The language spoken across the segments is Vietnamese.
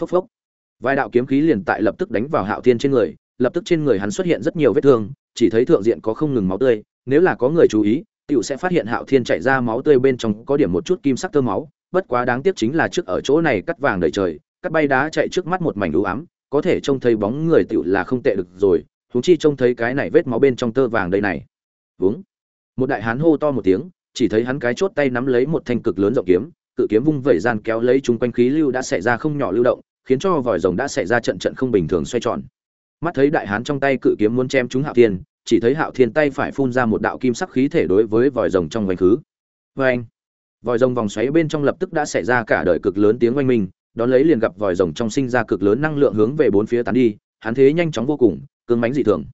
phốc phốc. Vài đạo kiếm khí liền tại lập tức đánh vào hạo thiên trên người lập tức trên người hắn xuất hiện rất nhiều vết thương chỉ thấy thượng diện có không ngừng máu tươi nếu là có người chú ý tựu sẽ phát hiện hạo thiên chạy ra máu tươi bên trong có điểm một chút kim sắc tơ máu bất quá đáng tiếc chính là trước ở chỗ này cắt vàng đầy trời cắt bay đá chạy trước mắt một mảnh u ám có thể trông thấy bóng người tựu là không tệ được rồi huống chi trông thấy cái này vết máu bên trong tơ vàng đây này. Vúng, một đại hán hô to một tiếng chỉ thấy hắn cái chốt tay nắm lấy một thanh cực lớn rộng kiếm cự kiếm vung vẩy gian kéo lấy chúng quanh khí lưu đã xảy ra không nhỏ lưu động, khiến cho vòi rồng đã xảy ra trận trận không bình thường xoay tròn. Mắt thấy đại hán trong tay cự kiếm muốn chém chúng hạo thiên, chỉ thấy hạo thiên tay phải phun ra một đạo kim sắc khí thể đối với vòi rồng trong vành khứ. Oeng! vòi rồng vòng xoáy bên trong lập tức đã xảy ra cả đời cực lớn tiếng oanh minh, đón lấy liền gặp vòi rồng trong sinh ra cực lớn năng lượng hướng về bốn phía tán đi, hắn thế nhanh chóng vô cùng cứng mãnh dị thường.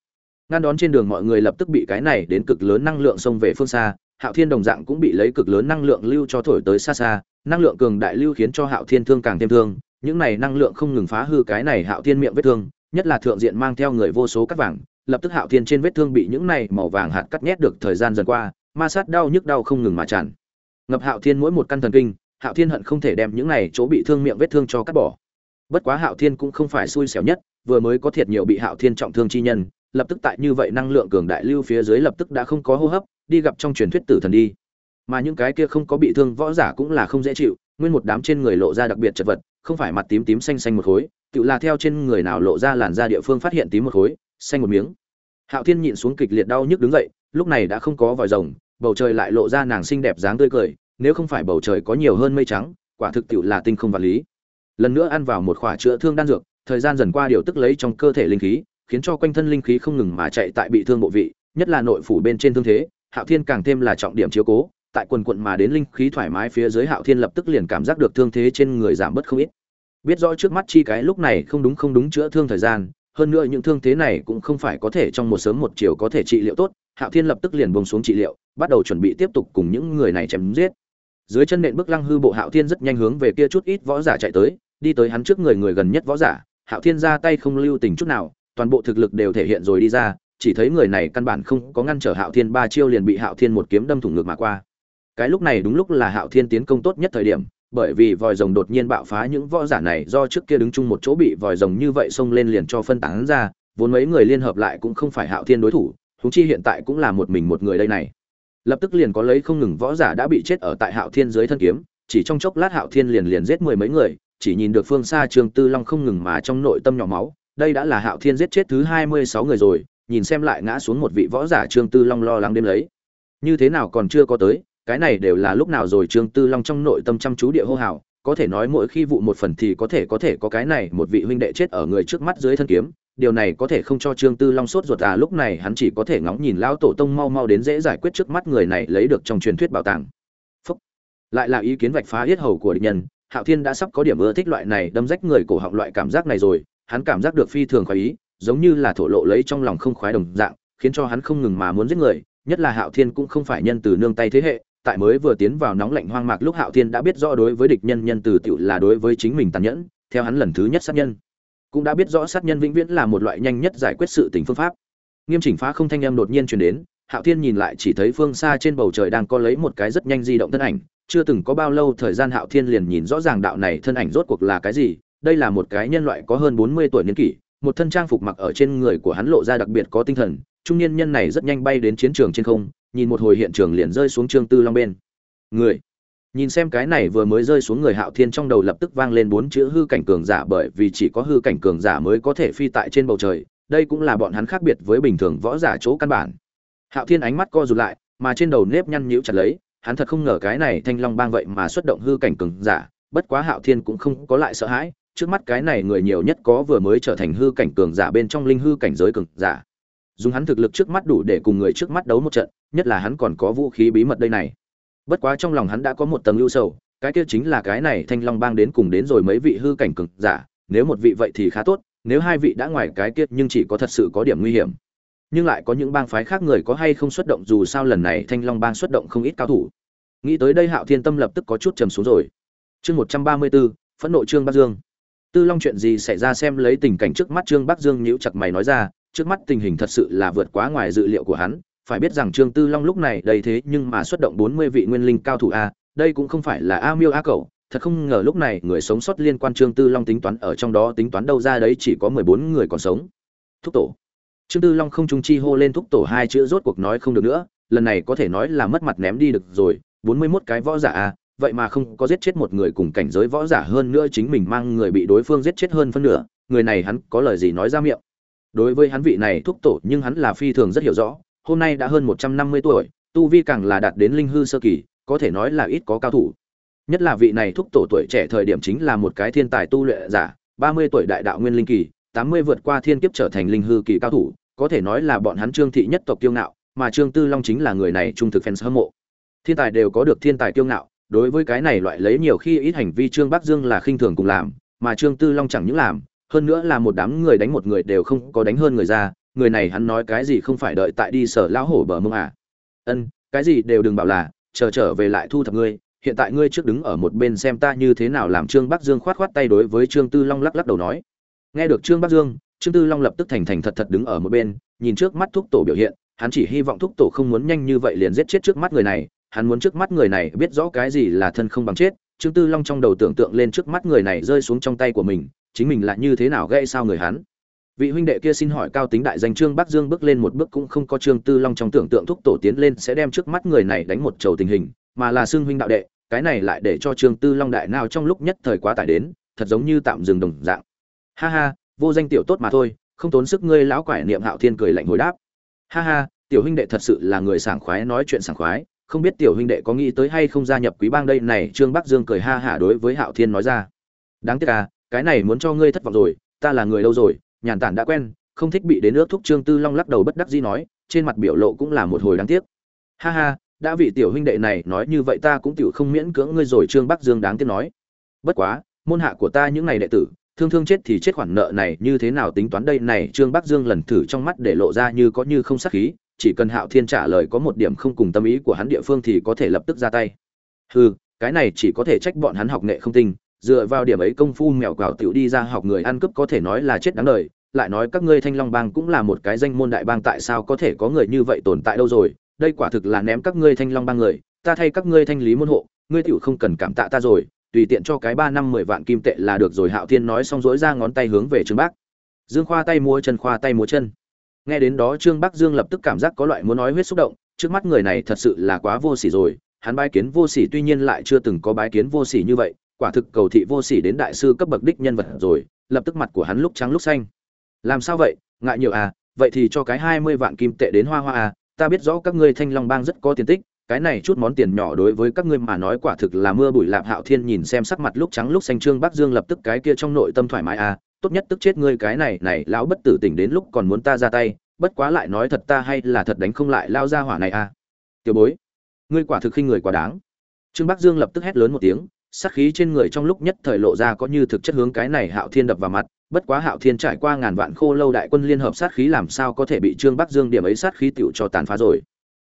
Ngăn đón trên đường mọi người lập tức bị cái này đến cực lớn năng lượng xông về phương xa hạo thiên đồng dạng cũng bị lấy cực lớn năng lượng lưu cho thổi tới xa xa, năng lượng cường đại lưu khiến cho hạo thiên thương càng thêm thương, những này năng lượng không ngừng phá hư cái này hạo thiên miệng vết thương, nhất là thượng diện mang theo người vô số cắt vàng, lập tức hạo thiên trên vết thương bị những này màu vàng hạt cắt nhét được thời gian dần qua, ma sát đau nhức đau không ngừng mà tràn. Ngập hạo thiên mỗi một căn thần kinh, hạo thiên hận không thể đem những này chỗ bị thương miệng vết thương cho cắt bỏ. Bất quá hạo thiên cũng không phải xui xẻo nhất, vừa mới có thiệt nhiều bị hạo thiên trọng thương chi nhân, lập tức tại như vậy năng lượng cường đại lưu phía dưới lập tức đã không có hô hấp đi gặp trong truyền thuyết tử thần đi. Mà những cái kia không có bị thương võ giả cũng là không dễ chịu, nguyên một đám trên người lộ ra đặc biệt chật vật, không phải mặt tím tím xanh xanh một khối, tự là theo trên người nào lộ ra làn da địa phương phát hiện tím một khối, xanh một miếng. Hạo thiên nhịn xuống kịch liệt đau nhức đứng dậy, lúc này đã không có vòi rồng, bầu trời lại lộ ra nàng xinh đẹp dáng tươi cười, nếu không phải bầu trời có nhiều hơn mây trắng, quả thực tiệu là tinh không vật lý. Lần nữa ăn vào một khỏa chữa thương đan dược, thời gian dần qua điều tức lấy trong cơ thể linh khí, khiến cho quanh thân linh khí không ngừng mà chạy tại bị thương bộ vị, nhất là nội phủ bên trên thương thế hạo thiên càng thêm là trọng điểm chiếu cố, tại quần quận mà đến linh khí thoải mái phía dưới hạo thiên lập tức liền cảm giác được thương thế trên người giảm bớt không ít. Biết rõ trước mắt chi cái lúc này không đúng không đúng chữa thương thời gian, hơn nữa những thương thế này cũng không phải có thể trong một sớm một chiều có thể trị liệu tốt, hạo thiên lập tức liền buông xuống trị liệu, bắt đầu chuẩn bị tiếp tục cùng những người này chém giết. Dưới chân nện bước lăng hư bộ hạo thiên rất nhanh hướng về kia chút ít võ giả chạy tới, đi tới hắn trước người người gần nhất võ giả, hạo thiên ra tay không lưu tình chút nào, toàn bộ thực lực đều thể hiện rồi đi ra chỉ thấy người này căn bản không có ngăn trở hạo thiên ba chiêu liền bị hạo thiên một kiếm đâm thủng ngực mà qua. Cái lúc này đúng lúc là hạo thiên tiến công tốt nhất thời điểm, bởi vì vòi rồng đột nhiên bạo phá những võ giả này do trước kia đứng chung một chỗ bị vòi rồng như vậy xông lên liền cho phân tán ra, vốn mấy người liên hợp lại cũng không phải hạo thiên đối thủ, huống chi hiện tại cũng là một mình một người đây này. Lập tức liền có lấy không ngừng võ giả đã bị chết ở tại hạo thiên dưới thân kiếm, chỉ trong chốc lát hạo thiên liền liền giết mười mấy người, chỉ nhìn được phương xa trường tư long không ngừng mà trong nội tâm nhỏ máu, đây đã là hạo thiên giết chết thứ hai mươi sáu người rồi nhìn xem lại ngã xuống một vị võ giả trương tư long lo lắng đêm lấy như thế nào còn chưa có tới, cái này đều là lúc nào rồi trương tư long trong nội tâm chăm chú địa hô hào, có thể nói mỗi khi vụ một phần thì có thể có thể có cái này một vị huynh đệ chết ở người trước mắt dưới thân kiếm, điều này có thể không cho trương tư long sốt ruột à lúc này hắn chỉ có thể ngóng nhìn lão tổ tông mau mau đến dễ giải quyết trước mắt người này lấy được trong truyền thuyết bảo tàng Phúc. lại là ý kiến vạch phá yết hầu của địch nhân, hạo thiên đã sắp có điểm ưa thích loại này đâm rách người cổ họng loại cảm giác này rồi, hắn cảm giác được phi thường khó ý giống như là thổ lộ lấy trong lòng không khoái đồng dạng, khiến cho hắn không ngừng mà muốn giết người, nhất là hạo thiên cũng không phải nhân từ nương tay thế hệ, tại mới vừa tiến vào nóng lạnh hoang mạc lúc hạo thiên đã biết rõ đối với địch nhân nhân từ tiểu là đối với chính mình tàn nhẫn, theo hắn lần thứ nhất sát nhân. Cũng đã biết rõ sát nhân vĩnh viễn là một loại nhanh nhất giải quyết sự tình phương pháp. Nghiêm chỉnh phá không thanh âm đột nhiên truyền đến, hạo thiên nhìn lại chỉ thấy phương xa trên bầu trời đang có lấy một cái rất nhanh di động thân ảnh, chưa từng có bao lâu thời gian hạo thiên liền nhìn rõ ràng đạo này thân ảnh rốt cuộc là cái gì, đây là một cái nhân loại có hơn bốn mươi tuổi niên kỷ một thân trang phục mặc ở trên người của hắn lộ ra đặc biệt có tinh thần, trung niên nhân này rất nhanh bay đến chiến trường trên không, nhìn một hồi hiện trường liền rơi xuống trương tư long bên. Người! Nhìn xem cái này vừa mới rơi xuống người hạo thiên trong đầu lập tức vang lên bốn chữ hư cảnh cường giả bởi vì chỉ có hư cảnh cường giả mới có thể phi tại trên bầu trời, đây cũng là bọn hắn khác biệt với bình thường võ giả chỗ căn bản. Hạo thiên ánh mắt co rụt lại, mà trên đầu nếp nhăn nhíu chặt lấy, hắn thật không ngờ cái này thanh long bang vậy mà xuất động hư cảnh cường giả, bất quá hạo thiên cũng không có lại sợ hãi trước mắt cái này người nhiều nhất có vừa mới trở thành hư cảnh cường giả bên trong linh hư cảnh giới cường giả. Dùng hắn thực lực trước mắt đủ để cùng người trước mắt đấu một trận, nhất là hắn còn có vũ khí bí mật đây này. Bất quá trong lòng hắn đã có một tầng lưu sầu, cái kia chính là cái này thanh long bang đến cùng đến rồi mấy vị hư cảnh cường giả, nếu một vị vậy thì khá tốt, nếu hai vị đã ngoài cái kia nhưng chỉ có thật sự có điểm nguy hiểm. Nhưng lại có những bang phái khác người có hay không xuất động dù sao lần này thanh long bang xuất động không ít cao thủ. Nghĩ tới đây hạo thiên tâm lập tức có chút trầm xuống rồi. Chương một trăm ba mươi bốn phẫn nộ trương bắc dương tư long chuyện gì xảy ra xem lấy tình cảnh trước mắt trương bắc dương nhíu chặt mày nói ra trước mắt tình hình thật sự là vượt quá ngoài dự liệu của hắn phải biết rằng Trương Tư Long lúc này đầy thế nhưng mà xuất động 40 vị nguyên linh cao thủ a, đây cũng không phải là A Miêu A Cẩu, thật không ngờ lúc này người sống sót liên quan trương tư long tính toán ở trong đó tính toán đâu ra đấy chỉ có mười bốn người còn sống thúc tổ trương tư long không trung chi hô lên thúc tổ hai chữ rốt cuộc nói không được nữa lần này có thể nói là mất mặt ném đi được rồi bốn mươi mốt cái võ giả a vậy mà không có giết chết một người cùng cảnh giới võ giả hơn nữa chính mình mang người bị đối phương giết chết hơn phân nửa, người này hắn có lời gì nói ra miệng? Đối với hắn vị này thúc tổ nhưng hắn là phi thường rất hiểu rõ, hôm nay đã hơn một trăm năm mươi tuổi, tu vi càng là đạt đến linh hư sơ kỳ, có thể nói là ít có cao thủ. Nhất là vị này thúc tổ tuổi trẻ thời điểm chính là một cái thiên tài tu luyện giả, ba mươi tuổi đại đạo nguyên linh kỳ, tám mươi vượt qua thiên kiếp trở thành linh hư kỳ cao thủ, có thể nói là bọn hắn trương thị nhất tộc kiêu ngạo, mà trương tư long chính là người này trung thực fans hâm mộ. Thiên tài đều có được thiên tài kiêu ngạo đối với cái này loại lấy nhiều khi ít hành vi trương bắc dương là khinh thường cùng làm, mà trương tư long chẳng những làm, hơn nữa là một đám người đánh một người đều không có đánh hơn người ra, người này hắn nói cái gì không phải đợi tại đi sở lão hổ bờ mông à. Ân, cái gì đều đừng bảo là, chờ trở về lại thu thập ngươi, hiện tại ngươi trước đứng ở một bên xem ta như thế nào làm trương bắc dương khoát khoát tay đối với trương tư long lắc lắc đầu nói. Nghe được trương bắc dương, trương tư long lập tức thành thành thật thật đứng ở một bên, nhìn trước mắt thúc tổ biểu hiện, hắn chỉ hy vọng thúc tổ không muốn nhanh như vậy liền giết chết trước mắt người này hắn muốn trước mắt người này biết rõ cái gì là thân không bằng chết, trương tư long trong đầu tưởng tượng lên trước mắt người này rơi xuống trong tay của mình, chính mình lại như thế nào gây sao người hắn. Vị huynh đệ kia xin hỏi cao tính đại danh trương bắc dương bước lên một bước cũng không có trương tư long trong tưởng tượng thúc tổ tiến lên sẽ đem trước mắt người này đánh một trầu tình hình, mà là xương huynh đạo đệ, cái này lại để cho trương tư long đại nào trong lúc nhất thời quá tải đến, thật giống như tạm dừng đồng dạng. Ha ha, vô danh tiểu tốt mà thôi, không tốn sức ngươi lão quải niệm hạo thiên cười lạnh hồi đáp. Ha ha, tiểu huynh đệ thật sự là người sảng khoái nói chuyện sảng khoái không biết tiểu huynh đệ có nghĩ tới hay không gia nhập quý bang đây, này trương bắc dương cười ha hả đối với hạo thiên nói ra. Đáng tiếc à cái này muốn cho ngươi thất vọng rồi, ta là người lâu rồi, nhàn tản đã quen, không thích bị đến nước thúc trương tư long lắc đầu bất đắc dĩ nói, trên mặt biểu lộ cũng là một hồi đáng tiếc. Ha ha, đã vị tiểu huynh đệ này nói như vậy ta cũng tiểu không miễn cưỡng ngươi rồi, trương bắc dương đáng tiếc nói. Bất quá, môn hạ của ta những ngày đệ tử, thương thương chết thì chết khoản nợ này như thế nào tính toán đây, này trương bắc dương lần thử trong mắt để lộ ra như có như không sắc khí chỉ cần hạo thiên trả lời có một điểm không cùng tâm ý của hắn địa phương thì có thể lập tức ra tay. Hừ, cái này chỉ có thể trách bọn hắn học nghệ không tinh, dựa vào điểm ấy công phu mèo quào tiểu đi ra học người ăn cướp có thể nói là chết đáng đời, lại nói các ngươi thanh long bang cũng là một cái danh môn đại bang tại sao có thể có người như vậy tồn tại đâu rồi, đây quả thực là ném các ngươi thanh long bang người, ta thay các ngươi thanh lý môn hộ, ngươi tiểu không cần cảm tạ ta rồi, tùy tiện cho cái ba năm mười vạn kim tệ là được rồi, hạo thiên nói xong rỗi ra ngón tay hướng về trương bác. Dương khoa tay múa chân, khoa tay múa chân nghe đến đó trương bắc dương lập tức cảm giác có loại muốn nói huyết xúc động, trước mắt người này thật sự là quá vô sỉ rồi, hắn bái kiến vô sỉ tuy nhiên lại chưa từng có bái kiến vô sỉ như vậy, quả thực cầu thị vô sỉ đến đại sư cấp bậc đích nhân vật rồi, lập tức mặt của hắn lúc trắng lúc xanh. Làm sao vậy, ngại nhiều à vậy thì cho cái hai mươi vạn kim tệ đến hoa hoa à ta biết rõ các ngươi thanh long bang rất có tiền tích, cái này chút món tiền nhỏ đối với các ngươi mà nói quả thực là mưa bụi lạp hạo thiên nhìn xem sắc mặt lúc trắng lúc xanh trương bắc dương lập tức cái kia trong nội tâm thoải mái à tốt nhất tức chết ngươi cái này này, lão bất tử tỉnh đến lúc còn muốn ta ra tay, bất quá lại nói thật ta hay là thật đánh không lại lao ra hỏa này à. Tiểu bối, ngươi quả thực khinh người quá đáng. Trương bắc dương lập tức hét lớn một tiếng, sát khí trên người trong lúc nhất thời lộ ra có như thực chất hướng cái này hạo thiên đập vào mặt, bất quá hạo thiên trải qua ngàn vạn khô lâu đại quân liên hợp sát khí làm sao có thể bị trương bắc dương điểm ấy sát khí tựu cho tàn phá rồi.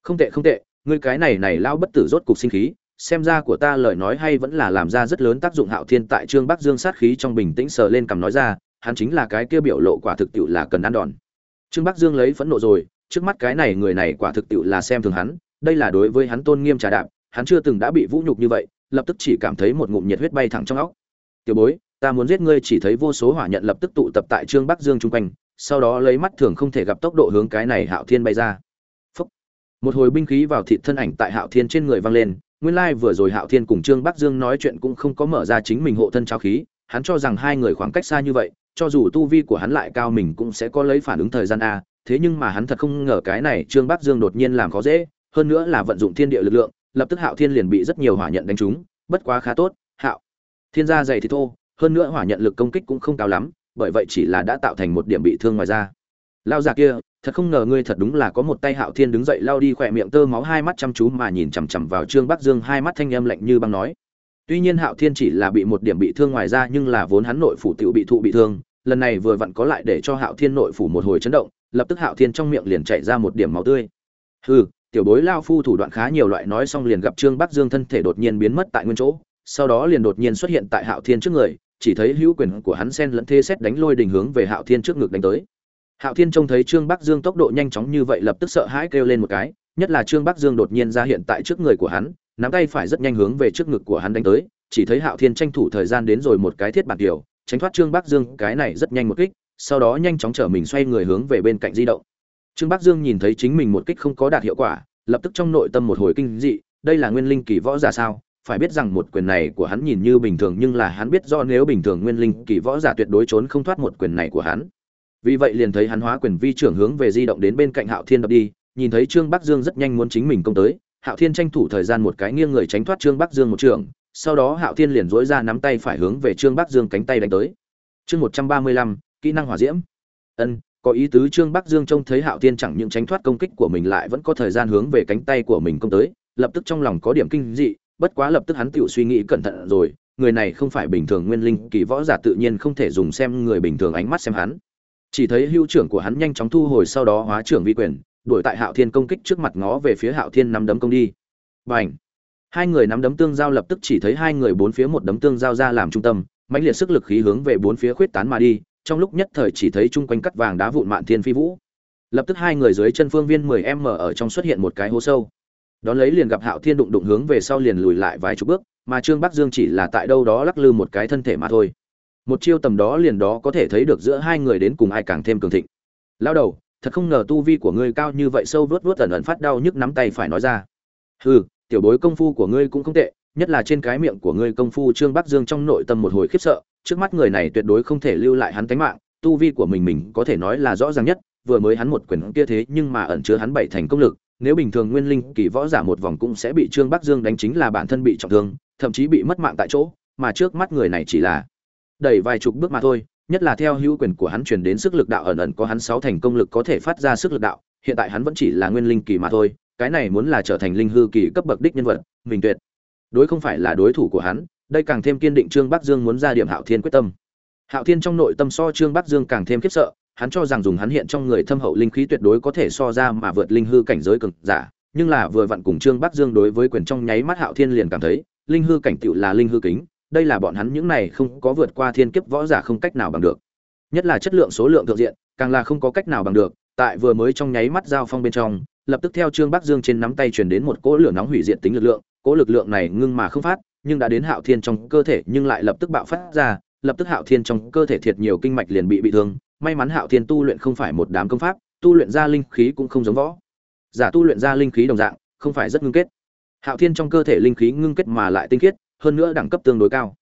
Không tệ không tệ, ngươi cái này này lao bất tử rốt cục sinh khí xem ra của ta lời nói hay vẫn là làm ra rất lớn tác dụng hạo thiên tại trương bắc dương sát khí trong bình tĩnh sờ lên cầm nói ra, hắn chính là cái kia biểu lộ quả thực tiệu là cần ăn đòn. Trương bắc dương lấy phẫn nộ rồi, trước mắt cái này người này quả thực tiệu là xem thường hắn, đây là đối với hắn tôn nghiêm trà đạp, hắn chưa từng đã bị vũ nhục như vậy, lập tức chỉ cảm thấy một ngụm nhiệt huyết bay thẳng trong óc. Tiểu bối, ta muốn giết ngươi chỉ thấy vô số hỏa nhận lập tức tụ tập tại trương bắc dương chung quanh, sau đó lấy mắt thường không thể gặp tốc độ hướng cái này hạo thiên bay ra. Phúc. một hồi binh khí vào thịt thân ảnh tại hạo thiên trên người văng lên nguyên lai vừa rồi hạo thiên cùng trương bắc dương nói chuyện cũng không có mở ra chính mình hộ thân trao khí, hắn cho rằng hai người khoảng cách xa như vậy, cho dù tu vi của hắn lại cao mình cũng sẽ có lấy phản ứng thời gian a, thế nhưng mà hắn thật không ngờ cái này trương bắc dương đột nhiên làm khó dễ, hơn nữa là vận dụng thiên địa lực lượng, lập tức hạo thiên liền bị rất nhiều hỏa nhận đánh trúng, bất quá khá tốt, hạo thiên gia dày thì thô, hơn nữa hỏa nhận lực công kích cũng không cao lắm, bởi vậy chỉ là đã tạo thành một điểm bị thương ngoài ra lao già kia, thật không ngờ ngươi thật đúng là có một tay hạo thiên đứng dậy lao đi khỏe miệng tơ máu hai mắt chăm chú mà nhìn chằm chằm vào trương bắc dương, hai mắt thanh âm lạnh như băng nói. Tuy nhiên hạo thiên chỉ là bị một điểm bị thương ngoài ra nhưng là vốn hắn nội phủ tiểu bị thụ bị thương, lần này vừa vặn có lại để cho hạo thiên nội phủ một hồi chấn động, lập tức hạo thiên trong miệng liền chảy ra một điểm máu tươi. Hừ, tiểu bối lao phu thủ đoạn khá nhiều loại, nói xong liền gặp trương bắc dương thân thể đột nhiên biến mất tại nguyên chỗ, sau đó liền đột nhiên xuất hiện tại hạo thiên trước người, chỉ thấy hữu quyền của hắn sen lẫn thế xét đánh lôi đình hướng về hạo thiên trước ngực đánh tới hạo thiên trông thấy trương bắc dương tốc độ nhanh chóng như vậy lập tức sợ hãi kêu lên một cái, nhất là trương bắc dương đột nhiên ra hiện tại trước người của hắn, nắm tay phải rất nhanh hướng về trước ngực của hắn đánh tới, chỉ thấy hạo thiên tranh thủ thời gian đến rồi một cái thiết bản điều tránh thoát trương bắc dương, cái này rất nhanh một kích, sau đó nhanh chóng trở mình xoay người hướng về bên cạnh di động. Trương bắc dương nhìn thấy chính mình một kích không có đạt hiệu quả, lập tức trong nội tâm một hồi kinh dị, đây là nguyên linh kỳ võ giả sao? Phải biết rằng một quyền này của hắn nhìn như bình thường nhưng là hắn biết do nếu bình thường nguyên linh kỳ võ giả tuyệt đối trốn không thoát một quyền này của hắn vì vậy liền thấy hắn hóa quyền vi trưởng hướng về di động đến bên cạnh hạo thiên đập đi, nhìn thấy trương bắc dương rất nhanh muốn chính mình công tới. Hạo thiên tranh thủ thời gian một cái nghiêng người tránh thoát trương bắc dương một trường, sau đó hạo thiên liền dối ra nắm tay phải hướng về trương bắc dương cánh tay đánh tới. Chương một trăm ba mươi lăm, kỹ năng hỏa diễm. Ân, có ý tứ trương bắc dương trông thấy hạo thiên chẳng những tránh thoát công kích của mình lại vẫn có thời gian hướng về cánh tay của mình công tới, lập tức trong lòng có điểm kinh dị, bất quá lập tức hắn tự suy nghĩ cẩn thận rồi, người này không phải bình thường nguyên linh kỳ võ giả tự nhiên không thể dùng xem người bình thường ánh mắt xem hắn chỉ thấy hưu trưởng của hắn nhanh chóng thu hồi sau đó hóa trưởng vi quyền, đuổi tại hạo thiên công kích trước mặt ngó về phía hạo thiên nắm đấm công đi. B à n h hai người nắm đấm tương giao lập tức chỉ thấy hai người bốn phía một đấm tương giao ra làm trung tâm, mãnh liệt sức lực khí hướng về bốn phía khuyết tán mà đi, trong lúc nhất thời chỉ thấy chung quanh cắt vàng đá vụn mạn thiên phi vũ. Lập tức hai người dưới chân phương viên mười m ở trong xuất hiện một cái hố sâu. Đón lấy liền gặp hạo thiên đụng đụng hướng về sau liền lùi lại vài chục bước, mà trương bắc dương chỉ là tại đâu đó lắc lư một cái thân thể mà thôi một chiêu tầm đó liền đó có thể thấy được giữa hai người đến cùng ai càng thêm cường thịnh. Lao đầu, thật không ngờ tu vi của ngươi cao như vậy sâu vớt vớt ẩn ẩn phát đau nhức nắm tay phải nói ra. Hừ, tiểu bối công phu của ngươi cũng không tệ, nhất là trên cái miệng của ngươi công phu trương bắc dương trong nội tâm một hồi khiếp sợ, trước mắt người này tuyệt đối không thể lưu lại hắn tánh mạng, tu vi của mình mình có thể nói là rõ ràng nhất, vừa mới hắn một quyền kia thế nhưng mà ẩn chứa hắn bảy thành công lực, nếu bình thường nguyên linh kỳ võ giả một vòng cũng sẽ bị trương bắc dương đánh chính là bản thân bị trọng thương, thậm chí bị mất mạng tại chỗ, mà trước mắt người này chỉ là đẩy vài chục bước mà thôi, nhất là theo hữu quyền của hắn truyền đến sức lực đạo ẩn ẩn có hắn sáu thành công lực có thể phát ra sức lực đạo, hiện tại hắn vẫn chỉ là nguyên linh kỳ mà thôi, cái này muốn là trở thành linh hư kỳ cấp bậc đích nhân vật, mình tuyệt đối không phải là đối thủ của hắn, đây càng thêm kiên định trương bắc dương muốn ra điểm hạo thiên quyết tâm. Hạo thiên trong nội tâm so trương bắc dương càng thêm khiếp sợ, hắn cho rằng dùng hắn hiện trong người thâm hậu linh khí tuyệt đối có thể so ra mà vượt linh hư cảnh giới cực giả, nhưng là vừa vặn cùng trương bắc dương đối với quyền trong nháy mắt hạo thiên liền cảm thấy, linh hư cảnh tựu là linh hư kính đây là bọn hắn những này không có vượt qua thiên kiếp võ giả không cách nào bằng được. Nhất là chất lượng số lượng thượng diện, càng là không có cách nào bằng được. Tại vừa mới trong nháy mắt giao phong bên trong, lập tức theo trương bắc dương trên nắm tay truyền đến một cỗ lửa nóng hủy diệt tính lực lượng. Cỗ lực lượng này ngưng mà không phát, nhưng đã đến hạo thiên trong cơ thể, nhưng lại lập tức bạo phát ra. Lập tức hạo thiên trong cơ thể thiệt nhiều kinh mạch liền bị bị thương. May mắn hạo thiên tu luyện không phải một đám công pháp, tu luyện ra linh khí cũng không giống võ. Giả tu luyện ra linh khí đồng dạng, không phải rất ngưng kết. Hạo thiên trong cơ thể linh khí ngưng kết mà lại tinh khiết hơn nữa đẳng cấp tương đối cao.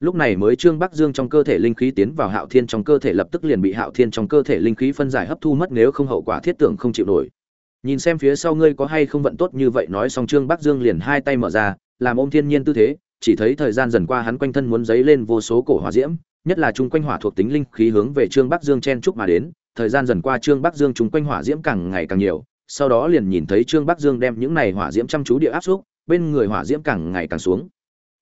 Lúc này mới trương bắc dương trong cơ thể linh khí tiến vào hạo thiên trong cơ thể lập tức liền bị hạo thiên trong cơ thể linh khí phân giải hấp thu mất nếu không hậu quả thiết tưởng không chịu nổi. Nhìn xem phía sau ngươi có hay không vận tốt như vậy nói xong trương bắc dương liền hai tay mở ra, làm ôm thiên nhiên tư thế, chỉ thấy thời gian dần qua hắn quanh thân muốn dấy lên vô số cổ hỏa diễm, nhất là chung quanh hỏa thuộc tính linh khí hướng về trương bắc dương chen chúc mà đến, thời gian dần qua trương bắc dương chung quanh hỏa diễm càng ngày càng nhiều, sau đó liền nhìn thấy trương bắc dương đem những này hỏa diễm chăm chú địa áp xúc, bên người hỏa diễm càng ngày càng xuống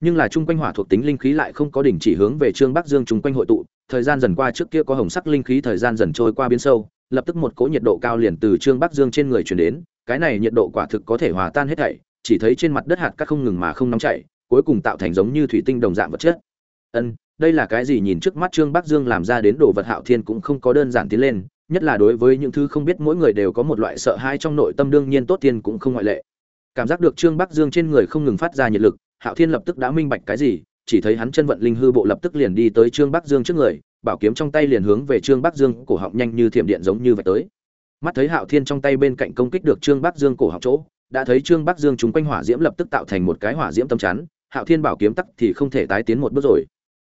nhưng là chung quanh hỏa thuộc tính linh khí lại không có đỉnh chỉ hướng về trương bắc dương chung quanh hội tụ. Thời gian dần qua trước kia có hồng sắc linh khí thời gian dần trôi qua biến sâu, lập tức một cỗ nhiệt độ cao liền từ trương bắc dương trên người chuyển đến. Cái này nhiệt độ quả thực có thể hòa tan hết thảy, chỉ thấy trên mặt đất hạt cát không ngừng mà không nóng chảy, cuối cùng tạo thành giống như thủy tinh đồng dạng vật chất. Ân, đây là cái gì nhìn trước mắt trương bắc dương làm ra đến đồ vật hạo thiên cũng không có đơn giản tiến lên, nhất là đối với những thứ không biết mỗi người đều có một loại sợ hãi trong nội tâm đương nhiên tốt tiên cũng không ngoại lệ. Cảm giác được trương bắc dương trên người không ngừng phát ra nhiệt lực hạo thiên lập tức đã minh bạch cái gì, chỉ thấy hắn chân vận linh hư bộ lập tức liền đi tới trương bắc dương trước người, bảo kiếm trong tay liền hướng về trương bắc dương cổ họng nhanh như thiểm điện giống như vậy tới. Mắt thấy hạo thiên trong tay bên cạnh công kích được trương bắc dương cổ họng chỗ, đã thấy trương bắc dương chúng quanh hỏa diễm lập tức tạo thành một cái hỏa diễm tâm chắn, hạo thiên bảo kiếm tắc thì không thể tái tiến một bước rồi.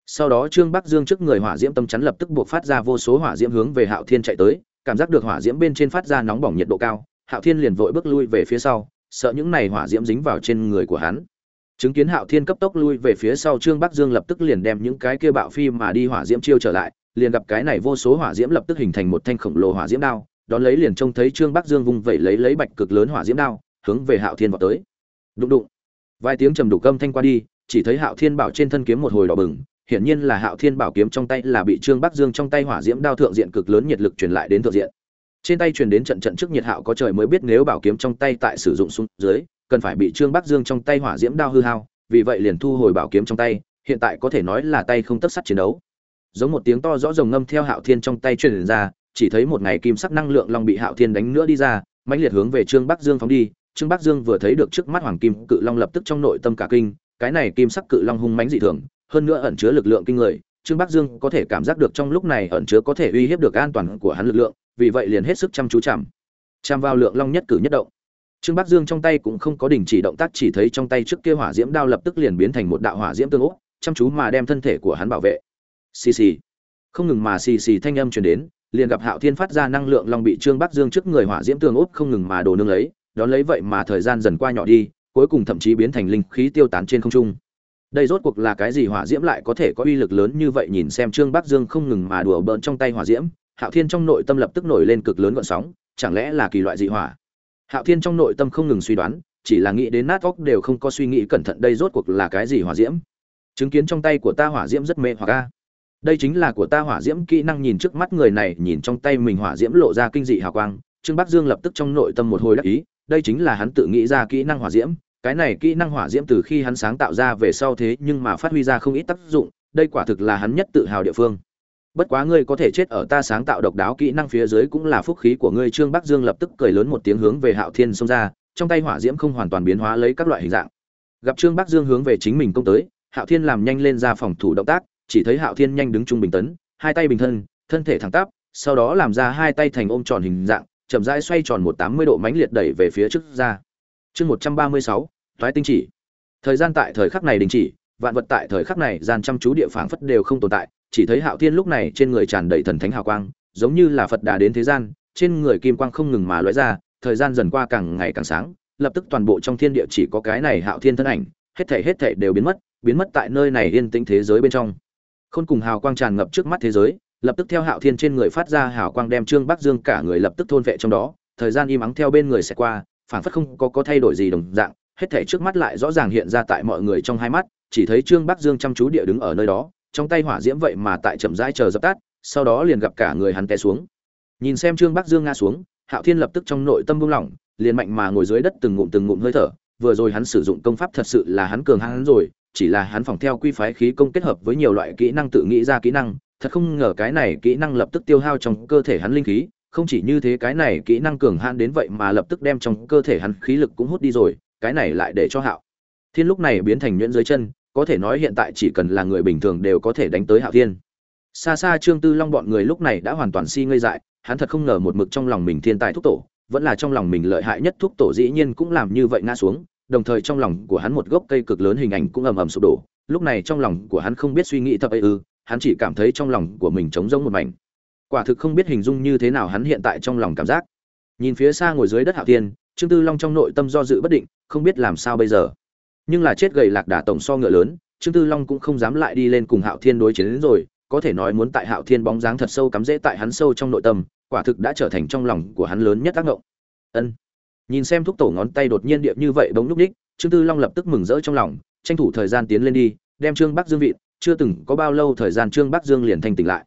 Sau đó trương bắc dương trước người hỏa diễm tâm chắn lập tức buộc phát ra vô số hỏa diễm hướng về hạo thiên chạy tới, cảm giác được hỏa diễm bên trên phát ra nóng bỏng nhiệt độ cao, hạo thiên liền vội bước lui về phía sau, sợ những này hỏa diễm dính vào trên người của hắn chứng kiến hạo thiên cấp tốc lui về phía sau, trương bắc dương lập tức liền đem những cái kia bạo phi mà đi hỏa diễm chiêu trở lại, liền gặp cái này vô số hỏa diễm lập tức hình thành một thanh khổng lồ hỏa diễm đao, đón lấy liền trông thấy trương bắc dương vung vẩy lấy lấy bạch cực lớn hỏa diễm đao, hướng về hạo thiên vào tới. Đụng đụng. Vài tiếng trầm đủ câm thanh qua đi, chỉ thấy hạo thiên bảo trên thân kiếm một hồi đỏ bừng, hiển nhiên là hạo thiên bảo kiếm trong tay là bị trương bắc dương trong tay hỏa diễm đao thượng diện cực lớn nhiệt lực truyền lại đến thượng diện. Trên tay truyền đến trận trận trước nhiệt hạo có trời mới biết nếu bảo kiếm trong tay tại sử dụng xuống dưới cần phải bị trương bắc dương trong tay hỏa diễm đao hư hao, vì vậy liền thu hồi bảo kiếm trong tay, hiện tại có thể nói là tay không tất sắt chiến đấu. Giống một tiếng to rõ rồng ngâm theo hạo thiên trong tay truyền ra, chỉ thấy một ngày kim sắc năng lượng long bị hạo thiên đánh nữa đi ra, mãnh liệt hướng về trương bắc dương phóng đi. Trương bắc dương vừa thấy được trước mắt hoàng kim cự long lập tức trong nội tâm cả kinh, cái này kim sắc cự long hung mãnh dị thường, hơn nữa ẩn chứa lực lượng kinh người, trương bắc dương có thể cảm giác được trong lúc này ẩn chứa có thể uy hiếp được an toàn của hắn lực lượng, vì vậy liền hết sức chăm chú chằm chằm vào lượng long nhất cử nhất động trương bắc dương trong tay cũng không có đình chỉ động tác, chỉ thấy trong tay trước kia hỏa diễm đao lập tức liền biến thành một đạo hỏa diễm tương ốc chăm chú mà đem thân thể của hắn bảo vệ. Xì xì. Không ngừng mà xì xì thanh âm truyền đến, liền gặp hạo thiên phát ra năng lượng long bị trương bắc dương trước người hỏa diễm tương ốc không ngừng mà đổ nương lấy, đón lấy vậy mà thời gian dần qua nhỏ đi, cuối cùng thậm chí biến thành linh khí tiêu tán trên không trung. Đây rốt cuộc là cái gì hỏa diễm lại có thể có uy lực lớn như vậy? Nhìn xem trương bắc dương không ngừng mà đùa bỡn trong tay hỏa diễm, hạo thiên trong nội tâm lập tức nổi lên cực lớn gợn sóng, chẳng lẽ là kỳ loại dị hỏa? Hạo thiên trong nội tâm không ngừng suy đoán, chỉ là nghĩ đến nát óc đều không có suy nghĩ cẩn thận đây rốt cuộc là cái gì hỏa diễm. Chứng kiến trong tay của ta hỏa diễm rất mê hoặc a. Đây chính là của ta hỏa diễm, kỹ năng nhìn trước mắt người này, nhìn trong tay mình hỏa diễm lộ ra kinh dị hào quang. Trương bắc dương lập tức trong nội tâm một hồi đắc ý, đây chính là hắn tự nghĩ ra kỹ năng hỏa diễm. Cái này kỹ năng hỏa diễm từ khi hắn sáng tạo ra về sau thế nhưng mà phát huy ra không ít tác dụng, đây quả thực là hắn nhất tự hào địa phương bất quá ngươi có thể chết ở ta sáng tạo độc đáo kỹ năng phía dưới cũng là phúc khí của ngươi. Trương bắc dương lập tức cười lớn một tiếng hướng về hạo thiên xông ra, trong tay hỏa diễm không hoàn toàn biến hóa lấy các loại hình dạng. Gặp trương bắc dương hướng về chính mình công tới, hạo thiên làm nhanh lên ra phòng thủ động tác, chỉ thấy hạo thiên nhanh đứng trung bình tấn, hai tay bình thân thân thể thẳng tắp, sau đó làm ra hai tay thành ôm tròn hình dạng, chậm rãi xoay tròn một tám mươi độ mãnh liệt đẩy về phía trước ra. Chương một trăm ba mươi sáu thoái tinh chỉ. Thời gian tại thời khắc này đình chỉ, vạn vật tại thời khắc này, gian chăm chú địa phảng phất đều không tồn tại chỉ thấy hạo thiên lúc này trên người tràn đầy thần thánh hào quang, giống như là phật đà đến thế gian, trên người kim quang không ngừng mà lóe ra, thời gian dần qua càng ngày càng sáng, lập tức toàn bộ trong thiên địa chỉ có cái này hạo thiên thân ảnh, hết thảy hết thảy đều biến mất biến mất tại nơi này yên tĩnh thế giới bên trong. Khôn cùng hào quang tràn ngập trước mắt thế giới, lập tức theo hạo thiên trên người phát ra hào quang đem trương bắc dương cả người lập tức thôn vệ trong đó, thời gian im ắng theo bên người sẽ qua, phảng phất không có có thay đổi gì đồng dạng, hết thảy trước mắt lại rõ ràng hiện ra tại mọi người trong hai mắt, chỉ thấy trương bắc dương chăm chú địa đứng ở nơi đó trong tay hỏa diễm vậy mà tại chậm rãi chờ dập tắt, sau đó liền gặp cả người hắn té xuống. Nhìn xem trương bắc dương ngã xuống, hạo thiên lập tức trong nội tâm buông lỏng, liền mạnh mà ngồi dưới đất từng ngụm từng ngụm hơi thở, vừa rồi hắn sử dụng công pháp thật sự là hắn cường hắn rồi, chỉ là hắn phòng theo quy phái khí công kết hợp với nhiều loại kỹ năng tự nghĩ ra kỹ năng, thật không ngờ cái này kỹ năng lập tức tiêu hao trong cơ thể hắn linh khí, không chỉ như thế cái này kỹ năng cường hãn đến vậy mà lập tức đem trong cơ thể hắn khí lực cũng hút đi rồi, cái này lại để cho hạo thiên lúc này biến thành nhuyễn dưới chân có thể nói hiện tại chỉ cần là người bình thường đều có thể đánh tới hạo thiên. Xa xa trương tư long bọn người lúc này đã hoàn toàn si ngây dại, hắn thật không ngờ một mực trong lòng mình thiên tài thúc tổ, vẫn là trong lòng mình lợi hại nhất thúc tổ dĩ nhiên cũng làm như vậy ngã xuống, đồng thời trong lòng của hắn một gốc cây cực lớn hình ảnh cũng ầm ầm sụp đổ. Lúc này trong lòng của hắn không biết suy nghĩ thập ấy ư, hắn chỉ cảm thấy trong lòng của mình trống rỗng một mảnh. Quả thực không biết hình dung như thế nào hắn hiện tại trong lòng cảm giác. Nhìn phía xa ngồi dưới đất hạo thiên, trương tư long trong nội tâm do dự bất định, không biết làm sao bây giờ nhưng là chết gầy lạc đà tổng so ngựa lớn, trương tư long cũng không dám lại đi lên cùng hạo thiên đối chiến đến rồi, có thể nói muốn tại hạo thiên bóng dáng thật sâu cắm rễ tại hắn sâu trong nội tâm, quả thực đã trở thành trong lòng của hắn lớn nhất tác động ân. Nhìn xem thúc tổ ngón tay đột nhiên điệp như vậy bỗng núp ních, trương tư long lập tức mừng rỡ trong lòng, tranh thủ thời gian tiến lên đi, đem trương bắc dương vị chưa từng có bao lâu thời gian trương bắc dương liền thanh tỉnh lại.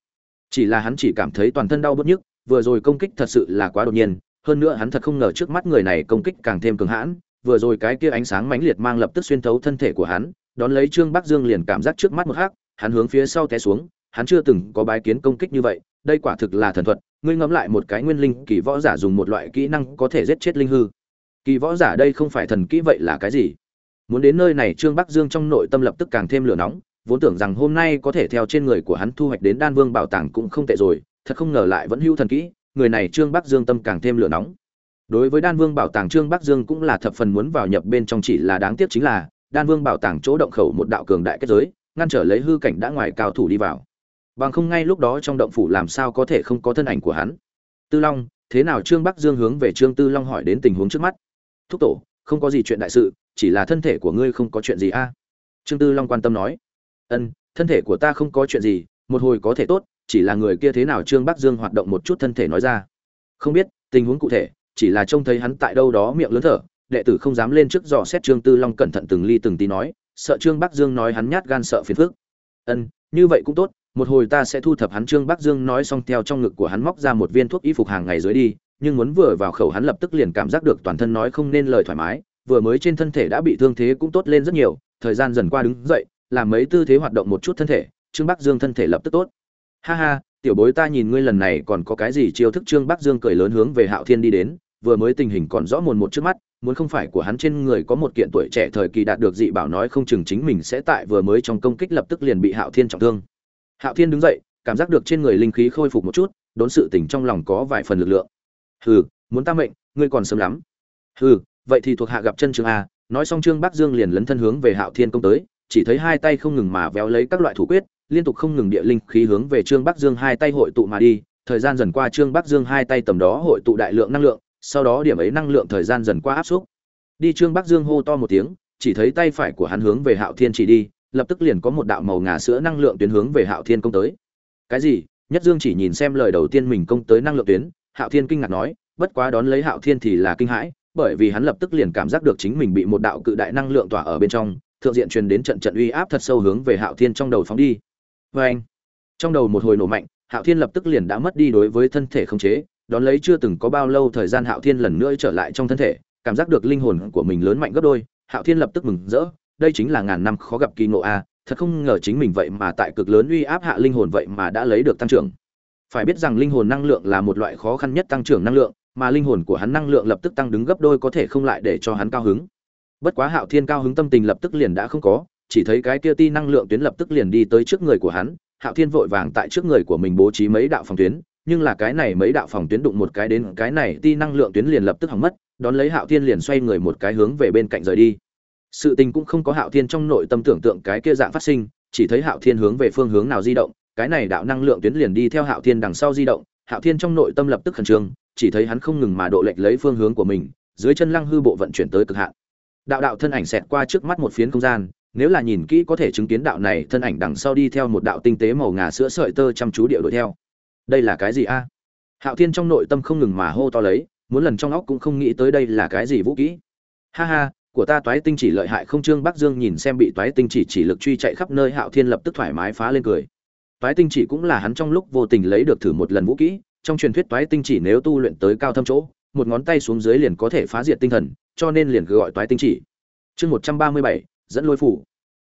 Chỉ là hắn chỉ cảm thấy toàn thân đau bớt nhức, vừa rồi công kích thật sự là quá đột nhiên, hơn nữa hắn thật không ngờ trước mắt người này công kích càng thêm cường hãn vừa rồi cái kia ánh sáng mãnh liệt mang lập tức xuyên thấu thân thể của hắn, đón lấy trương bắc dương liền cảm giác trước mắt một hắc, hắn hướng phía sau té xuống, hắn chưa từng có bái kiến công kích như vậy, đây quả thực là thần thuật, ngươi ngẫm lại một cái nguyên linh kỳ võ giả dùng một loại kỹ năng có thể giết chết linh hư. Kỳ võ giả đây không phải thần kỹ vậy là cái gì? Muốn đến nơi này trương bắc dương trong nội tâm lập tức càng thêm lửa nóng, vốn tưởng rằng hôm nay có thể theo trên người của hắn thu hoạch đến đan vương bảo tàng cũng không tệ rồi, thật không ngờ lại vẫn hữu thần kỹ, người này trương bắc dương tâm càng thêm lửa nóng đối với đan vương bảo tàng trương bắc dương cũng là thập phần muốn vào nhập bên trong chỉ là đáng tiếc chính là, đan vương bảo tàng chỗ động khẩu một đạo cường đại kết giới, ngăn trở lấy hư cảnh đã ngoài cao thủ đi vào. Bằng không ngay lúc đó trong động phủ làm sao có thể không có thân ảnh của hắn? Tư long, thế nào trương bắc dương hướng về trương tư long hỏi đến tình huống trước mắt? Thúc tổ, không có gì chuyện đại sự, chỉ là thân thể của ngươi không có chuyện gì a? Trương tư long quan tâm nói. Ân, thân thể của ta không có chuyện gì, một hồi có thể tốt, chỉ là người kia thế nào trương bắc dương hoạt động một chút thân thể nói ra. Không biết, tình huống cụ thể chỉ là trông thấy hắn tại đâu đó miệng lớn thở, đệ tử không dám lên trước dò xét trương tư long cẩn thận từng ly từng tí nói, sợ trương bắc dương nói hắn nhát gan sợ phiền phức. Ân, như vậy cũng tốt, một hồi ta sẽ thu thập hắn. Trương bắc dương nói xong theo trong ngực của hắn móc ra một viên thuốc y phục hàng ngày dưới đi, nhưng muốn vừa vào khẩu hắn lập tức liền cảm giác được toàn thân nói không nên lời thoải mái, vừa mới trên thân thể đã bị thương thế cũng tốt lên rất nhiều, thời gian dần qua đứng dậy, làm mấy tư thế hoạt động một chút thân thể, trương bắc dương thân thể lập tức tốt. Ha ha, tiểu bối ta nhìn ngươi lần này còn có cái gì chiêu thức? Trương bắc dương cười lớn hướng về hạo thiên đi đến vừa mới tình hình còn rõ mồn một trước mắt, muốn không phải của hắn trên người có một kiện tuổi trẻ thời kỳ đạt được dị bảo nói không chừng chính mình sẽ tại vừa mới trong công kích lập tức liền bị hạo thiên trọng thương. Hạo thiên đứng dậy, cảm giác được trên người linh khí khôi phục một chút, đốn sự tỉnh trong lòng có vài phần lực lượng. Hừ, muốn ta mệnh, ngươi còn sớm lắm. Hừ, vậy thì thuộc hạ gặp chân trường a. Nói xong trương bắc dương liền lấn thân hướng về hạo thiên công tới, chỉ thấy hai tay không ngừng mà véo lấy các loại thủ quyết, liên tục không ngừng địa linh khí hướng về trương bắc dương hai tay hội tụ mà đi. Thời gian dần qua trương bắc dương hai tay tầm đó hội tụ đại lượng năng lượng sau đó điểm ấy năng lượng thời gian dần qua áp xúc đi trương bắc dương hô to một tiếng, chỉ thấy tay phải của hắn hướng về hạo thiên chỉ đi, lập tức liền có một đạo màu ngà sữa năng lượng tuyến hướng về hạo thiên công tới. Cái gì? Nhất dương chỉ nhìn xem lời đầu tiên mình công tới năng lượng tuyến, hạo thiên kinh ngạc nói, bất quá đón lấy hạo thiên thì là kinh hãi, bởi vì hắn lập tức liền cảm giác được chính mình bị một đạo cự đại năng lượng tỏa ở bên trong, thượng diện truyền đến trận trận uy áp thật sâu hướng về hạo thiên trong đầu phóng đi. Vê anh trong đầu một hồi nổ mạnh, hạo thiên lập tức liền đã mất đi đối với thân thể không chế đón lấy chưa từng có bao lâu thời gian hạo thiên lần nữa trở lại trong thân thể, cảm giác được linh hồn của mình lớn mạnh gấp đôi, hạo thiên lập tức mừng rỡ, đây chính là ngàn năm khó gặp kỳ ngộ a, thật không ngờ chính mình vậy mà tại cực lớn uy áp hạ linh hồn vậy mà đã lấy được tăng trưởng. Phải biết rằng linh hồn năng lượng là một loại khó khăn nhất tăng trưởng năng lượng, mà linh hồn của hắn năng lượng lập tức tăng đứng gấp đôi có thể không lại để cho hắn cao hứng. Bất quá hạo thiên cao hứng tâm tình lập tức liền đã không có, chỉ thấy cái kia ti năng lượng tuyến lập tức liền đi tới trước người của hắn, hạo thiên vội vàng tại trước người của mình bố trí mấy đạo phòng tuyến nhưng là cái này mấy đạo phòng tuyến đụng một cái đến, cái này ti năng lượng tuyến liền lập tức hỏng mất, đón lấy hạo thiên liền xoay người một cái hướng về bên cạnh rời đi. Sự tình cũng không có hạo thiên trong nội tâm tưởng tượng cái kia dạng phát sinh, chỉ thấy hạo thiên hướng về phương hướng nào di động, cái này đạo năng lượng tuyến liền đi theo hạo thiên đằng sau di động, hạo thiên trong nội tâm lập tức khẩn trương, chỉ thấy hắn không ngừng mà độ lệch lấy phương hướng của mình, dưới chân lăng hư bộ vận chuyển tới cực hạn. Đạo đạo thân ảnh xẹt qua trước mắt một phiến không gian, nếu là nhìn kỹ có thể chứng kiến đạo này thân ảnh đằng sau đi theo một đạo tinh tế màu ngà sữa sợi tơ chăm chú địa đuổi theo đây là cái gì a? Hạo thiên trong nội tâm không ngừng mà hô to lấy, muốn lần trong óc cũng không nghĩ tới đây là cái gì vũ kỹ. Ha ha, của ta toái tinh chỉ lợi hại không, trương bắc dương nhìn xem bị toái tinh chỉ chỉ lực truy chạy khắp nơi, hạo thiên lập tức thoải mái phá lên cười. Toái tinh chỉ cũng là hắn trong lúc vô tình lấy được thử một lần vũ kỹ, trong truyền thuyết toái tinh chỉ nếu tu luyện tới cao thâm chỗ, một ngón tay xuống dưới liền có thể phá diệt tinh thần, cho nên liền gọi toái tinh chỉ. Chương một trăm ba mươi bảy, dẫn lôi phủ.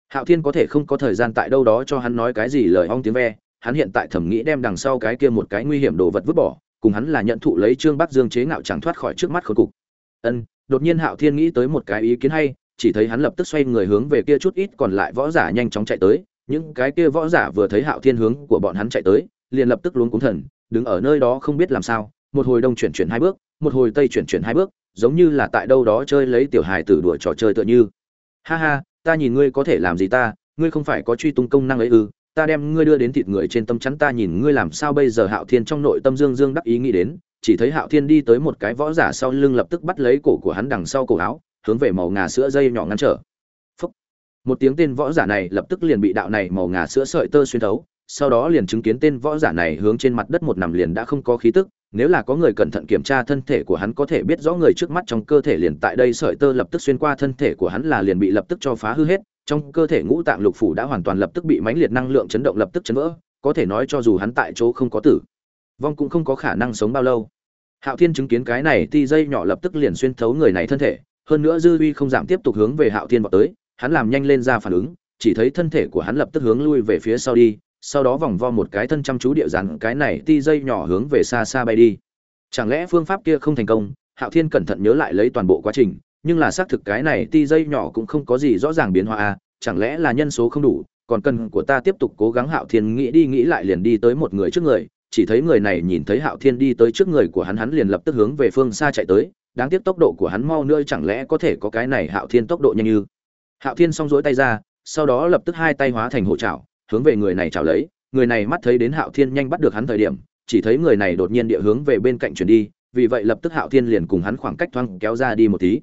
Hạo thiên có thể không có thời gian tại đâu đó cho hắn nói cái gì lời ong tiếng ve hắn hiện tại thẩm nghĩ đem đằng sau cái kia một cái nguy hiểm đồ vật vứt bỏ, cùng hắn là nhận thụ lấy trương bắc dương chế ngạo chẳng thoát khỏi trước mắt khốn cục. Ân, đột nhiên hạo thiên nghĩ tới một cái ý kiến hay, chỉ thấy hắn lập tức xoay người hướng về kia chút ít còn lại võ giả nhanh chóng chạy tới, những cái kia võ giả vừa thấy hạo thiên hướng của bọn hắn chạy tới, liền lập tức luống cúng thần, đứng ở nơi đó không biết làm sao, một hồi đông chuyển chuyển hai bước, một hồi tây chuyển chuyển hai bước, giống như là tại đâu đó chơi lấy tiểu hài tử đùa trò chơi tựa như. Ha ha, ta nhìn ngươi có thể làm gì ta, ngươi không phải có truy tung công năng ấy ư? Ta đem ngươi đưa đến thịt người trên tâm chắn, ta nhìn ngươi làm sao bây giờ hạo thiên trong nội tâm dương dương đắc ý nghĩ đến, chỉ thấy hạo thiên đi tới một cái võ giả sau lưng lập tức bắt lấy cổ của hắn đằng sau cổ áo, hướng về màu ngà sữa dây nhỏ ngăn trở Phúc. một tiếng tên võ giả này lập tức liền bị đạo này màu ngà sữa sợi tơ xuyên thấu, sau đó liền chứng kiến tên võ giả này hướng trên mặt đất một nằm liền đã không có khí tức, nếu là có người cẩn thận kiểm tra thân thể của hắn có thể biết rõ người trước mắt trong cơ thể liền tại đây sợi tơ lập tức xuyên qua thân thể của hắn là liền bị lập tức cho phá hư hết trong cơ thể ngũ tạng lục phủ đã hoàn toàn lập tức bị mãnh liệt năng lượng chấn động lập tức chấn vỡ, có thể nói cho dù hắn tại chỗ không có tử, vong cũng không có khả năng sống bao lâu. Hạo thiên chứng kiến cái này thì dây nhỏ lập tức liền xuyên thấu người này thân thể, hơn nữa dư uy không giảm tiếp tục hướng về hạo thiên vào tới, hắn làm nhanh lên ra phản ứng, chỉ thấy thân thể của hắn lập tức hướng lui về phía sau đi, sau đó vòng vo một cái thân chăm chú địa dàn cái này ti dây nhỏ hướng về xa xa bay đi. Chẳng lẽ phương pháp kia không thành công? Hạo thiên cẩn thận nhớ lại lấy toàn bộ quá trình nhưng là xác thực cái này ti dây nhỏ cũng không có gì rõ ràng biến hóa à chẳng lẽ là nhân số không đủ, còn cần của ta tiếp tục cố gắng hạo thiên nghĩ đi nghĩ lại liền đi tới một người trước người, chỉ thấy người này nhìn thấy hạo thiên đi tới trước người của hắn hắn liền lập tức hướng về phương xa chạy tới, đáng tiếc tốc độ của hắn mau nữa chẳng lẽ có thể có cái này hạo thiên tốc độ nhanh như. Hạo thiên song rỗi tay ra, sau đó lập tức hai tay hóa thành hộ trảo hướng về người này chảo lấy, người này mắt thấy đến hạo thiên nhanh bắt được hắn thời điểm, chỉ thấy người này đột nhiên địa hướng về bên cạnh chuyển đi, vì vậy lập tức hạo thiên liền cùng hắn khoảng cách thoáng kéo ra đi một tí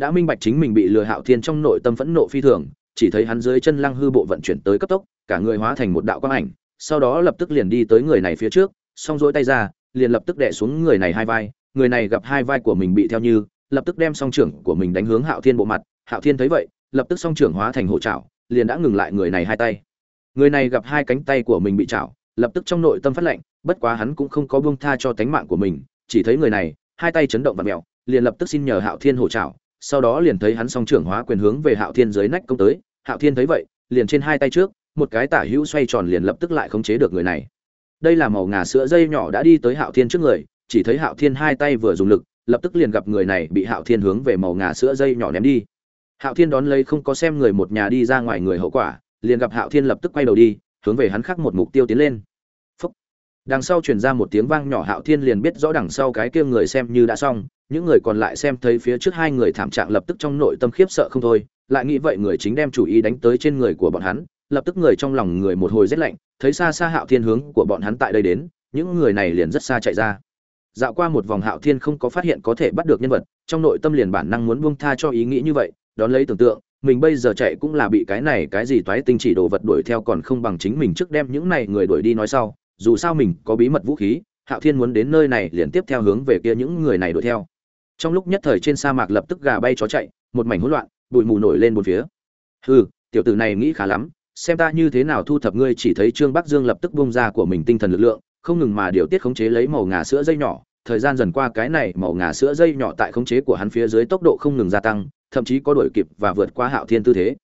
đã minh bạch chính mình bị lừa hạo thiên trong nội tâm phẫn nộ phi thường, chỉ thấy hắn dưới chân lăng hư bộ vận chuyển tới cấp tốc, cả người hóa thành một đạo quang ảnh, sau đó lập tức liền đi tới người này phía trước xong rỗi tay ra, liền lập tức đè xuống người này hai vai, người này gặp hai vai của mình bị theo như, lập tức đem song trưởng của mình đánh hướng hạo thiên bộ mặt, hạo thiên thấy vậy, lập tức song trưởng hóa thành hộ trảo liền đã ngừng lại người này hai tay. Người này gặp hai cánh tay của mình bị chảo, lập tức trong nội tâm phát lệnh, bất quá hắn cũng không có buông tha cho tánh mạng của mình, chỉ thấy người này, hai tay chấn động và mẹo liền lập tức xin nhờ hạo thiên hỗ chảo sau đó liền thấy hắn song trưởng hóa quyền hướng về hạo thiên dưới nách công tới. Hạo thiên thấy vậy, liền trên hai tay trước, một cái tả hữu xoay tròn liền lập tức lại khống chế được người này. Đây là màu ngà sữa dây nhỏ đã đi tới hạo thiên trước người, chỉ thấy hạo thiên hai tay vừa dùng lực, lập tức liền gặp người này bị hạo thiên hướng về màu ngà sữa dây nhỏ ném đi. Hạo thiên đón lấy không có xem người một nhà đi ra ngoài người hậu quả, liền gặp hạo thiên lập tức quay đầu đi, hướng về hắn khác một mục tiêu tiến lên đằng sau truyền ra một tiếng vang nhỏ hạo thiên liền biết rõ đằng sau cái kia người xem như đã xong, những người còn lại xem thấy phía trước hai người thảm trạng lập tức trong nội tâm khiếp sợ không thôi, lại nghĩ vậy người chính đem chủ ý đánh tới trên người của bọn hắn, lập tức người trong lòng người một hồi rét lạnh, thấy xa xa hạo thiên hướng của bọn hắn tại đây đến, những người này liền rất xa chạy ra. Dạo qua một vòng hạo thiên không có phát hiện có thể bắt được nhân vật, trong nội tâm liền bản năng muốn buông tha cho ý nghĩ như vậy, đón lấy tưởng tượng, mình bây giờ chạy cũng là bị cái này cái gì toái tinh chỉ đồ vật đuổi theo còn không bằng chính mình trước đem những này người đuổi đi nói sau dù sao mình có bí mật vũ khí, hạo thiên muốn đến nơi này liền tiếp theo hướng về kia những người này đuổi theo. Trong lúc nhất thời trên sa mạc lập tức gà bay chó chạy, một mảnh hỗn loạn, bụi mù nổi lên bốn phía. Hừ, tiểu tử này nghĩ khá lắm, xem ta như thế nào thu thập ngươi chỉ thấy trương bắc dương lập tức bung ra của mình tinh thần lực lượng, không ngừng mà điều tiết khống chế lấy màu ngà sữa dây nhỏ. Thời gian dần qua cái này màu ngà sữa dây nhỏ tại khống chế của hắn phía dưới tốc độ không ngừng gia tăng, thậm chí có đổi kịp và vượt qua hạo thiên tư thế.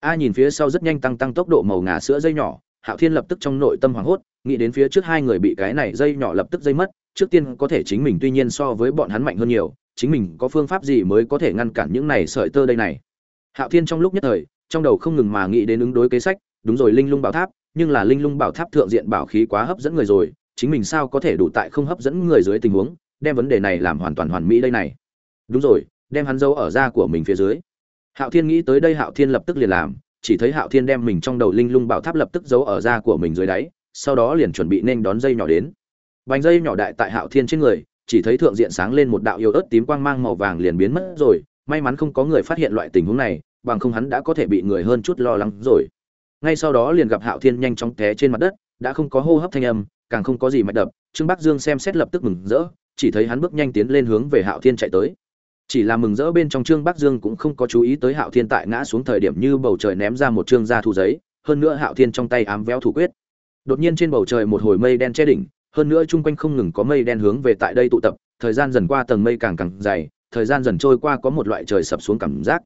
A nhìn phía sau rất nhanh tăng tăng tốc độ màu ngà sữa dây nhỏ, hạo thiên lập tức trong nội tâm hoảng hốt nghĩ đến phía trước hai người bị cái này dây nhỏ lập tức dây mất, trước tiên có thể chính mình tuy nhiên so với bọn hắn mạnh hơn nhiều, chính mình có phương pháp gì mới có thể ngăn cản những này sợi tơ đây này. Hạo thiên trong lúc nhất thời, trong đầu không ngừng mà nghĩ đến ứng đối kế sách, đúng rồi linh lung bảo tháp, nhưng là linh lung bảo tháp thượng diện bảo khí quá hấp dẫn người rồi, chính mình sao có thể đủ tại không hấp dẫn người dưới tình huống, đem vấn đề này làm hoàn toàn hoàn mỹ đây này. Đúng rồi, đem hắn giấu ở da của mình phía dưới. Hạo thiên nghĩ tới đây hạo thiên lập tức liền làm, chỉ thấy hạo thiên đem mình trong đầu linh lung bảo tháp lập tức giấu ở da của mình dưới đáy sau đó liền chuẩn bị nên đón dây nhỏ đến. Bánh dây nhỏ đại tại hạo thiên trên người, chỉ thấy thượng diện sáng lên một đạo yêu ớt tím quang mang màu vàng liền biến mất rồi, may mắn không có người phát hiện loại tình huống này, bằng không hắn đã có thể bị người hơn chút lo lắng rồi. Ngay sau đó liền gặp hạo thiên nhanh chóng té trên mặt đất, đã không có hô hấp thanh âm, càng không có gì mạch đập, trương bắc dương xem xét lập tức mừng rỡ, chỉ thấy hắn bước nhanh tiến lên hướng về hạo thiên chạy tới. Chỉ là mừng rỡ bên trong trương bắc dương cũng không có chú ý tới hạo thiên tại ngã xuống thời điểm như bầu trời ném ra một trương da thu giấy, hơn nữa hạo thiên trong tay ám véo thủ quyết đột nhiên trên bầu trời một hồi mây đen che đỉnh, hơn nữa chung quanh không ngừng có mây đen hướng về tại đây tụ tập, thời gian dần qua tầng mây càng càng dày, thời gian dần trôi qua có một loại trời sập xuống cảm giác.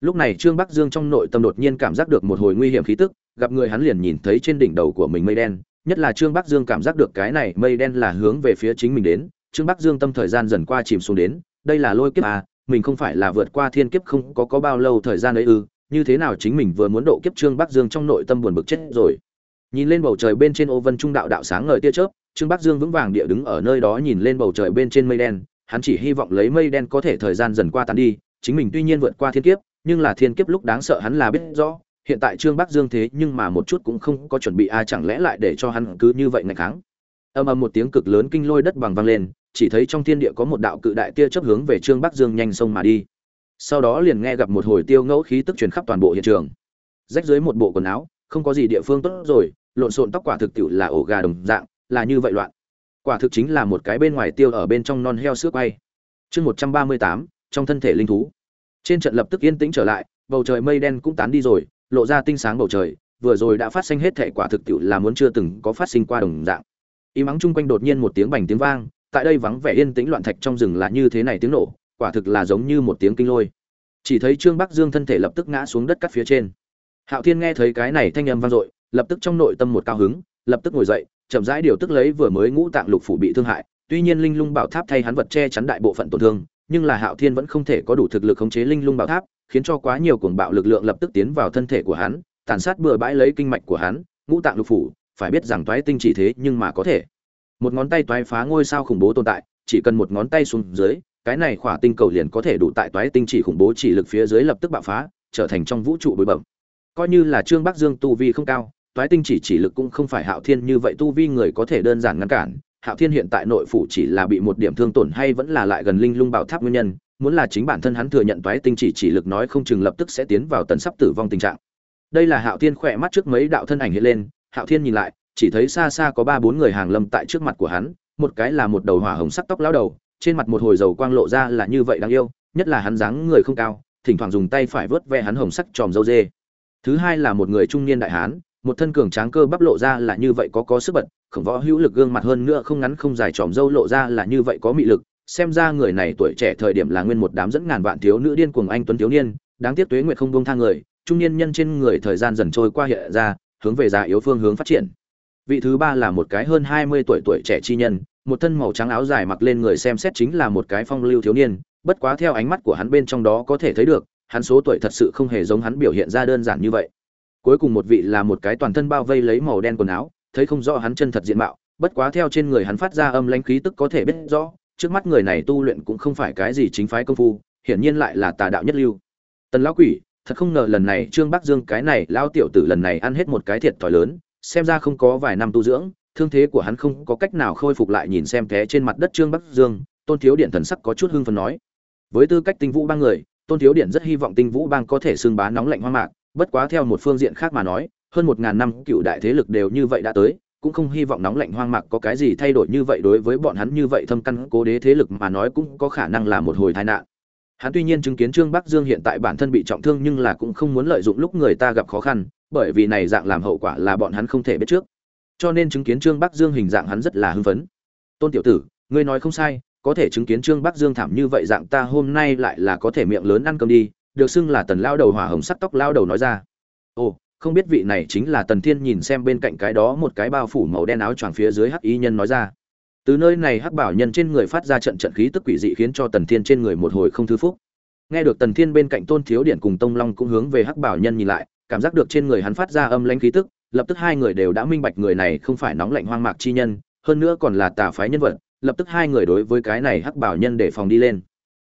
Lúc này trương bắc dương trong nội tâm đột nhiên cảm giác được một hồi nguy hiểm khí tức, gặp người hắn liền nhìn thấy trên đỉnh đầu của mình mây đen, nhất là trương bắc dương cảm giác được cái này mây đen là hướng về phía chính mình đến, trương bắc dương tâm thời gian dần qua chìm xuống đến, đây là lôi kiếp à mình không phải là vượt qua thiên kiếp không có có bao lâu thời gian ấy ư, như thế nào chính mình vừa muốn độ kiếp trương bắc dương trong nội tâm buồn bực chết rồi nhìn lên bầu trời bên trên ô vân trung đạo đạo sáng ngời tia chớp, trương bắc dương vững vàng địa đứng ở nơi đó nhìn lên bầu trời bên trên mây đen, hắn chỉ hy vọng lấy mây đen có thể thời gian dần qua tàn đi, chính mình tuy nhiên vượt qua thiên kiếp, nhưng là thiên kiếp lúc đáng sợ hắn là biết rõ, hiện tại trương bắc dương thế nhưng mà một chút cũng không có chuẩn bị a, chẳng lẽ lại để cho hắn cứ như vậy ngày kháng? Âm ầm một tiếng cực lớn kinh lôi đất bằng vang lên, chỉ thấy trong thiên địa có một đạo cự đại tia chớp hướng về trương bắc dương nhanh sông mà đi. Sau đó liền nghe gặp một hồi tiêu ngẫu khí tức truyền khắp toàn bộ hiện trường. Rách dưới một bộ quần áo không có gì địa phương tốt rồi, lộn xộn tóc quả thực tiểu là ổ gà đồng dạng, là như vậy loạn. Quả thực chính là một cái bên ngoài tiêu ở bên trong non heo sữa quay. Chương một trăm ba mươi tám, trong thân thể linh thú. Trên trận lập tức yên tĩnh trở lại, bầu trời mây đen cũng tán đi rồi, lộ ra tinh sáng bầu trời, vừa rồi đã phát sinh hết thể quả thực tiểu là muốn chưa từng có phát sinh qua đồng dạng. Y mắng chung quanh đột nhiên một tiếng bành tiếng vang, tại đây vắng vẻ yên tĩnh loạn thạch trong rừng là như thế này tiếng nổ, quả thực là giống như một tiếng kinh lôi. Chỉ thấy trương bắc dương thân thể lập tức ngã xuống đất cắt phía trên hạo thiên nghe thấy cái này thanh âm vang dội, lập tức trong nội tâm một cao hứng, lập tức ngồi dậy, chậm rãi điều tức lấy vừa mới ngũ tạng lục phủ bị thương hại. Tuy nhiên linh lung bảo tháp thay hắn vật che chắn đại bộ phận tổn thương, nhưng là hạo thiên vẫn không thể có đủ thực lực khống chế linh lung bảo tháp, khiến cho quá nhiều cuồng bạo lực lượng lập tức tiến vào thân thể của hắn, tàn sát bừa bãi lấy kinh mạch của hắn, ngũ tạng lục phủ, phải biết rằng toái tinh chỉ thế nhưng mà có thể. Một ngón tay toái phá ngôi sao khủng bố tồn tại, chỉ cần một ngón tay xuống dưới, cái này khỏa tinh cầu liền có thể đủ tại toái tinh chỉ khủng bố chỉ lực phía dưới lập tức bạo phá, trở thành trong vũ trụ bụi bẩm coi như là trương bắc dương tu vi không cao, toái tinh chỉ chỉ lực cũng không phải hạo thiên như vậy tu vi người có thể đơn giản ngăn cản. Hạo thiên hiện tại nội phủ chỉ là bị một điểm thương tổn hay vẫn là lại gần linh lung bảo tháp nguyên nhân, muốn là chính bản thân hắn thừa nhận toái tinh chỉ chỉ lực nói không chừng lập tức sẽ tiến vào tần sắp tử vong tình trạng. Đây là hạo thiên khỏe mắt trước mấy đạo thân ảnh hiện lên, hạo thiên nhìn lại, chỉ thấy xa xa có ba bốn người hàng lâm tại trước mặt của hắn, một cái là một đầu hỏa hồng sắc tóc lão đầu, trên mặt một hồi dầu quang lộ ra là như vậy đáng yêu, nhất là hắn dáng người không cao, thỉnh thoảng dùng tay phải vớt ve hắn hồng sắc tròm dâu dê thứ hai là một người trung niên đại hán, một thân cường tráng cơ bắp lộ ra là như vậy có có sức bật, khổng võ hữu lực gương mặt hơn nữa không ngắn không dài tròm dâu lộ ra là như vậy có mị lực. Xem ra người này tuổi trẻ thời điểm là nguyên một đám dẫn ngàn vạn thiếu nữ điên cuồng anh tuấn thiếu niên, đáng tiếc tuế nguyệt không buông thang người, trung niên nhân trên người thời gian dần trôi qua hiện ra, hướng về già yếu phương hướng phát triển. Vị thứ ba là một cái hơn hai mươi tuổi tuổi trẻ chi nhân, một thân màu trắng áo dài mặc lên người xem xét chính là một cái phong lưu thiếu niên, bất quá theo ánh mắt của hắn bên trong đó có thể thấy được hắn số tuổi thật sự không hề giống hắn biểu hiện ra đơn giản như vậy. Cuối cùng một vị là một cái toàn thân bao vây lấy màu đen quần áo, thấy không rõ hắn chân thật diện mạo, bất quá theo trên người hắn phát ra âm lãnh khí tức có thể biết rõ, trước mắt người này tu luyện cũng không phải cái gì chính phái công phu, hiển nhiên lại là tà đạo nhất lưu. Tần lão quỷ, thật không ngờ lần này trương bắc dương cái này, lão tiểu tử lần này ăn hết một cái thiệt thòi lớn, xem ra không có vài năm tu dưỡng, thương thế của hắn không có cách nào khôi phục lại nhìn xem té trên mặt đất trương bắc dương, tôn thiếu điện thần sắc có chút hưng phấn nói. Với tư cách tinh vũ ba người tôn thiếu điện rất hy vọng tinh vũ bang có thể xưng bá nóng lạnh hoa mạc, bất quá theo một phương diện khác mà nói, hơn một ngàn năm cựu đại thế lực đều như vậy đã tới, cũng không hy vọng nóng lạnh hoang mạc có cái gì thay đổi như vậy đối với bọn hắn như vậy thâm căn cố đế thế lực mà nói cũng có khả năng là một hồi tai nạn. Hắn tuy nhiên chứng kiến trương bắc dương hiện tại bản thân bị trọng thương nhưng là cũng không muốn lợi dụng lúc người ta gặp khó khăn, bởi vì này dạng làm hậu quả là bọn hắn không thể biết trước. Cho nên chứng kiến trương bắc dương hình dạng hắn rất là hưng phấn. Tôn tiểu tử, ngươi nói không sai có thể chứng kiến trương bắc dương thảm như vậy dạng ta hôm nay lại là có thể miệng lớn ăn cơm đi, được xưng là tần lao đầu hỏa hồng sắc tóc lao đầu nói ra. Ồ, không biết vị này chính là tần thiên nhìn xem bên cạnh cái đó một cái bao phủ màu đen áo choàng phía dưới hắc y nhân nói ra. Từ nơi này hắc bảo nhân trên người phát ra trận trận khí tức quỷ dị khiến cho tần thiên trên người một hồi không thư phúc. Nghe được tần thiên bên cạnh tôn thiếu điện cùng tông long cũng hướng về hắc bảo nhân nhìn lại, cảm giác được trên người hắn phát ra âm lãnh khí tức, lập tức hai người đều đã minh bạch người này không phải nóng lạnh hoang mạc chi nhân, hơn nữa còn là tà phái nhân vật lập tức hai người đối với cái này hắc bảo nhân để phòng đi lên.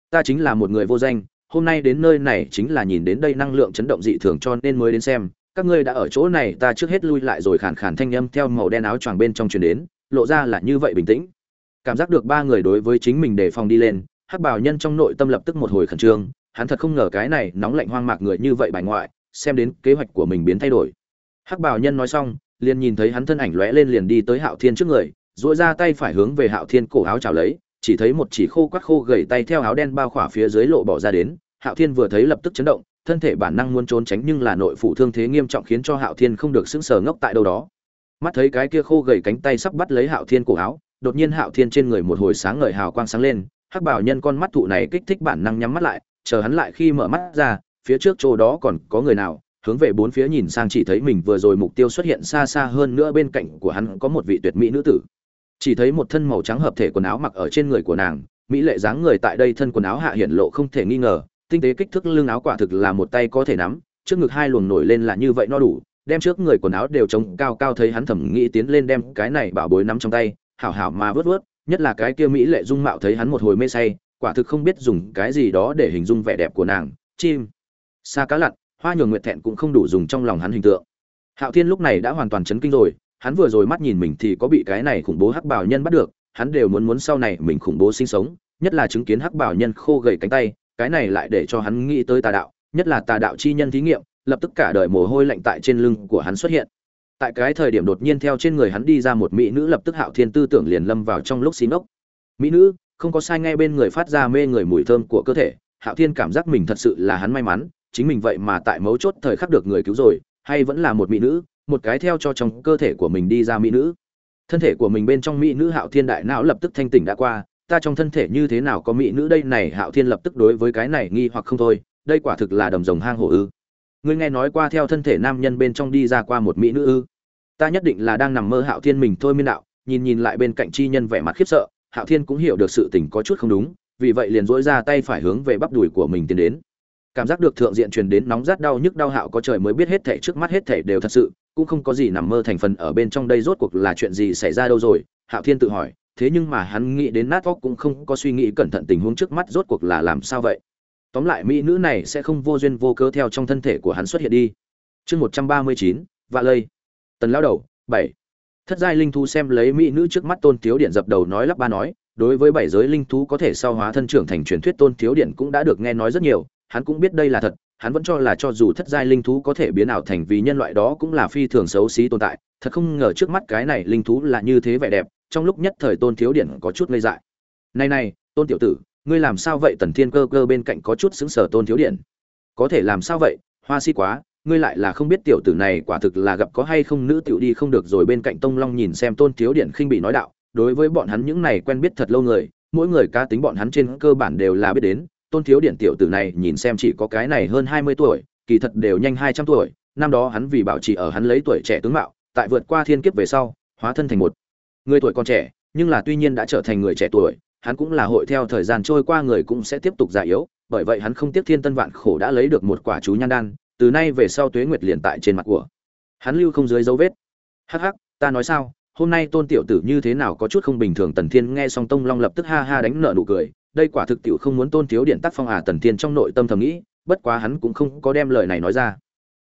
Ta chính là một người vô danh, hôm nay đến nơi này chính là nhìn đến đây năng lượng chấn động dị thường cho nên mới đến xem. Các ngươi đã ở chỗ này, ta trước hết lui lại rồi khàn khàn thanh âm theo màu đen áo choàng bên trong truyền đến, lộ ra là như vậy bình tĩnh. Cảm giác được ba người đối với chính mình để phòng đi lên, hắc bảo nhân trong nội tâm lập tức một hồi khẩn trương, hắn thật không ngờ cái này nóng lạnh hoang mạc người như vậy bài ngoại, xem đến kế hoạch của mình biến thay đổi. Hắc bảo nhân nói xong, liền nhìn thấy hắn thân ảnh lóe lên liền đi tới hạo thiên trước người dội ra tay phải hướng về hạo thiên cổ áo chào lấy, chỉ thấy một chỉ khô quắt khô gầy tay theo áo đen bao khỏa phía dưới lộ bỏ ra đến. Hạo thiên vừa thấy lập tức chấn động, thân thể bản năng muốn trốn tránh nhưng là nội phụ thương thế nghiêm trọng khiến cho hạo thiên không được sững sờ ngốc tại đâu đó. Mắt thấy cái kia khô gầy cánh tay sắp bắt lấy hạo thiên cổ áo, đột nhiên hạo thiên trên người một hồi sáng ngời hào quang sáng lên, hắc bảo nhân con mắt thụ này kích thích bản năng nhắm mắt lại, chờ hắn lại khi mở mắt ra, phía trước chỗ đó còn có người nào, hướng về bốn phía nhìn sang chỉ thấy mình vừa rồi mục tiêu xuất hiện xa xa hơn nữa bên cạnh của hắn có một vị tuyệt mỹ nữ tử chỉ thấy một thân màu trắng hợp thể quần áo mặc ở trên người của nàng, mỹ lệ dáng người tại đây thân quần áo hạ hiển lộ không thể nghi ngờ, tinh tế kích thước lưng áo quả thực là một tay có thể nắm, trước ngực hai luồng nổi lên là như vậy no đủ, đem trước người quần áo đều trống cao cao thấy hắn thẩm nghĩ tiến lên đem cái này bảo bối nắm trong tay, hảo hảo mà vớt vớt, nhất là cái kia mỹ lệ dung mạo thấy hắn một hồi mê say, quả thực không biết dùng cái gì đó để hình dung vẻ đẹp của nàng. Chim. Xa cá lặn, hoa nhường nguyệt thẹn cũng không đủ dùng trong lòng hắn hình tượng. Hạo thiên lúc này đã hoàn toàn chấn kinh rồi hắn vừa rồi mắt nhìn mình thì có bị cái này khủng bố hắc bảo nhân bắt được, hắn đều muốn muốn sau này mình khủng bố sinh sống, nhất là chứng kiến hắc bảo nhân khô gầy cánh tay, cái này lại để cho hắn nghĩ tới tà đạo, nhất là tà đạo chi nhân thí nghiệm, lập tức cả đời mồ hôi lạnh tại trên lưng của hắn xuất hiện. Tại cái thời điểm đột nhiên theo trên người hắn đi ra một mỹ nữ lập tức hạo thiên tư tưởng liền lâm vào trong lúc xí ngốc mỹ nữ, không có sai ngay bên người phát ra mê người mùi thơm của cơ thể, hạo thiên cảm giác mình thật sự là hắn may mắn, chính mình vậy mà tại mấu chốt thời khắc được người cứu rồi, hay vẫn là một mỹ nữ một cái theo cho trong cơ thể của mình đi ra mỹ nữ. Thân thể của mình bên trong mỹ nữ hạo thiên đại não lập tức thanh tỉnh đã qua, ta trong thân thể như thế nào có mỹ nữ đây này, hạo thiên lập tức đối với cái này nghi hoặc không thôi, đây quả thực là đầm rồng hang hổ ư. Ngươi nghe nói qua theo thân thể nam nhân bên trong đi ra qua một mỹ nữ ư? Ta nhất định là đang nằm mơ hạo thiên mình thôi miên đạo, nhìn nhìn lại bên cạnh chi nhân vẻ mặt khiếp sợ, hạo thiên cũng hiểu được sự tình có chút không đúng, vì vậy liền dỗi ra tay phải hướng về bắp đùi của mình tiến đến. Cảm giác được thượng diện truyền đến nóng rát đau nhức đau hạo có trời mới biết hết thể trước mắt hết thể đều thật sự cũng không có gì nằm mơ thành phần ở bên trong đây rốt cuộc là chuyện gì xảy ra đâu rồi, hạo thiên tự hỏi, thế nhưng mà hắn nghĩ đến nát óc cũng không có suy nghĩ cẩn thận tình huống trước mắt rốt cuộc là làm sao vậy. Tóm lại mỹ nữ này sẽ không vô duyên vô cớ theo trong thân thể của hắn xuất hiện đi. Chương một trăm ba mươi chín, vạ lây. Tần lao đầu, bảy. Thất giai linh thú xem lấy mỹ nữ trước mắt tôn thiếu điện dập đầu nói lắp ba nói, đối với bảy giới linh thú có thể sau hóa thân trưởng thành truyền thuyết tôn thiếu điện cũng đã được nghe nói rất nhiều, hắn cũng biết đây là thật hắn vẫn cho là cho dù thất giai linh thú có thể biến ảo thành vì nhân loại đó cũng là phi thường xấu xí tồn tại, thật không ngờ trước mắt cái này linh thú là như thế vẻ đẹp, trong lúc nhất thời tôn thiếu điển có chút ngây dại. Này này, tôn tiểu tử, ngươi làm sao vậy? Tần thiên cơ cơ bên cạnh có chút xứng sở tôn thiếu điển. có thể làm sao vậy? Hoa si quá, ngươi lại là không biết tiểu tử này quả thực là gặp có hay không nữ tiểu đi không được rồi. Bên cạnh tông long nhìn xem tôn thiếu điển khinh bị nói đạo, đối với bọn hắn những này quen biết thật lâu người, mỗi người cá tính bọn hắn trên cơ bản đều là biết đến tôn thiếu điện tiểu tử này nhìn xem chỉ có cái này hơn hai mươi tuổi, kỳ thật đều nhanh hai trăm tuổi, năm đó hắn vì bảo trì ở hắn lấy tuổi trẻ tướng mạo, tại vượt qua thiên kiếp về sau, hóa thân thành một người tuổi còn trẻ, nhưng là tuy nhiên đã trở thành người trẻ tuổi, hắn cũng là hội theo thời gian trôi qua người cũng sẽ tiếp tục già yếu, bởi vậy hắn không tiếc thiên tân vạn khổ đã lấy được một quả chú nhan đan, từ nay về sau tuế nguyệt liền tại trên mặt của hắn lưu không dưới dấu vết. Hắc hắc, ta nói sao, hôm nay tôn tiểu tử như thế nào có chút không bình thường, tần thiên nghe xong tông long lập tức ha ha đánh nợ nụ cười đây quả thực tiểu không muốn tôn thiếu điện tác phong à tần thiên trong nội tâm thầm nghĩ, bất quá hắn cũng không có đem lời này nói ra.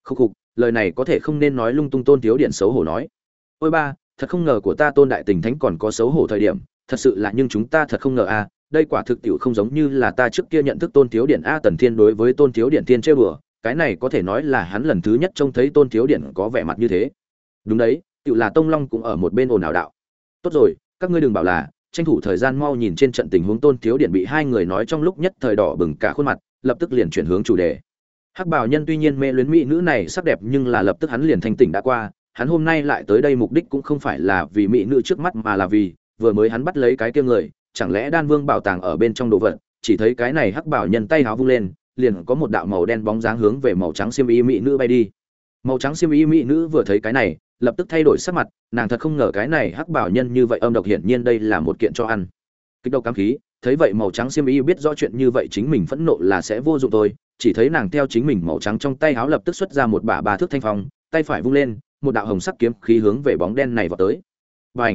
Khúc khục, lời này có thể không nên nói lung tung tôn thiếu điện xấu hổ nói. Ôi ba, thật không ngờ của ta tôn đại tình thánh còn có xấu hổ thời điểm, thật sự là nhưng chúng ta thật không ngờ à? đây quả thực tiểu không giống như là ta trước kia nhận thức tôn thiếu điện a tần thiên đối với tôn thiếu điện tiên chơi bừa cái này có thể nói là hắn lần thứ nhất trông thấy tôn thiếu điện có vẻ mặt như thế. Đúng đấy, tiểu là tông long cũng ở một bên ồn ào đạo. Tốt rồi, các ngươi đừng bảo là tranh thủ thời gian mau nhìn trên trận tình huống tôn thiếu điện bị hai người nói trong lúc nhất thời đỏ bừng cả khuôn mặt, lập tức liền chuyển hướng chủ đề. Hắc bảo nhân tuy nhiên mê luyến mỹ nữ này sắc đẹp nhưng là lập tức hắn liền thanh tỉnh đã qua, hắn hôm nay lại tới đây mục đích cũng không phải là vì mỹ nữ trước mắt mà là vì, vừa mới hắn bắt lấy cái kia người, chẳng lẽ đan vương bảo tàng ở bên trong đồ vật, chỉ thấy cái này hắc bảo nhân tay háo vung lên, liền có một đạo màu đen bóng dáng hướng về màu trắng xiêm y mỹ nữ bay đi. Màu trắng xiêm y mỹ nữ vừa thấy cái này lập tức thay đổi sắc mặt, nàng thật không ngờ cái này hắc bảo nhân như vậy âm độc hiển nhiên đây là một kiện cho ăn. Kích động cám khí, thấy vậy màu trắng xiêm y biết rõ chuyện như vậy chính mình phẫn nộ là sẽ vô dụng thôi, chỉ thấy nàng theo chính mình màu trắng trong tay áo lập tức xuất ra một bả ba thước thanh phong, tay phải vung lên, một đạo hồng sắc kiếm khí hướng về bóng đen này vào tới. Và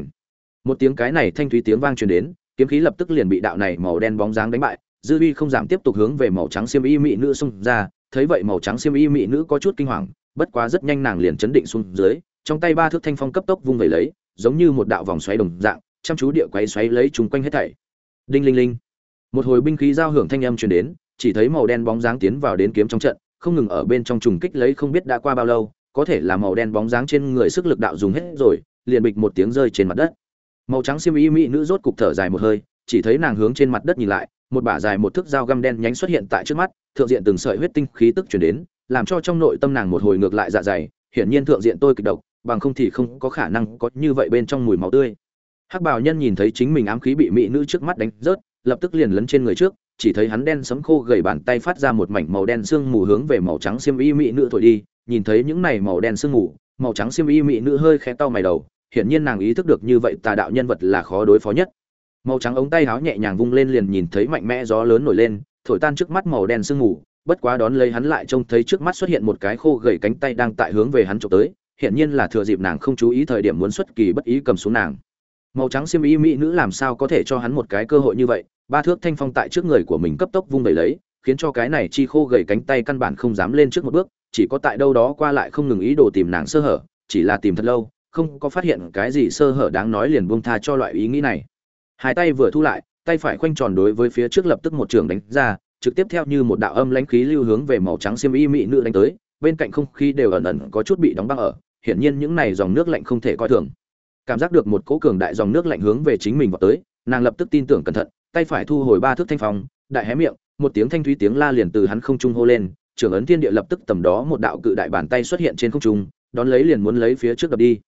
một tiếng cái này thanh thúy tiếng vang truyền đến, kiếm khí lập tức liền bị đạo này màu đen bóng dáng đánh bại, dư uy không giảm tiếp tục hướng về màu trắng xiêm y mỹ nữ xung ra, thấy vậy màu trắng xiêm y mỹ nữ có chút kinh hoàng, bất quá rất nhanh nàng liền chấn định xuống dưới trong tay ba thước thanh phong cấp tốc vung về lấy, giống như một đạo vòng xoáy đồng dạng, chăm chú địa quấy xoáy lấy chúng quanh hết thảy. Đinh linh linh. Một hồi binh khí giao hưởng thanh âm truyền đến, chỉ thấy màu đen bóng dáng tiến vào đến kiếm trong trận, không ngừng ở bên trong trùng kích lấy không biết đã qua bao lâu, có thể là màu đen bóng dáng trên người sức lực đạo dùng hết rồi, liền bịch một tiếng rơi trên mặt đất. Màu trắng xiêm y mỹ nữ rốt cục thở dài một hơi, chỉ thấy nàng hướng trên mặt đất nhìn lại, một bả dài một thước dao găm đen nhánh xuất hiện tại trước mắt, thượng diện từng sợi huyết tinh khí tức chuyển đến, làm cho trong nội tâm nàng một hồi ngược lại dạ dày, hiển nhiên thượng diện tôi kịch độc bằng không thì không có khả năng có như vậy bên trong mùi máu tươi. Hắc bào nhân nhìn thấy chính mình ám khí bị mỹ nữ trước mắt đánh rớt, lập tức liền lấn trên người trước, chỉ thấy hắn đen sấm khô gầy bàn tay phát ra một mảnh màu đen sương mù hướng về màu trắng xiêm y mỹ nữ thổi đi, nhìn thấy những này màu đen sương mù, màu trắng xiêm y mỹ nữ hơi khẽ tao mày đầu, hiển nhiên nàng ý thức được như vậy tà đạo nhân vật là khó đối phó nhất. Màu trắng ống tay áo nhẹ nhàng vung lên liền nhìn thấy mạnh mẽ gió lớn nổi lên, thổi tan trước mắt màu đen sương mù, bất quá đón lấy hắn lại trông thấy trước mắt xuất hiện một cái khô gầy cánh tay đang tại hướng về hắn trộm tới hiển nhiên là thừa dịp nàng không chú ý thời điểm muốn xuất kỳ bất ý cầm xuống nàng. Màu trắng xiêm y mỹ nữ làm sao có thể cho hắn một cái cơ hội như vậy? Ba thước thanh phong tại trước người của mình cấp tốc vung đầy lấy, khiến cho cái này chi khô gầy cánh tay căn bản không dám lên trước một bước, chỉ có tại đâu đó qua lại không ngừng ý đồ tìm nàng sơ hở, chỉ là tìm thật lâu, không có phát hiện cái gì sơ hở đáng nói liền buông tha cho loại ý nghĩ này. Hai tay vừa thu lại, tay phải khoanh tròn đối với phía trước lập tức một trường đánh ra, trực tiếp theo như một đạo âm lãnh khí lưu hướng về màu trắng xiêm y mỹ nữ đánh tới, bên cạnh không khí đều ẩn ẩn có chút bị đóng băng ở hiển nhiên những này dòng nước lạnh không thể coi thường. Cảm giác được một cỗ cường đại dòng nước lạnh hướng về chính mình vào tới, nàng lập tức tin tưởng cẩn thận, tay phải thu hồi ba thước thanh phong, đại hé miệng, một tiếng thanh thúy tiếng la liền từ hắn không trung hô lên, trưởng ấn thiên địa lập tức tầm đó một đạo cự đại bàn tay xuất hiện trên không trung, đón lấy liền muốn lấy phía trước đập đi.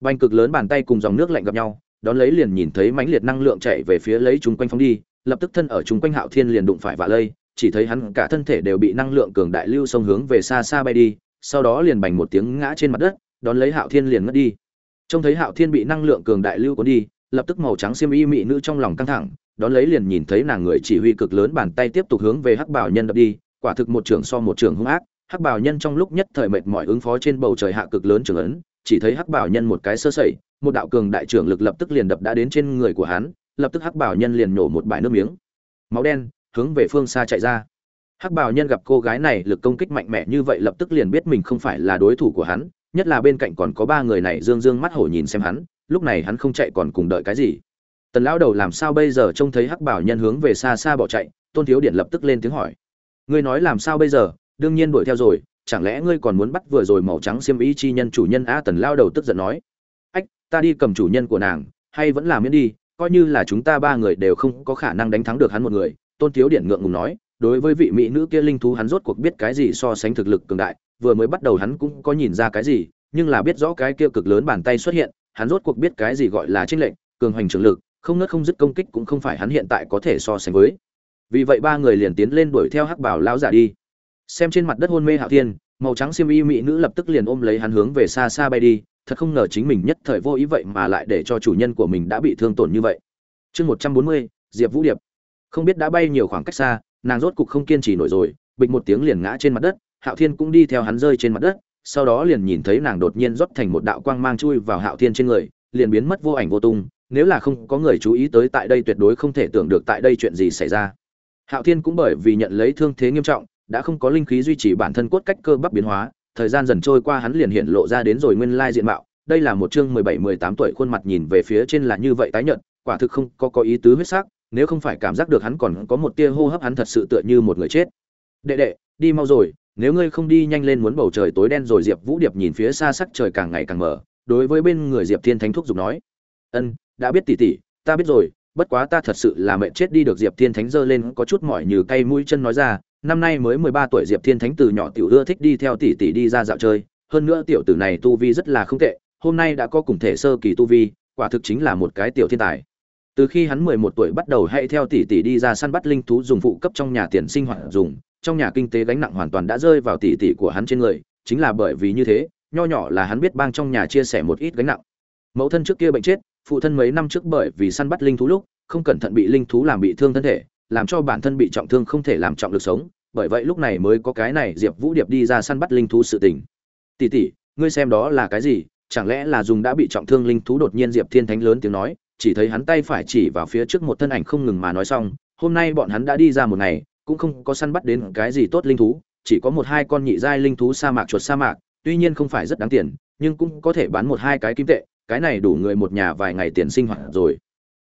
Banh cực lớn bàn tay cùng dòng nước lạnh gặp nhau, đón lấy liền nhìn thấy mãnh liệt năng lượng chạy về phía lấy chúng quanh phóng đi, lập tức thân ở chúng quanh hạo thiên liền đụng phải vạ lây, chỉ thấy hắn cả thân thể đều bị năng lượng cường đại lưu sông hướng về xa xa bay đi, sau đó liền bành một tiếng ngã trên mặt đất đón lấy hạo thiên liền ngất đi. Trông thấy hạo thiên bị năng lượng cường đại lưu cuốn đi, lập tức màu trắng xiêm y mỹ nữ trong lòng căng thẳng, đón lấy liền nhìn thấy nàng người chỉ huy cực lớn bàn tay tiếp tục hướng về hắc bảo nhân đập đi, quả thực một trường so một trường hung ác. Hắc bảo nhân trong lúc nhất thời mệt mỏi ứng phó trên bầu trời hạ cực lớn trường ấn, chỉ thấy hắc bảo nhân một cái sơ sẩy, một đạo cường đại trưởng lực lập tức liền đập đã đến trên người của hắn, lập tức hắc bảo nhân liền nổ một bãi nước miếng. Máu đen, hướng về phương xa chạy ra. Hắc bảo nhân gặp cô gái này lực công kích mạnh mẽ như vậy lập tức liền biết mình không phải là đối thủ của hắn nhất là bên cạnh còn có ba người này dương dương mắt hổ nhìn xem hắn, lúc này hắn không chạy còn cùng đợi cái gì. Tần lão đầu làm sao bây giờ trông thấy hắc bảo nhân hướng về xa xa bỏ chạy, tôn thiếu điện lập tức lên tiếng hỏi. Ngươi nói làm sao bây giờ, đương nhiên đuổi theo rồi, chẳng lẽ ngươi còn muốn bắt vừa rồi màu trắng xiêm y chi nhân chủ nhân a tần lao đầu tức giận nói. Ách, ta đi cầm chủ nhân của nàng, hay vẫn là miễn đi, coi như là chúng ta ba người đều không có khả năng đánh thắng được hắn một người, tôn thiếu điện ngượng ngùng nói, đối với vị mỹ nữ kia linh thú hắn rốt cuộc biết cái gì so sánh thực lực cường đại vừa mới bắt đầu hắn cũng có nhìn ra cái gì, nhưng là biết rõ cái kia cực lớn bàn tay xuất hiện, hắn rốt cuộc biết cái gì gọi là chiến lệnh cường hoành trường lực, không ngớt không dứt công kích cũng không phải hắn hiện tại có thể so sánh với. Vì vậy ba người liền tiến lên đuổi theo hắc bảo lão giả đi. Xem trên mặt đất hôn mê hạo thiên, màu trắng xiêm y mỹ nữ lập tức liền ôm lấy hắn hướng về xa xa bay đi, thật không ngờ chính mình nhất thời vô ý vậy mà lại để cho chủ nhân của mình đã bị thương tổn như vậy. Chương một trăm bốn mươi, diệp vũ điệp. Không biết đã bay nhiều khoảng cách xa, nàng rốt cục không kiên trì nổi rồi, bịch một tiếng liền ngã trên mặt đất hạo thiên cũng đi theo hắn rơi trên mặt đất, sau đó liền nhìn thấy nàng đột nhiên rót thành một đạo quang mang chui vào hạo thiên trên người, liền biến mất vô ảnh vô tung, nếu là không có người chú ý tới tại đây tuyệt đối không thể tưởng được tại đây chuyện gì xảy ra. Hạo thiên cũng bởi vì nhận lấy thương thế nghiêm trọng, đã không có linh khí duy trì bản thân cốt cách cơ bắp biến hóa, thời gian dần trôi qua hắn liền hiện lộ ra đến rồi nguyên lai diện mạo, đây là một chương mười bảy, mười tám tuổi khuôn mặt nhìn về phía trên là như vậy tái nhợt, quả thực không có có ý tứ huyết sắc, nếu không phải cảm giác được hắn còn có một tia hô hấp hắn thật sự tựa như một người chết. Đệ đệ, đi mau rồi nếu ngươi không đi nhanh lên muốn bầu trời tối đen rồi diệp vũ điệp nhìn phía xa sắc trời càng ngày càng mở đối với bên người diệp thiên thánh thúc giục nói, ân, đã biết tỉ tỉ ta biết rồi, bất quá ta thật sự là mẹ chết đi được. Diệp thiên thánh giơ lên có chút mỏi như cay mũi chân nói ra, năm nay mới mười ba tuổi diệp thiên thánh từ nhỏ tiểu ưa thích đi theo tỷ tỷ đi ra dạo chơi, hơn nữa tiểu tử này tu vi rất là không tệ, hôm nay đã có cùng thể sơ kỳ tu vi, quả thực chính là một cái tiểu thiên tài. Từ khi hắn mười một tuổi bắt đầu hãy theo tỷ tỷ đi ra săn bắt linh thú dùng phụ cấp trong nhà tiền sinh hoạt dùng trong nhà kinh tế gánh nặng hoàn toàn đã rơi vào tỷ tỷ của hắn trên người, chính là bởi vì như thế, nho nhỏ là hắn biết bang trong nhà chia sẻ một ít gánh nặng. Mẫu thân trước kia bệnh chết, phụ thân mấy năm trước bởi vì săn bắt linh thú lúc, không cẩn thận bị linh thú làm bị thương thân thể, làm cho bản thân bị trọng thương không thể làm trọng lực sống, bởi vậy lúc này mới có cái này diệp vũ điệp đi ra săn bắt linh thú sự tình. Tỷ tỷ ngươi xem đó là cái gì? Chẳng lẽ là dùng đã bị trọng thương linh thú đột nhiên diệp thiên thánh lớn tiếng nói, chỉ thấy hắn tay phải chỉ vào phía trước một thân ảnh không ngừng mà nói xong, hôm nay bọn hắn đã đi ra một ngày cũng không có săn bắt đến cái gì tốt linh thú, chỉ có một hai con nhị giai linh thú sa mạc chuột sa mạc, tuy nhiên không phải rất đáng tiền, nhưng cũng có thể bán một hai cái kim tệ, cái này đủ người một nhà vài ngày tiền sinh hoạt rồi.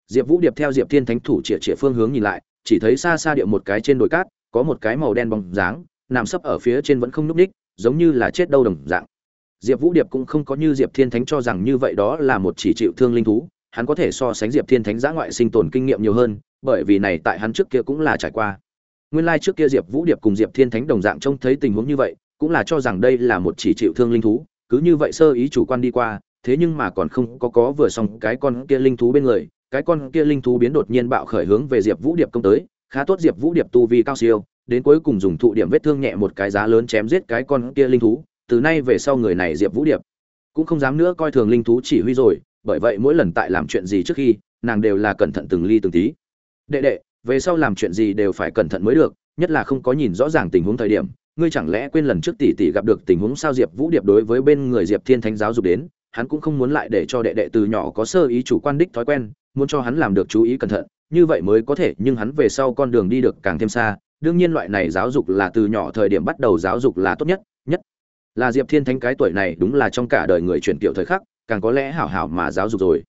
Diệp vũ điệp theo diệp thiên thánh thủ chỉ chỉ phương hướng nhìn lại, chỉ thấy xa xa địa một cái trên đồi cát, có một cái màu đen bóng dáng, nằm sấp ở phía trên vẫn không nhúc ních giống như là chết đâu đồng dạng. Diệp vũ điệp cũng không có như diệp thiên thánh cho rằng như vậy đó là một chỉ chịu thương linh thú, hắn có thể so sánh diệp thiên thánh giã ngoại sinh tồn kinh nghiệm nhiều hơn, bởi vì này tại hắn trước kia cũng là trải qua nguyên lai trước kia diệp vũ điệp cùng diệp thiên thánh đồng dạng trông thấy tình huống như vậy, cũng là cho rằng đây là một chỉ chịu thương linh thú, cứ như vậy sơ ý chủ quan đi qua, thế nhưng mà còn không có có vừa xong cái con kia linh thú bên người, cái con kia linh thú biến đột nhiên bạo khởi hướng về diệp vũ điệp công tới, khá tốt diệp vũ điệp tu vi cao siêu, đến cuối cùng dùng thụ điểm vết thương nhẹ một cái giá lớn chém giết cái con kia linh thú, từ nay về sau người này diệp vũ điệp cũng không dám nữa coi thường linh thú chỉ huy rồi, bởi vậy mỗi lần tại làm chuyện gì trước khi, nàng đều là cẩn thận từng ly từng tí. Đệ đệ về sau làm chuyện gì đều phải cẩn thận mới được, nhất là không có nhìn rõ ràng tình huống thời điểm, ngươi chẳng lẽ quên lần trước tỷ tỷ gặp được tình huống sao diệp vũ điệp đối với bên người diệp thiên thánh giáo dục đến, hắn cũng không muốn lại để cho đệ đệ từ nhỏ có sơ ý chủ quan đích thói quen, muốn cho hắn làm được chú ý cẩn thận, như vậy mới có thể, nhưng hắn về sau con đường đi được càng thêm xa, đương nhiên loại này giáo dục là từ nhỏ thời điểm bắt đầu giáo dục là tốt nhất nhất là diệp thiên thánh cái tuổi này đúng là trong cả đời người chuyển kiểu thời khắc, càng có lẽ hảo hảo mà giáo dục rồi.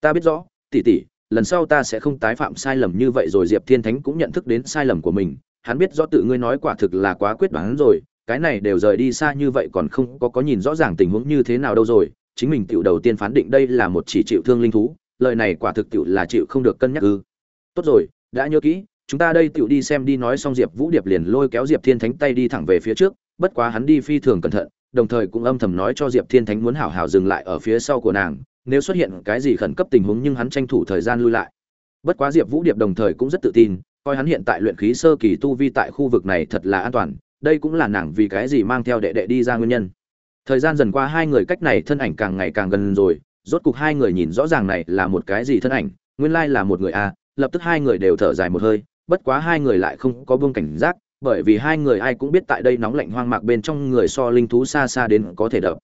Ta biết rõ, tỷ tỷ lần sau ta sẽ không tái phạm sai lầm như vậy rồi diệp thiên thánh cũng nhận thức đến sai lầm của mình. Hắn biết rõ tự ngươi nói quả thực là quá quyết đoán rồi, cái này đều rời đi xa như vậy còn không có có nhìn rõ ràng tình huống như thế nào đâu rồi. Chính mình tiểu đầu tiên phán định đây là một chỉ chịu thương linh thú, lời này quả thực tiểu là chịu không được cân nhắc ư. Tốt rồi, đã nhớ kỹ, chúng ta đây tiểu đi xem đi nói xong diệp vũ điệp liền lôi kéo diệp thiên thánh tay đi thẳng về phía trước, bất quá hắn đi phi thường cẩn thận, đồng thời cũng âm thầm nói cho diệp thiên thánh muốn hảo hảo dừng lại ở phía sau của nàng nếu xuất hiện cái gì khẩn cấp tình huống nhưng hắn tranh thủ thời gian lui lại. Bất quá diệp vũ điệp đồng thời cũng rất tự tin, coi hắn hiện tại luyện khí sơ kỳ tu vi tại khu vực này thật là an toàn, đây cũng là nàng vì cái gì mang theo đệ đệ đi ra nguyên nhân. Thời gian dần qua hai người cách này thân ảnh càng ngày càng gần rồi, rốt cục hai người nhìn rõ ràng này là một cái gì thân ảnh, nguyên lai là một người a, lập tức hai người đều thở dài một hơi, bất quá hai người lại không có buông cảnh giác, bởi vì hai người ai cũng biết tại đây nóng lạnh hoang mạc bên trong người so linh thú xa xa đến có thể đập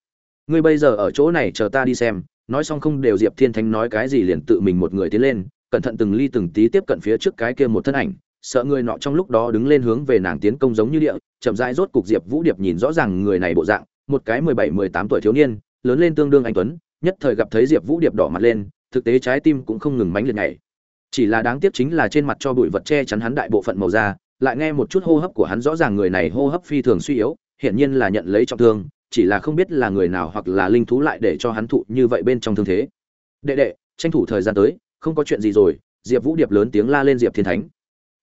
ngươi bây giờ ở chỗ này chờ ta đi xem nói xong không đều diệp thiên thánh nói cái gì liền tự mình một người tiến lên, cẩn thận từng ly từng tí tiếp cận phía trước cái kia một thân ảnh, sợ người nọ trong lúc đó đứng lên hướng về nàng tiến công giống như địa, chậm rãi rốt cục diệp vũ điệp nhìn rõ ràng người này bộ dạng, một cái mười bảy, mười tám tuổi thiếu niên, lớn lên tương đương anh tuấn, nhất thời gặp thấy diệp vũ điệp đỏ mặt lên, thực tế trái tim cũng không ngừng mánh liệt này chỉ là đáng tiếc chính là trên mặt cho bụi vật che chắn hắn đại bộ phận màu da, lại nghe một chút hô hấp của hắn rõ ràng người này hô hấp phi thường suy yếu, hiển nhiên là nhận lấy trọng thương chỉ là không biết là người nào hoặc là linh thú lại để cho hắn thụ như vậy bên trong thương thế. Đệ đệ, tranh thủ thời gian tới, không có chuyện gì rồi, diệp vũ điệp lớn tiếng la lên diệp thiên thánh.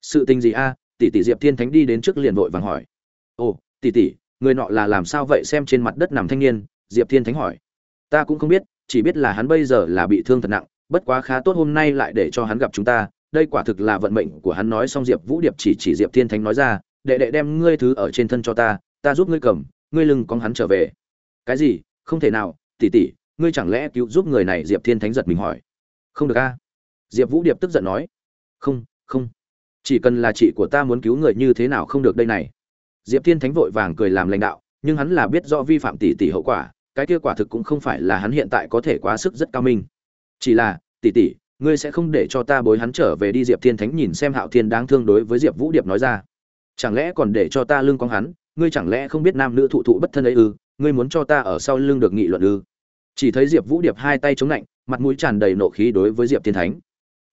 Sự tình gì a? Tỷ tỷ diệp thiên thánh đi đến trước liền vội vàng hỏi. Ồ, tỷ tỷ, người nọ là làm sao vậy xem trên mặt đất nằm thanh niên? Diệp thiên thánh hỏi. Ta cũng không biết, chỉ biết là hắn bây giờ là bị thương thật nặng, bất quá khá tốt hôm nay lại để cho hắn gặp chúng ta. Đây quả thực là vận mệnh của hắn nói xong diệp vũ điệp chỉ chỉ diệp thiên thánh nói ra, đệ đệ đem ngươi thứ ở trên thân cho ta ta giúp ngươi cầm ngươi lưng con hắn trở về. Cái gì? Không thể nào. Tỉ tỉ ngươi chẳng lẽ cứu giúp người này diệp thiên thánh giật mình hỏi. Không được a. Diệp vũ điệp tức giận nói. Không không. Chỉ cần là chị của ta muốn cứu người như thế nào không được đây này. Diệp thiên thánh vội vàng cười làm lãnh đạo, nhưng hắn là biết rõ vi phạm tỷ tỷ hậu quả, cái kia quả thực cũng không phải là hắn hiện tại có thể quá sức rất cao minh. Chỉ là, tỷ tỷ, ngươi sẽ không để cho ta bối hắn trở về đi, diệp thiên thánh nhìn xem hạo thiên đáng thương đối với diệp vũ điệp nói ra. Chẳng lẽ còn để cho ta lưng con hắn ngươi chẳng lẽ không biết nam nữ thụ thụ bất thân ấy ư? Ngươi muốn cho ta ở sau lưng được nghị luận ư? Chỉ thấy diệp vũ điệp hai tay chống lạnh mặt mũi tràn đầy nộ khí đối với diệp thiên thánh.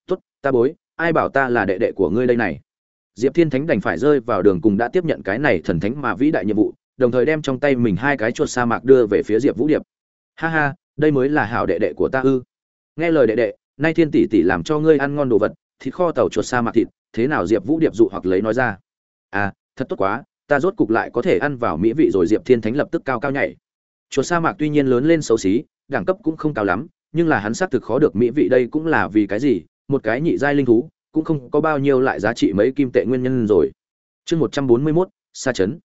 Tuất, ta bối ai bảo ta là đệ đệ của ngươi đây này? Diệp thiên thánh đành phải rơi vào đường cùng đã tiếp nhận cái này thần thánh mà vĩ đại nhiệm vụ đồng thời đem trong tay mình hai cái chuột sa mạc đưa về phía diệp vũ điệp. Ha ha đây mới là hảo đệ đệ của ta ư? Nghe lời đệ đệ nay thiên tỷ tỷ làm cho ngươi ăn ngon đồ vật thịt kho tàu chuột sa mạc thịt thế nào diệp vũ điệp dụ hoặc lấy nói ra? À thật tốt quá ta rốt cục lại có thể ăn vào mỹ vị rồi diệp thiên thánh lập tức cao cao nhảy. Chuột sa mạc tuy nhiên lớn lên xấu xí, đẳng cấp cũng không cao lắm, nhưng là hắn xác thực khó được mỹ vị đây cũng là vì cái gì, một cái nhị giai linh thú, cũng không có bao nhiêu lại giá trị mấy kim tệ nguyên nhân rồi. Chương một trăm bốn mươi mốt xa chấn.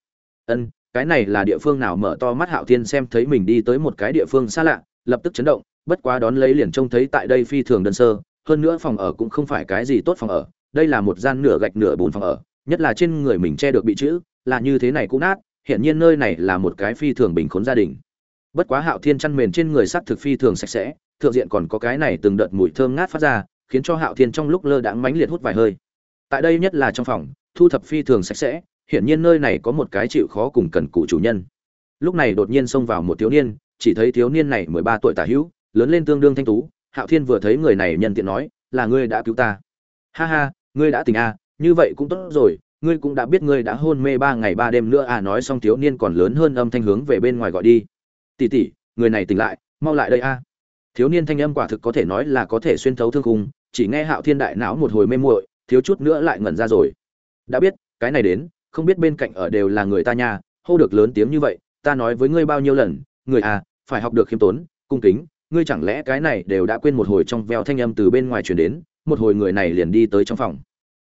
Ân, cái này là địa phương nào mở to mắt hạo thiên xem thấy mình đi tới một cái địa phương xa lạ, lập tức chấn động, bất quá đón lấy liền trông thấy tại đây phi thường đơn sơ, hơn nữa phòng ở cũng không phải cái gì tốt phòng ở, đây là một gian nửa gạch nửa bùn phòng ở, nhất là trên người mình che được bị chữ là như thế này cũng nát hiện nhiên nơi này là một cái phi thường bình khốn gia đình. Bất quá hạo thiên chăn mền trên người sắc thực phi thường sạch sẽ thượng diện còn có cái này từng đợt mùi thơm ngát phát ra khiến cho hạo thiên trong lúc lơ đãng mánh liệt hút vài hơi. Tại đây nhất là trong phòng thu thập phi thường sạch sẽ hiển nhiên nơi này có một cái chịu khó cùng cần cụ chủ nhân. Lúc này đột nhiên xông vào một thiếu niên chỉ thấy thiếu niên này mười ba tuổi tả hữu lớn lên tương đương thanh tú. Hạo thiên vừa thấy người này nhân tiện nói là ngươi đã cứu ta. Ha ha ngươi đã tỉnh a à, như vậy cũng tốt rồi ngươi cũng đã biết ngươi đã hôn mê ba ngày ba đêm nữa à nói xong thiếu niên còn lớn hơn âm thanh hướng về bên ngoài gọi đi. Tỉ tỉ người này tỉnh lại, mau lại đây a. Thiếu niên thanh âm quả thực có thể nói là có thể xuyên thấu thương khung, chỉ nghe hạo thiên đại não một hồi mê muội, thiếu chút nữa lại ngẩn ra rồi. Đã biết, cái này đến, không biết bên cạnh ở đều là người ta nha, hô được lớn tiếng như vậy, ta nói với ngươi bao nhiêu lần, người à phải học được khiêm tốn, cung kính, ngươi chẳng lẽ cái này đều đã quên một hồi trong veo thanh âm từ bên ngoài truyền đến, một hồi người này liền đi tới trong phòng.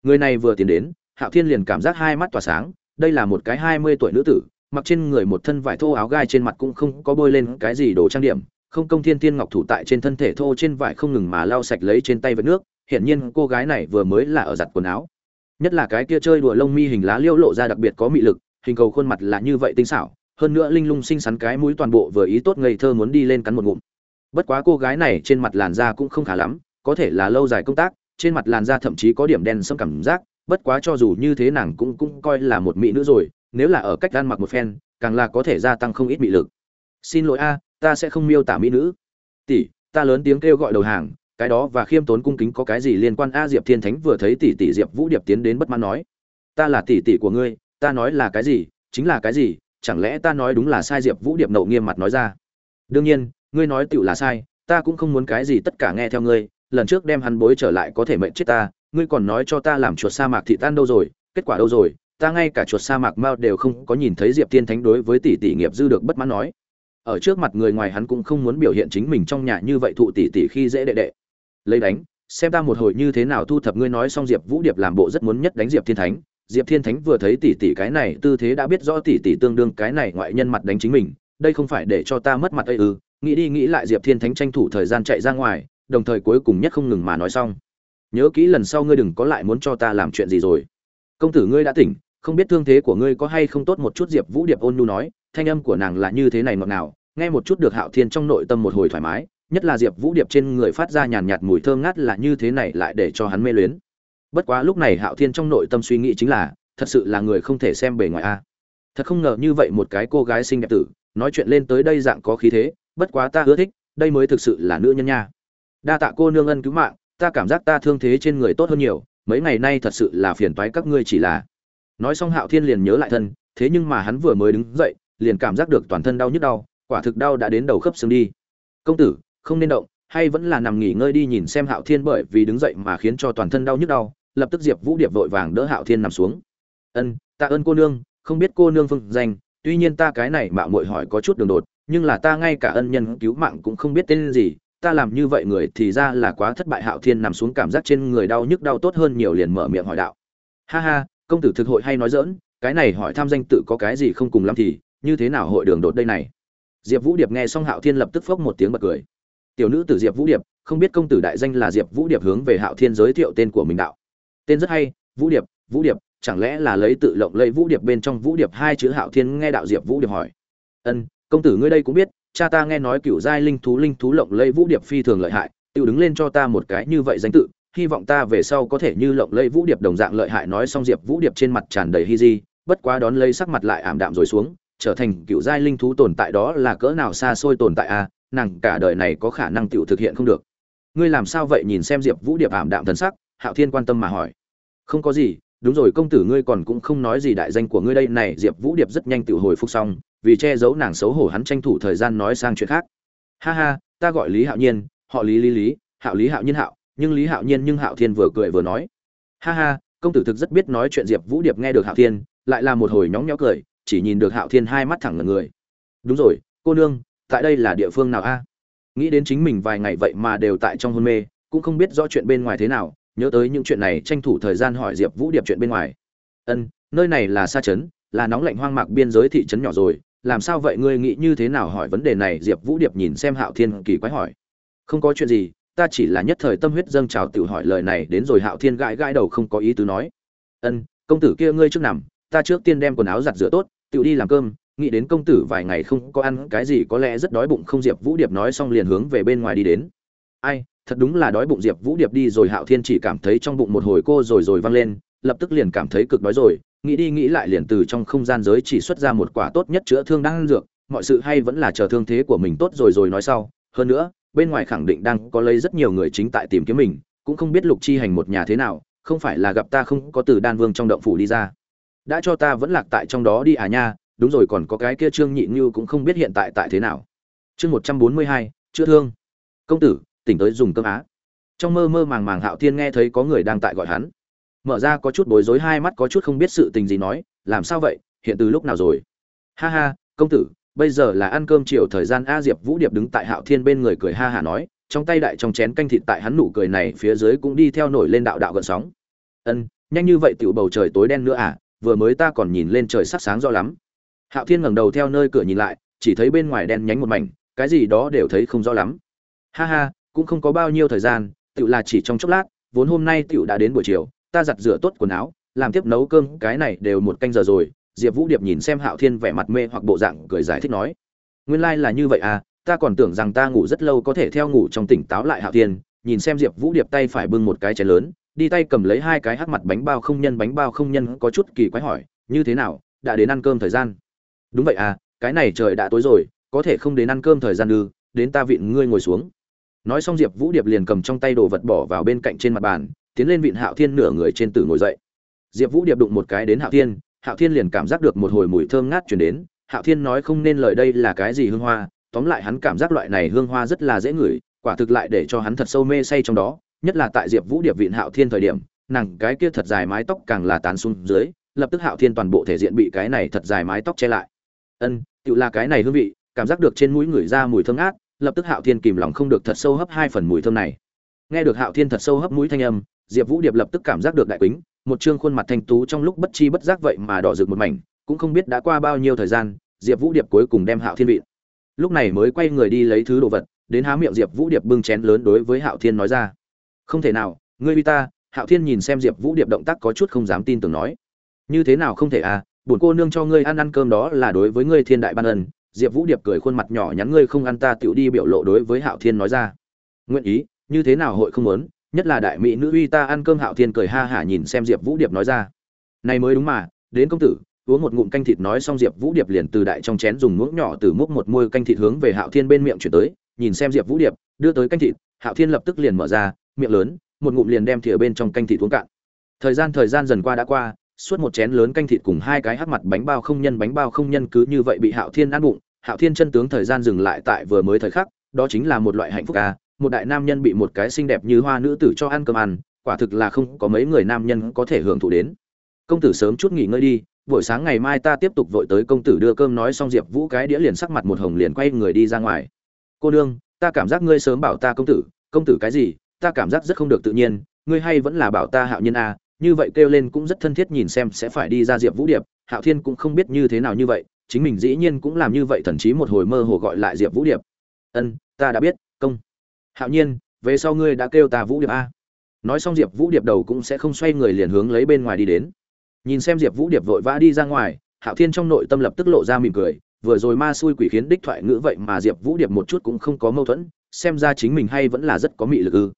Người này vừa tiến đến hạo thiên liền cảm giác hai mắt tỏa sáng, đây là một cái hai mươi tuổi nữ tử, mặc trên người một thân vải thô áo gai trên mặt cũng không có bôi lên cái gì đồ trang điểm, không công thiên tiên ngọc thủ tại trên thân thể thô trên vải không ngừng mà lau sạch lấy trên tay vật nước, hiển nhiên cô gái này vừa mới là ở giặt quần áo. Nhất là cái kia chơi đùa lông mi hình lá liêu lộ ra đặc biệt có mị lực, hình cầu khuôn mặt là như vậy tinh xảo, hơn nữa linh lung xinh xắn cái mũi toàn bộ vừa ý tốt ngây thơ muốn đi lên cắn một ngụm. Bất quá cô gái này trên mặt làn da cũng không khá lắm, có thể là lâu dài công tác, trên mặt làn da thậm chí có điểm đen sẫm cảm giác bất quá cho dù như thế nàng cũng cũng coi là một mỹ nữ rồi, nếu là ở cách ăn mặc một phen, càng là có thể gia tăng không ít mị lực. Xin lỗi a, ta sẽ không miêu tả mỹ nữ. Tỷ, ta lớn tiếng kêu gọi đầu hàng, cái đó và khiêm tốn cung kính có cái gì liên quan? A diệp thiên thánh vừa thấy tỷ tỷ diệp vũ điệp tiến đến bất mãn nói, ta là tỷ tỷ của ngươi, ta nói là cái gì, chính là cái gì, chẳng lẽ ta nói đúng là sai? Diệp vũ điệp nậu nghiêm mặt nói ra, đương nhiên, ngươi nói tựu là sai, ta cũng không muốn cái gì tất cả nghe theo ngươi, lần trước đem hắn bối trở lại có thể mệnh chết ta ngươi còn nói cho ta làm chuột sa mạc thị tan đâu rồi, kết quả đâu rồi, ta ngay cả chuột sa mạc mao đều không có nhìn thấy diệp thiên thánh đối với tỷ tỷ nghiệp dư được bất mãn nói. Ở trước mặt người ngoài hắn cũng không muốn biểu hiện chính mình trong nhà như vậy thụ tỷ tỷ khi dễ đệ đệ. Lấy đánh, xem ta một hồi như thế nào thu thập ngươi nói xong diệp vũ điệp làm bộ rất muốn nhất đánh diệp thiên thánh. Diệp thiên thánh vừa thấy tỷ tỷ cái này, tư thế đã biết rõ tỷ tỷ tương đương cái này ngoại nhân mặt đánh chính mình. Đây không phải để cho ta mất mặt ây ư. Nghĩ đi nghĩ lại diệp thiên thánh tranh thủ thời gian chạy ra ngoài, đồng thời cuối cùng nhất không ngừng mà nói xong nhớ kỹ lần sau ngươi đừng có lại muốn cho ta làm chuyện gì rồi. Công tử ngươi đã tỉnh, không biết thương thế của ngươi có hay không tốt một chút, diệp vũ điệp ôn nhu nói, thanh âm của nàng là như thế này ngọt ngào, nghe một chút được hạo thiên trong nội tâm một hồi thoải mái, nhất là diệp vũ điệp trên người phát ra nhàn nhạt mùi thơm ngát là như thế này lại để cho hắn mê luyến. Bất quá lúc này hạo thiên trong nội tâm suy nghĩ chính là, thật sự là người không thể xem bề ngoài a. Thật không ngờ như vậy một cái cô gái xinh đẹp tử, nói chuyện lên tới đây dạng có khí thế, bất quá ta ưa thích, đây mới thực sự là nữ nhân nha. Đa tạ cô nương ân cứu mạng ta cảm giác ta thương thế trên người tốt hơn nhiều, mấy ngày nay thật sự là phiền toái các ngươi chỉ là. Nói xong hạo thiên liền nhớ lại thân, thế nhưng mà hắn vừa mới đứng dậy, liền cảm giác được toàn thân đau nhức đau, quả thực đau đã đến đầu khớp xương đi. Công tử, không nên động, hay vẫn là nằm nghỉ ngơi đi nhìn xem hạo thiên bởi vì đứng dậy mà khiến cho toàn thân đau nhức đau, lập tức diệp vũ điệp vội vàng đỡ hạo thiên nằm xuống. Ân, tạ ơn cô nương, không biết cô nương phương danh, tuy nhiên ta cái này mạo muội hỏi có chút đường đột, nhưng là ta ngay cả ân nhân cứu mạng cũng không biết tên gì ta làm như vậy người thì ra là quá thất bại. Hạo thiên nằm xuống cảm giác trên người đau nhức đau tốt hơn nhiều liền mở miệng hỏi đạo. Ha ha, công tử thực hội hay nói dỡn cái này hỏi tham danh tự có cái gì không cùng lắm thì, như thế nào hội đường đột đây này? Diệp vũ điệp nghe xong hạo thiên lập tức phốc một tiếng bật cười. Tiểu nữ tử diệp vũ điệp, không biết công tử đại danh là diệp vũ điệp hướng về hạo thiên giới thiệu tên của mình đạo. Tên rất hay, vũ điệp vũ điệp, chẳng lẽ là lấy tự lộng lấy vũ điệp bên trong vũ điệp hai chữ? Hạo thiên nghe đạo diệp vũ điệp hỏi. Ân, công tử ngươi đây cũng biết cha ta nghe nói cựu giai linh thú linh thú lộng lây vũ điệp phi thường lợi hại tự đứng lên cho ta một cái như vậy danh tự hy vọng ta về sau có thể như lộng lây vũ điệp đồng dạng lợi hại nói xong diệp vũ điệp trên mặt tràn đầy hy di bất quá đón lấy sắc mặt lại ảm đạm rồi xuống trở thành cựu giai linh thú tồn tại đó là cỡ nào xa xôi tồn tại a à, nàng cả đời này có khả năng tự thực hiện không được. Ngươi làm sao vậy nhìn xem diệp vũ điệp ảm đạm thần sắc hạo thiên quan tâm mà hỏi. Không có gì đúng rồi công tử ngươi còn cũng không nói gì đại danh của ngươi đây này diệp vũ điệp rất nhanh tự hồi phục xong vì che giấu nàng xấu hổ hắn tranh thủ thời gian nói sang chuyện khác. Ha ha, ta gọi lý hạo nhiên, họ lý lý lý, hạo lý hạo nhiên hạo, nhưng lý hạo nhiên nhưng hạo thiên vừa cười vừa nói. Ha ha, công tử thực rất biết nói chuyện diệp vũ điệp nghe được hạo thiên, lại là một hồi nhóng nhó cười, chỉ nhìn được hạo thiên hai mắt thẳng ngần người. Đúng rồi, cô nương, tại đây là địa phương nào a? Nghĩ đến chính mình vài ngày vậy mà đều tại trong hôn mê, cũng không biết rõ chuyện bên ngoài thế nào, nhớ tới những chuyện này tranh thủ thời gian hỏi diệp vũ điệp chuyện bên ngoài. Ân, nơi này là xa trấn, là nóng lạnh hoang mạc biên giới thị trấn nhỏ rồi làm sao vậy ngươi nghĩ như thế nào hỏi vấn đề này? Diệp vũ điệp nhìn xem hạo thiên kỳ quái hỏi. Không có chuyện gì, ta chỉ là nhất thời tâm huyết dâng trào tự hỏi lời này đến rồi hạo thiên gãi gãi đầu không có ý tứ nói. Ân, công tử kia ngươi trước nằm, ta trước tiên đem quần áo giặt rửa tốt, tự đi làm cơm, nghĩ đến công tử vài ngày không có ăn cái gì có lẽ rất đói bụng không? Diệp vũ điệp nói xong liền hướng về bên ngoài đi đến. Ai, thật đúng là đói bụng. Diệp vũ điệp đi rồi, hạo thiên chỉ cảm thấy trong bụng một hồi cô rồi rồi văng lên, lập tức liền cảm thấy cực đói rồi nghĩ đi nghĩ lại liền từ trong không gian giới chỉ xuất ra một quả tốt nhất chữa thương đang dược, mọi sự hay vẫn là chờ thương thế của mình tốt rồi rồi nói sau. Hơn nữa, bên ngoài khẳng định đang có lấy rất nhiều người chính tại tìm kiếm mình, cũng không biết lục chi hành một nhà thế nào, không phải là gặp ta không có từ đan vương trong động phủ đi ra. Đã cho ta vẫn lạc tại trong đó đi à nha, đúng rồi còn có cái kia trương nhị như cũng không biết hiện tại tại thế nào. Chương một trăm bốn mươi hai, chữa thương. Công tử, tỉnh tới dùng cơm á. Trong mơ mơ màng màng hạo thiên nghe thấy có người đang tại gọi hắn mở ra có chút bối rối hai mắt có chút không biết sự tình gì nói, làm sao vậy? Hiện từ lúc nào rồi? Ha ha, công tử, bây giờ là ăn cơm chiều thời gian a diệp vũ điệp đứng tại hạo thiên bên người cười ha hả nói, trong tay đại trong chén canh thịt tại hắn nụ cười này phía dưới cũng đi theo nổi lên đạo đạo gợn sóng. Ân, nhanh như vậy tiểu bầu trời tối đen nữa à? Vừa mới ta còn nhìn lên trời sắc sáng rõ lắm. Hạo thiên ngẩng đầu theo nơi cửa nhìn lại, chỉ thấy bên ngoài đen nhánh một mảnh, cái gì đó đều thấy không rõ lắm. Ha ha, cũng không có bao nhiêu thời gian, tiểu là chỉ trong chốc lát, vốn hôm nay tiểu đã đến buổi chiều ta giặt rửa tốt quần áo, làm tiếp nấu cơm, cái này đều một canh giờ rồi. Diệp vũ điệp nhìn xem hạo thiên vẻ mặt mê hoặc bộ dạng, cười giải thích nói, nguyên lai、like、là như vậy à ta còn tưởng rằng ta ngủ rất lâu có thể theo ngủ trong tỉnh táo lại hạo thiên. Nhìn xem diệp vũ điệp tay phải bưng một cái chén lớn, đi tay cầm lấy hai cái hắc mặt bánh bao không nhân, bánh bao không nhân có chút kỳ quái hỏi, như thế nào, đã đến ăn cơm thời gian? Đúng vậy à cái này trời đã tối rồi, có thể không đến ăn cơm thời gian ư, đến ta vịn ngươi ngồi xuống. Nói xong diệp vũ điệp liền cầm trong tay đồ vật bỏ vào bên cạnh trên mặt bàn tiến lên vịn hạo thiên nửa người trên tử ngồi dậy. Diệp vũ điệp đụng một cái đến hạo thiên hạo thiên liền cảm giác được một hồi mùi thơm ngát chuyển đến. Hạo thiên nói không nên lời đây là cái gì hương hoa, tóm lại hắn cảm giác loại này hương hoa rất là dễ ngửi, quả thực lại để cho hắn thật sâu mê say trong đó, nhất là tại diệp vũ điệp vịn hạo thiên thời điểm, nàng cái kia thật dài mái tóc càng là tán xuống dưới, lập tức hạo thiên toàn bộ thể diện bị cái này thật dài mái tóc che lại. Ân tự là cái này hương vị, cảm giác được trên mũi người ra mùi thơm ngát, lập tức hạo thiên kìm lòng không được thật sâu hấp hai phần mùi thơm này. Nghe được hạo thiên thật sâu hấp mũi thanh âm diệp vũ điệp lập tức cảm giác được đại quýnh một trương khuôn mặt thanh tú trong lúc bất chi bất giác vậy mà đỏ rực một mảnh, cũng không biết đã qua bao nhiêu thời gian, diệp vũ điệp cuối cùng đem hạo thiên vị. Lúc này mới quay người đi lấy thứ đồ vật, đến há miệng diệp vũ điệp bưng chén lớn đối với hạo thiên nói ra. Không thể nào, ngươi uy ta. Hạo thiên nhìn xem diệp vũ điệp động tác có chút không dám tin tưởng nói. Như thế nào không thể à? Bổn cô nương cho ngươi ăn ăn cơm đó là đối với ngươi thiên đại ban ân. Diệp vũ điệp cười khuôn mặt nhỏ nhắn, ngươi không ăn ta tựu đi biểu lộ đối với hạo thiên nói ra. Nguyện ý, như thế nào hội không muốn? Nhất là đại mỹ nữ uy ta ăn cơm hạo thiên cười ha hả nhìn xem diệp vũ điệp nói ra. Này mới đúng mà, đến công tử, uống một ngụm canh thịt nói xong diệp vũ điệp liền từ đại trong chén dùng muỗng nhỏ từ múc một môi canh thịt hướng về hạo thiên bên miệng chuyển tới, nhìn xem diệp vũ điệp, đưa tới canh thịt, hạo thiên lập tức liền mở ra, miệng lớn, một ngụm liền đem thìa bên trong canh thịt uống cạn. Thời gian thời gian dần qua đã qua, suốt một chén lớn canh thịt cùng hai cái hắc mặt bánh bao không nhân bánh bao không nhân cứ như vậy bị hạo thiên ăn bụng, hạo thiên chân tướng thời gian dừng lại tại vừa mới thời khắc, đó chính là một loại hạnh phúc ca một đại nam nhân bị một cái xinh đẹp như hoa nữ tử cho ăn cơm ăn, quả thực là không có mấy người nam nhân có thể hưởng thụ đến. Công tử sớm chút nghỉ ngơi đi, buổi sáng ngày mai ta tiếp tục vội tới công tử đưa cơm nói xong diệp vũ cái đĩa liền sắc mặt một hồng liền quay người đi ra ngoài. Cô nương, ta cảm giác ngươi sớm bảo ta công tử công tử cái gì, ta cảm giác rất không được tự nhiên, ngươi hay vẫn là bảo ta hạo nhân a, như vậy kêu lên cũng rất thân thiết nhìn xem sẽ phải đi ra diệp vũ điệp, hạo thiên cũng không biết như thế nào như vậy, chính mình dĩ nhiên cũng làm như vậy thậm chí một hồi mơ hồ gọi lại diệp vũ điệp. Ân, ta đã biết, công hạo nhiên, về sau ngươi đã kêu ta vũ điệp a. Nói xong diệp vũ điệp đầu cũng sẽ không xoay người liền hướng lấy bên ngoài đi đến. Nhìn xem diệp vũ điệp vội vã đi ra ngoài, hạo thiên trong nội tâm lập tức lộ ra mỉm cười, vừa rồi ma xui quỷ khiến đích thoại ngữ vậy mà diệp vũ điệp một chút cũng không có mâu thuẫn, xem ra chính mình hay vẫn là rất có mị lực ư.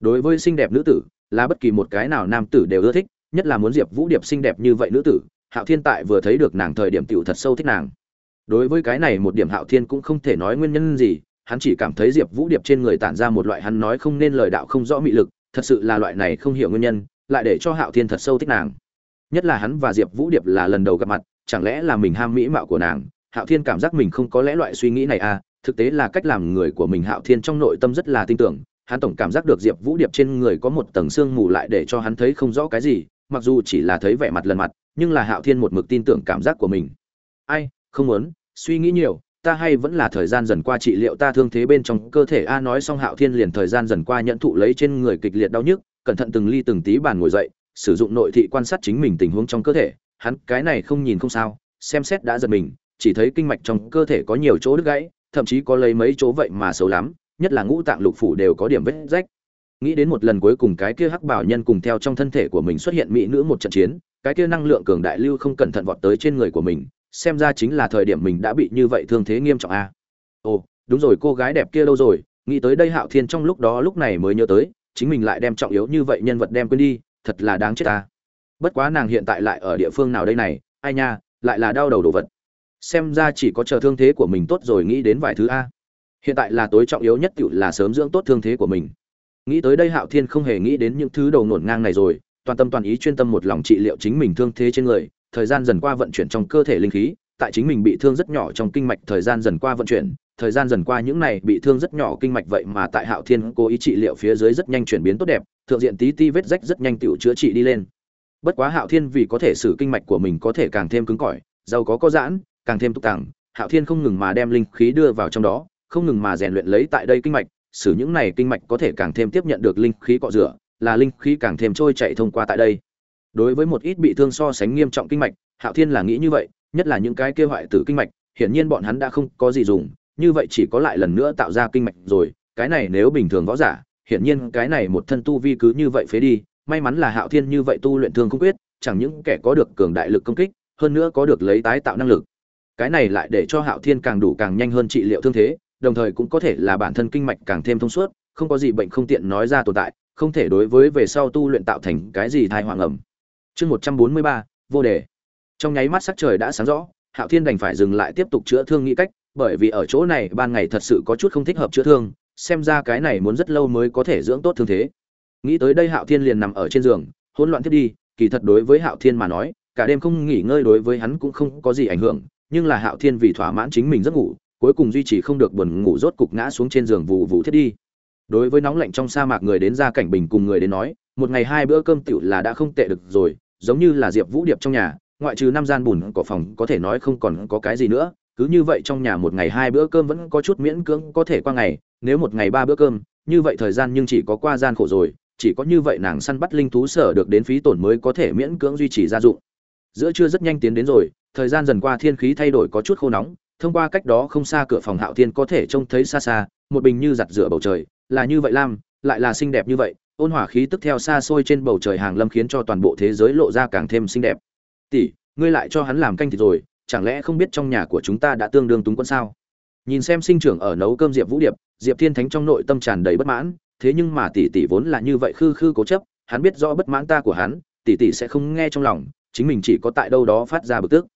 Đối với xinh đẹp nữ tử, là bất kỳ một cái nào nam tử đều ưa thích, nhất là muốn diệp vũ điệp xinh đẹp như vậy nữ tử, hạo thiên tại vừa thấy được nàng thời điểm tiểu thật sâu thích nàng. Đối với cái này một điểm hạo thiên cũng không thể nói nguyên nhân gì hắn chỉ cảm thấy diệp vũ điệp trên người tản ra một loại hắn nói không nên lời đạo không rõ mị lực, thật sự là loại này không hiểu nguyên nhân, lại để cho hạo thiên thật sâu thích nàng. Nhất là hắn và diệp vũ điệp là lần đầu gặp mặt, chẳng lẽ là mình ham mỹ mạo của nàng? Hạo thiên cảm giác mình không có lẽ loại suy nghĩ này à thực tế là cách làm người của mình hạo thiên trong nội tâm rất là tin tưởng, hắn tổng cảm giác được diệp vũ điệp trên người có một tầng xương mù lại để cho hắn thấy không rõ cái gì, mặc dù chỉ là thấy vẻ mặt lần mặt, nhưng là hạo thiên một mực tin tưởng cảm giác của mình. Ai, không muốn, suy nghĩ nhiều ta hay vẫn là thời gian dần qua trị liệu ta thương thế bên trong cơ thể? A nói xong hạo thiên liền thời gian dần qua nhận thụ lấy trên người kịch liệt đau nhức, cẩn thận từng ly từng tí bàn ngồi dậy, sử dụng nội thị quan sát chính mình tình huống trong cơ thể. Hắn cái này không nhìn không sao, xem xét đã giật mình, chỉ thấy kinh mạch trong cơ thể có nhiều chỗ đứt gãy, thậm chí có lấy mấy chỗ vậy mà xấu lắm, nhất là ngũ tạng lục phủ đều có điểm vết rách. Nghĩ đến một lần cuối cùng cái kia hắc bảo nhân cùng theo trong thân thể của mình xuất hiện mỹ nữ một trận chiến, cái kia năng lượng cường đại lưu không cẩn thận vọt tới trên người của mình xem ra chính là thời điểm mình đã bị như vậy thương thế nghiêm trọng a ồ, đúng rồi, cô gái đẹp kia đâu rồi, nghĩ tới đây hạo thiên trong lúc đó lúc này mới nhớ tới, chính mình lại đem trọng yếu như vậy nhân vật đem quên đi, thật là đáng chết ta. Bất quá nàng hiện tại lại ở địa phương nào đây này, ai nha, lại là đau đầu đồ vật. Xem ra chỉ có chờ thương thế của mình tốt rồi nghĩ đến vài thứ a. Hiện tại là tối trọng yếu nhất tự là sớm dưỡng tốt thương thế của mình. Nghĩ tới đây hạo thiên không hề nghĩ đến những thứ đầu nổn ngang này rồi, toàn tâm toàn ý chuyên tâm một lòng trị liệu chính mình thương thế trên người thời gian dần qua vận chuyển trong cơ thể linh khí, tại chính mình bị thương rất nhỏ trong kinh mạch thời gian dần qua vận chuyển, thời gian dần qua những này bị thương rất nhỏ kinh mạch vậy mà tại hạo thiên cố ý trị liệu phía dưới rất nhanh chuyển biến tốt đẹp, thượng diện tí ti vết rách rất nhanh tự chữa trị đi lên. Bất quá hạo thiên vì có thể sử kinh mạch của mình có thể càng thêm cứng cỏi, giàu có có giãn, càng thêm tục tàng, hạo thiên không ngừng mà đem linh khí đưa vào trong đó, không ngừng mà rèn luyện lấy tại đây kinh mạch sử những này kinh mạch có thể càng thêm tiếp nhận được linh khí cọ rửa, là linh khí càng thêm trôi chảy thông qua tại đây đối với một ít bị thương so sánh nghiêm trọng kinh mạch, hạo thiên là nghĩ như vậy, nhất là những cái kêu hoại tử kinh mạch, hiển nhiên bọn hắn đã không có gì dùng, như vậy chỉ có lại lần nữa tạo ra kinh mạch rồi, cái này nếu bình thường võ giả, hiển nhiên cái này một thân tu vi cứ như vậy phế đi, may mắn là hạo thiên như vậy tu luyện thương không quyết, chẳng những kẻ có được cường đại lực công kích, hơn nữa có được lấy tái tạo năng lực. Cái này lại để cho hạo thiên càng đủ càng nhanh hơn trị liệu thương thế, đồng thời cũng có thể là bản thân kinh mạch càng thêm thông suốt, không có gì bệnh không tiện nói ra tồn tại, không thể đối với về sau tu luyện tạo thành cái gì thai hoàng ẩm chương một trăm bốn mươi ba, vô đề. Trong nháy mắt sắc trời đã sáng rõ, hạo thiên đành phải dừng lại tiếp tục chữa thương nghĩ cách, bởi vì ở chỗ này ban ngày thật sự có chút không thích hợp chữa thương, xem ra cái này muốn rất lâu mới có thể dưỡng tốt thương thế. Nghĩ tới đây hạo thiên liền nằm ở trên giường, hỗn loạn thiết đi, kỳ thật đối với hạo thiên mà nói, cả đêm không nghỉ ngơi đối với hắn cũng không có gì ảnh hưởng, nhưng là hạo thiên vì thỏa mãn chính mình giấc ngủ, cuối cùng duy trì không được buồn ngủ rốt cục ngã xuống trên giường vụ vụ thiết đi. Đối với nóng lạnh trong sa mạc người đến ra cảnh bình cùng người đến nói, một ngày hai bữa cơm tiểu là đã không tệ được rồi giống như là diệp vũ điệp trong nhà, ngoại trừ năm gian bùn của phòng có thể nói không còn có cái gì nữa, cứ như vậy trong nhà một ngày hai bữa cơm vẫn có chút miễn cưỡng có thể qua ngày, nếu một ngày ba bữa cơm, như vậy thời gian nhưng chỉ có qua gian khổ rồi, chỉ có như vậy nàng săn bắt linh thú sở được đến phí tổn mới có thể miễn cưỡng duy trì gia dụng. Giữa trưa rất nhanh tiến đến rồi, thời gian dần qua thiên khí thay đổi có chút khô nóng, thông qua cách đó không xa cửa phòng hạo thiên có thể trông thấy xa xa, một bình như giặt rửa bầu trời, là như vậy lam, lại là xinh đẹp như vậy ôn hỏa khí tức theo xa xôi trên bầu trời hàng lâm khiến cho toàn bộ thế giới lộ ra càng thêm xinh đẹp. Tỷ, ngươi lại cho hắn làm canh thịt rồi, chẳng lẽ không biết trong nhà của chúng ta đã tương đương túng quân sao? Nhìn xem sinh trưởng ở nấu cơm diệp vũ điệp, diệp thiên thánh trong nội tâm tràn đầy bất mãn, thế nhưng mà tỷ tỷ vốn là như vậy khư khư cố chấp, hắn biết rõ bất mãn ta của hắn, tỷ tỷ sẽ không nghe trong lòng, chính mình chỉ có tại đâu đó phát ra bực tức.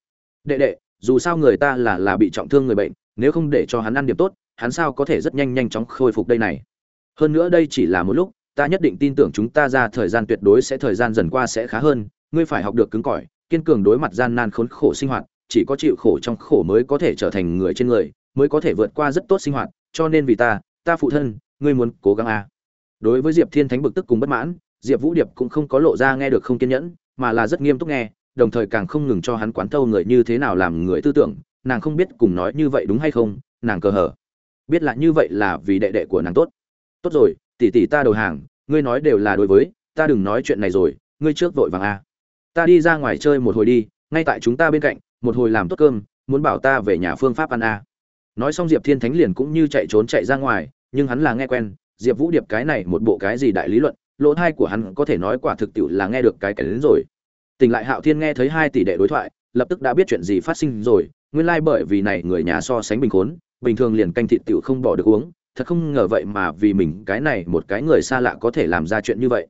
Đệ đệ, dù sao người ta là là bị trọng thương người bệnh, nếu không để cho hắn ăn điểm tốt, hắn sao có thể rất nhanh nhanh chóng khôi phục đây này? Hơn nữa đây chỉ là một lúc ta nhất định tin tưởng chúng ta ra thời gian tuyệt đối sẽ, thời gian dần qua sẽ khá hơn. Ngươi phải học được cứng cỏi, kiên cường đối mặt gian nan khốn khổ sinh hoạt, chỉ có chịu khổ trong khổ mới có thể trở thành người trên người, mới có thể vượt qua rất tốt sinh hoạt. Cho nên vì ta ta phụ thân, ngươi muốn cố gắng à. đối với diệp thiên thánh bực tức cùng bất mãn, diệp vũ điệp cũng không có lộ ra nghe được không kiên nhẫn, mà là rất nghiêm túc nghe, đồng thời càng không ngừng cho hắn quán thâu người như thế nào làm người tư tưởng. Nàng không biết cùng nói như vậy đúng hay không, nàng cờ hở biết là như vậy là vì đệ đệ của nàng tốt. Tốt rồi tỷ tỷ ta đầu hàng, ngươi nói đều là đối với, ta đừng nói chuyện này rồi, ngươi trước vội vàng a à. ta đi ra ngoài chơi một hồi đi, ngay tại chúng ta bên cạnh, một hồi làm tốt cơm, muốn bảo ta về nhà phương pháp ăn a nói xong diệp thiên thánh liền cũng như chạy trốn chạy ra ngoài, nhưng hắn là nghe quen, diệp vũ điệp cái này một bộ cái gì đại lý luận, lỗ thai của hắn có thể nói quả thực tiệu là nghe được cái cái đến rồi tỉnh lại hạo thiên nghe thấy hai tỷ đệ đối thoại, lập tức đã biết chuyện gì phát sinh rồi, nguyên lai bởi vì này người nhà so sánh bình khốn, bình thường liền canh thịt tiểu không bỏ được uống thật không ngờ vậy mà vì mình cái này một cái người xa lạ có thể làm ra chuyện như vậy.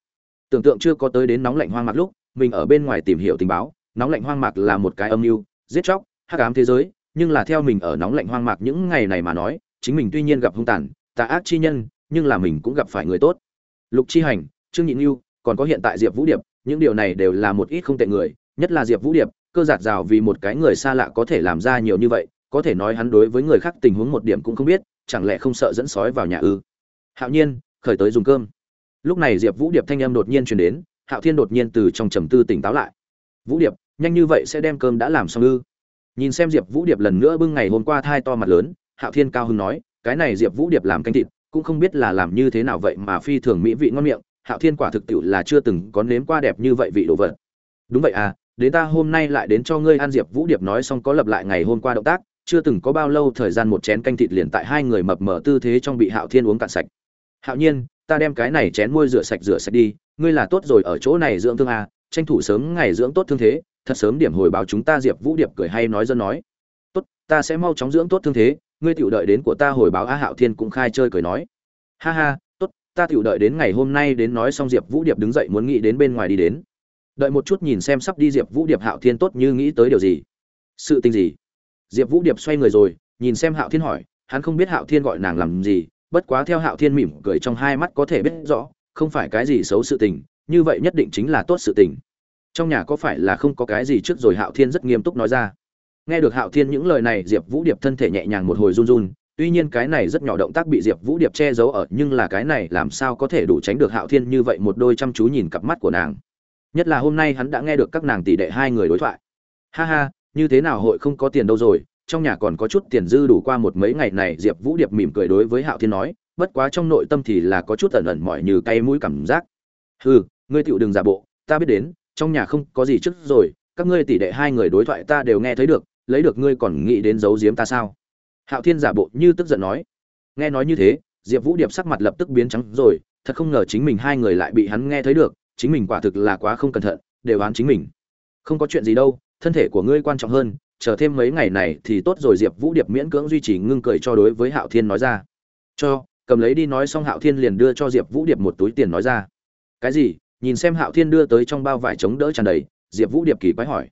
Tưởng tượng chưa có tới đến nóng lạnh hoang mạc lúc, mình ở bên ngoài tìm hiểu tình báo, nóng lạnh hoang mạc là một cái âm mưu, giết chóc, hắc ám thế giới, nhưng là theo mình ở nóng lạnh hoang mạc những ngày này mà nói, chính mình tuy nhiên gặp hung tàn, tà ác chi nhân, nhưng là mình cũng gặp phải người tốt. Lục chi hành, trương nhị lưu còn có hiện tại diệp vũ điệp, những điều này đều là một ít không tệ người, nhất là diệp vũ điệp, cơ giạt rào vì một cái người xa lạ có thể làm ra nhiều như vậy, có thể nói hắn đối với người khác tình huống một điểm cũng không biết chẳng lẽ không sợ dẫn sói vào nhà ư? Hạo nhiên, khởi tới dùng cơm. Lúc này diệp vũ điệp thanh âm đột nhiên truyền đến, hạo thiên đột nhiên từ trong trầm tư tỉnh táo lại. Vũ điệp, nhanh như vậy sẽ đem cơm đã làm xong ư? Nhìn xem diệp vũ điệp lần nữa bưng ngày hôm qua thai to mặt lớn, hạo thiên cao hưng nói, cái này diệp vũ điệp làm canh thịt, cũng không biết là làm như thế nào vậy mà phi thường mỹ vị ngon miệng, hạo thiên quả thực tiệu là chưa từng có nếm qua đẹp như vậy vị đồ vật. Đúng vậy à đến ta hôm nay lại đến cho ngươi ăn. Diệp vũ điệp nói xong có lập lại ngày hôm qua động tác chưa từng có bao lâu thời gian một chén canh thịt liền tại hai người mập mờ tư thế trong bị hạo thiên uống cạn sạch. Hạo nhiên ta đem cái này chén môi rửa sạch rửa sạch đi ngươi là tốt rồi ở chỗ này dưỡng thương à, tranh thủ sớm ngày dưỡng tốt thương thế thật sớm điểm hồi báo chúng ta. Diệp vũ điệp cười hay nói dân nói. Tốt ta sẽ mau chóng dưỡng tốt thương thế ngươi tiểu đợi đến của ta hồi báo a hạo thiên cũng khai chơi cười nói. Ha ha tốt ta tiểu đợi đến ngày hôm nay đến nói xong. Diệp vũ điệp đứng dậy muốn nghĩ đến bên ngoài đi đến. Đợi một chút nhìn xem sắp đi diệp vũ điệp hạo thiên tốt như nghĩ tới điều gì. Sự tình gì? Diệp vũ điệp xoay người rồi, nhìn xem hạo thiên hỏi, hắn không biết hạo thiên gọi nàng làm gì, bất quá theo hạo thiên mỉm cười trong hai mắt có thể biết rõ, không phải cái gì xấu sự tình, như vậy nhất định chính là tốt sự tình. Trong nhà có phải là không có cái gì trước rồi hạo thiên rất nghiêm túc nói ra. Nghe được hạo thiên những lời này, diệp vũ điệp thân thể nhẹ nhàng một hồi run run, tuy nhiên cái này rất nhỏ động tác bị diệp vũ điệp che giấu ở, nhưng là cái này làm sao có thể đủ tránh được hạo thiên như vậy một đôi chăm chú nhìn cặp mắt của nàng. Nhất là hôm nay hắn đã nghe được các nàng tỷ đệ hai người đối thoại. Ha ha như thế nào hội không có tiền đâu rồi, trong nhà còn có chút tiền dư đủ qua một mấy ngày này, diệp vũ điệp mỉm cười đối với hạo thiên nói, bất quá trong nội tâm thì là có chút ẩn ẩn mọi như cay mũi cảm giác. Hừ, ngươi tựu đừng giả bộ, ta biết đến, trong nhà không có gì trước rồi, các ngươi tỷ đệ hai người đối thoại ta đều nghe thấy được, lấy được ngươi còn nghĩ đến giấu giếm ta sao? Hạo thiên giả bộ như tức giận nói. Nghe nói như thế, diệp vũ điệp sắc mặt lập tức biến trắng rồi, thật không ngờ chính mình hai người lại bị hắn nghe thấy được, chính mình quả thực là quá không cẩn thận, đều oán chính mình. Không có chuyện gì đâu thân thể của ngươi quan trọng hơn, chờ thêm mấy ngày này thì tốt rồi. Diệp vũ điệp miễn cưỡng duy trì ngưng cười cho đối với hạo thiên nói ra. Cho, cầm lấy đi nói xong hạo thiên liền đưa cho diệp vũ điệp một túi tiền nói ra. Cái gì? Nhìn xem hạo thiên đưa tới trong bao vải chống đỡ tràn đầy. Diệp vũ điệp kỳ quái hỏi.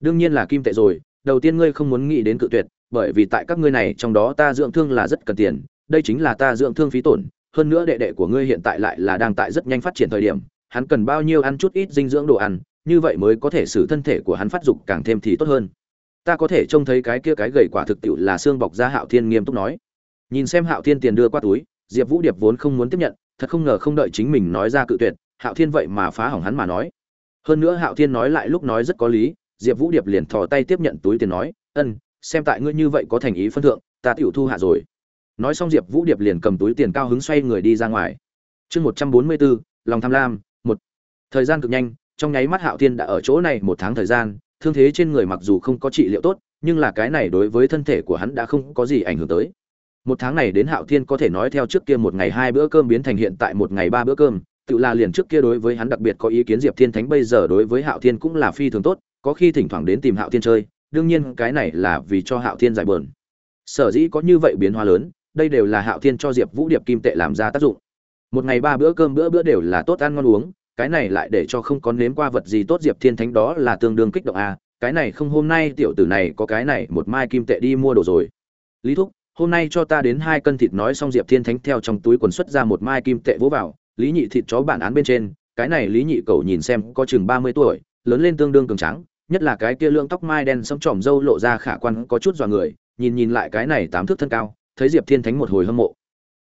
Đương nhiên là kim tệ rồi, đầu tiên ngươi không muốn nghĩ đến cự tuyệt, bởi vì tại các ngươi này, trong đó ta dưỡng thương là rất cần tiền, đây chính là ta dưỡng thương phí tổn, hơn nữa đệ đệ của ngươi hiện tại lại là đang tại rất nhanh phát triển thời điểm, hắn cần bao nhiêu ăn chút ít dinh dưỡng đồ ăn như vậy mới có thể xử thân thể của hắn phát dục càng thêm thì tốt hơn. Ta có thể trông thấy cái kia cái gầy quả thực tiệu là xương bọc ra hạo thiên nghiêm túc nói. Nhìn xem hạo thiên tiền đưa qua túi, diệp vũ điệp vốn không muốn tiếp nhận, thật không ngờ không đợi chính mình nói ra cự tuyệt, hạo thiên vậy mà phá hỏng hắn mà nói. Hơn nữa hạo thiên nói lại lúc nói rất có lý, diệp vũ điệp liền thò tay tiếp nhận túi tiền nói, ân, xem tại ngươi như vậy có thành ý phân thượng, ta tiểu thu hạ rồi. Nói xong diệp vũ điệp liền cầm túi tiền cao hứng xoay người đi ra ngoài. Chương một trăm bốn mươi bốn, lòng tham lam, một. Thời gian cực nhanh trong nháy mắt hạo thiên đã ở chỗ này một tháng thời gian, thương thế trên người mặc dù không có trị liệu tốt, nhưng là cái này đối với thân thể của hắn đã không có gì ảnh hưởng tới một tháng này đến hạo thiên có thể nói theo trước kia một ngày hai bữa cơm biến thành hiện tại một ngày ba bữa cơm, tự là liền trước kia đối với hắn đặc biệt có ý kiến diệp thiên thánh bây giờ đối với hạo thiên cũng là phi thường tốt, có khi thỉnh thoảng đến tìm hạo thiên chơi, đương nhiên cái này là vì cho hạo thiên giải buồn. sở dĩ có như vậy biến hóa lớn, đây đều là hạo thiên cho diệp vũ điệp kim tệ làm ra tác dụng một ngày ba bữa cơm bữa bữa đều là tốt ăn ngon uống cái này lại để cho không có nếm qua vật gì tốt diệp thiên thánh đó là tương đương kích động à cái này không hôm nay tiểu tử này có cái này một mai kim tệ đi mua đồ rồi. Lý thúc hôm nay cho ta đến hai cân thịt nói xong diệp thiên thánh theo trong túi quần xuất ra một mai kim tệ vỗ vào lý nhị thịt chó bản án bên trên cái này lý nhị cầu nhìn xem có chừng ba mươi tuổi lớn lên tương đương cường trắng nhất là cái kia lượng tóc mai đen sẫm trỏm râu lộ ra khả quan có chút dọa người nhìn nhìn lại cái này tám thước thân cao thấy diệp thiên thánh một hồi hâm mộ.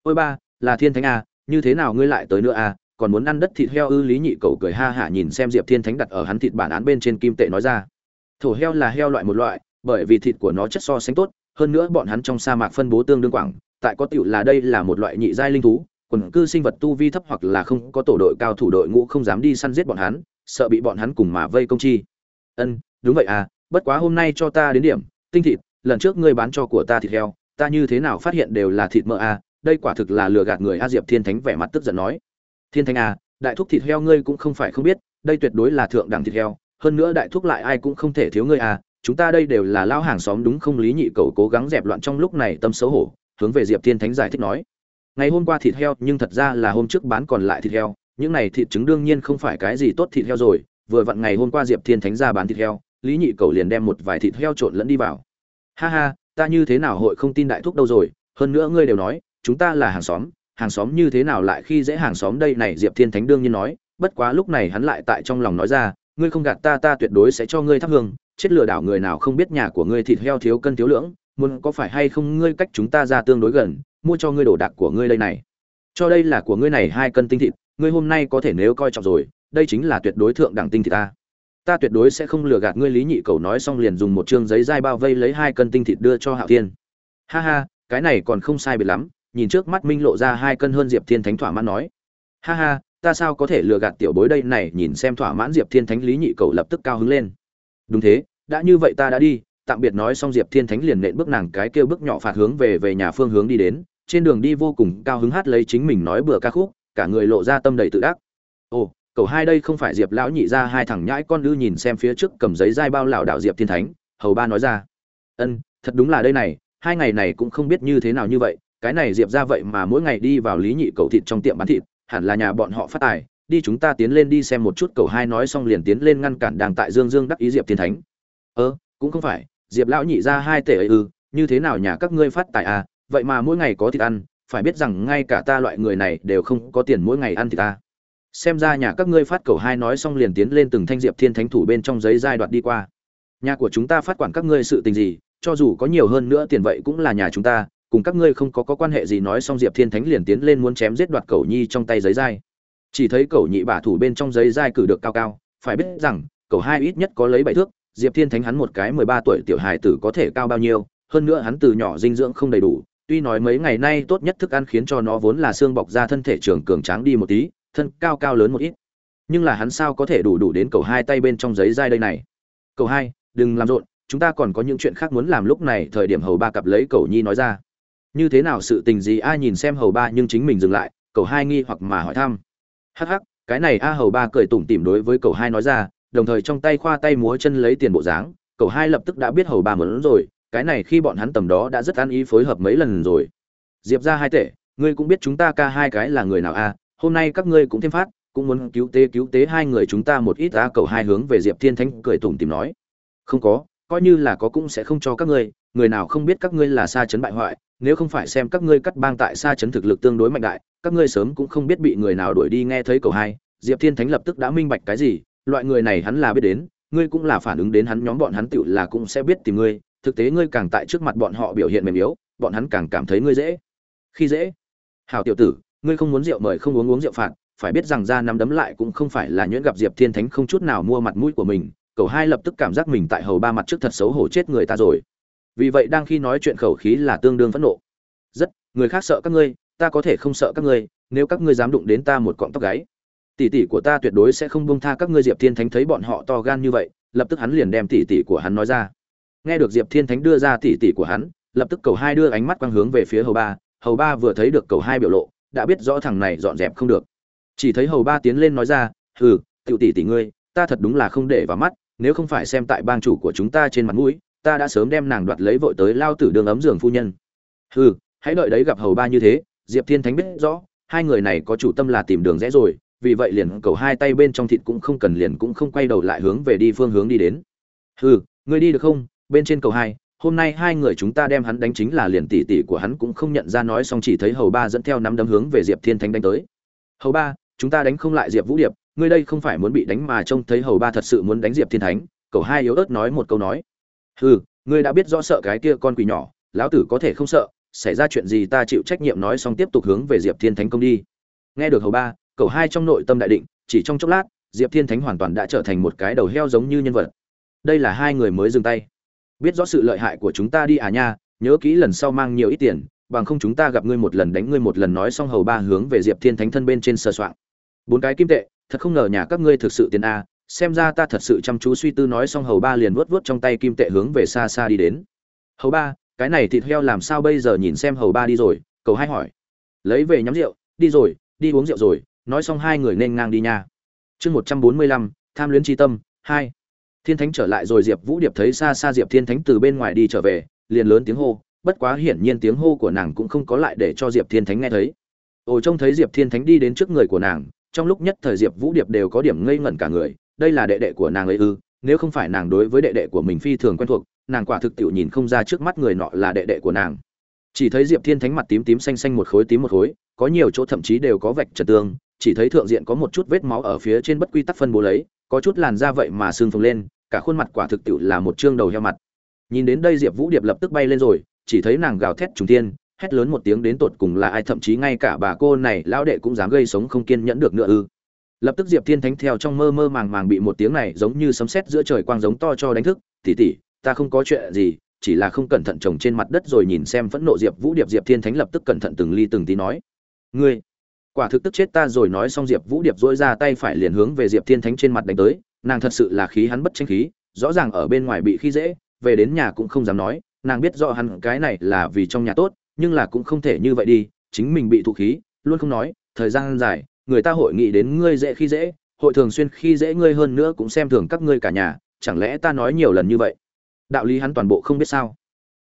Ôi ba là thiên thánh à, như thế nào ngươi lại tới nữa à, còn muốn ăn đất thịt heo ư lý nhị cầu cười ha hả nhìn xem diệp thiên thánh đặt ở hắn thịt bản án bên trên kim tệ nói ra thổ heo là heo loại một loại bởi vì thịt của nó chất so sánh tốt hơn nữa bọn hắn trong sa mạc phân bố tương đương quảng tại có tiểu là đây là một loại nhị giai linh thú quần cư sinh vật tu vi thấp hoặc là không có tổ đội cao thủ đội ngũ không dám đi săn giết bọn hắn sợ bị bọn hắn cùng mà vây công chi ân đúng vậy à bất quá hôm nay cho ta đến điểm tinh thịt lần trước ngươi bán cho của ta thịt heo ta như thế nào phát hiện đều là thịt mỡ à đây quả thực là lừa gạt người a diệp thiên thánh vẻ mặt tức giận nói thiên thánh à, đại thúc thịt heo ngươi cũng không phải không biết đây tuyệt đối là thượng đẳng thịt heo hơn nữa đại thúc lại ai cũng không thể thiếu ngươi à? chúng ta đây đều là lao hàng xóm đúng không lý nhị cầu cố gắng dẹp loạn trong lúc này tâm xấu hổ hướng về diệp thiên thánh giải thích nói ngày hôm qua thịt heo nhưng thật ra là hôm trước bán còn lại thịt heo những này thịt trứng đương nhiên không phải cái gì tốt thịt heo rồi vừa vặn ngày hôm qua diệp thiên thánh ra bán thịt heo lý nhị cầu liền đem một vài thịt heo trộn lẫn đi vào ha ha ta như thế nào hội không tin đại thúc đâu rồi hơn nữa ngươi đều nói chúng ta là hàng xóm hàng xóm như thế nào lại khi dễ hàng xóm đây này, diệp thiên thánh đương nhiên nói, bất quá lúc này hắn lại tại trong lòng nói ra, ngươi không gạt ta ta tuyệt đối sẽ cho ngươi thắp hương, chết lừa đảo người nào không biết nhà của ngươi thịt heo thiếu cân thiếu lưỡng, muốn có phải hay không ngươi cách chúng ta ra tương đối gần, mua cho ngươi đồ đạc của ngươi đây này. Cho đây là của ngươi này hai cân tinh thịt, ngươi hôm nay có thể nếu coi trọng rồi, đây chính là tuyệt đối thượng đẳng tinh thịt ta. Ta tuyệt đối sẽ không lừa gạt ngươi, lý nhị cầu nói xong liền dùng một chương giấy dai bao vây lấy hai cân tinh thịt đưa cho hạo thiên. Ha ha, cái này còn không sai biệt lắm nhìn trước mắt minh lộ ra hai cân hơn diệp thiên thánh thỏa mãn nói. Ha ha, ta sao có thể lừa gạt tiểu bối đây này, nhìn xem thỏa mãn diệp thiên thánh lý nhị cầu lập tức cao hứng lên. Đúng thế, đã như vậy ta đã đi, tạm biệt nói xong diệp thiên thánh liền nện bước nàng cái kêu bước nhỏ phạt hướng về về nhà phương hướng đi đến, trên đường đi vô cùng cao hứng hát lấy chính mình nói bừa ca khúc, cả người lộ ra tâm đầy tự đắc. Ồ, cậu hai đây không phải diệp lão nhị ra hai thằng nhãi con lư nhìn xem phía trước cầm giấy dai bao lảo đạo diệp thiên thánh, hầu ba nói ra. Ân, thật đúng là đây này, hai ngày này cũng không biết như thế nào như vậy cái này diệp ra vậy mà mỗi ngày đi vào lý nhị cầu thịt trong tiệm bán thịt, hẳn là nhà bọn họ phát tài, đi chúng ta tiến lên đi xem một chút cầu hai nói xong liền tiến lên ngăn cản đang tại dương dương đắc ý diệp thiên thánh. Ơ, cũng không phải, diệp lão nhị ra hai tể ấy ư, như thế nào nhà các ngươi phát tài à vậy mà mỗi ngày có thịt ăn, phải biết rằng ngay cả ta loại người này đều không có tiền mỗi ngày ăn thịt ta. Xem ra nhà các ngươi phát cầu hai nói xong liền tiến lên từng thanh diệp thiên thánh thủ bên trong giấy giai đoạn đi qua. Nhà của chúng ta phát quản các ngươi sự tình gì, cho dù có nhiều hơn nữa tiền vậy cũng là nhà chúng ta cùng các ngươi không có, có quan hệ gì nói xong diệp thiên thánh liền tiến lên muốn chém giết đoạt cầu nhi trong tay giấy dai. Chỉ thấy cầu nhị bả thủ bên trong giấy dai cử được cao cao phải biết rằng cầu hai ít nhất có lấy bảy thước diệp thiên thánh hắn một cái mười ba tuổi tiểu hài tử có thể cao bao nhiêu hơn nữa hắn từ nhỏ dinh dưỡng không đầy đủ tuy nói mấy ngày nay tốt nhất thức ăn khiến cho nó vốn là xương bọc ra thân thể trường cường tráng đi một tí thân cao cao lớn một ít. Nhưng là hắn sao có thể đủ đủ đến cầu hai tay bên trong giấy dai đây này? Cầu hai đừng làm rộn chúng ta còn có những chuyện khác muốn làm lúc này thời điểm hầu ba cặp lấy cầu nhi nói ra như thế nào sự tình gì ai nhìn xem hầu ba nhưng chính mình dừng lại cầu hai nghi hoặc mà hỏi thăm. Hắc hắc, cái này a hầu ba cười tủm tỉm đối với cầu hai nói ra, đồng thời trong tay khoa tay múa chân lấy tiền bộ dáng cầu hai lập tức đã biết hầu ba muốn rồi, cái này khi bọn hắn tầm đó đã rất ăn ý phối hợp mấy lần rồi. Diệp ra hai tệ ngươi cũng biết chúng ta ca hai cái là người nào a, hôm nay các ngươi cũng thêm phát, cũng muốn cứu tế cứu tế hai người chúng ta một ít a cầu hai hướng về diệp thiên thánh cười tủm tỉm nói. Không có, coi như là có cũng sẽ không cho các ngươi, người nào không biết các ngươi là xa chấn bại hoại nếu không phải xem các ngươi cắt bang tại xa chấn thực lực tương đối mạnh đại, các ngươi sớm cũng không biết bị người nào đuổi đi nghe thấy cầu hai, diệp thiên thánh lập tức đã minh bạch cái gì, loại người này hắn là biết đến, ngươi cũng là phản ứng đến hắn nhóm bọn hắn tựu là cũng sẽ biết tìm ngươi, thực tế ngươi càng tại trước mặt bọn họ biểu hiện mềm yếu, bọn hắn càng cảm thấy ngươi dễ. Khi dễ? Hảo tiểu tử, ngươi không muốn rượu mời không uống uống rượu phạt, phải biết rằng ra nắm đấm lại cũng không phải là nhuyễn gặp diệp thiên thánh không chút nào mua mặt mũi của mình, cầu hai lập tức cảm giác mình tại hầu ba mặt trước thật xấu hổ chết người ta rồi vì vậy đang khi nói chuyện khẩu khí là tương đương phẫn nộ. Rất, người khác sợ các ngươi, ta có thể không sợ các ngươi, nếu các ngươi dám đụng đến ta một cọng tóc gáy. Tỷ tỷ của ta tuyệt đối sẽ không buông tha các ngươi, diệp thiên thánh thấy bọn họ to gan như vậy, lập tức hắn liền đem tỷ tỷ của hắn nói ra. Nghe được diệp thiên thánh đưa ra tỷ tỷ của hắn, lập tức cầu hai đưa ánh mắt quang hướng về phía hầu ba. Hầu ba vừa thấy được cầu hai biểu lộ, đã biết rõ thằng này dọn dẹp không được. Chỉ thấy hầu ba tiến lên nói ra, hừ, tiểu tỷ tỷ ngươi, ta thật đúng là không để vào mắt, nếu không phải xem tại bang chủ của chúng ta trên mặt mũi ta đã sớm đem nàng đoạt lấy vội tới lao tử đường ấm giường phu nhân. Hừ, hãy đợi đấy gặp hầu ba như thế, diệp thiên thánh biết rõ, hai người này có chủ tâm là tìm đường rẽ rồi, vì vậy liền cầu hai tay bên trong thịt cũng không cần liền cũng không quay đầu lại hướng về đi phương hướng đi đến. Hừ, ngươi đi được không? Bên trên cầu hai, hôm nay hai người chúng ta đem hắn đánh chính là liền tỷ tỷ của hắn cũng không nhận ra nói xong chỉ thấy hầu ba dẫn theo năm đấm hướng về diệp thiên thánh đánh tới. Hầu ba, chúng ta đánh không lại diệp vũ điệp, ngươi đây không phải muốn bị đánh mà trông thấy hầu ba thật sự muốn đánh diệp thiên thánh cậu hai yếu ớt nói một câu nói hừ, ngươi đã biết rõ sợ cái kia con quỷ nhỏ, lão tử có thể không sợ, xảy ra chuyện gì ta chịu trách nhiệm nói xong tiếp tục hướng về diệp thiên thánh công đi. Nghe được hầu ba, cậu hai trong nội tâm đại định, chỉ trong chốc lát, diệp thiên thánh hoàn toàn đã trở thành một cái đầu heo giống như nhân vật. Đây là hai người mới dừng tay. Biết rõ sự lợi hại của chúng ta đi à nha, nhớ kỹ lần sau mang nhiều ít tiền, bằng không chúng ta gặp ngươi một lần đánh ngươi một lần nói xong hầu ba hướng về diệp thiên thánh thân bên trên sờ soạng. Bốn cái kim tệ, thật không ngờ nhà các ngươi thực sự tiền a xem ra ta thật sự chăm chú suy tư nói xong hầu ba liền vuốt vuốt trong tay kim tệ hướng về xa xa đi đến. Hầu ba, cái này thịt heo làm sao bây giờ nhìn xem hầu ba đi rồi? Cầu hai hỏi. Lấy về nhắm rượu, đi rồi, đi uống rượu rồi, nói xong hai người nên ngang đi nha. Chương một trăm bốn mươi lăm, tham luyến tri tâm, hai. Thiên thánh trở lại rồi diệp vũ điệp thấy xa xa diệp thiên thánh từ bên ngoài đi trở về, liền lớn tiếng hô, bất quá hiển nhiên tiếng hô của nàng cũng không có lại để cho diệp thiên thánh nghe thấy. Ồ trông thấy diệp thiên thánh đi đến trước người của nàng, trong lúc nhất thời diệp vũ điệp đều có điểm ngây ngẩn cả người đây là đệ đệ của nàng ấy ư, nếu không phải nàng đối với đệ đệ của mình phi thường quen thuộc, nàng quả thực tiệu nhìn không ra trước mắt người nọ là đệ đệ của nàng. Chỉ thấy diệp thiên thánh mặt tím tím xanh xanh một khối tím một khối, có nhiều chỗ thậm chí đều có vạch trật tương, chỉ thấy thượng diện có một chút vết máu ở phía trên bất quy tắc phân bố lấy, có chút làn da vậy mà sưng phồng lên, cả khuôn mặt quả thực tiệu là một chương đầu heo mặt. Nhìn đến đây diệp vũ điệp lập tức bay lên rồi, chỉ thấy nàng gào thét trùng thiên, hét lớn một tiếng đến tột cùng là ai, thậm chí ngay cả bà cô này, lão đệ cũng dám gây sống không kiên nhẫn được nữa ư lập tức diệp thiên thánh theo trong mơ mơ màng màng bị một tiếng này giống như sấm sét giữa trời quang giống to cho đánh thức tỉ tỉ ta không có chuyện gì, chỉ là không cẩn thận trồng trên mặt đất rồi nhìn xem phẫn nộ diệp vũ. Điệp diệp thiên thánh lập tức cẩn thận từng ly từng tí nói, ngươi, quả thực tức chết ta rồi. Nói xong diệp vũ điệp dỗi ra tay phải liền hướng về diệp thiên thánh trên mặt đánh tới, nàng thật sự là khí hắn bất tranh khí, rõ ràng ở bên ngoài bị khi dễ, về đến nhà cũng không dám nói, nàng biết rõ hắn cái này là vì trong nhà tốt, nhưng là cũng không thể như vậy đi, chính mình bị thụ khí, luôn không nói, thời gian dài người ta hội nghị đến ngươi dễ khi dễ, hội thường xuyên khi dễ ngươi hơn nữa cũng xem thường các ngươi cả nhà, chẳng lẽ ta nói nhiều lần như vậy? Đạo lý hắn toàn bộ không biết sao.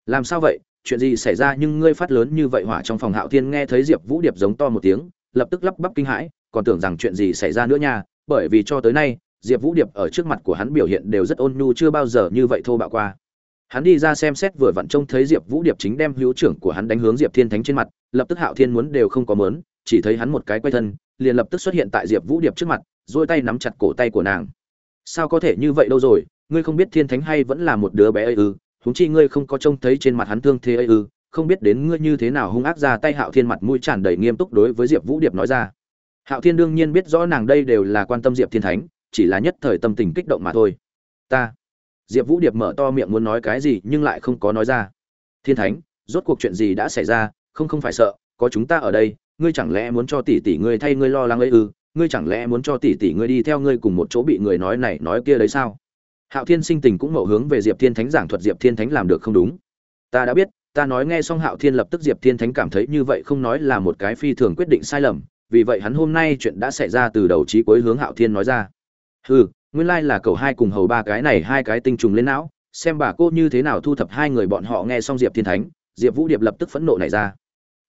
Làm sao vậy? Chuyện gì xảy ra nhưng ngươi phát lớn như vậy hỏa trong phòng hạo thiên nghe thấy diệp vũ điệp giống to một tiếng, lập tức lắp bắp kinh hãi, còn tưởng rằng chuyện gì xảy ra nữa nha, bởi vì cho tới nay, diệp vũ điệp ở trước mặt của hắn biểu hiện đều rất ôn nhu chưa bao giờ như vậy thô bạo qua. Hắn đi ra xem xét vừa vặn trông thấy diệp vũ điệp chính đem hữu trưởng của hắn đánh hướng diệp thiên thánh trên mặt, lập tức hạo thiên muốn đều không có mớn chỉ thấy hắn một cái quay thân liền lập tức xuất hiện tại diệp vũ điệp trước mặt dôi tay nắm chặt cổ tay của nàng. Sao có thể như vậy đâu rồi, ngươi không biết thiên thánh hay vẫn là một đứa bé ấy ư, huống chi ngươi không có trông thấy trên mặt hắn thương thế ấy ư, không biết đến ngươi như thế nào hung ác ra tay hạo thiên mặt mũi tràn đầy nghiêm túc đối với diệp vũ điệp nói ra. Hạo thiên đương nhiên biết rõ nàng đây đều là quan tâm diệp thiên thánh, chỉ là nhất thời tâm tình kích động mà thôi. Ta. Diệp vũ điệp mở to miệng muốn nói cái gì nhưng lại không có nói ra. Thiên thánh, rốt cuộc chuyện gì đã xảy ra, không không phải sợ, có chúng ta ở đây ngươi chẳng lẽ muốn cho tỷ tỷ ngươi thay ngươi lo lắng ấy ư? Ngươi chẳng lẽ muốn cho tỷ tỷ ngươi đi theo ngươi cùng một chỗ bị người nói này nói kia đấy sao? Hạo thiên sinh tình cũng mậu hướng về diệp thiên thánh giảng thuật diệp thiên thánh làm được không đúng. Ta đã biết, ta nói nghe xong hạo thiên lập tức diệp thiên thánh cảm thấy như vậy không nói là một cái phi thường quyết định sai lầm. Vì vậy hắn hôm nay chuyện đã xảy ra từ đầu trí cuối hướng hạo thiên nói ra. Hừ, nguyên lai là cậu hai cùng hầu ba cái này hai cái tinh trùng lên não. Xem bà cô như thế nào thu thập hai người bọn họ nghe xong diệp thiên thánh, diệp vũ điệp lập tức phẫn nộ này ra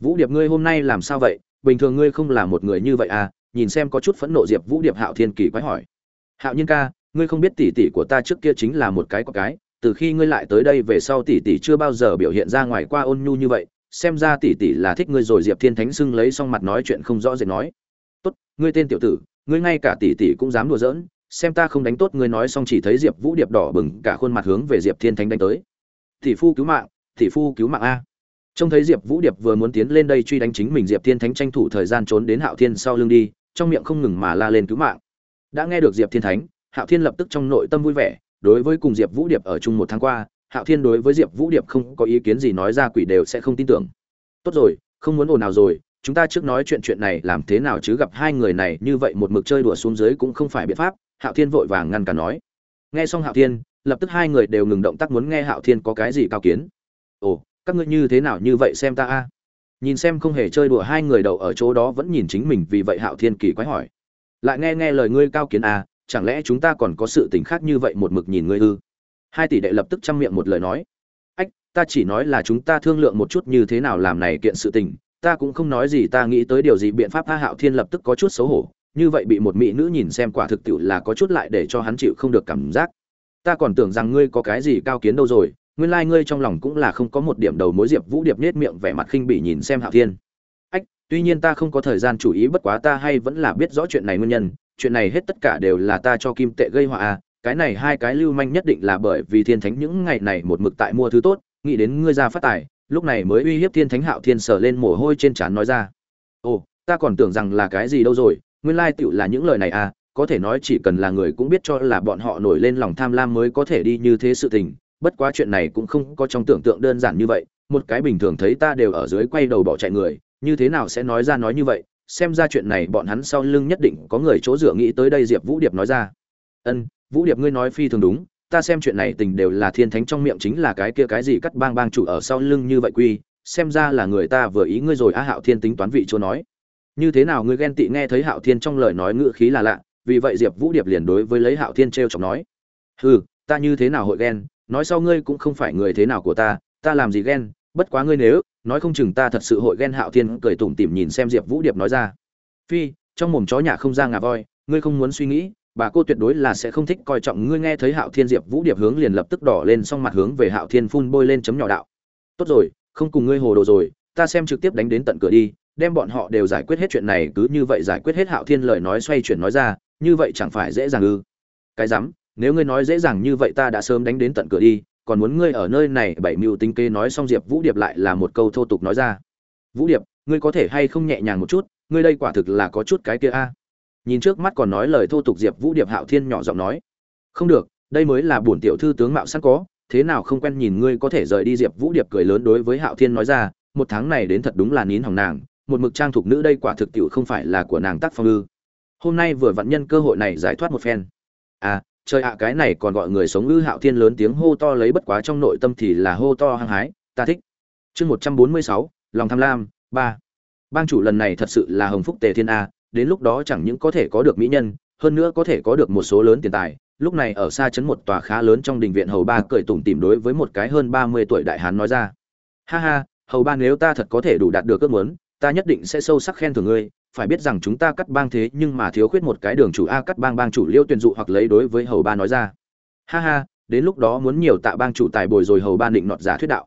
vũ điệp ngươi hôm nay làm sao vậy? Bình thường ngươi không là một người như vậy à? Nhìn xem có chút phẫn nộ diệp vũ điệp hạo thiên kỳ quái hỏi. Hạo nhiên ca, ngươi không biết tỷ tỷ của ta trước kia chính là một cái có cái, từ khi ngươi lại tới đây về sau tỷ tỷ chưa bao giờ biểu hiện ra ngoài qua ôn nhu như vậy, xem ra tỷ tỷ là thích ngươi rồi diệp thiên thánh xưng lấy xong mặt nói chuyện không rõ rệt nói. Tốt, ngươi tên tiểu tử, ngươi ngay cả tỷ tỷ cũng dám đùa giỡn, xem ta không đánh tốt ngươi nói xong chỉ thấy diệp vũ điệp đỏ bừng, cả khuôn mặt hướng về diệp thiên thánh đánh tới. Tỷ phu cứu mạng, tỷ phu cứu mạng a trông thấy diệp vũ điệp vừa muốn tiến lên đây truy đánh chính mình, diệp thiên thánh tranh thủ thời gian trốn đến hạo thiên sau lưng đi, trong miệng không ngừng mà la lên cứu mạng. Đã nghe được diệp thiên thánh, hạo thiên lập tức trong nội tâm vui vẻ, đối với cùng diệp vũ điệp ở chung một tháng qua, hạo thiên đối với diệp vũ điệp không có ý kiến gì nói ra quỷ đều sẽ không tin tưởng. Tốt rồi, không muốn ồn nào rồi, chúng ta trước nói chuyện chuyện này làm thế nào chứ gặp hai người này như vậy một mực chơi đùa xuống dưới cũng không phải biện pháp, hạo thiên vội vàng ngăn cả nói. Nghe xong hạo thiên, lập tức hai người đều ngừng động tác muốn nghe hạo thiên có cái gì cao kiến. Ồ các ngươi như thế nào như vậy xem ta a? Nhìn xem không hề chơi đùa hai người đầu ở chỗ đó vẫn nhìn chính mình vì vậy hạo thiên kỳ quái hỏi. Lại nghe nghe lời ngươi cao kiến a, chẳng lẽ chúng ta còn có sự tình khác như vậy một mực nhìn ngươi ư? Hai tỷ đệ lập tức chăm miệng một lời nói. Ách, ta chỉ nói là chúng ta thương lượng một chút như thế nào làm này kiện sự tình, ta cũng không nói gì, ta nghĩ tới điều gì biện pháp, a hạo thiên lập tức có chút xấu hổ. Như vậy bị một mỹ nữ nhìn xem quả thực tiệu là có chút lại để cho hắn chịu không được cảm giác. Ta còn tưởng rằng ngươi có cái gì cao kiến đâu rồi nguyên lai ngươi trong lòng cũng là không có một điểm đầu mối diệp vũ điệp nết miệng vẻ mặt khinh bỉ nhìn xem hạo thiên. Ách, tuy nhiên ta không có thời gian chú ý bất quá ta hay vẫn là biết rõ chuyện này nguyên nhân, chuyện này hết tất cả đều là ta cho kim tệ gây họa à cái này hai cái lưu manh nhất định là bởi vì thiên thánh những ngày này một mực tại mua thứ tốt, nghĩ đến ngươi ra phát tài, lúc này mới uy hiếp thiên thánh hạo thiên sờ lên mồ hôi trên trán nói ra. Ồ, ta còn tưởng rằng là cái gì đâu rồi, nguyên lai tựu là những lời này à có thể nói chỉ cần là người cũng biết cho là bọn họ nổi lên lòng tham lam mới có thể đi như thế sự tình bất quá chuyện này cũng không có trong tưởng tượng đơn giản như vậy, một cái bình thường thấy ta đều ở dưới quay đầu bỏ chạy người, như thế nào sẽ nói ra nói như vậy? Xem ra chuyện này bọn hắn sau lưng nhất định có người chỗ dựa nghĩ tới đây diệp vũ điệp nói ra. Ân, vũ điệp ngươi nói phi thường đúng, ta xem chuyện này tình đều là thiên thánh trong miệng chính là cái kia cái gì cắt bang bang chủ ở sau lưng như vậy quy, xem ra là người ta vừa ý ngươi rồi a hạo thiên tính toán vị chỗ nói. Như thế nào ngươi ghen tị nghe thấy hạo thiên trong lời nói ngữ khí là lạ, vì vậy diệp vũ điệp liền đối với lấy hạo thiên t r e o chọc nói. Hừ, ta như thế nào hội ghen nói sau ngươi cũng không phải người thế nào của ta ta làm gì ghen, bất quá ngươi nếu, nói không chừng ta thật sự hội ghen hạo thiên cười tủm tỉm nhìn xem diệp vũ điệp nói ra. Phi, trong mồm chó nhà không ra ngà voi, ngươi không muốn suy nghĩ, bà cô tuyệt đối là sẽ không thích coi trọng ngươi nghe thấy hạo thiên diệp vũ điệp hướng liền lập tức đỏ lên xong mặt hướng về hạo thiên phun bôi lên chấm nhỏ đạo. Tốt rồi, không cùng ngươi hồ đồ rồi, ta xem trực tiếp đánh đến tận cửa đi, đem bọn họ đều giải quyết hết chuyện này, cứ như vậy giải quyết hết hạo thiên lời nói xoay chuyển nói ra, như vậy chẳng phải dễ dàng ư. Cái rắm nếu ngươi nói dễ dàng như vậy ta đã sớm đánh đến tận cửa đi, còn muốn ngươi ở nơi này, bảy mưu tinh kê nói xong diệp vũ điệp lại là một câu thô tục nói ra. Vũ điệp, ngươi có thể hay không nhẹ nhàng một chút, ngươi đây quả thực là có chút cái kia a. Nhìn trước mắt còn nói lời thô tục diệp vũ điệp hạo thiên nhỏ giọng nói. Không được, đây mới là bổn tiểu thư tướng mạo sẵn có, thế nào không quen nhìn ngươi có thể rời đi diệp vũ điệp cười lớn đối với hạo thiên nói ra, một tháng này đến thật đúng là nín hỏng nàng, một mực trang thục nữ đây quả thực tiểu không phải là của nàng tác phong ư. Hôm nay vừa vặn nhân cơ hội này giải thoát một phen. À trời ạ, cái này còn gọi người sống ư hạo thiên lớn tiếng hô to lấy bất quá trong nội tâm thì là hô to hăng hái, ta thích. Chương một trăm bốn mươi sáu, lòng tham lam, ba. Bang chủ lần này thật sự là hồng phúc tề thiên a, đến lúc đó chẳng những có thể có được mỹ nhân, hơn nữa có thể có được một số lớn tiền tài. Lúc này ở xa chấn một tòa khá lớn trong đình viện hầu ba cười tủm tìm đối với một cái hơn ba mươi tuổi đại hán nói ra. Ha ha, hầu ba nếu ta thật có thể đủ đạt được ước muốn, ta nhất định sẽ sâu sắc khen thưởng ngươi phải biết rằng chúng ta cắt bang thế nhưng mà thiếu khuyết một cái đường chủ a cắt bang bang chủ liêu tuyển dụ hoặc lấy đối với hầu ba nói ra. Ha ha, đến lúc đó muốn nhiều tạ bang chủ tài bồi rồi hầu ba định nọt giả thuyết đạo.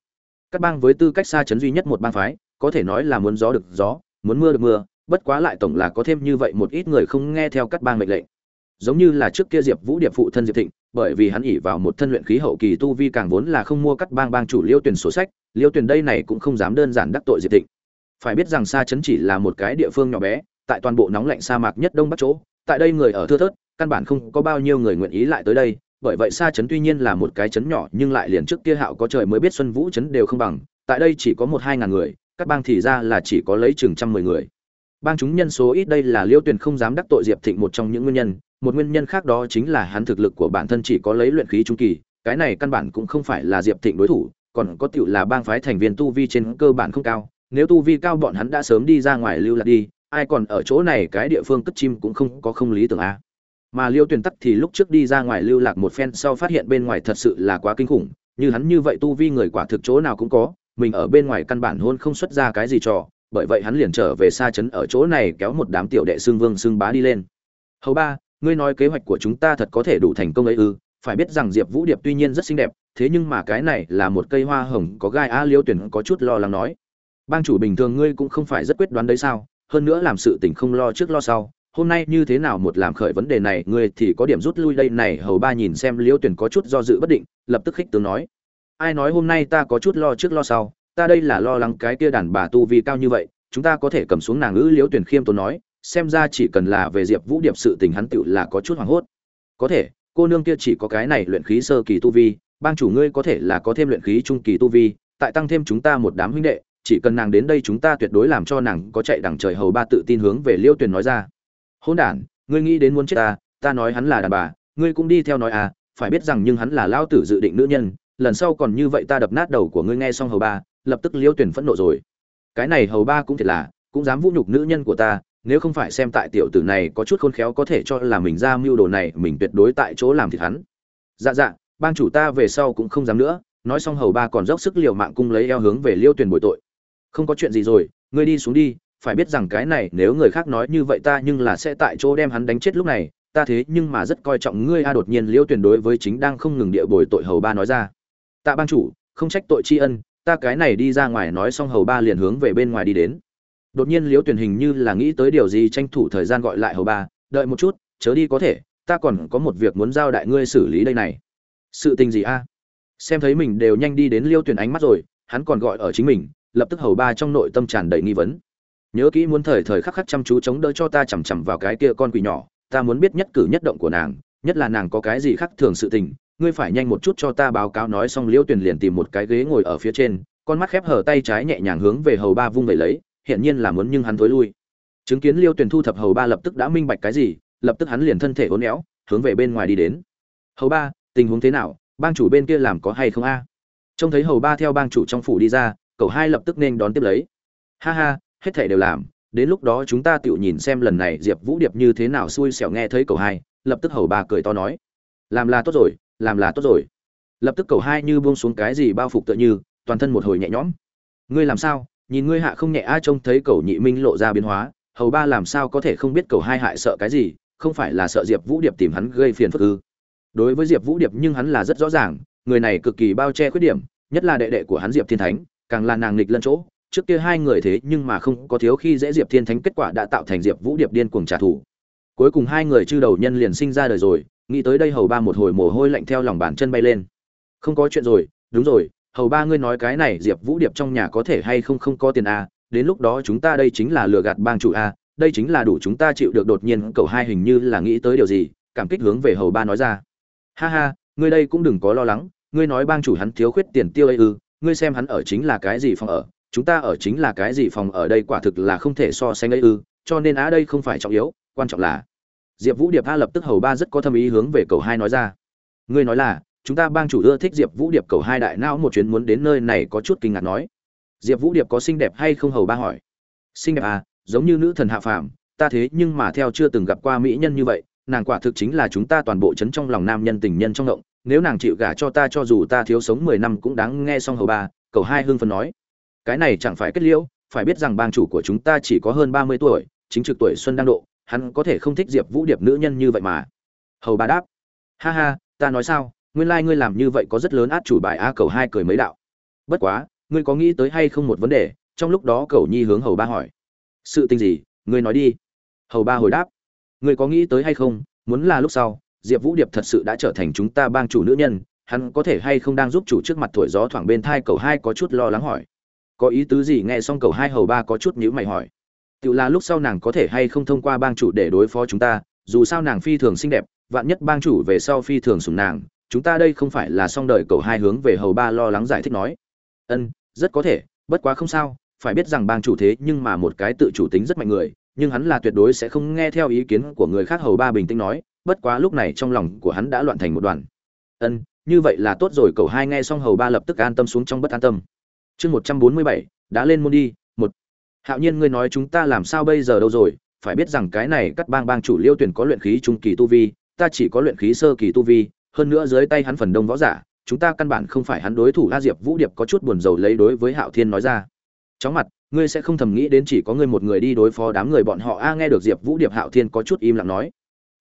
Cắt bang với tư cách xa chấn duy nhất một bang phái, có thể nói là muốn gió được gió, muốn mưa được mưa, bất quá lại tổng là có thêm như vậy một ít người không nghe theo cắt bang mệnh lệnh. Giống như là trước kia diệp vũ điệp phụ thân diệp thịnh, bởi vì hắn ỉ vào một thân luyện khí hậu kỳ tu vi càng vốn là không mua cắt bang bang chủ liêu tuyển sổ sách liêu tuyển đây này cũng không dám đơn giản đắc tội diệp thịnh phải biết rằng sa chấn chỉ là một cái địa phương nhỏ bé, tại toàn bộ nóng lạnh sa mạc nhất đông bắc chỗ, tại đây người ở thưa thớt, căn bản không có bao nhiêu người nguyện ý lại tới đây, bởi vậy sa chấn tuy nhiên là một cái chấn nhỏ, nhưng lại liền trước kia hạo có trời mới biết xuân vũ chấn đều không bằng, tại đây chỉ có một hai ngàn người, các bang thì ra là chỉ có lấy chừng trăm mười người. Bang chúng nhân số ít đây là liêu tuyền không dám đắc tội diệp thịnh một trong những nguyên nhân, một nguyên nhân khác đó chính là hắn thực lực của bản thân chỉ có lấy luyện khí trung kỳ, cái này căn bản cũng không phải là diệp thịnh đối thủ, còn có tựu là bang phái thành viên tu vi trên cơ bản không cao nếu tu vi cao bọn hắn đã sớm đi ra ngoài lưu lạc đi, ai còn ở chỗ này cái địa phương cất chim cũng không có không lý tưởng a mà liêu tuyền tắc thì lúc trước đi ra ngoài lưu lạc một phen sau phát hiện bên ngoài thật sự là quá kinh khủng, như hắn như vậy tu vi người quả thực chỗ nào cũng có, mình ở bên ngoài căn bản hôn không xuất ra cái gì trò, bởi vậy hắn liền trở về xa trấn ở chỗ này kéo một đám tiểu đệ xương vương xương bá đi lên. Hầu ba, ngươi nói kế hoạch của chúng ta thật có thể đủ thành công ấy ư, phải biết rằng diệp vũ điệp tuy nhiên rất xinh đẹp, thế nhưng mà cái này là một cây hoa hồng có gai, a liêu tuyển có chút lo lắng nói bang chủ bình thường ngươi cũng không phải rất quyết đoán đấy sao? Hơn nữa làm sự tình không lo trước lo sau. Hôm nay như thế nào một làm khởi vấn đề này, ngươi thì có điểm rút lui đây này, hầu ba nhìn xem liêu tuyển có chút do dự bất định, lập tức khích tướng nói. Ai nói hôm nay ta có chút lo trước lo sau? Ta đây là lo lắng cái kia đàn bà tu vi cao như vậy, chúng ta có thể cầm xuống nàng ngữ liễu tuyển khiêm tốn nói. Xem ra chỉ cần là về diệp vũ điệp sự tình hắn tựu là có chút hoảng hốt. Có thể, cô nương kia chỉ có cái này luyện khí sơ kỳ tu vi, bang chủ ngươi có thể là có thêm luyện khí trung kỳ tu vi, tại tăng thêm chúng ta một đám huynh đệ chỉ cần nàng đến đây chúng ta tuyệt đối làm cho nàng có chạy đằng trời hầu ba tự tin hướng về liêu tuyền nói ra. Hôn đản, ngươi nghĩ đến muốn chết ta ta nói hắn là đàn bà, ngươi cũng đi theo nói à phải biết rằng nhưng hắn là lao tử dự định nữ nhân, lần sau còn như vậy ta đập nát đầu của ngươi nghe xong hầu ba, lập tức liêu tuyển phẫn nộ rồi. Cái này hầu ba cũng thiệt là, cũng dám vũ nhục nữ nhân của ta, nếu không phải xem tại tiểu tử này có chút khôn khéo có thể cho là mình ra mưu đồ này, mình tuyệt đối tại chỗ làm thịt hắn. Dạ dạ bang chủ ta về sau cũng không dám nữa, nói xong hầu ba còn dốc sức liều mạng cung lấy eo hướng về liêu tuyển bồi tội không có chuyện gì rồi, ngươi đi xuống đi, phải biết rằng cái này nếu người khác nói như vậy ta nhưng là sẽ tại chỗ đem hắn đánh chết lúc này, ta thế nhưng mà rất coi trọng ngươi a. Đột nhiên liêu tuyển đối với chính đang không ngừng địa bồi tội hầu ba nói ra. Tạ bang chủ, không trách tội tri ân, ta cái này đi ra ngoài nói xong hầu ba liền hướng về bên ngoài đi đến. Đột nhiên liễu tuyển hình như là nghĩ tới điều gì tranh thủ thời gian gọi lại hầu ba, đợi một chút, chớ đi có thể, ta còn có một việc muốn giao đại ngươi xử lý đây này. Sự tình gì a? Xem thấy mình đều nhanh đi đến liêu tuyển ánh mắt rồi, hắn còn gọi ở chính mình lập tức hầu ba trong nội tâm tràn đầy nghi vấn. Nhớ kỹ muốn thời thời khắc khắc chăm chú chống đỡ cho ta chằm chằm vào cái kia con quỷ nhỏ, ta muốn biết nhất cử nhất động của nàng, nhất là nàng có cái gì khác thường sự tình, ngươi phải nhanh một chút cho ta báo cáo nói xong liễu tuyền liền tìm một cái ghế ngồi ở phía trên, con mắt khép hở tay trái nhẹ nhàng hướng về hầu ba vung về lấy hiện nhiên là muốn nhưng hắn thối lui. Chứng kiến liêu tuyền thu thập hầu ba lập tức đã minh bạch cái gì, lập tức hắn liền thân thể uốn éo, hướng về bên ngoài đi đến. Hầu ba, tình huống thế nào? Bang chủ bên kia làm có hay không a? Trông thấy hầu ba theo bang chủ trong phủ đi ra cậu hai lập tức nên đón tiếp lấy. Ha ha, hết thể đều làm, đến lúc đó chúng ta tự nhìn xem lần này diệp vũ điệp như thế nào xui xẻo nghe thấy cậu hai, lập tức hầu ba cười to nói. Làm là tốt rồi, làm là tốt rồi. Lập tức cậu hai như buông xuống cái gì bao phục tựa như, toàn thân một hồi nhẹ nhõm. Ngươi làm sao? Nhìn ngươi hạ không nhẹ a trông thấy cậu nhị minh lộ ra biến hóa, hầu ba làm sao có thể không biết cậu hai hại sợ cái gì, không phải là sợ diệp vũ điệp tìm hắn gây phiền phức ư? Đối với diệp vũ điệp nhưng hắn là rất rõ ràng, người này cực kỳ bao che khuyết điểm, nhất là đệ đệ của hắn diệp thiên thánh càng là nàng nghịch lẫn chỗ, trước kia hai người thế nhưng mà không có thiếu khi dễ diệp thiên thánh kết quả đã tạo thành diệp vũ điệp điên cuồng trả thù. Cuối cùng hai người chư đầu nhân liền sinh ra đời rồi, nghĩ tới đây hầu ba một hồi mồ hôi lạnh theo lòng bàn chân bay lên. Không có chuyện rồi, đúng rồi, hầu ba ngươi nói cái này diệp vũ điệp trong nhà có thể hay không không có tiền a đến lúc đó chúng ta đây chính là lừa gạt bang chủ a đây chính là đủ chúng ta chịu được đột nhiên cầu hai hình như là nghĩ tới điều gì, cảm kích hướng về hầu ba nói ra. Ha ha, ngươi đây cũng đừng có lo lắng, ngươi nói bang chủ hắn thiếu khuyết tiền tiêu ấy ư ngươi xem hắn ở chính là cái gì phòng ở, chúng ta ở chính là cái gì phòng ở đây quả thực là không thể so sánh ấy ư, cho nên á đây không phải trọng yếu, quan trọng là. Diệp vũ điệp a lập tức hầu ba rất có tâm ý hướng về cầu hai nói ra. Ngươi nói là, chúng ta bang chủ ưa thích diệp vũ điệp cầu hai đại não một chuyến muốn đến nơi này có chút kinh ngạc nói. Diệp vũ điệp có xinh đẹp hay không hầu ba hỏi. Xinh đẹp à giống như nữ thần hạ phàm, ta thế nhưng mà theo chưa từng gặp qua mỹ nhân như vậy, nàng quả thực chính là chúng ta toàn bộ chấn trong lòng nam nhân tình nhân trong động nếu nàng chịu gả cho ta cho dù ta thiếu sống mười năm cũng đáng nghe xong hầu ba cầu hai hương phấn nói. Cái này chẳng phải kết liễu, phải biết rằng bang chủ của chúng ta chỉ có hơn ba mươi tuổi, chính trực tuổi xuân đang độ, hắn có thể không thích diệp vũ điệp nữ nhân như vậy mà. Hầu ba đáp. Ha ha, ta nói sao, nguyên lai ngươi làm như vậy có rất lớn át chủ bài a cầu hai cười mấy đạo. Bất quá, ngươi có nghĩ tới hay không một vấn đề, trong lúc đó cầu nhi hướng hầu ba hỏi. Sự tình gì, ngươi nói đi. Hầu ba hồi đáp. Ngươi có nghĩ tới hay không, muốn là lúc sau diệp vũ điệp thật sự đã trở thành chúng ta bang chủ nữ nhân, hắn có thể hay không đang giúp chủ trước mặt thổi gió thoảng bên thai cầu hai có chút lo lắng hỏi. Có ý tứ gì nghe xong cầu hai hầu ba có chút nhữ mày hỏi. Tự là lúc sau nàng có thể hay không thông qua bang chủ để đối phó chúng ta, dù sao nàng phi thường xinh đẹp, vạn nhất bang chủ về sau phi thường sùng nàng, chúng ta đây không phải là xong đời cầu hai hướng về hầu ba lo lắng giải thích nói. Ân, rất có thể, bất quá không sao, phải biết rằng bang chủ thế nhưng mà một cái tự chủ tính rất mạnh người, nhưng hắn là tuyệt đối sẽ không nghe theo ý kiến của người khác hầu ba bình tĩnh nói bất quá lúc này trong lòng của hắn đã loạn thành một đoàn. Ân, như vậy là tốt rồi Cậu hai nghe xong hầu ba lập tức an tâm xuống trong bất an tâm. Chương một trăm bốn mươi bảy, đã lên môn đi, một. Hạo nhiên ngươi nói chúng ta làm sao bây giờ đâu rồi? Phải biết rằng cái này cắt bang bang chủ liêu tuyển có luyện khí trung kỳ tu vi, ta chỉ có luyện khí sơ kỳ tu vi, hơn nữa dưới tay hắn phần đông võ giả, chúng ta căn bản không phải hắn đối thủ. A diệp vũ điệp có chút buồn rầu lấy đối với hạo thiên nói ra. Chóng mặt, ngươi sẽ không thầm nghĩ đến chỉ có ngươi một người đi đối phó đám người bọn họ. A, nghe được diệp vũ điệp, hạo thiên có chút im lặng nói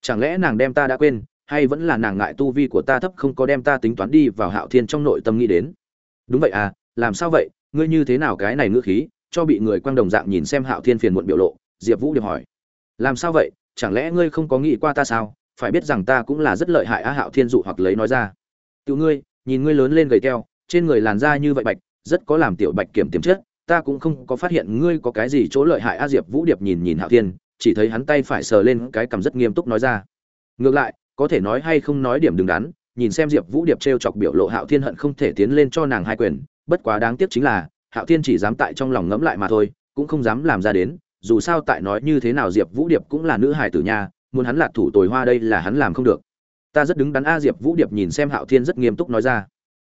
chẳng lẽ nàng đem ta đã quên, hay vẫn là nàng ngại tu vi của ta thấp không có đem ta tính toán đi vào hạo thiên trong nội tâm nghĩ đến? Đúng vậy à làm sao vậy? Ngươi như thế nào cái này ngữ khí, cho bị người quang đồng dạng nhìn xem hạo thiên phiền muộn biểu lộ, diệp vũ điệp hỏi. Làm sao vậy? Chẳng lẽ ngươi không có nghĩ qua ta sao? Phải biết rằng ta cũng là rất lợi hại a hạo thiên dụ hoặc lấy nói ra. Tiểu ngươi, nhìn ngươi lớn lên gầy teo, trên người làn da như vậy bạch, rất có làm tiểu bạch kiểm tiềm chất, ta cũng không có phát hiện ngươi có cái gì chỗ lợi hại a diệp vũ điệp nhìn nhìn hạo thiên chỉ thấy hắn tay phải sờ lên cái cằm rất nghiêm túc nói ra. Ngược lại, có thể nói hay không nói điểm đứng đắn, nhìn xem diệp vũ điệp t r e o chọc biểu lộ hạo thiên hận không thể tiến lên cho nàng hai quyền, bất quá đáng tiếc chính là, hạo thiên chỉ dám tại trong lòng ngẫm lại mà thôi, cũng không dám làm ra đến, dù sao tại nói như thế nào diệp vũ điệp cũng là nữ hài tử nha, muốn hắn lạc thủ tồi hoa đây là hắn làm không được. Ta rất đứng đắn a, diệp vũ điệp nhìn xem hạo thiên rất nghiêm túc nói ra.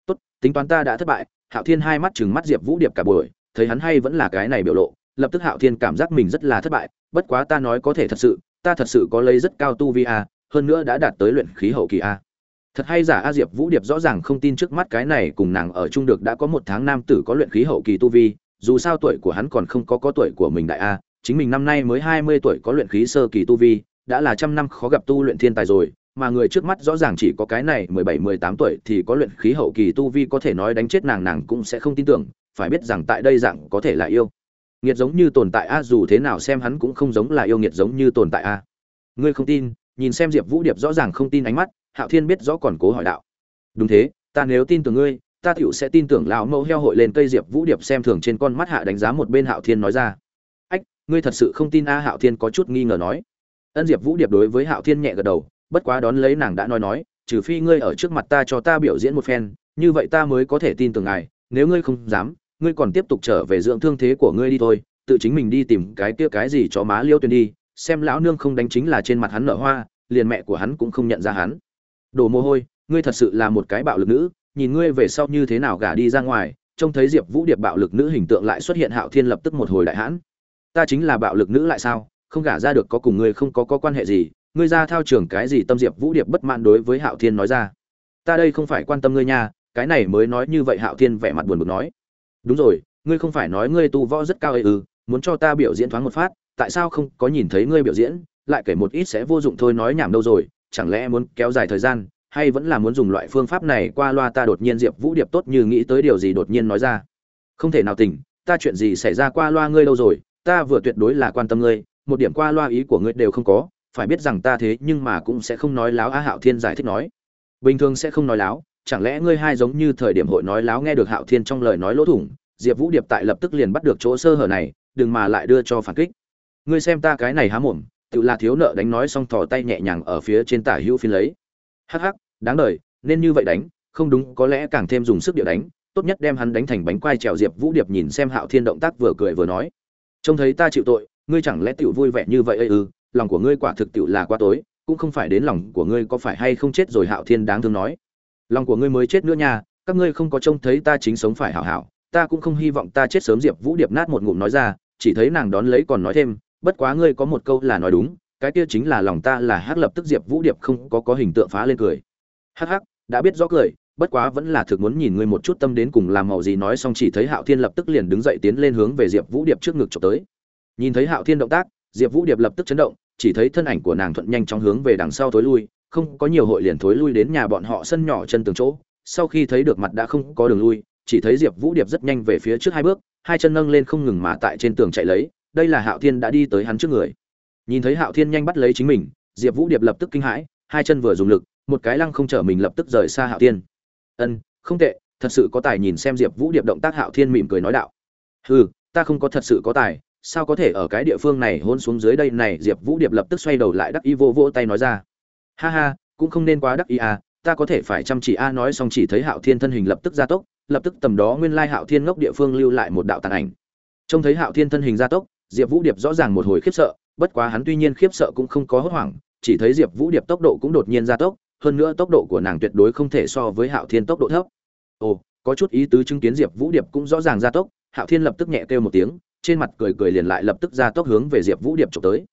Tốt, tính toán ta đã thất bại, hạo thiên hai mắt chừng mắt diệp vũ điệp cả buổi, thấy hắn hay vẫn là cái này biểu lộ lập tức hạo thiên cảm giác mình rất là thất bại, bất quá ta nói có thể thật sự, ta thật sự có lấy rất cao tu vi a, hơn nữa đã đạt tới luyện khí hậu kỳ a. Thật hay giả, a diệp vũ điệp rõ ràng không tin trước mắt cái này cùng nàng ở chung được đã có một tháng nam tử có luyện khí hậu kỳ tu vi, dù sao tuổi của hắn còn không có có tuổi của mình đại a, chính mình năm nay mới hai mươi tuổi có luyện khí sơ kỳ tu vi, đã là trăm năm khó gặp tu luyện thiên tài rồi, mà người trước mắt rõ ràng chỉ có cái này mười bảy, mười tám tuổi thì có luyện khí hậu kỳ tu vi có thể nói đánh chết nàng nàng cũng sẽ không tin tưởng, phải biết rằng tại đây dạng có thể là yêu nghiệt giống như tồn tại a, dù thế nào xem hắn cũng không giống là yêu nghiệt giống như tồn tại a. Ngươi không tin, nhìn xem diệp vũ điệp rõ ràng không tin ánh mắt, hạo thiên biết rõ còn cố hỏi đạo. Đúng thế, ta nếu tin tưởng ngươi, ta tựu sẽ tin tưởng lão mẫu heo hội lên cây diệp vũ điệp xem thường trên con mắt hạ đánh giá một bên hạo thiên nói ra. Ách, ngươi thật sự không tin a, hạo thiên có chút nghi ngờ nói. Ân diệp vũ điệp đối với hạo thiên nhẹ gật đầu, bất quá đón lấy nàng đã nói nói, trừ phi ngươi ở trước mặt ta cho ta biểu diễn một phen, như vậy ta mới có thể tin tưởng ngài, nếu ngươi không dám ngươi còn tiếp tục trở về dưỡng thương thế của ngươi đi thôi tự chính mình đi tìm cái kia cái gì cho má liêu tuyền đi xem lão nương không đánh chính là trên mặt hắn nở hoa liền mẹ của hắn cũng không nhận ra hắn. Đồ mồ hôi ngươi thật sự là một cái bạo lực nữ nhìn ngươi về sau như thế nào gả đi ra ngoài trông thấy diệp vũ điệp bạo lực nữ hình tượng lại xuất hiện hạo thiên lập tức một hồi đại hãn. Ta chính là bạo lực nữ lại sao? Không gả ra được có cùng ngươi không có, có quan hệ gì? Ngươi ra thao trường cái gì tâm diệp vũ điệp bất mãn đối với hạo thiên nói ra? Ta đây không phải quan tâm ngươi nha cái này mới nói như vậy hạo thiên vẻ mặt buồn bực nói đúng rồi, ngươi không phải nói ngươi tu võ rất cao ấy ư, muốn cho ta biểu diễn thoáng một phát, tại sao không có nhìn thấy ngươi biểu diễn, lại kể một ít sẽ vô dụng thôi nói nhảm đâu rồi, chẳng lẽ muốn kéo dài thời gian, hay vẫn là muốn dùng loại phương pháp này qua loa ta đột nhiên diệp vũ điệp tốt như nghĩ tới điều gì đột nhiên nói ra. Không thể nào tỉnh, ta chuyện gì xảy ra qua loa ngươi đâu rồi, ta vừa tuyệt đối là quan tâm ngươi, một điểm qua loa ý của ngươi đều không có, phải biết rằng ta thế nhưng mà cũng sẽ không nói láo a hạo thiên giải thích nói. Bình thường sẽ không nói láo chẳng lẽ ngươi hai giống như thời điểm hội nói láo nghe được hạo thiên trong lời nói lỗ thủng diệp vũ điệp tại lập tức liền bắt được chỗ sơ hở này đừng mà lại đưa cho phản kích. Ngươi xem ta cái này há mồm tự là thiếu nợ đánh nói xong thò tay nhẹ nhàng ở phía trên tả hữu phiến lấy. Hắc hắc đáng đời nên như vậy đánh không đúng có lẽ càng thêm dùng sức địa đánh tốt nhất đem hắn đánh thành bánh quai trèo. Diệp vũ điệp nhìn xem hạo thiên động tác vừa cười vừa nói trông thấy ta chịu tội ngươi chẳng lẽ tiểu vui vẻ như vậy ư? Ừ, lòng của ngươi quả thực tiểu là quá tối cũng không phải đến lòng của ngươi có phải hay không chết rồi. Hạo thiên đáng thương nói lòng của ngươi mới chết nữa nha, các ngươi không có trông thấy ta chính sống phải hảo hảo, ta cũng không hy vọng ta chết sớm diệp vũ điệp nát một ngụm nói ra, chỉ thấy nàng đón lấy còn nói thêm, bất quá ngươi có một câu là nói đúng, cái kia chính là lòng ta là hắc lập tức diệp vũ điệp không có có hình tượng phá lên cười. Hắc hắc, đã biết rõ cười, bất quá vẫn là thực muốn nhìn ngươi một chút tâm đến cùng làm màu gì nói xong chỉ thấy hạo thiên lập tức liền đứng dậy tiến lên hướng về diệp vũ điệp trước ngực trộm tới. Nhìn thấy hạo thiên động tác, diệp vũ điệp lập tức chấn động, chỉ thấy thân ảnh của nàng thuận nhanh chóng hướng về đằng sau thối lui không có nhiều hội liền thối lui đến nhà bọn họ sân nhỏ chân tường chỗ. Sau khi thấy được mặt đã không có đường lui, chỉ thấy diệp vũ điệp rất nhanh về phía trước hai bước, hai chân nâng lên không ngừng mà tại trên tường chạy lấy, đây là hạo thiên đã đi tới hắn trước người. Nhìn thấy hạo thiên nhanh bắt lấy chính mình, diệp vũ điệp lập tức kinh hãi, hai chân vừa dùng lực, một cái lăng không chở mình lập tức rời xa hạo thiên. Ân, không tệ, thật sự có tài nhìn xem diệp vũ điệp động tác. Hạo thiên mỉm cười nói đạo. Ừ ta không có thật sự có tài, sao có thể ở cái địa phương này hôn xuống dưới đây? Này diệp vũ điệp lập tức xoay đầu lại đắc y vô vô tay nói ra ha ha, cũng không nên quá đắc ý à ta có thể phải chăm chỉ a nói xong chỉ thấy hạo thiên thân hình lập tức gia tốc, lập tức tầm đó nguyên lai hạo thiên ngốc địa phương lưu lại một đạo tàn ảnh. Trông thấy hạo thiên thân hình gia tốc, diệp vũ điệp rõ ràng một hồi khiếp sợ, bất quá hắn tuy nhiên khiếp sợ cũng không có hốt hoảng, chỉ thấy diệp vũ điệp tốc độ cũng đột nhiên gia tốc, hơn nữa tốc độ của nàng tuyệt đối không thể so với hạo thiên tốc độ thấp. Ồ, có chút ý tứ chứng kiến diệp vũ điệp cũng rõ ràng gia tốc, hạo thiên lập tức nhẹ kêu một tiếng, trên mặt cười cười liền lại lập tức gia tốc hướng về diệp vũ điệp trộm tới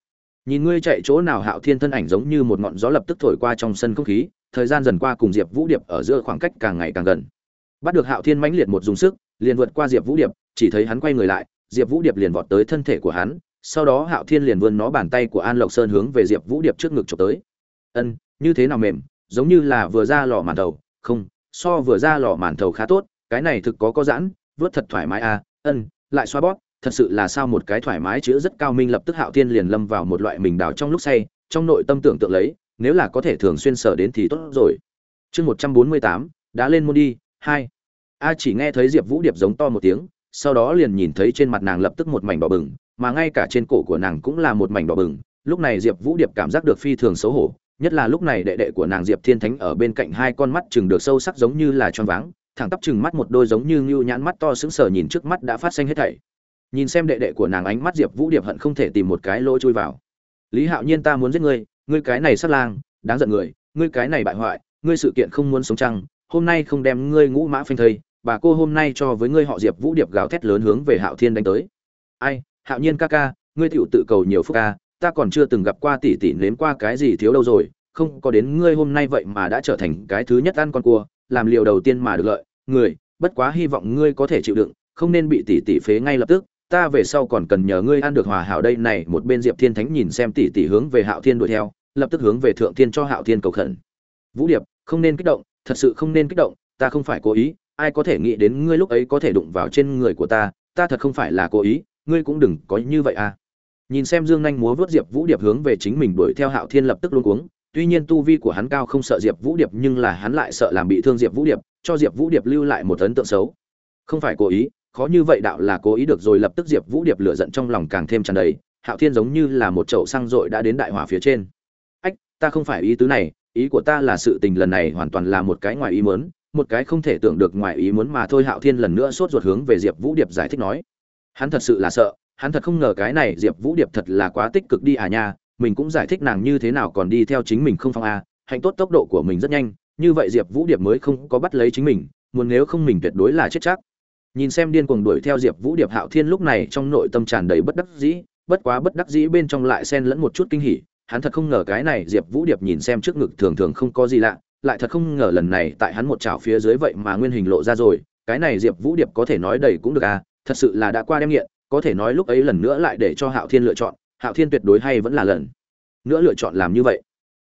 nhìn ngươi chạy chỗ nào hạo thiên thân ảnh giống như một ngọn gió lập tức thổi qua trong sân không khí, thời gian dần qua cùng diệp vũ điệp ở giữa khoảng cách càng ngày càng gần. Bắt được hạo thiên mãnh liệt một dùng sức, liền vượt qua diệp vũ điệp, chỉ thấy hắn quay người lại, diệp vũ điệp liền vọt tới thân thể của hắn, sau đó hạo thiên liền vươn nó bàn tay của an lộc sơn hướng về diệp vũ điệp trước ngực trộm tới. Ân, như thế nào mềm, giống như là vừa ra lò màn thầu. Không, so vừa ra lò màn thầu khá tốt, cái này thực có có giãn, vớt thật thoải mái à. Ân, lại xoa bóp thật sự là sao một cái thoải mái chữ rất cao minh lập tức hạo thiên liền lâm vào một loại mình đào trong lúc say, trong nội tâm tưởng tượng lấy, nếu là có thể thường xuyên sở đến thì tốt rồi. Chương một trăm bốn mươi tám, đã lên môn đi, hai. A chỉ nghe thấy diệp vũ điệp giống to một tiếng, sau đó liền nhìn thấy trên mặt nàng lập tức một mảnh đỏ bừng, mà ngay cả trên cổ của nàng cũng là một mảnh đỏ bừng. Lúc này diệp vũ điệp cảm giác được phi thường xấu hổ, nhất là lúc này đệ đệ của nàng diệp thiên thánh ở bên cạnh hai con mắt chừng được sâu sắc giống như là choáng váng, thẳng tắp chừng mắt một đôi giống như ngưu nhãn mắt to sững sờ nhìn trước mắt đã phát xanh hết thảy nhìn xem đệ đệ của nàng ánh mắt diệp vũ điệp hận không thể tìm một cái lỗ chui vào. Lý hạo nhiên ta muốn giết ngươi ngươi cái này sát lang, đáng giận người, ngươi cái này bại hoại, ngươi sự kiện không muốn sống trăng hôm nay không đem ngươi ngũ mã phanh thây, bà cô hôm nay cho với ngươi họ diệp vũ điệp gào thét lớn hướng về hạo thiên đánh tới. Ai, hạo nhiên ca ca, ngươi tựu tự cầu nhiều phúc ca, ta còn chưa từng gặp qua tỷ tỷ nếm qua cái gì thiếu đâu rồi, không có đến ngươi hôm nay vậy mà đã trở thành cái thứ nhất ăn con cua, làm liều đầu tiên mà được lợi, người, bất quá hy vọng ngươi có thể chịu đựng, không nên bị tỷ tỷ phế ngay lập tức ta về sau còn cần nhờ ngươi ăn được hòa hảo đây. Này, một bên diệp thiên thánh nhìn xem tỷ tỷ hướng về hạo thiên đuổi theo, lập tức hướng về thượng thiên cho hạo thiên cầu khẩn. Vũ điệp, không nên kích động, thật sự không nên kích động, ta không phải cố ý, ai có thể nghĩ đến ngươi lúc ấy có thể đụng vào trên người của ta ta thật không phải là cố ý, ngươi cũng đừng có như vậy à. Nhìn xem dương nhanh múa vớt diệp vũ điệp hướng về chính mình đuổi theo hạo thiên lập tức luôn cuống, tuy nhiên tu vi của hắn cao không sợ diệp vũ điệp, nhưng là hắn lại sợ làm bị thương diệp vũ điệp, cho diệp vũ điệp lưu lại một ấn tượng xấu. Không phải cố ý khó như vậy đạo là cố ý được rồi lập tức diệp vũ điệp lửa giận trong lòng càng thêm tràn đầy, hạo thiên giống như là một chậu xăng dội đã đến đại hỏa phía trên ách, ta không phải ý tứ này, ý của ta là sự tình lần này hoàn toàn là một cái ngoài ý muốn, một cái không thể tưởng được ngoài ý muốn mà thôi hạo thiên lần nữa sốt ruột hướng về diệp vũ điệp giải thích nói, hắn thật sự là sợ, hắn thật không ngờ cái này diệp vũ điệp thật là quá tích cực đi à nha, mình cũng giải thích nàng như thế nào còn đi theo chính mình không phong a à. hạnh tốt tốc độ của mình rất nhanh, như vậy diệp vũ điệp mới không có bắt lấy chính mình, muốn nếu không mình tuyệt đối là chết chắc nhìn xem điên cuồng đuổi theo diệp vũ điệp hạo thiên lúc này trong nội tâm tràn đầy bất đắc dĩ, bất quá bất đắc dĩ bên trong lại xen lẫn một chút kinh hỉ, hắn thật không ngờ cái này diệp vũ điệp nhìn xem trước ngực thường thường không có gì lạ, lại thật không ngờ lần này tại hắn một chảo phía dưới vậy mà nguyên hình lộ ra rồi, cái này diệp vũ điệp có thể nói đầy cũng được à thật sự là đã qua đem nghiện, có thể nói lúc ấy lần nữa lại để cho hạo thiên lựa chọn, hạo thiên tuyệt đối hay vẫn là lần nữa lựa chọn làm như vậy.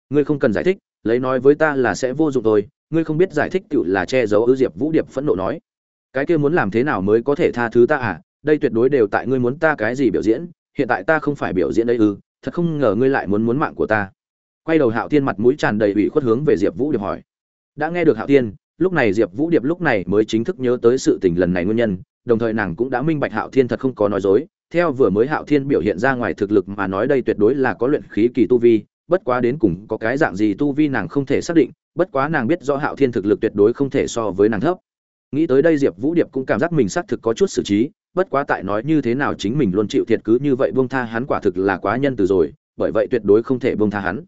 Ngươi không cần giải thích, lấy nói với ta là sẽ vô dụng thôi, ngươi không biết giải thích cựu là che giấu ư diệp vũ điệp phẫn nộ nói cái kia muốn làm thế nào mới có thể tha thứ ta à? Đây tuyệt đối đều tại ngươi muốn ta cái gì biểu diễn, hiện tại ta không phải biểu diễn đây ư? Thật không ngờ ngươi lại muốn muốn mạng của ta. Quay đầu hạo thiên mặt mũi tràn đầy ủy khuất hướng về diệp vũ điệp hỏi. Đã nghe được hạo thiên, lúc này diệp vũ điệp lúc này mới chính thức nhớ tới sự tình lần này nguyên nhân, đồng thời nàng cũng đã minh bạch hạo thiên thật không có nói dối. Theo vừa mới hạo thiên biểu hiện ra ngoài thực lực mà nói đây tuyệt đối là có luyện khí kỳ tu vi, bất quá đến cùng có cái dạng gì tu vi nàng không thể xác định, bất quá nàng biết rõ hạo thiên thực lực tuyệt đối không thể so với nàng thấp nghĩ tới đây diệp vũ điệp cũng cảm giác mình xác thực có chút xử trí, bất quá tại nói như thế nào chính mình luôn chịu thiệt cứ như vậy buông tha hắn quả thực là quá nhân từ rồi, bởi vậy tuyệt đối không thể buông tha hắn.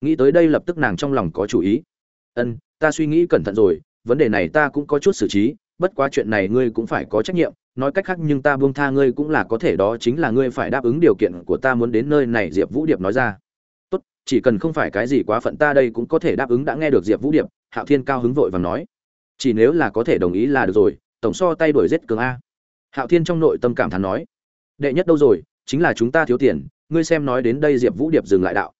Nghĩ tới đây lập tức nàng trong lòng có chủ ý. Ân, ta suy nghĩ cẩn thận rồi, vấn đề này ta cũng có chút xử trí, bất quá chuyện này ngươi cũng phải có trách nhiệm, nói cách khác nhưng ta buông tha ngươi cũng là có thể đó chính là ngươi phải đáp ứng điều kiện của ta muốn đến nơi này, diệp vũ điệp nói ra. Tốt, chỉ cần không phải cái gì quá phận ta đây cũng có thể đáp ứng, đã nghe được diệp vũ điệp, hạo thiên cao hứng vội và nói chỉ nếu là có thể đồng ý là được rồi, tổng so tay đuổi giết cường a. Hạo thiên trong nội tâm cảm thán nói. Đệ nhất đâu rồi, chính là chúng ta thiếu tiền, ngươi xem nói đến đây diệp vũ điệp dừng lại đạo.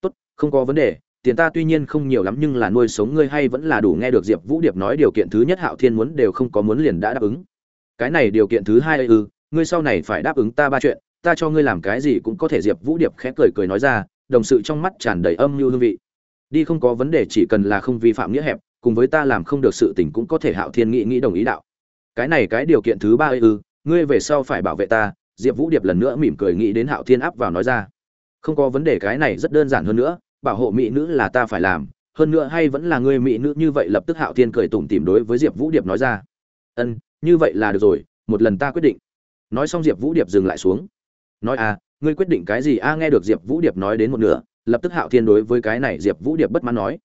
Tốt, không có vấn đề, tiền ta tuy nhiên không nhiều lắm nhưng là nuôi sống ngươi hay vẫn là đủ nghe được diệp vũ điệp nói điều kiện thứ nhất hạo thiên muốn đều không có muốn liền đã đáp ứng. Cái này điều kiện thứ hai ư ngươi sau này phải đáp ứng ta ba chuyện, ta cho ngươi làm cái gì cũng có thể diệp vũ điệp khẽ cười cười nói ra, đồng sự trong mắt tràn đầy âm mưu hương vị. Đi không có vấn đề chỉ cần là không vi phạm nghĩa hẹp cùng với ta làm không được sự tình cũng có thể hạo thiên nghĩ nghĩ đồng ý đạo. Cái này cái điều kiện thứ ba ư, ngươi về sau phải bảo vệ ta, diệp vũ điệp lần nữa mỉm cười nghĩ đến hạo thiên áp vào nói ra. Không có vấn đề, cái này rất đơn giản hơn nữa, bảo hộ mỹ nữ là ta phải làm, hơn nữa hay vẫn là ngươi mỹ nữ như vậy lập tức hạo thiên cười tủm tỉm đối với diệp vũ điệp nói ra. Ân, như vậy là được rồi, một lần ta quyết định. Nói xong diệp vũ điệp dừng lại xuống. Nói à ngươi quyết định cái gì? A nghe được diệp vũ điệp nói đến một nửa, lập tức hạo thiên đối với cái này diệp vũ điệp bất mãn nói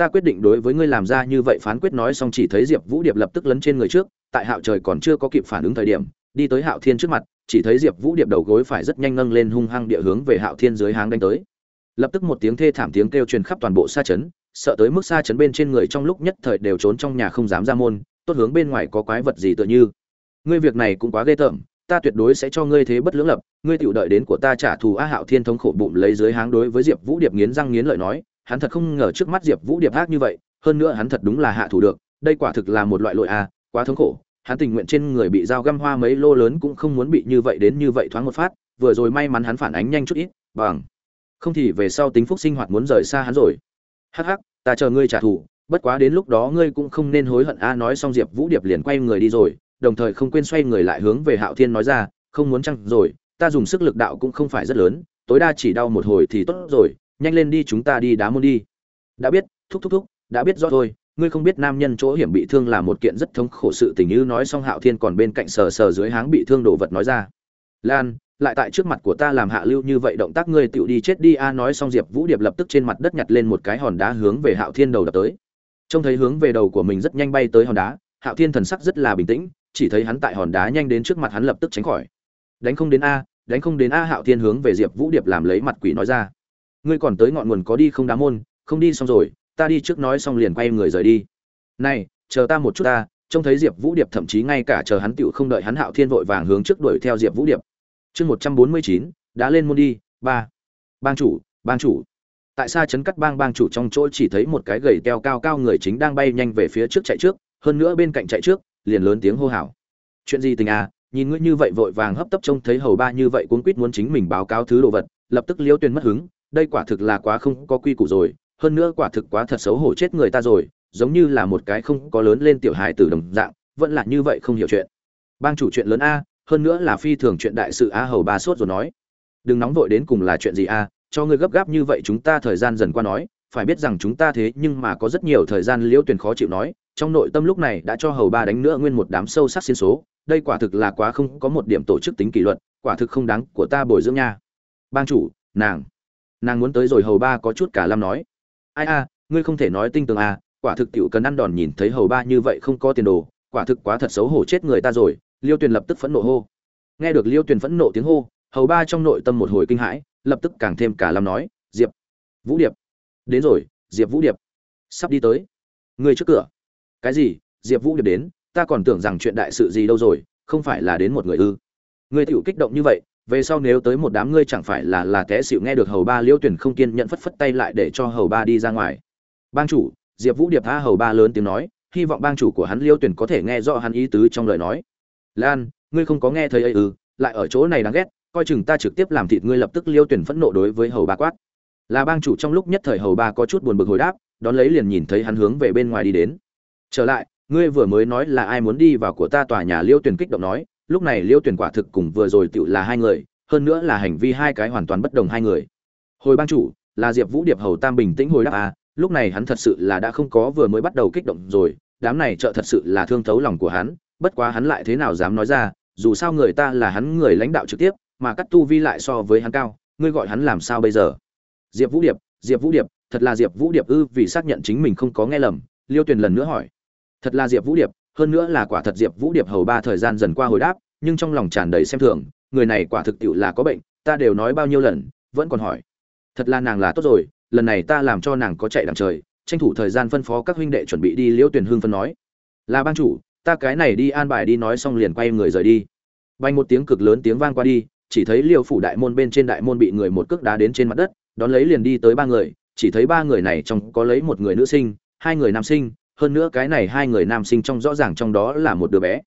ta quyết định đối với ngươi làm ra như vậy phán quyết nói xong chỉ thấy diệp vũ điệp lập tức lấn trên người trước, tại hạo trời còn chưa có kịp phản ứng thời điểm, đi tới hạo thiên trước mặt, chỉ thấy diệp vũ điệp đầu gối phải rất nhanh nâng lên hung hăng địa hướng về hạo thiên dưới háng đánh tới. Lập tức một tiếng thê thảm tiếng kêu truyền khắp toàn bộ xa chấn sợ tới mức xa chấn bên trên người trong lúc nhất thời đều trốn trong nhà không dám ra môn, tốt hướng bên ngoài có quái vật gì tựa như. Ngươi việc này cũng quá ghê tởm, ta tuyệt đối sẽ cho ngươi thế bất lưỡng lập, ngươi tiểu đợi đến của ta trả thù a hạo thiên thống khổ bụng lấy dưới háng đối với diệp vũ điệp nghiến răng nghiến lợi nói hắn thật không ngờ trước mắt diệp vũ điệp ác như vậy, hơn nữa hắn thật đúng là hạ thủ được, đây quả thực là một loại lỗi a quá thống khổ. Hắn tình nguyện trên người bị dao găm hoa mấy lô lớn cũng không muốn bị như vậy đến như vậy thoáng một phát, vừa rồi may mắn hắn phản ánh nhanh chút ít, bằng. Không thì về sau tính phúc sinh hoạt muốn rời xa hắn rồi. Hắc hắc, ta chờ ngươi trả thù, bất quá đến lúc đó ngươi cũng không nên hối hận a, nói xong diệp vũ điệp liền quay người đi rồi, đồng thời không quên xoay người lại hướng về hạo thiên nói ra, không muốn chăng rồi, ta dùng sức lực đạo cũng không phải rất lớn, tối đa chỉ đau một hồi thì tốt rồi nhanh lên đi chúng ta đi đá môn đi. Đã biết, thúc thúc thúc, đã biết rõ thôi, ngươi không biết nam nhân chỗ hiểm bị thương là một kiện rất thống khổ sự tình như nói xong hạo thiên còn bên cạnh sờ sờ dưới háng bị thương đồ vật nói ra. Lan, lại tại trước mặt của ta làm hạ lưu như vậy động tác ngươi tựu đi chết đi a, nói xong diệp vũ điệp lập tức trên mặt đất nhặt lên một cái hòn đá hướng về hạo thiên đầu đập tới. Trông thấy hướng về đầu của mình rất nhanh bay tới hòn đá, hạo thiên thần sắc rất là bình tĩnh, chỉ thấy hắn tại hòn đá nhanh đến trước mặt hắn lập tức tránh khỏi. Đánh không đến a, đánh không đến a, hạo thiên hướng về diệp vũ điệp làm lấy mặt quỷ nói ra ngươi còn tới ngọn nguồn có đi không đá môn, không đi xong rồi, ta đi trước nói xong liền quay người rời đi. Này, chờ ta một chút ta, trông thấy diệp vũ điệp thậm chí ngay cả chờ hắn tựu không đợi hắn hạo thiên vội vàng hướng trước đuổi theo diệp vũ điệp. Chương một trăm bốn mươi chín, đã lên môn đi, ba. Bang chủ bang chủ. Tại sao chấn cắt bang bang chủ trong chỗ chỉ thấy một cái gầy teo cao cao người chính đang bay nhanh về phía trước chạy trước, hơn nữa bên cạnh chạy trước, liền lớn tiếng hô hào. Chuyện gì tình à? Nhìn ngươi như vậy vội vàng hấp tấp trông thấy hầu ba như vậy cuốn quýt muốn chính mình báo cáo thứ đồ vật, lập tức liêu tuyên mất hứng đây quả thực là quá không có quy củ rồi, hơn nữa quả thực quá thật xấu hổ chết người ta rồi, giống như là một cái không có lớn lên tiểu hài tử đồng dạng, vẫn là như vậy không hiểu chuyện. Bang chủ chuyện lớn a, hơn nữa là phi thường chuyện đại sự a hầu ba sốt rồi nói. Đừng nóng vội đến cùng là chuyện gì a, cho ngươi gấp gáp như vậy chúng ta thời gian dần qua nói, phải biết rằng chúng ta thế nhưng mà có rất nhiều thời gian liễu tuyển khó chịu nói, trong nội tâm lúc này đã cho hầu ba đánh nữa nguyên một đám sâu sắc xin số, đây quả thực là quá không có một điểm tổ chức tính kỷ luật, quả thực không đáng của ta bồi dưỡng nha. Bang chủ, nàng nàng muốn tới rồi hầu ba có chút cả lam nói. Ai a, ngươi không thể nói tinh tường à? quả thực tiểu cần ăn đòn nhìn thấy hầu ba như vậy không có tiền đồ, quả thực quá thật xấu hổ chết người ta rồi, liêu tuyền lập tức phẫn nộ hô. Nghe được liêu tuyền phẫn nộ tiếng hô, hầu ba trong nội tâm một hồi kinh hãi, lập tức càng thêm cả lam nói, diệp vũ điệp, đến rồi, diệp vũ điệp, sắp đi tới. Người trước cửa. Cái gì? Diệp vũ điệp đến, ta còn tưởng rằng chuyện đại sự gì đâu rồi, không phải là đến một người ư? Người tiểu kích động như vậy về sau nếu tới một đám ngươi chẳng phải là là té xịu nghe được hầu ba liêu tuyển không kiên nhận phất phất tay lại để cho hầu ba đi ra ngoài. Bang chủ, diệp vũ điệp tha hầu ba lớn tiếng nói, hy vọng bang chủ của hắn liêu tuyển có thể nghe rõ hắn ý tứ trong lời nói. Lan, ngươi không có nghe thấy ấy ư, lại ở chỗ này đáng ghét, coi chừng ta trực tiếp làm thịt ngươi lập tức liêu tuyển phẫn nộ đối với hầu ba quát. Là bang chủ trong lúc nhất thời hầu ba có chút buồn bực hồi đáp, đón lấy liền nhìn thấy hắn hướng về bên ngoài đi đến. Trở lại, ngươi vừa mới nói là ai muốn đi vào của ta tòa nhà liêu tuyển kích động nói lúc này liêu tuyển quả thực cùng vừa rồi tựu là hai người, hơn nữa là hành vi hai cái hoàn toàn bất đồng hai người. Hồi ban chủ, là diệp vũ điệp hầu tam bình tĩnh hồi đáp à lúc này hắn thật sự là đã không có vừa mới bắt đầu kích động rồi, đám này trợ thật sự là thương thấu lòng của hắn, bất quá hắn lại thế nào dám nói ra, dù sao người ta là hắn người lãnh đạo trực tiếp, mà cắt tu vi lại so với hắn cao, ngươi gọi hắn làm sao bây giờ? Diệp vũ điệp, diệp vũ điệp, thật là diệp vũ điệp ư, vì xác nhận chính mình không có nghe lầm. Liêu tuyền lần nữa hỏi, thật là diệp vũ điệp hơn nữa là quả thật diệp vũ điệp hầu ba thời gian dần qua hồi đáp, nhưng trong lòng tràn đầy xem thường, người này quả thực tiệu là có bệnh, ta đều nói bao nhiêu lần, vẫn còn hỏi. Thật là nàng là tốt rồi, lần này ta làm cho nàng có chạy đằng trời, tranh thủ thời gian phân phó các huynh đệ chuẩn bị đi liễu tuyển hương phân nói. Là ban chủ, ta cái này đi an bài đi nói xong liền quay người rời đi. Bay một tiếng cực lớn tiếng vang qua đi, chỉ thấy liêu phủ đại môn bên trên đại môn bị người một cước đá đến trên mặt đất, đón lấy liền đi tới ba người, chỉ thấy ba người này trong có lấy một người nữ sinh, hai người nam sinh hơn nữa cái này hai người nam sinh trong rõ ràng trong đó là một đứa bé.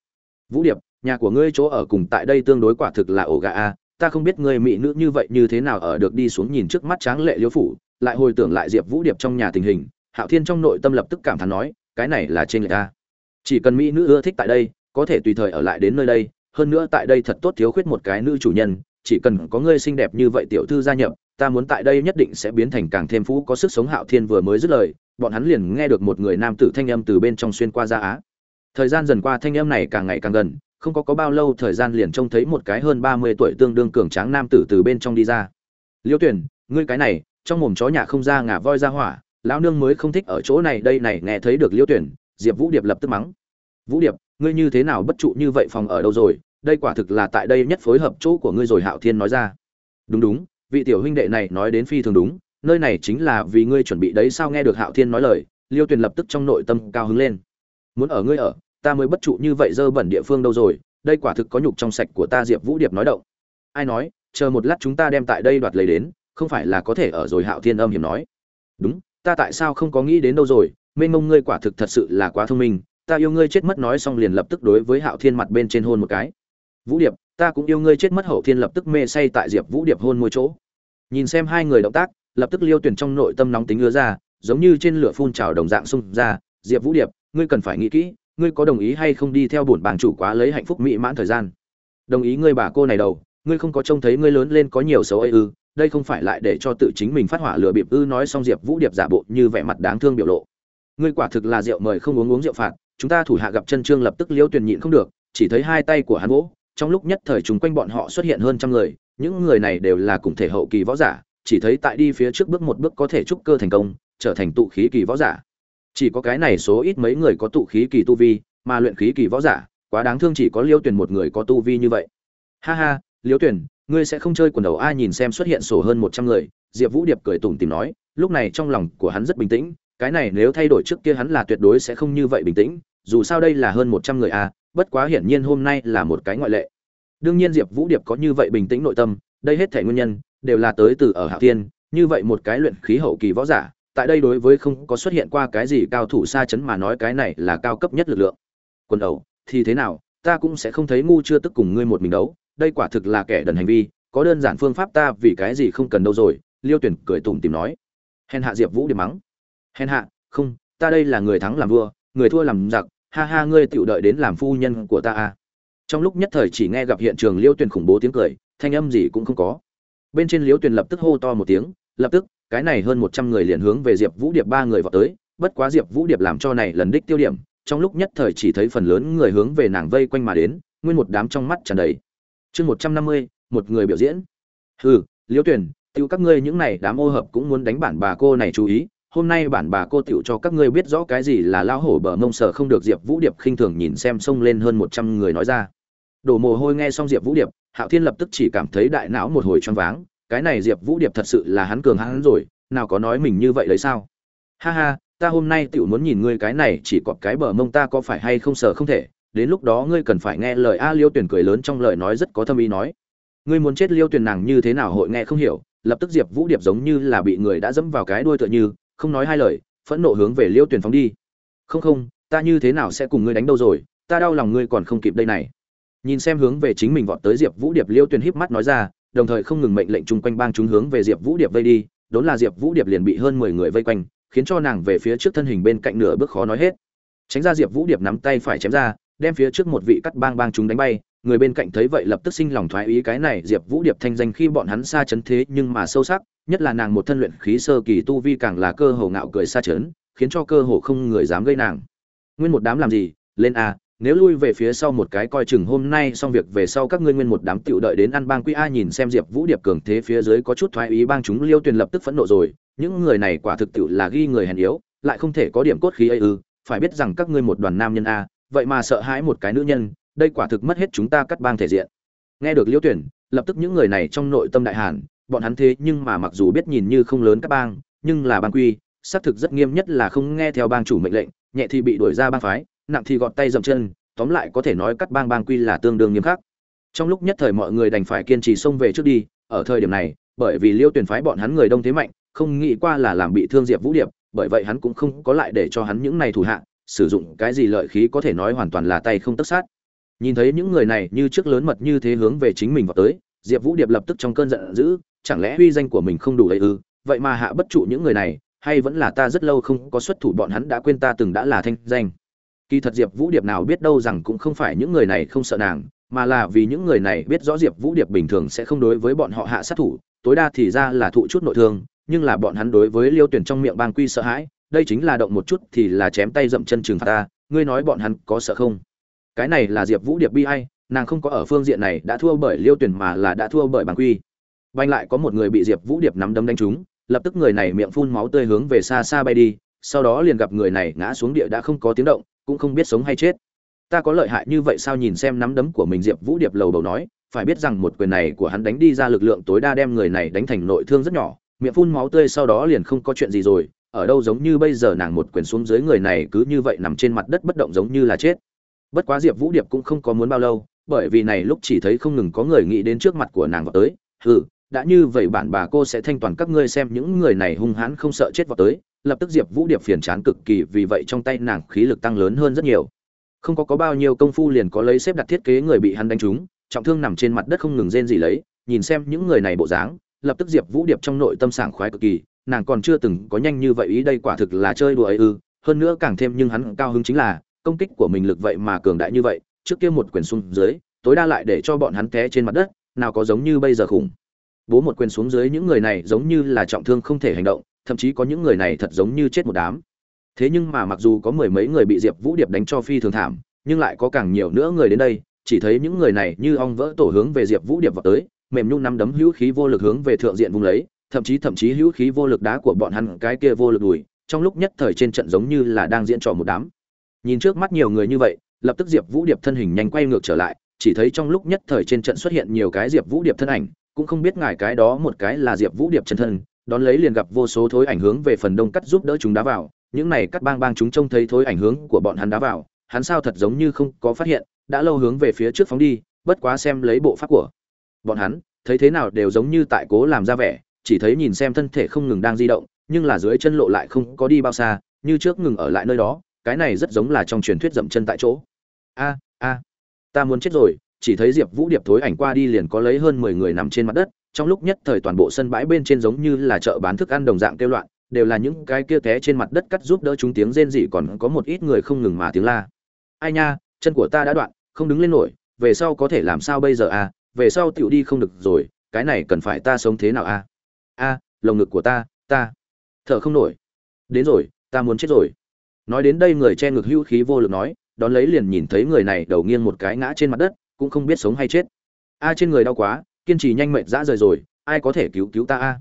Vũ điệp, nhà của ngươi chỗ ở cùng tại đây tương đối quả thực là ổ gà a, ta không biết ngươi mỹ nữ như vậy như thế nào ở được đi xuống nhìn trước mắt tráng lệ liễu phủ, lại hồi tưởng lại diệp vũ điệp trong nhà tình hình, hạo thiên trong nội tâm lập tức cảm thán nói, cái này là trên người a chỉ cần mỹ nữ ưa thích tại đây, có thể tùy thời ở lại đến nơi đây, hơn nữa tại đây thật tốt thiếu khuyết một cái nữ chủ nhân, chỉ cần có ngươi xinh đẹp như vậy tiểu thư gia nhập, ta muốn tại đây nhất định sẽ biến thành càng thêm phú có sức sống hạo thiên vừa mới dứt lời bọn hắn liền nghe được một người nam tử thanh âm từ bên trong xuyên qua ra á. Thời gian dần qua thanh âm này càng ngày càng gần, không có có bao lâu thời gian liền trông thấy một cái hơn ba mươi tuổi tương đương cường tráng nam tử từ bên trong đi ra. Liêu tuyển ngươi cái này, trong mồm chó nhà không ra ngả voi ra hỏa, lão nương mới không thích ở chỗ này, đây này, nghe thấy được liêu tuyển diệp vũ điệp lập tức mắng. Vũ điệp, ngươi như thế nào bất trụ như vậy phòng ở đâu rồi? Đây quả thực là tại đây nhất phối hợp chỗ của ngươi rồi hạo thiên nói ra. Đúng đúng, vị tiểu huynh đệ này nói đến phi thường đúng nơi này chính là vì ngươi chuẩn bị đấy sao? Nghe được hạo thiên nói lời, liêu tuyền lập tức trong nội tâm cao hứng lên. Muốn ở ngươi ở, ta mới bất trụ như vậy dơ bẩn địa phương đâu rồi? Đây quả thực có nhục trong sạch của ta, diệp vũ điệp nói động. Ai nói? Chờ một lát chúng ta đem tại đây đoạt lấy đến, không phải là có thể ở rồi? Hạo thiên âm hiểm nói. Đúng, ta tại sao không có nghĩ đến đâu rồi? Mênh mông ngươi quả thực thật sự là quá thông minh. Ta yêu ngươi chết mất nói xong liền lập tức đối với hạo thiên mặt bên trên hôn một cái. Vũ điệp, ta cũng yêu ngươi chết mất. Hậu thiên lập tức mê say tại diệp vũ điệp hôn môi chỗ. Nhìn xem hai người động tác lập tức liêu tuyển trong nội tâm nóng tính ứa ra, giống như trên lửa phun trào đồng dạng xung ra, diệp vũ điệp, ngươi cần phải nghĩ kỹ, ngươi có đồng ý hay không đi theo bổn bàng chủ quá lấy hạnh phúc mỹ mãn thời gian? Đồng ý ngươi bà cô này đầu, ngươi không có trông thấy ngươi lớn lên có nhiều xấu ấy ư, đây không phải lại để cho tự chính mình phát hỏa lửa bịp ư nói xong diệp vũ điệp giả bộ như vẻ mặt đáng thương biểu lộ. Ngươi quả thực là rượu mời không uống uống rượu phạt, chúng ta thủ hạ gặp chân trương lập tức liêu tuyển nhịn không được, chỉ thấy hai tay của hắn vỗ, trong lúc nhất thời chúng quanh bọn họ xuất hiện hơn trăm người, những người này đều là cùng thể hậu kỳ võ giả chỉ thấy tại đi phía trước bước một bước có thể trúc cơ thành công, trở thành tụ khí kỳ võ giả. Chỉ có cái này số ít mấy người có tụ khí kỳ tu vi, mà luyện khí kỳ võ giả, quá đáng thương chỉ có liêu tuyển một người có tu vi như vậy. Ha ha, liêu tuyển ngươi sẽ không chơi quần đầu ai nhìn xem xuất hiện sổ hơn một trăm người, diệp vũ điệp cười tủm tìm nói, lúc này trong lòng của hắn rất bình tĩnh, cái này nếu thay đổi trước kia hắn là tuyệt đối sẽ không như vậy bình tĩnh, dù sao đây là hơn một trăm người a, bất quá hiển nhiên hôm nay là một cái ngoại lệ. Đương nhiên diệp vũ điệp có như vậy bình tĩnh nội tâm, đây hết thể nguyên nhân đều là tới từ ở hạo thiên, như vậy một cái luyện khí hậu kỳ võ giả, tại đây đối với không có xuất hiện qua cái gì cao thủ xa chấn mà nói cái này là cao cấp nhất lực lượng. Quân đầu, thì thế nào, ta cũng sẽ không thấy ngu chưa tức cùng ngươi một mình đấu, đây quả thực là kẻ đần hành vi, có đơn giản phương pháp ta vì cái gì không cần đâu rồi, liêu tuyển cười tủm tìm nói. Hèn hạ diệp vũ điểm mắng. Hèn hạ, không, ta đây là người thắng làm vua, người thua làm giặc, ha ha ngươi tiểu đợi đến làm phu nhân của ta à. Trong lúc nhất thời chỉ nghe gặp hiện trường liêu tuyển khủng bố tiếng cười, thanh âm gì cũng không có bên trên liếu tuyền lập tức hô to một tiếng, lập tức, cái này hơn một trăm người liền hướng về diệp vũ điệp ba người vào tới, bất quá diệp vũ điệp làm cho này lần đích tiêu điểm, trong lúc nhất thời chỉ thấy phần lớn người hướng về nàng vây quanh mà đến, nguyên một đám trong mắt tràn đầy. Chương một trăm năm mươi, một người biểu diễn. Hừ liêu tuyển tiêu các ngươi những này đám ô hợp cũng muốn đánh bản bà cô này chú ý, hôm nay bản bà cô tiểu cho các ngươi biết rõ cái gì là lao hổ bờ mông sở không được diệp vũ điệp khinh thường nhìn xem xông lên hơn một trăm người nói ra. Đổ mồ hôi nghe xong diệp vũ điệp hạo thiên lập tức chỉ cảm thấy đại não một hồi choáng váng, cái này diệp vũ điệp thật sự là hắn cường hắn rồi, nào có nói mình như vậy đấy sao? Ha ha, ta hôm nay tiểu muốn nhìn ngươi cái này chỉ có cái bờ mông ta có phải hay không sợ không thể, đến lúc đó ngươi cần phải nghe lời a liêu tuyển cười lớn trong lời nói rất có thâm ý nói. Ngươi muốn chết liêu tuyển nàng như thế nào hội nghe không hiểu, lập tức diệp vũ điệp giống như là bị người đã dẫm vào cái đuôi tựa như, không nói hai lời, phẫn nộ hướng về liêu tuyển phóng đi. Không không, ta như thế nào sẽ cùng ngươi đánh đâu rồi, ta đau lòng ngươi còn không kịp đây này nhìn xem hướng về chính mình vọt tới diệp vũ điệp liêu Tuyền híp mắt nói ra, đồng thời không ngừng mệnh lệnh chung quanh bang chúng hướng về diệp vũ điệp vây đi, đốn là diệp vũ điệp liền bị hơn mười người vây quanh, khiến cho nàng về phía trước thân hình bên cạnh nửa bước khó nói hết. Tránh ra diệp vũ điệp nắm tay phải chém ra, đem phía trước một vị cắt bang bang chúng đánh bay, người bên cạnh thấy vậy lập tức sinh lòng thoái ý cái này diệp vũ điệp thanh danh khi bọn hắn xa chấn thế nhưng mà sâu sắc, nhất là nàng một thân luyện khí sơ kỳ tu vi càng là cơ hồ ngạo cười xa chấn, khiến cho cơ hồ không người dám gây nàng. Nguyên một đám làm gì? Lên a nếu lui về phía sau một cái coi chừng hôm nay xong việc về sau các ngươi nguyên một đám tiểu đợi đến ăn bang quy a nhìn xem diệp vũ điệp cường thế phía dưới có chút thoái ý bang chúng liêu tuyền lập tức phẫn nộ rồi. Những người này quả thực tiểu là ghi người hèn yếu, lại không thể có điểm cốt khí ấy ư. Phải biết rằng các ngươi một đoàn nam nhân a, vậy mà sợ hãi một cái nữ nhân, đây quả thực mất hết chúng ta cắt bang thể diện. Nghe được liêu tuyển lập tức những người này trong nội tâm đại hàn, bọn hắn thế nhưng mà mặc dù biết nhìn như không lớn các bang, nhưng là bang quy, xác thực rất nghiêm nhất là không nghe theo bang chủ mệnh lệnh, nhẹ thì bị đuổi ra bang phái nặng thì gọt tay dậm chân, tóm lại có thể nói cắt bang bang quy là tương đương nghiêm khắc. Trong lúc nhất thời mọi người đành phải kiên trì xông về trước đi, ở thời điểm này, bởi vì liêu tuyển phái bọn hắn người đông thế mạnh, không nghĩ qua là làm bị thương diệp vũ điệp, bởi vậy hắn cũng không có lại để cho hắn những này thủ hạ, sử dụng cái gì lợi khí có thể nói hoàn toàn là tay không tất sát. Nhìn thấy những người này như trước lớn mật như thế hướng về chính mình vào tới, diệp vũ điệp lập tức trong cơn giận dữ, chẳng lẽ uy danh của mình không đủ đầy ư? Vậy mà hạ bất trụ những người này, hay vẫn là ta rất lâu không có xuất thủ, bọn hắn đã quên ta từng đã là thanh danh kỳ thật diệp vũ điệp nào biết đâu rằng cũng không phải những người này không sợ nàng, mà là vì những người này biết rõ diệp vũ điệp bình thường sẽ không đối với bọn họ hạ sát thủ, tối đa thì ra là thụ chút nội thương, nhưng là bọn hắn đối với liêu tuyển trong miệng bang quy sợ hãi, đây chính là động một chút thì là chém tay dậm chân trừng phạt ta, ngươi nói bọn hắn có sợ không? Cái này là diệp vũ điệp bi hay nàng không có ở phương diện này đã thua bởi liêu tuyển mà là đã thua bởi bang quy. Banh lại có một người bị diệp vũ điệp nắm đấm đánh trúng, lập tức người này miệng phun máu tươi hướng về xa xa bay đi, sau đó liền gặp người này ngã xuống địa đã không có tiếng động cũng không biết sống hay chết. Ta có lợi hại như vậy sao nhìn xem nắm đấm của mình diệp vũ điệp lầu đầu nói, phải biết rằng một quyền này của hắn đánh đi ra lực lượng tối đa đem người này đánh thành nội thương rất nhỏ, miệng phun máu tươi sau đó liền không có chuyện gì rồi, ở đâu giống như bây giờ nàng một quyền xuống dưới người này cứ như vậy nằm trên mặt đất bất động giống như là chết. Bất quá diệp vũ điệp cũng không có muốn bao lâu, bởi vì này lúc chỉ thấy không ngừng có người nghĩ đến trước mặt của nàng vào tới, hừ, đã như vậy bản bà cô sẽ thanh toàn các ngươi xem những người này hung hãn không sợ chết vào tới lập tức diệp vũ điệp phiền chán cực kỳ, vì vậy trong tay nàng khí lực tăng lớn hơn rất nhiều. Không có có bao nhiêu công phu liền có lấy xếp đặt thiết kế người bị hắn đánh trúng, trọng thương nằm trên mặt đất không ngừng rên gì lấy, nhìn xem những người này bộ dáng, lập tức diệp vũ điệp trong nội tâm sảng khoái cực kỳ, nàng còn chưa từng có nhanh như vậy ý, đây quả thực là chơi đùa ấy ư. Hơn nữa càng thêm nhưng hắn cao hứng chính là, công kích của mình lực vậy mà cường đại như vậy, trước kia một quyền xuống dưới, tối đa lại để cho bọn hắn té trên mặt đất, nào có giống như bây giờ khủng. Bố một quyền xuống dưới những người này giống như là trọng thương không thể hành động thậm chí có những người này thật giống như chết một đám. Thế nhưng mà mặc dù có mười mấy người bị diệp vũ điệp đánh cho phi thường thảm, nhưng lại có càng nhiều nữa người đến đây, chỉ thấy những người này như ong vỡ tổ hướng về diệp vũ điệp vào tới, mềm nhung nắm đấm hữu khí vô lực hướng về thượng diện vùng lấy, thậm chí thậm chí hữu khí vô lực đá của bọn hắn cái kia vô lực đùi, trong lúc nhất thời trên trận giống như là đang diễn trò một đám. Nhìn trước mắt nhiều người như vậy, lập tức diệp vũ điệp thân hình nhanh quay ngược trở lại, chỉ thấy trong lúc nhất thời trên trận xuất hiện nhiều cái diệp vũ điệp thân ảnh, cũng không biết ngài cái đó một cái là diệp vũ điệp chân thân đón lấy liền gặp vô số thối ảnh hướng về phần đông cắt giúp đỡ chúng đá vào, những này cắt bang bang chúng trông thấy thối ảnh hướng của bọn hắn đá vào, hắn sao thật giống như không có phát hiện, đã lâu hướng về phía trước phóng đi, bất quá xem lấy bộ pháp của bọn hắn, thấy thế nào đều giống như tại cố làm ra vẻ, chỉ thấy nhìn xem thân thể không ngừng đang di động, nhưng là dưới chân lộ lại không có đi bao xa, như trước ngừng ở lại nơi đó, cái này rất giống là trong truyền thuyết dậm chân tại chỗ. A a, ta muốn chết rồi, chỉ thấy diệp vũ điệp thối ảnh qua đi liền có lấy hơn mười người nằm trên mặt đất trong lúc nhất thời toàn bộ sân bãi bên trên giống như là chợ bán thức ăn đồng dạng kêu loạn, đều là những cái kia té trên mặt đất cắt giúp đỡ chúng tiếng rên rỉ còn có một ít người không ngừng mà tiếng la. Ai nha, chân của ta đã đoạn, không đứng lên nổi, về sau có thể làm sao bây giờ à về sau tiểu đi không được rồi, cái này cần phải ta sống thế nào à? A, lồng ngực của ta ta, thở không nổi. Đến rồi, ta muốn chết rồi. Nói đến đây người che ngực hữu khí vô lực nói, đón lấy liền nhìn thấy người này đầu nghiêng một cái ngã trên mặt đất, cũng không biết sống hay chết. A, trên người đau quá kiên trì nhanh mệt dã rời rồi, ai có thể cứu cứu ta a?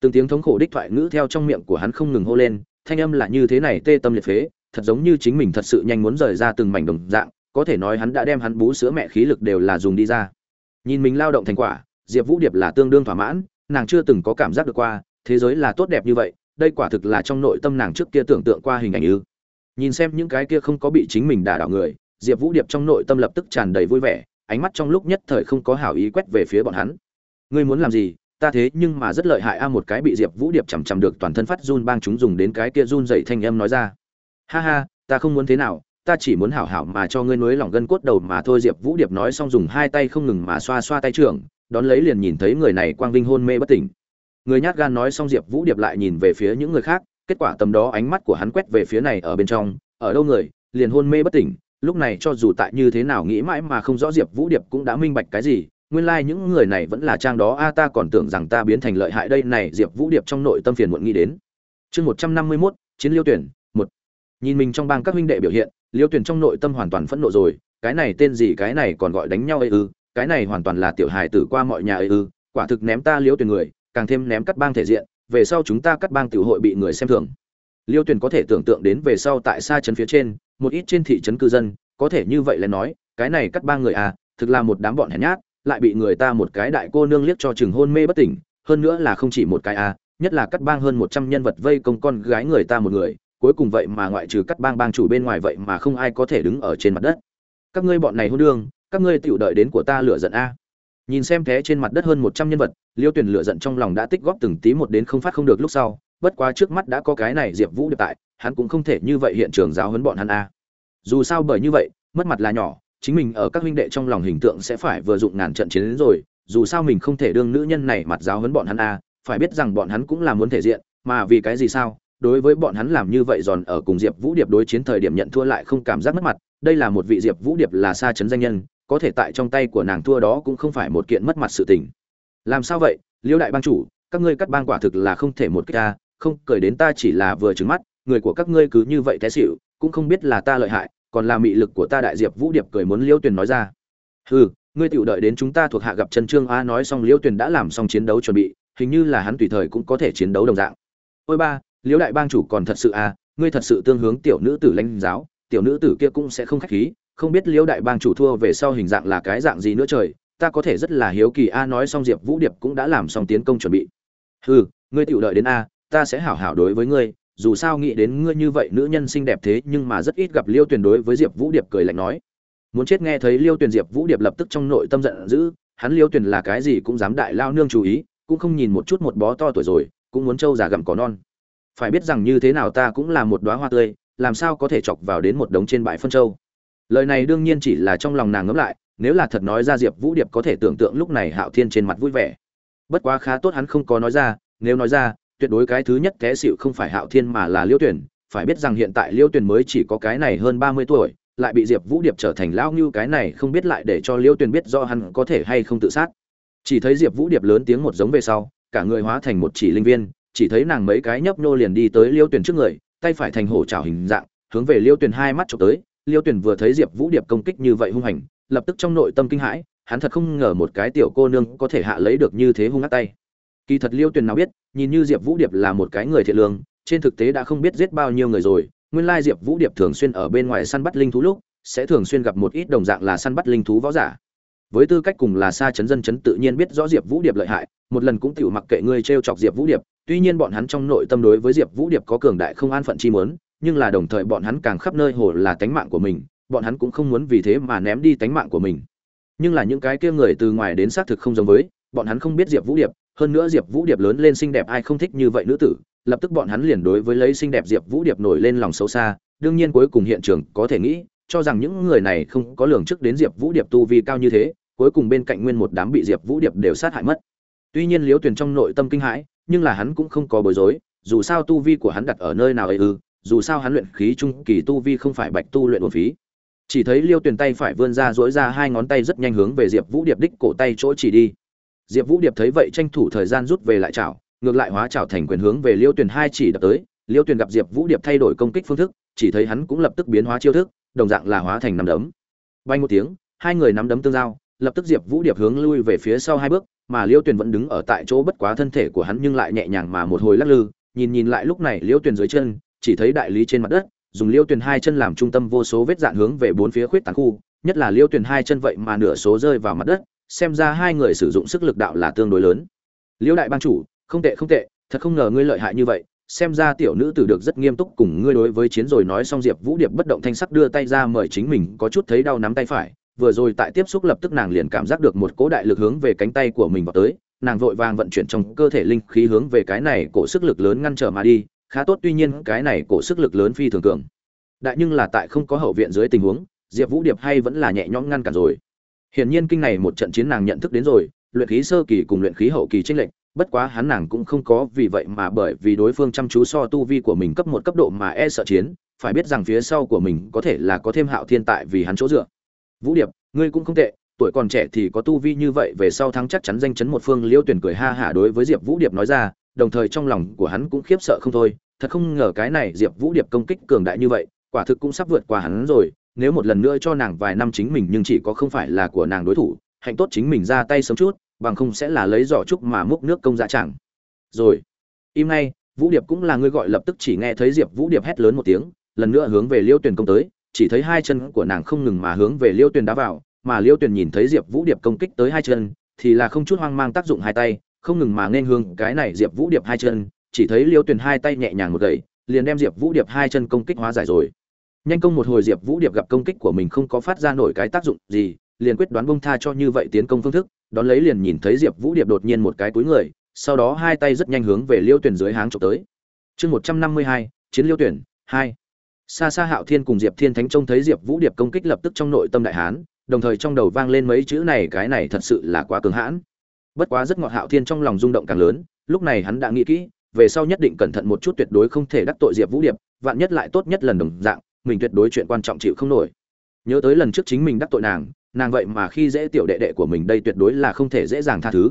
Từng tiếng thống khổ đích thoại ngữ theo trong miệng của hắn không ngừng hô lên, thanh âm là như thế này tê tâm liệt phế, thật giống như chính mình thật sự nhanh muốn rời ra từng mảnh đồng dạng, có thể nói hắn đã đem hắn bú sữa mẹ khí lực đều là dùng đi ra. Nhìn mình lao động thành quả, diệp vũ điệp là tương đương thỏa mãn, nàng chưa từng có cảm giác được qua, thế giới là tốt đẹp như vậy, đây quả thực là trong nội tâm nàng trước kia tưởng tượng qua hình ảnh ư. Nhìn xem những cái kia không có bị chính mình đả đảo người, diệp vũ điệp trong nội tâm lập tức tràn đầy vui vẻ ánh mắt trong lúc nhất thời không có hảo ý quét về phía bọn hắn. Ngươi muốn làm gì? Ta thế nhưng mà rất lợi hại a, một cái bị diệp vũ điệp chằm chằm được toàn thân phát run bang chúng dùng đến cái kia run dậy thanh âm nói ra. Ha ha, ta không muốn thế nào, ta chỉ muốn hảo hảo mà cho ngươi nối lòng gân cốt đầu mà thôi, diệp vũ điệp nói xong dùng hai tay không ngừng mà xoa xoa tay trưởng, đón lấy liền nhìn thấy người này quang vinh hôn mê bất tỉnh. Người nhát gan nói xong diệp vũ điệp lại nhìn về phía những người khác, kết quả tầm đó ánh mắt của hắn quét về phía này ở bên trong, ở đâu người, liền hôn mê bất tỉnh lúc này cho dù tại như thế nào nghĩ mãi mà không rõ diệp vũ điệp cũng đã minh bạch cái gì, nguyên lai những người này vẫn là trang đó. A, ta còn tưởng rằng ta biến thành lợi hại đây. Này, diệp vũ điệp trong nội tâm phiền muộn nghĩ đến. Chương một trăm năm mươi mốt, chiến liêu tuyển, một. Nhìn mình trong bang các huynh đệ biểu hiện, liêu tuyển trong nội tâm hoàn toàn phẫn nộ rồi. Cái này tên gì, cái này còn gọi đánh nhau ấy ư? Cái này hoàn toàn là tiểu hài tử qua mọi nhà ấy ư? Quả thực ném ta liêu tuyển người, càng thêm ném cắt bang thể diện, về sau chúng ta cắt bang tiểu hội bị người xem thường. Liêu tuyển có thể tưởng tượng đến về sau tại xa chân phía trên một ít trên thị trấn cư dân, có thể như vậy là nói, cái này cắt bang người à thực là một đám bọn hèn nhát, lại bị người ta một cái đại cô nương liếc cho chừng hôn mê bất tỉnh, hơn nữa là không chỉ một cái à nhất là cắt bang hơn một trăm nhân vật vây công con gái người ta một người, cuối cùng vậy mà ngoại trừ cắt bang bang chủ bên ngoài vậy mà không ai có thể đứng ở trên mặt đất. Các ngươi bọn này hôn đương, các ngươi tiểu đợi đến của ta lựa giận a nhìn xem thế trên mặt đất hơn một trăm nhân vật, liêu tuyển lựa giận trong lòng đã tích góp từng tí một đến không phát không được lúc sau, bất quá trước mắt đã có cái này diệp vũ được tại hắn cũng không thể như vậy hiện trường giáo huấn bọn hắn a. Dù sao bởi như vậy, mất mặt là nhỏ, chính mình ở các huynh đệ trong lòng hình tượng sẽ phải vừa dụng ngàn trận chiến đến rồi, dù sao mình không thể đương nữ nhân này mặt giáo huấn bọn hắn a, phải biết rằng bọn hắn cũng là muốn thể diện, mà vì cái gì sao? Đối với bọn hắn làm như vậy giòn ở cùng diệp vũ điệp đối chiến thời điểm nhận thua lại không cảm giác mất mặt, đây là một vị diệp vũ điệp là xa chấn danh nhân, có thể tại trong tay của nàng thua đó cũng không phải một kiện mất mặt sự tình. Làm sao vậy? Liêu đại bang chủ, các ngươi cắt bang quả thực là không thể một cái ta, không, cười đến ta chỉ là vừa trừng mắt người của các ngươi cứ như vậy té xỉu, cũng không biết là ta lợi hại, còn là mị lực của ta đại diệp vũ điệp cười muốn liêu tuyền nói ra. Hừ, ngươi tiểu đợi đến chúng ta thuộc hạ gặp chân trương a nói xong liêu tuyền đã làm xong chiến đấu chuẩn bị, hình như là hắn tùy thời cũng có thể chiến đấu đồng dạng. Ôi ba, liễu đại bang chủ còn thật sự à ngươi thật sự tương hướng tiểu nữ tử lãnh giáo, tiểu nữ tử kia cũng sẽ không khách khí, không biết liễu đại bang chủ thua về sau hình dạng là cái dạng gì nữa trời, ta có thể rất là hiếu kỳ a nói xong diệp vũ điệp cũng đã làm xong tiến công chuẩn bị. Hừ, ngươi tiểu đợi đến a, ta sẽ hảo hảo đối với ngươi dù sao nghĩ đến ngươi như vậy nữ nhân xinh đẹp thế nhưng mà rất ít gặp liêu tuyền đối với diệp vũ điệp cười lạnh nói. Muốn chết nghe thấy liêu tuyền diệp vũ điệp lập tức trong nội tâm giận dữ, hắn liêu tuyền là cái gì cũng dám đại lao nương chú ý, cũng không nhìn một chút một bó to tuổi rồi, cũng muốn trâu già gặm cỏ non. Phải biết rằng như thế nào ta cũng là một đoá hoa tươi, làm sao có thể chọc vào đến một đống trên bãi phân châu lời này đương nhiên chỉ là trong lòng nàng ngẫm lại, nếu là thật nói ra diệp vũ điệp có thể tưởng tượng lúc này hạo thiên trên mặt vui vẻ. Bất quá khá tốt hắn không có nói ra, nếu nói ra tuyệt đối cái thứ nhất té xịu không phải hạo thiên mà là liêu tuyển. Phải biết rằng hiện tại liêu tuyển mới chỉ có cái này hơn ba mươi tuổi, lại bị diệp vũ điệp trở thành lão như cái này không biết lại để cho liêu tuyển biết do hắn có thể hay không tự sát. Chỉ thấy diệp vũ điệp lớn tiếng một giống về sau, cả người hóa thành một chỉ linh viên, chỉ thấy nàng mấy cái nhấp nhô liền đi tới liêu tuyển trước người, tay phải thành hổ trảo hình dạng, hướng về liêu tuyển hai mắt chụp tới. Liêu tuyển vừa thấy diệp vũ điệp công kích như vậy hung hành, lập tức trong nội tâm kinh hãi, hắn thật không ngờ một cái tiểu cô nương có thể hạ lấy được như thế hung ác tay kỳ thật liêu Tuyền nào biết, nhìn như diệp vũ điệp là một cái người thiện lương, trên thực tế đã không biết giết bao nhiêu người rồi. Nguyên lai diệp vũ điệp thường xuyên ở bên ngoài săn bắt linh thú lúc, sẽ thường xuyên gặp một ít đồng dạng là săn bắt linh thú võ giả. Với tư cách cùng là xa chấn dân chấn tự nhiên biết rõ diệp vũ điệp lợi hại, một lần cũng tự mặc kệ ngươi t chọc diệp vũ điệp. Tuy nhiên bọn hắn trong nội tâm đối với diệp vũ điệp có cường đại không an phận chi mớn nhưng là đồng thời bọn hắn càng khắp nơi hồ là tánh mạng của mình, bọn hắn cũng không muốn vì thế mà ném đi tánh mạng của mình. Nhưng là những cái kia người từ ngoài đến xác thực không giống với, bọn hắn không biết diệp vũ điệp hơn nữa diệp vũ điệp lớn lên xinh đẹp, ai không thích như vậy nữ tử, lập tức bọn hắn liền đối với lấy xinh đẹp diệp vũ điệp nổi lên lòng xấu xa, đương nhiên cuối cùng hiện trường có thể nghĩ, cho rằng những người này không có lường trước đến diệp vũ điệp tu vi cao như thế, cuối cùng bên cạnh nguyên một đám bị diệp vũ điệp đều sát hại mất. Tuy nhiên liếu tuyền trong nội tâm kinh hãi, nhưng là hắn cũng không có bối rối, dù sao tu vi của hắn đặt ở nơi nào ấy ư, dù sao hắn luyện khí trung kỳ tu vi không phải bạch tu luyện uổng phí. Chỉ thấy liêu tuyền tay phải vươn ra dỗi ra hai ngón tay rất nhanh hướng về diệp vũ điệp đích cổ tay chỗ chỉ đi diệp vũ điệp thấy vậy tranh thủ thời gian rút về lại chảo, ngược lại hóa chảo thành quyền hướng về liêu tuyền hai chỉ đập tới. Liêu tuyền gặp diệp vũ điệp thay đổi công kích phương thức, chỉ thấy hắn cũng lập tức biến hóa chiêu thức, đồng dạng là hóa thành nắm đấm. Bay một tiếng, hai người nắm đấm tương giao, lập tức diệp vũ điệp hướng lui về phía sau hai bước, mà liêu tuyền vẫn đứng ở tại chỗ bất quá thân thể của hắn nhưng lại nhẹ nhàng mà một hồi lắc lư. Nhìn nhìn lại lúc này liêu tuyền dưới chân, chỉ thấy đại lý trên mặt đất, dùng liêu tuyền hai chân làm trung tâm vô số vết dạn hướng về bốn phía khuyết tán khu, nhất là liêu tuyền hai chân vậy mà nửa số rơi vào mặt đất xem ra hai người sử dụng sức lực đạo là tương đối lớn. Liễu đại ban chủ, không tệ không tệ, thật không ngờ ngươi lợi hại như vậy, xem ra tiểu nữ tử được rất nghiêm túc cùng ngươi đối với chiến rồi nói xong diệp vũ điệp bất động thanh sắc đưa tay ra mời chính mình, có chút thấy đau nắm tay phải, vừa rồi tại tiếp xúc lập tức nàng liền cảm giác được một cỗ đại lực hướng về cánh tay của mình vào tới, nàng vội vàng vận chuyển trong cơ thể linh khí hướng về cái này cổ sức lực lớn ngăn trở mà đi, khá tốt tuy nhiên cái này cổ sức lực lớn phi thường cường. Đại nhưng là tại không có hậu viện dưới tình huống, diệp vũ điệp hay vẫn là nhẹ nhõm ngăn cản rồi hiển nhiên kinh này một trận chiến nàng nhận thức đến rồi, luyện khí sơ kỳ cùng luyện khí hậu kỳ chênh lệch, bất quá hắn nàng cũng không có vì vậy mà bởi vì đối phương chăm chú so tu vi của mình cấp một cấp độ mà e sợ chiến, phải biết rằng phía sau của mình có thể là có thêm hạo thiên tại vì hắn chỗ dựa. Vũ điệp, ngươi cũng không tệ, tuổi còn trẻ thì có tu vi như vậy, về sau thắng chắc chắn danh chấn một phương, liêu tuyển cười ha hả đối với diệp vũ điệp nói ra, đồng thời trong lòng của hắn cũng khiếp sợ không thôi, thật không ngờ cái này diệp vũ điệp công kích cường đại như vậy, quả thực cũng sắp vượt qua hắn rồi nếu một lần nữa cho nàng vài năm chính mình nhưng chỉ có không phải là của nàng đối thủ, hạnh tốt chính mình ra tay sớm chút, bằng không sẽ là lấy giỏ trúc mà múc nước công dạ chẳng. Rồi, im ngay, vũ điệp cũng là người gọi lập tức chỉ nghe thấy diệp vũ điệp hét lớn một tiếng, lần nữa hướng về liêu tuyền công tới, chỉ thấy hai chân của nàng không ngừng mà hướng về liêu tuyền đá vào, mà liêu tuyền nhìn thấy diệp vũ điệp công kích tới hai chân, thì là không chút hoang mang tác dụng hai tay, không ngừng mà nên hương cái này diệp vũ điệp hai chân, chỉ thấy liêu tuyền hai tay nhẹ nhàng một gậy, liền đem diệp vũ điệp hai chân công kích hóa giải rồi nhanh công một hồi diệp vũ điệp gặp công kích của mình không có phát ra nổi cái tác dụng gì, liền quyết đoán bông tha cho như vậy tiến công phương thức, đón lấy liền nhìn thấy diệp vũ điệp đột nhiên một cái túi người, sau đó hai tay rất nhanh hướng về liêu tuyển dưới háng trộm tới. Chương một trăm năm mươi hai, chiến liêu tuyển, hai. Xa xa hạo thiên cùng diệp thiên thánh trông thấy diệp vũ điệp công kích lập tức trong nội tâm đại hán, đồng thời trong đầu vang lên mấy chữ này, cái này thật sự là quá cường hãn. Bất quá rất ngọt hạo thiên trong lòng rung động càng lớn, lúc này hắn đã nghĩ kỹ, về sau nhất định cẩn thận một chút tuyệt đối không thể đắc tội diệp vũ điệp, vạn nhất lại tốt nhất lần đồng dạng mình tuyệt đối chuyện quan trọng chịu không nổi. Nhớ tới lần trước chính mình đắc tội nàng nàng vậy mà khi dễ tiểu đệ đệ của mình đây tuyệt đối là không thể dễ dàng tha thứ.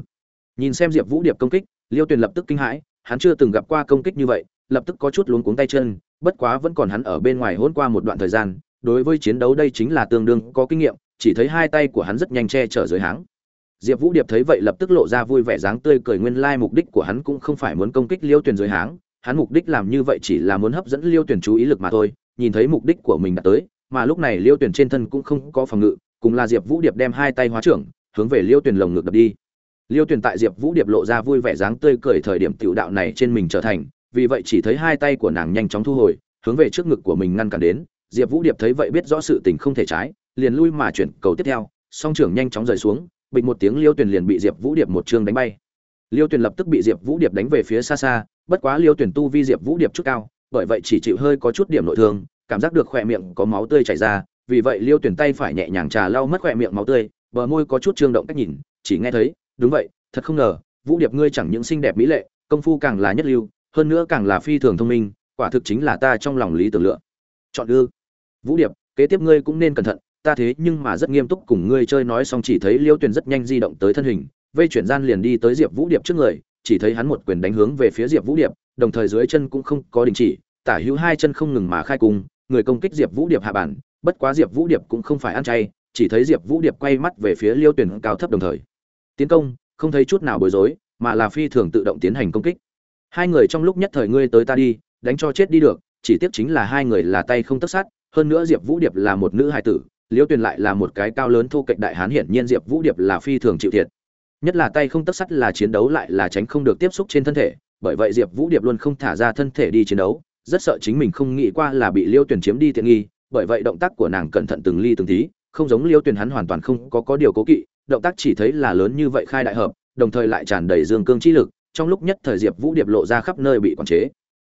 Nhìn xem diệp vũ điệp công kích, liêu tuyền lập tức kinh hãi, hắn chưa từng gặp qua công kích như vậy, lập tức có chút luống cuống tay chân, bất quá vẫn còn hắn ở bên ngoài hôn qua một đoạn thời gian, đối với chiến đấu đây chính là tương đương có kinh nghiệm, chỉ thấy hai tay của hắn rất nhanh che chở dưới háng. Diệp vũ điệp thấy vậy lập tức lộ ra vui vẻ dáng tươi cười nguyên lai mục đích của hắn cũng không phải muốn công kích liêu tuyền dưới háng, hắn mục đích làm như vậy chỉ là muốn hấp dẫn liêu tuyền chú ý lực mà thôi nhìn thấy mục đích của mình đã tới, mà lúc này liêu tuyền trên thân cũng không có phòng ngự, cùng là diệp vũ điệp đem hai tay hóa trưởng, hướng về liêu tuyền lồng ngực đập đi. Liêu tuyền tại diệp vũ điệp lộ ra vui vẻ dáng tươi cười thời điểm tiểu đạo này trên mình trở thành, vì vậy chỉ thấy hai tay của nàng nhanh chóng thu hồi, hướng về trước ngực của mình ngăn cản đến. Diệp vũ điệp thấy vậy biết rõ sự tình không thể trái, liền lui mà chuyển cầu tiếp theo, song trưởng nhanh chóng rời xuống bịch một tiếng liêu tuyền liền bị diệp vũ điệp một chương đánh bay. Liêu tuyền lập tức bị diệp vũ điệp đánh về phía xa xa, bất quá liêu tuyền tu vi diệp vũ điệp chút cao bởi vậy chỉ chịu hơi có chút điểm nội thương, cảm giác được khỏe miệng có máu tươi chảy ra, vì vậy liêu tuyển tay phải nhẹ nhàng trà lau mất khỏe miệng máu tươi, bờ môi có chút trương động cách nhìn, chỉ nghe thấy, đúng vậy, thật không ngờ, vũ điệp ngươi chẳng những xinh đẹp mỹ lệ, công phu càng là nhất lưu, hơn nữa càng là phi thường thông minh, quả thực chính là ta trong lòng lý tưởng lựa. Chọn ư? Vũ điệp, kế tiếp ngươi cũng nên cẩn thận, ta thế nhưng mà rất nghiêm túc cùng ngươi chơi nói xong chỉ thấy liêu tuyển rất nhanh di động tới thân hình, vây chuyển gian liền đi tới diệp vũ điệp trước người, chỉ thấy hắn một quyền đánh hướng về phía diệp vũ điệp đồng thời dưới chân cũng không có đình chỉ tả hữu hai chân không ngừng mà khai cùng người công kích diệp vũ điệp hạ bản bất quá diệp vũ điệp cũng không phải ăn chay chỉ thấy diệp vũ điệp quay mắt về phía liêu tuyển cao thấp đồng thời. Tiến công không thấy chút nào bối rối mà là phi thường tự động tiến hành công kích. Hai người trong lúc nhất thời ngươi tới ta đi đánh cho chết đi được chỉ tiếc chính là hai người là tay không tất sắt, hơn nữa diệp vũ điệp là một nữ hài tử liêu tuyền lại là một cái cao lớn thô kệch đại hán hiển nhiên diệp vũ điệp là phi thường chịu thiệt. Nhất là tay không tất sắt là chiến đấu lại là tránh không được tiếp xúc trên thân thể bởi vậy diệp vũ điệp luôn không thả ra thân thể đi chiến đấu, rất sợ chính mình không nghĩ qua là bị liêu Tuyền chiếm đi tiện nghi, bởi vậy động tác của nàng cẩn thận từng ly từng tí, không giống liêu Tuyền hắn hoàn toàn không có có điều cố kỵ, động tác chỉ thấy là lớn như vậy khai đại hợp, đồng thời lại tràn đầy dương cương chi lực, trong lúc nhất thời diệp vũ điệp lộ ra khắp nơi bị quản chế.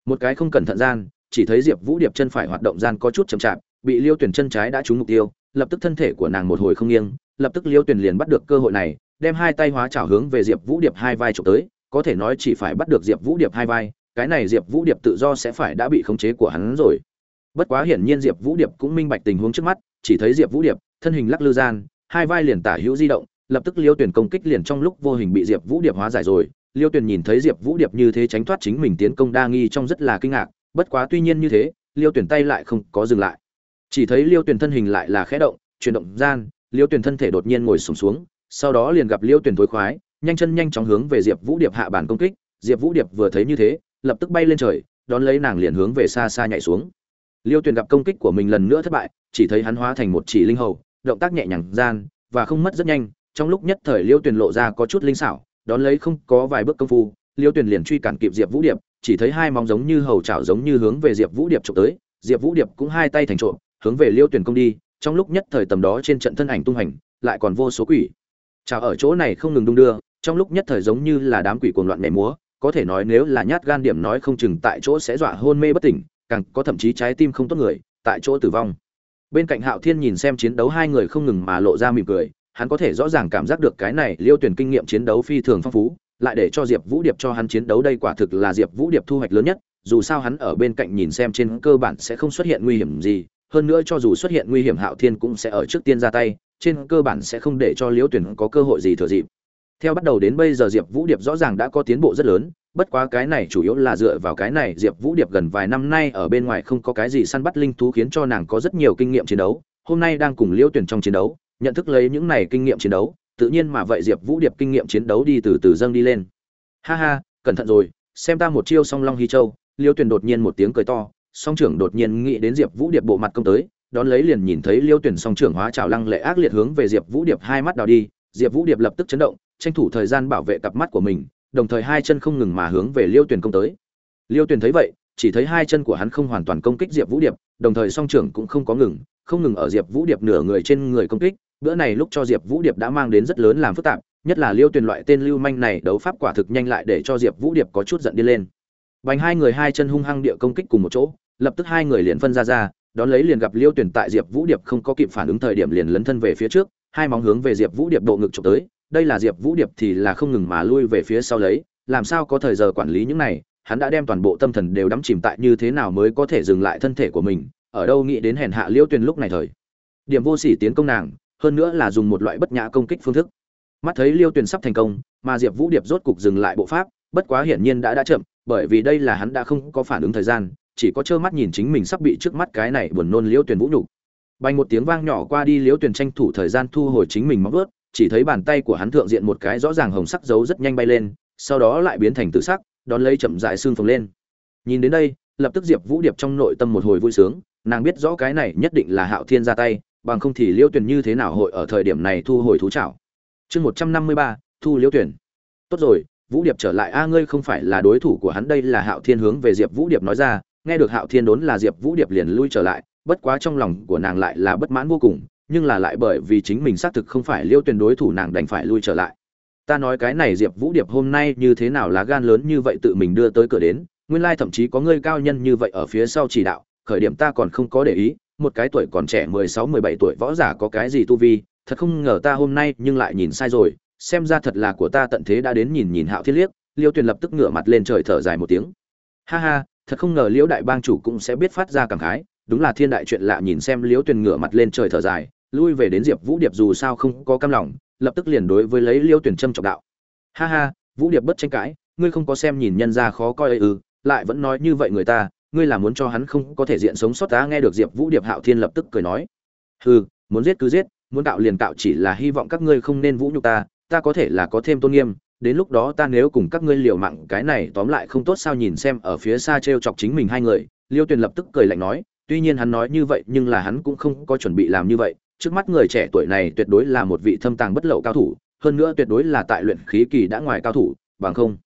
Một cái không cẩn thận gian, chỉ thấy diệp vũ điệp chân phải hoạt động gian có chút chậm chạp, bị liêu Tuyền chân trái đã trúng mục tiêu, lập tức thân thể của nàng một hồi không nghiêng, lập tức liêu Tuyền liền bắt được cơ hội này, đem hai tay hóa trảo hướng về diệp vũ điệp hai vai trộm tới có thể nói chỉ phải bắt được diệp vũ điệp hai vai cái này diệp vũ điệp tự do sẽ phải đã bị khống chế của hắn rồi. Bất quá hiển nhiên diệp vũ điệp cũng minh bạch tình huống trước mắt chỉ thấy diệp vũ điệp thân hình lắc lư gian hai vai liền tả hữu di động lập tức liêu tuyển công kích liền trong lúc vô hình bị diệp vũ điệp hóa giải rồi. Liêu tuyển nhìn thấy diệp vũ điệp như thế tránh thoát chính mình tiến công đa nghi trong rất là kinh ngạc bất quá tuy nhiên như thế liêu tuyển tay lại không có dừng lại. Chỉ thấy liêu tuyển thân hình lại là khẽ động chuyển động gian liêu tuyển thân thể đột nhiên ngồi sùng xuống, xuống sau đó liền gặp liêu tuyển tối khoái nhanh chân nhanh chóng hướng về diệp vũ điệp hạ bản công kích, diệp vũ điệp vừa thấy như thế, lập tức bay lên trời, đón lấy nàng liền hướng về xa xa nhảy xuống. Liêu tuyền gặp công kích của mình lần nữa thất bại, chỉ thấy hắn hóa thành một chỉ linh hầu, động tác nhẹ nhàng gian, và không mất rất nhanh, trong lúc nhất thời liêu tuyền lộ ra có chút linh xảo, đón lấy không có vài bước công phu, liêu tuyền liền truy cản kịp diệp vũ điệp, chỉ thấy hai móng giống như hầu chảo giống như hướng về diệp vũ điệp trộm tới, diệp vũ điệp cũng hai tay thành trộm, hướng về liêu tuyền công đi, trong lúc nhất thời tầm đó trên trận thân ảnh tung hành, lại còn vô số quỷ. Chảo ở chỗ này không ngừng đung đưa trong lúc nhất thời giống như là đám quỷ cuồng loạn nhảy múa, có thể nói nếu là nhát gan điểm nói không chừng tại chỗ sẽ dọa hôn mê bất tỉnh, càng có thậm chí trái tim không tốt người, tại chỗ tử vong. Bên cạnh hạo thiên nhìn xem chiến đấu hai người không ngừng mà lộ ra mỉm cười, hắn có thể rõ ràng cảm giác được cái này liêu tuyển kinh nghiệm chiến đấu phi thường phong phú, lại để cho diệp vũ điệp cho hắn chiến đấu đây quả thực là diệp vũ điệp thu hoạch lớn nhất, dù sao hắn ở bên cạnh nhìn xem trên cơ bản sẽ không xuất hiện nguy hiểm gì, hơn nữa cho dù xuất hiện nguy hiểm hạo thiên cũng sẽ ở trước tiên ra tay, trên cơ bản sẽ không để cho liêu tuyển có cơ hội gì thừa dịp theo bắt đầu đến bây giờ diệp vũ điệp rõ ràng đã có tiến bộ rất lớn, bất quá cái này chủ yếu là dựa vào cái này diệp vũ điệp gần vài năm nay ở bên ngoài không có cái gì săn bắt linh thú khiến cho nàng có rất nhiều kinh nghiệm chiến đấu, hôm nay đang cùng liêu tuyển trong chiến đấu, nhận thức lấy những này kinh nghiệm chiến đấu, tự nhiên mà vậy diệp vũ điệp kinh nghiệm chiến đấu đi từ từ dâng đi lên. Ha ha, cẩn thận rồi, xem ta một chiêu song long hy châu liêu tuyển đột nhiên một tiếng cười to, song trưởng đột nhiên nghĩ đến diệp vũ điệp bộ mặt công tới, đón lấy liền nhìn thấy liêu tuyển song trưởng hóa trào lăng lệ ác liệt hướng về diệp vũ điệp hai mắt đào đi, diệp vũ điệp lập tức chấn động tranh thủ thời gian bảo vệ cặp mắt của mình, đồng thời hai chân không ngừng mà hướng về liêu Tuyền công tới. Liêu Tuyền thấy vậy, chỉ thấy hai chân của hắn không hoàn toàn công kích diệp vũ điệp, đồng thời song trưởng cũng không có ngừng, không ngừng ở diệp vũ điệp nửa người trên người công kích. Bữa này lúc cho diệp vũ điệp đã mang đến rất lớn làm phức tạp, nhất là liêu Tuyền loại tên lưu manh này đấu pháp quả thực nhanh lại để cho diệp vũ điệp có chút giận đi lên. Bành hai người hai chân hung hăng địa công kích cùng một chỗ, lập tức hai người liền phân ra ra, đón lấy liền gặp liêu tuyển tại diệp vũ điệp không có kịp phản ứng thời điểm liền lấn thân về phía trước, hai móng hướng về diệp vũ điệp độ ngực trộm tới đây là diệp vũ điệp thì là không ngừng mà lui về phía sau lấy, làm sao có thời giờ quản lý những này, hắn đã đem toàn bộ tâm thần đều đắm chìm tại như thế nào mới có thể dừng lại thân thể của mình, ở đâu nghĩ đến hèn hạ liêu tuyền lúc này thời. Điểm vô sỉ tiến công nàng, hơn nữa là dùng một loại bất nhã công kích phương thức. Mắt thấy liêu tuyền sắp thành công, mà diệp vũ điệp rốt cục dừng lại bộ pháp, bất quá hiển nhiên đã đã chậm, bởi vì đây là hắn đã không có phản ứng thời gian, chỉ có trơ mắt nhìn chính mình sắp bị trước mắt cái này buồn nôn liêu tuyền vũ nhục. Bành một tiếng vang nhỏ qua đi liêu tuyền tranh thủ thời gian thu hồi chính mình móc ướt chỉ thấy bàn tay của hắn thượng diện một cái rõ ràng hồng sắc dấu rất nhanh bay lên, sau đó lại biến thành tự sắc, đón lấy chậm rãi xương phồng lên. Nhìn đến đây, lập tức Diệp Vũ Điệp trong nội tâm một hồi vui sướng, nàng biết rõ cái này nhất định là Hạo Thiên ra tay, bằng không thì Liêu Tuyền như thế nào hội ở thời điểm này thu hồi thú trảo. Chương một trăm năm mươi ba thu Liêu Tuyền. Tốt rồi, Vũ Điệp trở lại a ngươi không phải là đối thủ của hắn đây là Hạo Thiên hướng về Diệp Vũ Điệp nói ra, nghe được Hạo Thiên đốn là Diệp Vũ Điệp liền lui trở lại, bất quá trong lòng của nàng lại là bất mãn vô cùng, nhưng là lại bởi vì chính mình xác thực không phải liêu tuyển đối thủ nàng đành phải lui trở lại. Ta nói cái này diệp vũ điệp hôm nay như thế nào lá gan lớn như vậy tự mình đưa tới cửa đến, nguyên lai thậm chí có người cao nhân như vậy ở phía sau chỉ đạo, khởi điểm ta còn không có để ý, một cái tuổi còn trẻ mười sáu, mười bảy tuổi võ giả có cái gì tu vi, thật không ngờ ta hôm nay nhưng lại nhìn sai rồi, xem ra thật là của ta tận thế đã đến nhìn nhìn hạo thiết liếc, liêu tuyền lập tức ngửa mặt lên trời thở dài một tiếng. Ha ha, thật không ngờ liễu đại bang chủ cũng sẽ biết phát ra cảm khái, đúng là thiên đại chuyện lạ nhìn xem liễu tuyền ngửa mặt lên trời thở dài lui về đến diệp vũ điệp dù sao không có cam lòng, lập tức liền đối với lấy liêu tuyển trâm trọng đạo. Ha ha, vũ điệp bất tranh cãi, ngươi không có xem nhìn nhân ra khó coi ấy ư, lại vẫn nói như vậy người ta, ngươi là muốn cho hắn không có thể diện sống sót ta, nghe được diệp vũ điệp hạo thiên lập tức cười nói. Hừ, muốn giết cứ giết, muốn cạo liền cạo chỉ là hy vọng các ngươi không nên vũ nhục ta ta có thể là có thêm tôn nghiêm, đến lúc đó ta nếu cùng các ngươi liều mạng, cái này tóm lại không tốt sao nhìn xem ở phía xa t r e o chọc chính mình hai người, liêu tuyền lập tức cười lạnh nói, tuy nhiên hắn nói như vậy nhưng là hắn cũng không có chuẩn bị làm như vậy trước mắt người trẻ tuổi này tuyệt đối là một vị thâm tàng bất lậu cao thủ, hơn nữa tuyệt đối là tại luyện khí kỳ đã ngoài cao thủ, bằng không.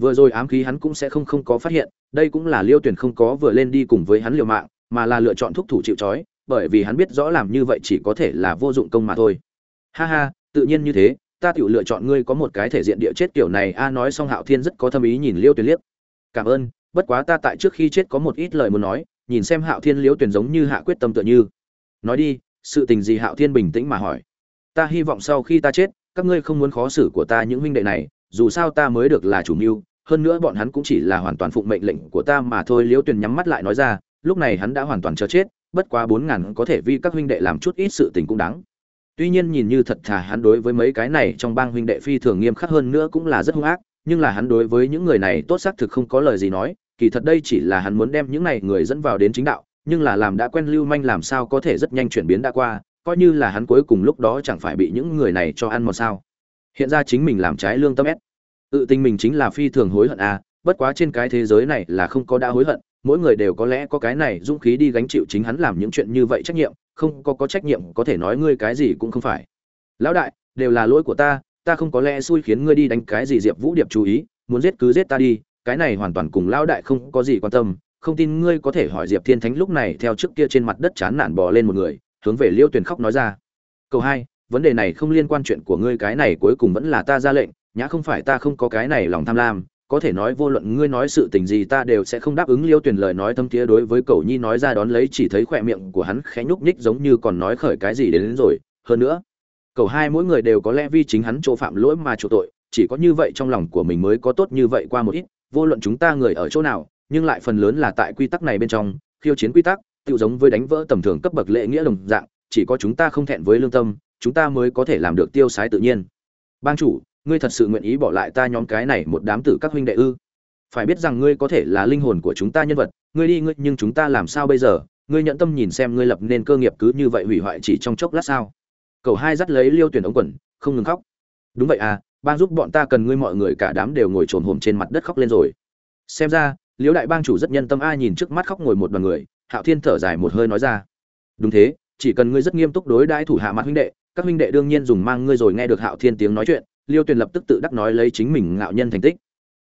Vừa rồi ám khí hắn cũng sẽ không không có phát hiện, đây cũng là Liêu Tuyển không có vừa lên đi cùng với hắn liều mạng, mà là lựa chọn thúc thủ chịu trói, bởi vì hắn biết rõ làm như vậy chỉ có thể là vô dụng công mà thôi. Ha ha, tự nhiên như thế, ta tiểu lựa chọn ngươi có một cái thể diện địa chết kiểu này, a nói xong Hạo Thiên rất có thâm ý nhìn Liêu Tuyển liếc. Cảm ơn, bất quá ta tại trước khi chết có một ít lời muốn nói, nhìn xem Hạo Thiên Liêu Tuyển giống như hạ quyết tâm tựa như. Nói đi, sự tình gì hạo thiên bình tĩnh mà hỏi. Ta hy vọng sau khi ta chết, các ngươi không muốn khó xử của ta những huynh đệ này, dù sao ta mới được là chủ mưu, hơn nữa bọn hắn cũng chỉ là hoàn toàn phụng mệnh lệnh của ta mà thôi, liễu tuyền nhắm mắt lại nói ra, lúc này hắn đã hoàn toàn chờ chết, bất quá bốn ngàn có thể vì các huynh đệ làm chút ít sự tình cũng đáng. Tuy nhiên nhìn như thật thà hắn đối với mấy cái này trong bang huynh đệ phi thường nghiêm khắc hơn nữa cũng là rất hung ác, nhưng là hắn đối với những người này tốt xác thực không có lời gì nói, kỳ thật đây chỉ là hắn muốn đem những này người dẫn vào đến chính đạo nhưng là làm đã quen lưu manh làm sao có thể rất nhanh chuyển biến đã qua, coi như là hắn cuối cùng lúc đó chẳng phải bị những người này cho ăn một sao. Hiện ra chính mình làm trái lương tâm ép. Tự tình mình chính là phi thường hối hận à bất quá trên cái thế giới này là không có đã hối hận, mỗi người đều có lẽ có cái này dũng khí đi gánh chịu chính hắn làm những chuyện như vậy trách nhiệm, không có có trách nhiệm có thể nói ngươi cái gì cũng không phải. Lão đại, đều là lỗi của ta ta không có lẽ xui khiến ngươi đi đánh cái gì diệp vũ điệp chú ý, muốn giết cứ giết ta đi, cái này hoàn toàn cùng lão đại không có gì quan tâm không tin ngươi có thể hỏi diệp thiên thánh lúc này theo trước kia trên mặt đất chán nản bò lên một người hướng về liêu tuyền khóc nói ra. Câu hai vấn đề này không liên quan chuyện của ngươi cái này cuối cùng vẫn là ta ra lệnh nhã không phải ta không có cái này lòng tham lam có thể nói vô luận ngươi nói sự tình gì ta đều sẽ không đáp ứng liêu Tuyền lời nói thâm tía đối với cậu nhi nói ra đón lấy chỉ thấy khỏe miệng của hắn khẽ nhúc nhích giống như còn nói khởi cái gì đến, đến rồi. Hơn nữa cậu hai mỗi người đều có lẽ vì chính hắn chỗ phạm lỗi mà chỗ tội chỉ có như vậy trong lòng của mình mới có tốt như vậy qua một ít vô luận chúng ta người ở chỗ nào nhưng lại phần lớn là tại quy tắc này bên trong, khiêu chiến quy tắc tự giống với đánh vỡ tầm thường cấp bậc lễ nghĩa đồng dạng, chỉ có chúng ta không thẹn với lương tâm, chúng ta mới có thể làm được tiêu sái tự nhiên. Ban chủ, ngươi thật sự nguyện ý bỏ lại ta nhóm cái này một đám tử các huynh đệ ư? Phải biết rằng ngươi có thể là linh hồn của chúng ta nhân vật, ngươi đi ngươi, nhưng chúng ta làm sao bây giờ? Ngươi nhận tâm nhìn xem ngươi lập nên cơ nghiệp cứ như vậy hủy hoại chỉ trong chốc lát sao? Cầu hai dắt lấy liêu tuyển ống quần, không ngừng khóc. Đúng vậy à ban giúp bọn ta cần ngươi mọi người cả đám đều ngồi trồn hồm trên mặt đất khóc lên rồi. Xem ra liễu đại bang chủ rất nhân tâm a nhìn trước mắt khóc ngồi một đoàn người, hạo thiên thở dài một hơi nói ra. Đúng thế, chỉ cần ngươi rất nghiêm túc đối đãi thủ hạ mặt huynh đệ, các huynh đệ đương nhiên dùng mang ngươi rồi nghe được hạo thiên tiếng nói chuyện, liêu tuyền lập tức tự đắc nói lấy chính mình ngạo nhân thành tích.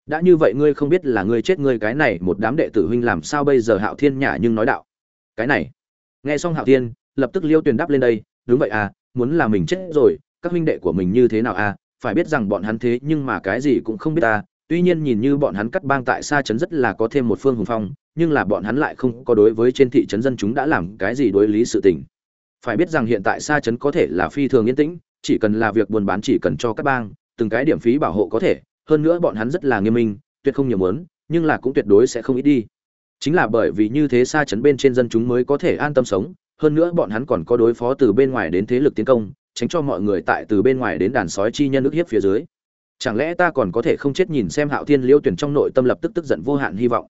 Đã như vậy ngươi không biết là ngươi chết ngươi cái này một đám đệ tử huynh làm sao bây giờ hạo thiên nhả nhưng nói đạo. Cái này. Nghe xong hạo thiên, lập tức liêu tuyền đáp lên đây, đúng vậy à muốn là mình chết rồi, các huynh đệ của mình như thế nào à phải biết rằng bọn hắn thế nhưng mà cái gì cũng không biết ta tuy nhiên nhìn như bọn hắn cắt bang tại xa trấn rất là có thêm một phương hùng phong, nhưng là bọn hắn lại không có đối với trên thị trấn dân chúng đã làm cái gì đối lý sự tình. Phải biết rằng hiện tại xa trấn có thể là phi thường yên tĩnh, chỉ cần là việc buôn bán chỉ cần cho các bang, từng cái điểm phí bảo hộ có thể, hơn nữa bọn hắn rất là nghiêm minh, tuyệt không nhiều muốn, nhưng là cũng tuyệt đối sẽ không ít đi. Chính là bởi vì như thế xa Trấn bên trên dân chúng mới có thể an tâm sống, hơn nữa bọn hắn còn có đối phó từ bên ngoài đến thế lực tiến công, tránh cho mọi người tại từ bên ngoài đến đàn sói chi nhân ức hiếp phía dưới chẳng lẽ ta còn có thể không chết nhìn xem hạo thiên liêu tuyển trong nội tâm lập tức tức giận vô hạn hy vọng?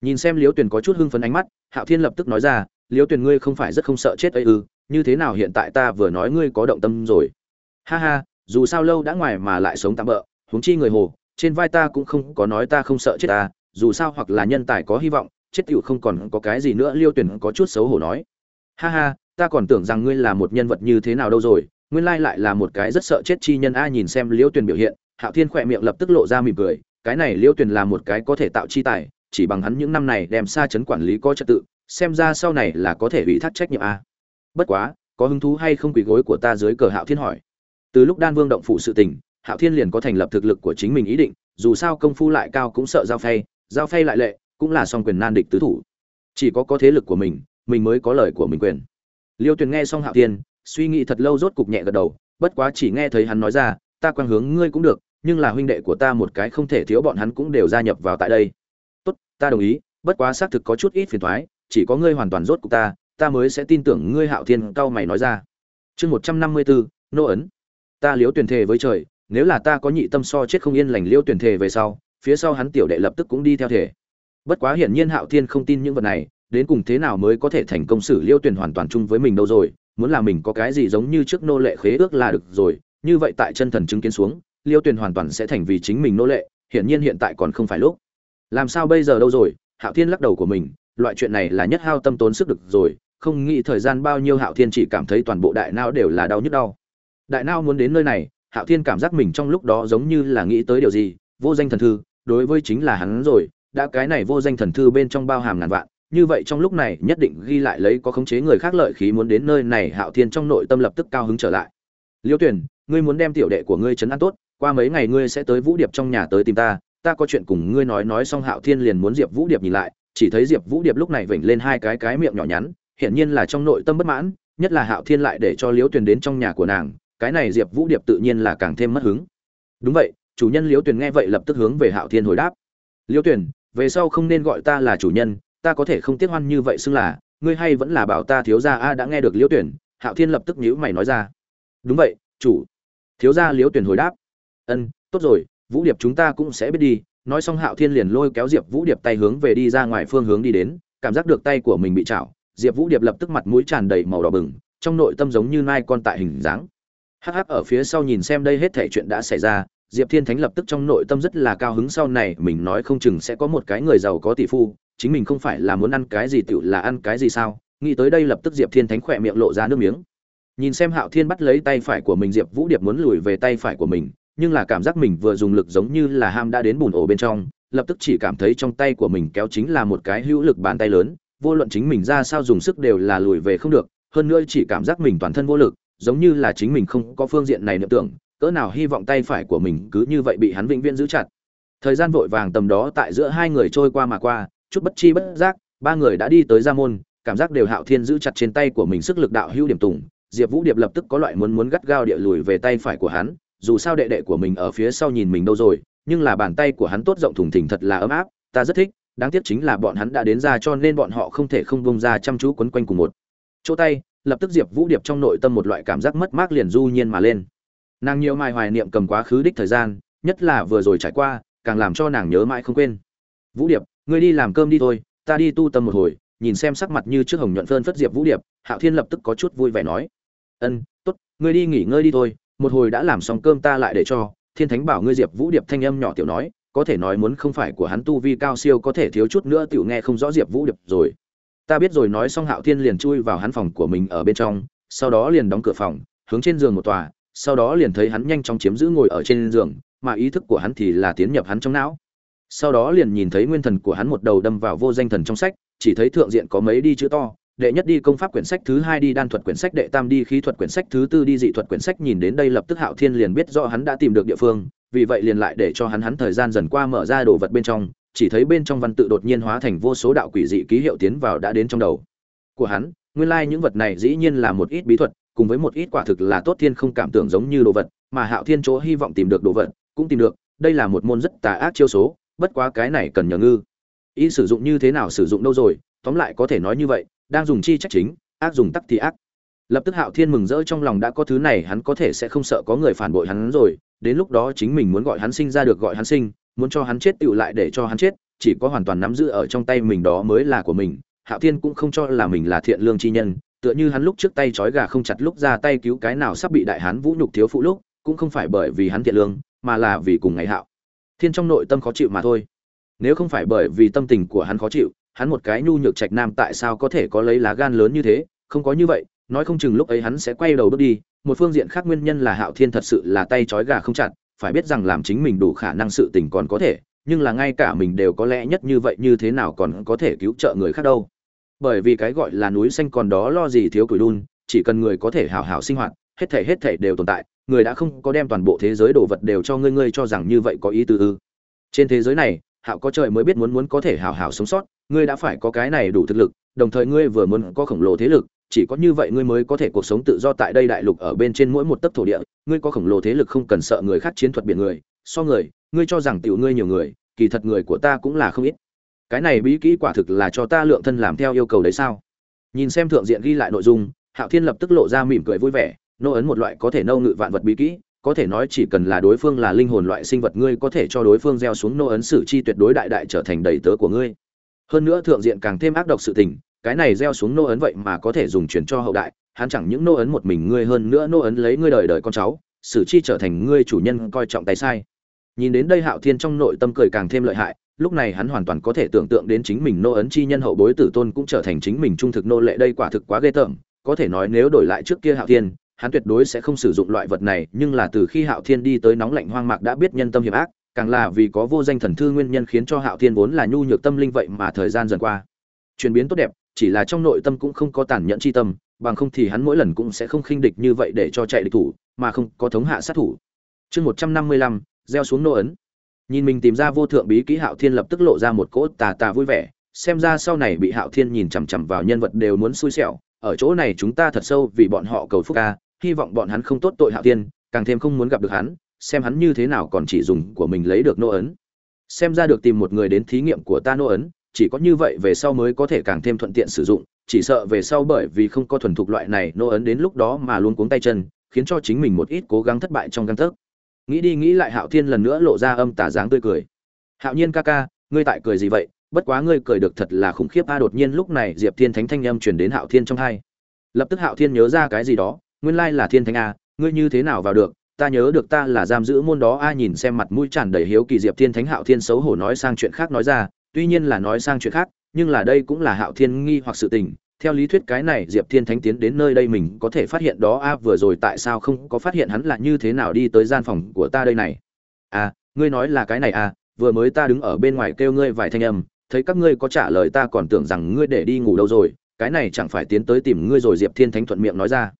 Nhìn xem liêu tuyển có chút hưng phấn ánh mắt, hạo thiên lập tức nói ra, liêu tuyển ngươi không phải rất không sợ chết ấy ư, như thế nào hiện tại ta vừa nói ngươi có động tâm rồi? Ha ha, dù sao lâu đã ngoài mà lại sống tạm bỡ huống chi người hồ, trên vai ta cũng không có nói ta không sợ chết ta, dù sao hoặc là nhân tài có hy vọng, chết tựu không còn có cái gì nữa, liêu tuyển có chút xấu hổ nói. Ha ha, ta còn tưởng rằng ngươi là một nhân vật như thế nào đâu rồi, nguyên lai lại là một cái rất sợ chết chi nhân a, nhìn xem liêu tuyển biểu hiện hạo thiên khỏe miệng lập tức lộ ra mỉm cười, cái này liêu Tuyền là một cái có thể tạo chi tài, chỉ bằng hắn những năm này đem xa chấn quản lý có trật tự, xem ra sau này là có thể ủy thác trách nhiệm a. Bất quá, có hứng thú hay không quỳ gối của ta dưới cờ hạo thiên hỏi. Từ lúc đan vương động phủ sự tình, hạo thiên liền có thành lập thực lực của chính mình ý định, dù sao công phu lại cao cũng sợ giao phay giao phay lại lệ, cũng là song quyền nan địch tứ thủ. Chỉ có có thế lực của mình mình mới có lời của mình quyền. Liêu tuyền nghe xong hạo thiên, suy nghĩ thật lâu rốt cục nhẹ gật đầu, bất quá chỉ nghe thấy hắn nói ra ta quan hướng ngươi cũng được, nhưng là huynh đệ của ta một cái không thể thiếu bọn hắn cũng đều gia nhập vào tại đây. Tốt, ta đồng ý, bất quá xác thực có chút ít phiền thoái, chỉ có ngươi hoàn toàn rốt cuộc ta ta mới sẽ tin tưởng ngươi hạo thiên cao mày nói ra. Chương một trăm năm mươi bốn nô ấn. Ta liếu tuyển thề với trời, nếu là ta có nhị tâm so chết không yên lành liêu tuyển thề về sau, phía sau hắn tiểu đệ lập tức cũng đi theo thể. Bất quá hiển nhiên hạo thiên không tin những vật này, đến cùng thế nào mới có thể thành công xử liêu tuyển hoàn toàn chung với mình đâu rồi, muốn là mình có cái gì giống như trước nô lệ khế ước là được rồi như vậy tại chân thần chứng kiến xuống, liêu Tuyền hoàn toàn sẽ thành vì chính mình nô lệ, hiển nhiên hiện tại còn không phải lúc. Làm sao bây giờ đâu rồi? Hạo thiên lắc đầu của mình, loại chuyện này là nhất hao tâm tốn sức được rồi, không nghĩ thời gian bao nhiêu hạo thiên chỉ cảm thấy toàn bộ đại não đều là đau nhức đau. Đại não muốn đến nơi này, hạo thiên cảm giác mình trong lúc đó giống như là nghĩ tới điều gì, vô danh thần thư, đối với chính là hắn rồi, đã cái này vô danh thần thư bên trong bao hàm ngàn vạn, như vậy trong lúc này nhất định ghi lại lấy có khống chế người khác lợi khí muốn đến nơi này, hạo thiên trong nội tâm lập tức cao hứng trở lại liêu tuyển ngươi muốn đem tiểu đệ của ngươi chấn an tốt, qua mấy ngày ngươi sẽ tới vũ điệp trong nhà tới tìm ta ta có chuyện cùng ngươi nói nói xong hạo thiên liền muốn diệp vũ điệp nhìn lại, chỉ thấy diệp vũ điệp lúc này vểnh lên hai cái cái miệng nhỏ nhắn, hiển nhiên là trong nội tâm bất mãn, nhất là hạo thiên lại để cho liễu tuyền đến trong nhà của nàng, cái này diệp vũ điệp tự nhiên là càng thêm mất hứng. Đúng vậy, chủ nhân liễu tuyền nghe vậy lập tức hướng về hạo thiên hồi đáp. Liễu tuyền, về sau không nên gọi ta là chủ nhân, ta có thể không tiếc hoan như vậy xưng là, ngươi hay vẫn là bảo ta thiếu gia a, đã nghe được liễu tuyển hạo thiên lập tức nhíu mày nói ra đúng vậy, chủ. Thiếu gia liễu tuyển hồi đáp. Ân, tốt rồi, vũ điệp chúng ta cũng sẽ biết đi. Nói xong hạo thiên liền lôi kéo diệp vũ điệp tay hướng về đi ra ngoài phương hướng đi đến. Cảm giác được tay của mình bị chảo, diệp vũ điệp lập tức mặt mũi tràn đầy màu đỏ bừng, trong nội tâm giống như nai con tại hình dáng. Hắc hắc, ở phía sau nhìn xem đây hết thể chuyện đã xảy ra, diệp thiên thánh lập tức trong nội tâm rất là cao hứng sau này, mình nói không chừng sẽ có một cái người giàu có tỷ phu, chính mình không phải là muốn ăn cái gì tựu là ăn cái gì sao? Nghĩ tới đây lập tức diệp thiên thánh khỏe miệng lộ ra nước miếng nhìn xem hạo thiên bắt lấy tay phải của mình, diệp vũ điệp muốn lùi về tay phải của mình, nhưng là cảm giác mình vừa dùng lực giống như là ham đã đến bùn ổ bên trong, lập tức chỉ cảm thấy trong tay của mình kéo chính là một cái hữu lực bàn tay lớn, vô luận chính mình ra sao dùng sức đều là lùi về không được, hơn nữa chỉ cảm giác mình toàn thân vô lực, giống như là chính mình không có phương diện này niệm tưởng, cỡ nào hy vọng tay phải của mình cứ như vậy bị hắn vĩnh viễn giữ chặt. Thời gian vội vàng tầm đó tại giữa hai người trôi qua mà qua, chút bất chi bất giác, ba người đã đi tới gia môn, cảm giác đều hạo thiên giữ chặt trên tay của mình sức lực đạo hữu điểm tùng diệp vũ điệp lập tức có loại muốn muốn gắt gao địa lùi về tay phải của hắn, dù sao đệ đệ của mình ở phía sau nhìn mình đâu rồi, nhưng là bàn tay của hắn tốt rộng thùng thình thật là ấm áp, ta rất thích, đáng tiếc chính là bọn hắn đã đến ra cho nên bọn họ không thể không bông ra chăm chú quấn quanh cùng một chỗ tay, lập tức diệp vũ điệp trong nội tâm một loại cảm giác mất mát liền du nhiên mà lên. Nàng nhiều mai hoài niệm cầm quá khứ đích thời gian, nhất là vừa rồi trải qua, càng làm cho nàng nhớ mãi không quên. Vũ điệp, ngươi đi làm cơm đi thôi, ta đi tu tâm một hồi. Nhìn xem sắc mặt như trước hồng nhuận phơn phất diệp vũ điệp, hạo thiên lập tức có chút vui vẻ nói ân tốt, ngươi đi nghỉ ngơi đi thôi một hồi đã làm xong cơm ta lại để cho. Thiên thánh bảo ngươi diệp vũ điệp thanh âm nhỏ tiểu nói có thể nói muốn không phải của hắn tu vi cao siêu có thể thiếu chút nữa tiểu nghe không rõ diệp vũ điệp rồi. Ta biết rồi nói xong hạo thiên liền chui vào hắn phòng của mình ở bên trong sau đó liền đóng cửa phòng hướng trên giường một tòa sau đó liền thấy hắn nhanh chóng chiếm giữ ngồi ở trên giường mà ý thức của hắn thì là tiến nhập hắn trong não. Sau đó liền nhìn thấy nguyên thần của hắn một đầu đâm vào vô danh thần trong sách chỉ thấy thượng diện có mấy đi chữ to đệ nhất đi công pháp quyển sách, thứ hai đi đan thuật quyển sách, đệ tam đi khí thuật quyển sách, thứ tư đi dị thuật quyển sách. Nhìn đến đây lập tức hạo thiên liền biết rõ hắn đã tìm được địa phương, vì vậy liền lại để cho hắn hắn thời gian dần qua mở ra đồ vật bên trong, chỉ thấy bên trong văn tự đột nhiên hóa thành vô số đạo quỷ dị ký hiệu tiến vào đã đến trong đầu của hắn. Nguyên lai những vật này dĩ nhiên là một ít bí thuật, cùng với một ít quả thực là tốt thiên không cảm tưởng giống như đồ vật, mà hạo thiên chỗ hy vọng tìm được đồ vật cũng tìm được. Đây là một môn rất tà ác chiêu số, bất quá cái này cần nhờ ngư. Ý sử dụng như thế nào sử dụng đâu rồi? Tóm lại có thể nói như vậy đang dùng chi trách chính, ác dùng tắc thì ác. Lập tức hạo thiên mừng rỡ trong lòng đã có thứ này, hắn có thể sẽ không sợ có người phản bội hắn rồi. Đến lúc đó chính mình muốn gọi hắn sinh ra được gọi hắn sinh, muốn cho hắn chết tựu lại để cho hắn chết, chỉ có hoàn toàn nắm giữ ở trong tay mình đó mới là của mình. Hạo thiên cũng không cho là mình là thiện lương chi nhân, tựa như hắn lúc trước tay trói gà không chặt lúc ra tay cứu cái nào sắp bị đại hán vũ nhục thiếu phụ lúc, cũng không phải bởi vì hắn thiện lương, mà là vì cùng ngày hạo. Thiên trong nội tâm khó chịu mà thôi. Nếu không phải bởi vì tâm tình của hắn khó chịu hắn một cái nhu nhược trạch nam tại sao có thể có lấy lá gan lớn như thế, không có như vậy, nói không chừng lúc ấy hắn sẽ quay đầu bước đi, một phương diện khác nguyên nhân là hạo thiên thật sự là tay trói gà không chặt, phải biết rằng làm chính mình đủ khả năng sự tình còn có thể, nhưng là ngay cả mình đều có lẽ nhất như vậy như thế nào còn có thể cứu trợ người khác đâu. Bởi vì cái gọi là núi xanh còn đó lo gì thiếu củi đun, chỉ cần người có thể hào hào sinh hoạt, hết thể hết thể đều tồn tại, người đã không có đem toàn bộ thế giới đồ vật đều cho ngươi ngươi cho rằng như vậy có ý tư ư? Trên thế giới này, hạo có trời mới biết muốn muốn có thể hào hào sống sót ngươi đã phải có cái này đủ thực lực, đồng thời ngươi vừa muốn có khổng lồ thế lực, chỉ có như vậy ngươi mới có thể cuộc sống tự do tại đây đại lục ở bên trên mỗi một tấc thổ địa, ngươi có khổng lồ thế lực không cần sợ người khác chiến thuật biển người, so người, ngươi cho rằng tiểu ngươi nhiều người, kỳ thật người của ta cũng là không ít. Cái này bí kỹ quả thực là cho ta lượng thân làm theo yêu cầu đấy sao? Nhìn xem thượng diện ghi lại nội dung, hạo thiên lập tức lộ ra mỉm cười vui vẻ, nô ấn một loại có thể nâu ngự vạn vật bí kỹ, có thể nói chỉ cần là đối phương là linh hồn loại sinh vật ngươi có thể cho đối phương gieo xuống nô ấn sử chi tuyệt đối đại đại trở thành đầy tớ của ngươi hơn nữa thượng diện càng thêm ác độc sự tình, cái này gieo xuống nô ấn vậy mà có thể dùng chuyển cho hậu đại, hắn chẳng những nô ấn một mình ngươi, hơn nữa nô ấn lấy ngươi đời đời con cháu, xử chi trở thành ngươi chủ nhân coi trọng tay sai. Nhìn đến đây hạo thiên trong nội tâm cười càng thêm lợi hại, lúc này hắn hoàn toàn có thể tưởng tượng đến chính mình nô ấn chi nhân hậu bối tử tôn cũng trở thành chính mình trung thực nô lệ đây quả thực quá ghê tởm. Có thể nói nếu đổi lại trước kia hạo thiên, hắn tuyệt đối sẽ không sử dụng loại vật này, nhưng là từ khi hạo thiên đi tới nóng lạnh hoang mạc đã biết nhân tâm hiểm ác càng là vì có vô danh thần thư nguyên nhân khiến cho hạo thiên vốn là nhu nhược tâm linh vậy mà thời gian dần qua. Chuyển biến tốt đẹp, chỉ là trong nội tâm cũng không có tàn nhẫn chi tâm, bằng không thì hắn mỗi lần cũng sẽ không khinh địch như vậy để cho chạy địch thủ, mà không có thống hạ sát thủ. Chương một trăm năm mươi lăm, gieo xuống nô ấn. Nhìn mình tìm ra vô thượng bí kỹ hạo thiên lập tức lộ ra một cỗ tà tà vui vẻ, xem ra sau này bị hạo thiên nhìn chằm chằm vào nhân vật đều muốn xui xẻo, ở chỗ này chúng ta thật sâu vì bọn họ cầu phúc ca, hy vọng bọn hắn không tốt tội hạo thiên, càng thêm không muốn gặp được hắn xem hắn như thế nào còn chỉ dùng của mình lấy được nô ấn. Xem ra được tìm một người đến thí nghiệm của ta nô ấn, chỉ có như vậy về sau mới có thể càng thêm thuận tiện sử dụng, chỉ sợ về sau bởi vì không có thuần thục loại này nô ấn đến lúc đó mà luôn cuống tay chân, khiến cho chính mình một ít cố gắng thất bại trong căn thức nghĩ đi nghĩ lại hạo thiên lần nữa lộ ra âm tả dáng tươi cười. Hạo nhiên ca ca, ngươi tại cười gì vậy? Bất quá ngươi cười được thật là khủng khiếp a. Đột nhiên lúc này diệp thiên thánh thanh âm truyền đến hạo thiên trong hai. Lập tức hạo thiên nhớ ra cái gì đó, nguyên lai là thiên thánh a, ngươi như thế nào vào được? Ta nhớ được ta là giam giữ môn đó, a nhìn xem mặt mũi tràn đầy hiếu kỳ diệp thiên thánh hạo thiên xấu hổ nói sang chuyện khác nói ra, tuy nhiên là nói sang chuyện khác, nhưng là đây cũng là hạo thiên nghi hoặc sự tình. Theo lý thuyết cái này diệp thiên thánh tiến đến nơi đây mình có thể phát hiện đó, a vừa rồi tại sao không có phát hiện hắn là như thế nào đi tới gian phòng của ta đây này? À ngươi nói là cái này à vừa mới ta đứng ở bên ngoài kêu ngươi vài thanh âm, thấy các ngươi có trả lời ta còn tưởng rằng ngươi để đi ngủ đâu rồi, cái này chẳng phải tiến tới tìm ngươi rồi, diệp thiên thánh thuận miệng nói ra.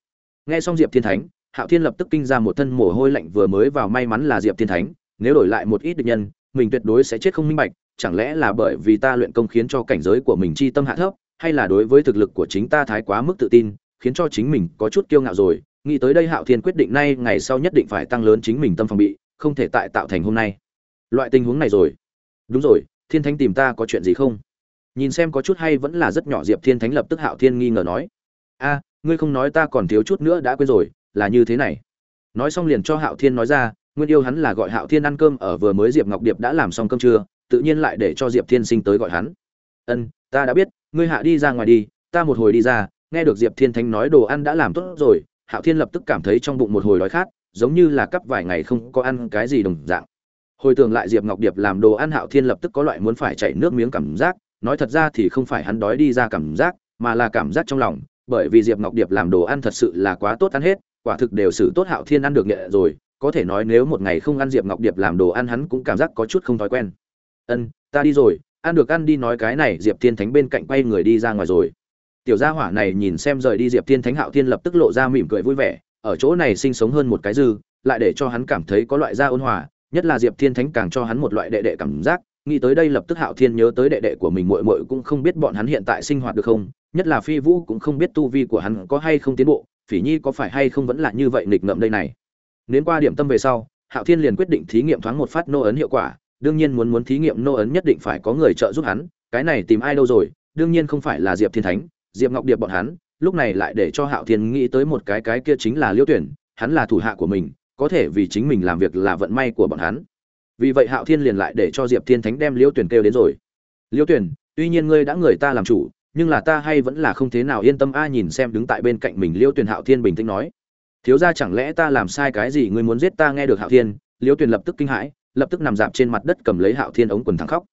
Nghe xong diệp thiên thánh hạo thiên lập tức kinh ra một thân mồ hôi lạnh vừa mới vào may mắn là diệp thiên thánh, nếu đổi lại một ít địch nhân, mình tuyệt đối sẽ chết không minh bạch, chẳng lẽ là bởi vì ta luyện công khiến cho cảnh giới của mình chi tâm hạ thấp, hay là đối với thực lực của chính ta thái quá mức tự tin, khiến cho chính mình có chút kiêu ngạo rồi. Nghĩ tới đây hạo thiên quyết định nay, ngày sau nhất định phải tăng lớn chính mình tâm phòng bị, không thể tại tạo thành hôm nay. Loại tình huống này rồi. Đúng rồi, thiên thánh tìm ta có chuyện gì không? Nhìn xem có chút hay vẫn là rất nhỏ, diệp thiên thánh lập tức hạo thiên nghi ngờ nói. A, ngươi không nói ta còn thiếu chút nữa đã quên rồi là như thế này. Nói xong liền cho hạo thiên nói ra, nguyên yêu hắn là gọi hạo thiên ăn cơm, ở vừa mới diệp ngọc điệp đã làm xong cơm trưa, tự nhiên lại để cho diệp thiên sinh tới gọi hắn. Ân, ta đã biết, ngươi hạ đi ra ngoài đi, ta một hồi đi ra, nghe được diệp thiên thánh nói đồ ăn đã làm tốt rồi. Hạo thiên lập tức cảm thấy trong bụng một hồi đói khát, giống như là cắp vài ngày không có ăn cái gì đồng dạng. Hồi tưởng lại diệp ngọc điệp làm đồ ăn, hạo thiên lập tức có loại muốn phải chảy nước miếng cảm giác, nói thật ra thì không phải hắn đói đi ra cảm giác, mà là cảm giác trong lòng, bởi vì diệp ngọc điệp làm đồ ăn thật sự là quá tốt ăn hết quả thực đều xử tốt hạo thiên ăn được nhẹ rồi, có thể nói nếu một ngày không ăn diệp ngọc điệp làm đồ ăn hắn cũng cảm giác có chút không thói quen. Ân, ta đi rồi, ăn được ăn đi nói cái này diệp thiên thánh bên cạnh quay người đi ra ngoài rồi. Tiểu gia hỏa này nhìn xem rời đi diệp thiên thánh, hạo thiên lập tức lộ ra mỉm cười vui vẻ, ở chỗ này sinh sống hơn một cái dư, lại để cho hắn cảm thấy có loại gia ôn hòa, nhất là diệp thiên thánh càng cho hắn một loại đệ đệ cảm giác, nghĩ tới đây lập tức hạo thiên nhớ tới đệ đệ của mình muội muội cũng không biết bọn hắn hiện tại sinh hoạt được không, nhất là phi vũ cũng không biết tu vi của hắn có hay không tiến bộ phỉ nhi có phải hay không vẫn là như vậy nghịch ngợm đây này? Nếu qua điểm tâm về sau, hạo thiên liền quyết định thí nghiệm thoáng một phát nô ấn hiệu quả, đương nhiên muốn muốn thí nghiệm nô ấn nhất định phải có người trợ giúp hắn, cái này tìm ai đâu rồi, đương nhiên không phải là diệp thiên thánh, diệp ngọc điệp bọn hắn, lúc này lại để cho hạo thiên nghĩ tới một cái cái kia chính là liễu tuyển, hắn là thủ hạ của mình, có thể vì chính mình làm việc là vận may của bọn hắn. Vì vậy hạo thiên liền lại để cho diệp thiên thánh đem liễu tuyển kêu đến rồi. Liễu tuyển, tuy nhiên ngươi đã người ta làm chủ nhưng là ta hay vẫn là không thế nào yên tâm a nhìn xem đứng tại bên cạnh mình liễu tuyền hạo thiên bình tĩnh nói. Thiếu ra chẳng lẽ ta làm sai cái gì, ngươi muốn giết ta nghe được hạo thiên? Liễu tuyền lập tức kinh hãi, lập tức nằm dạp trên mặt đất cầm lấy hạo thiên ống quần thẳng khóc.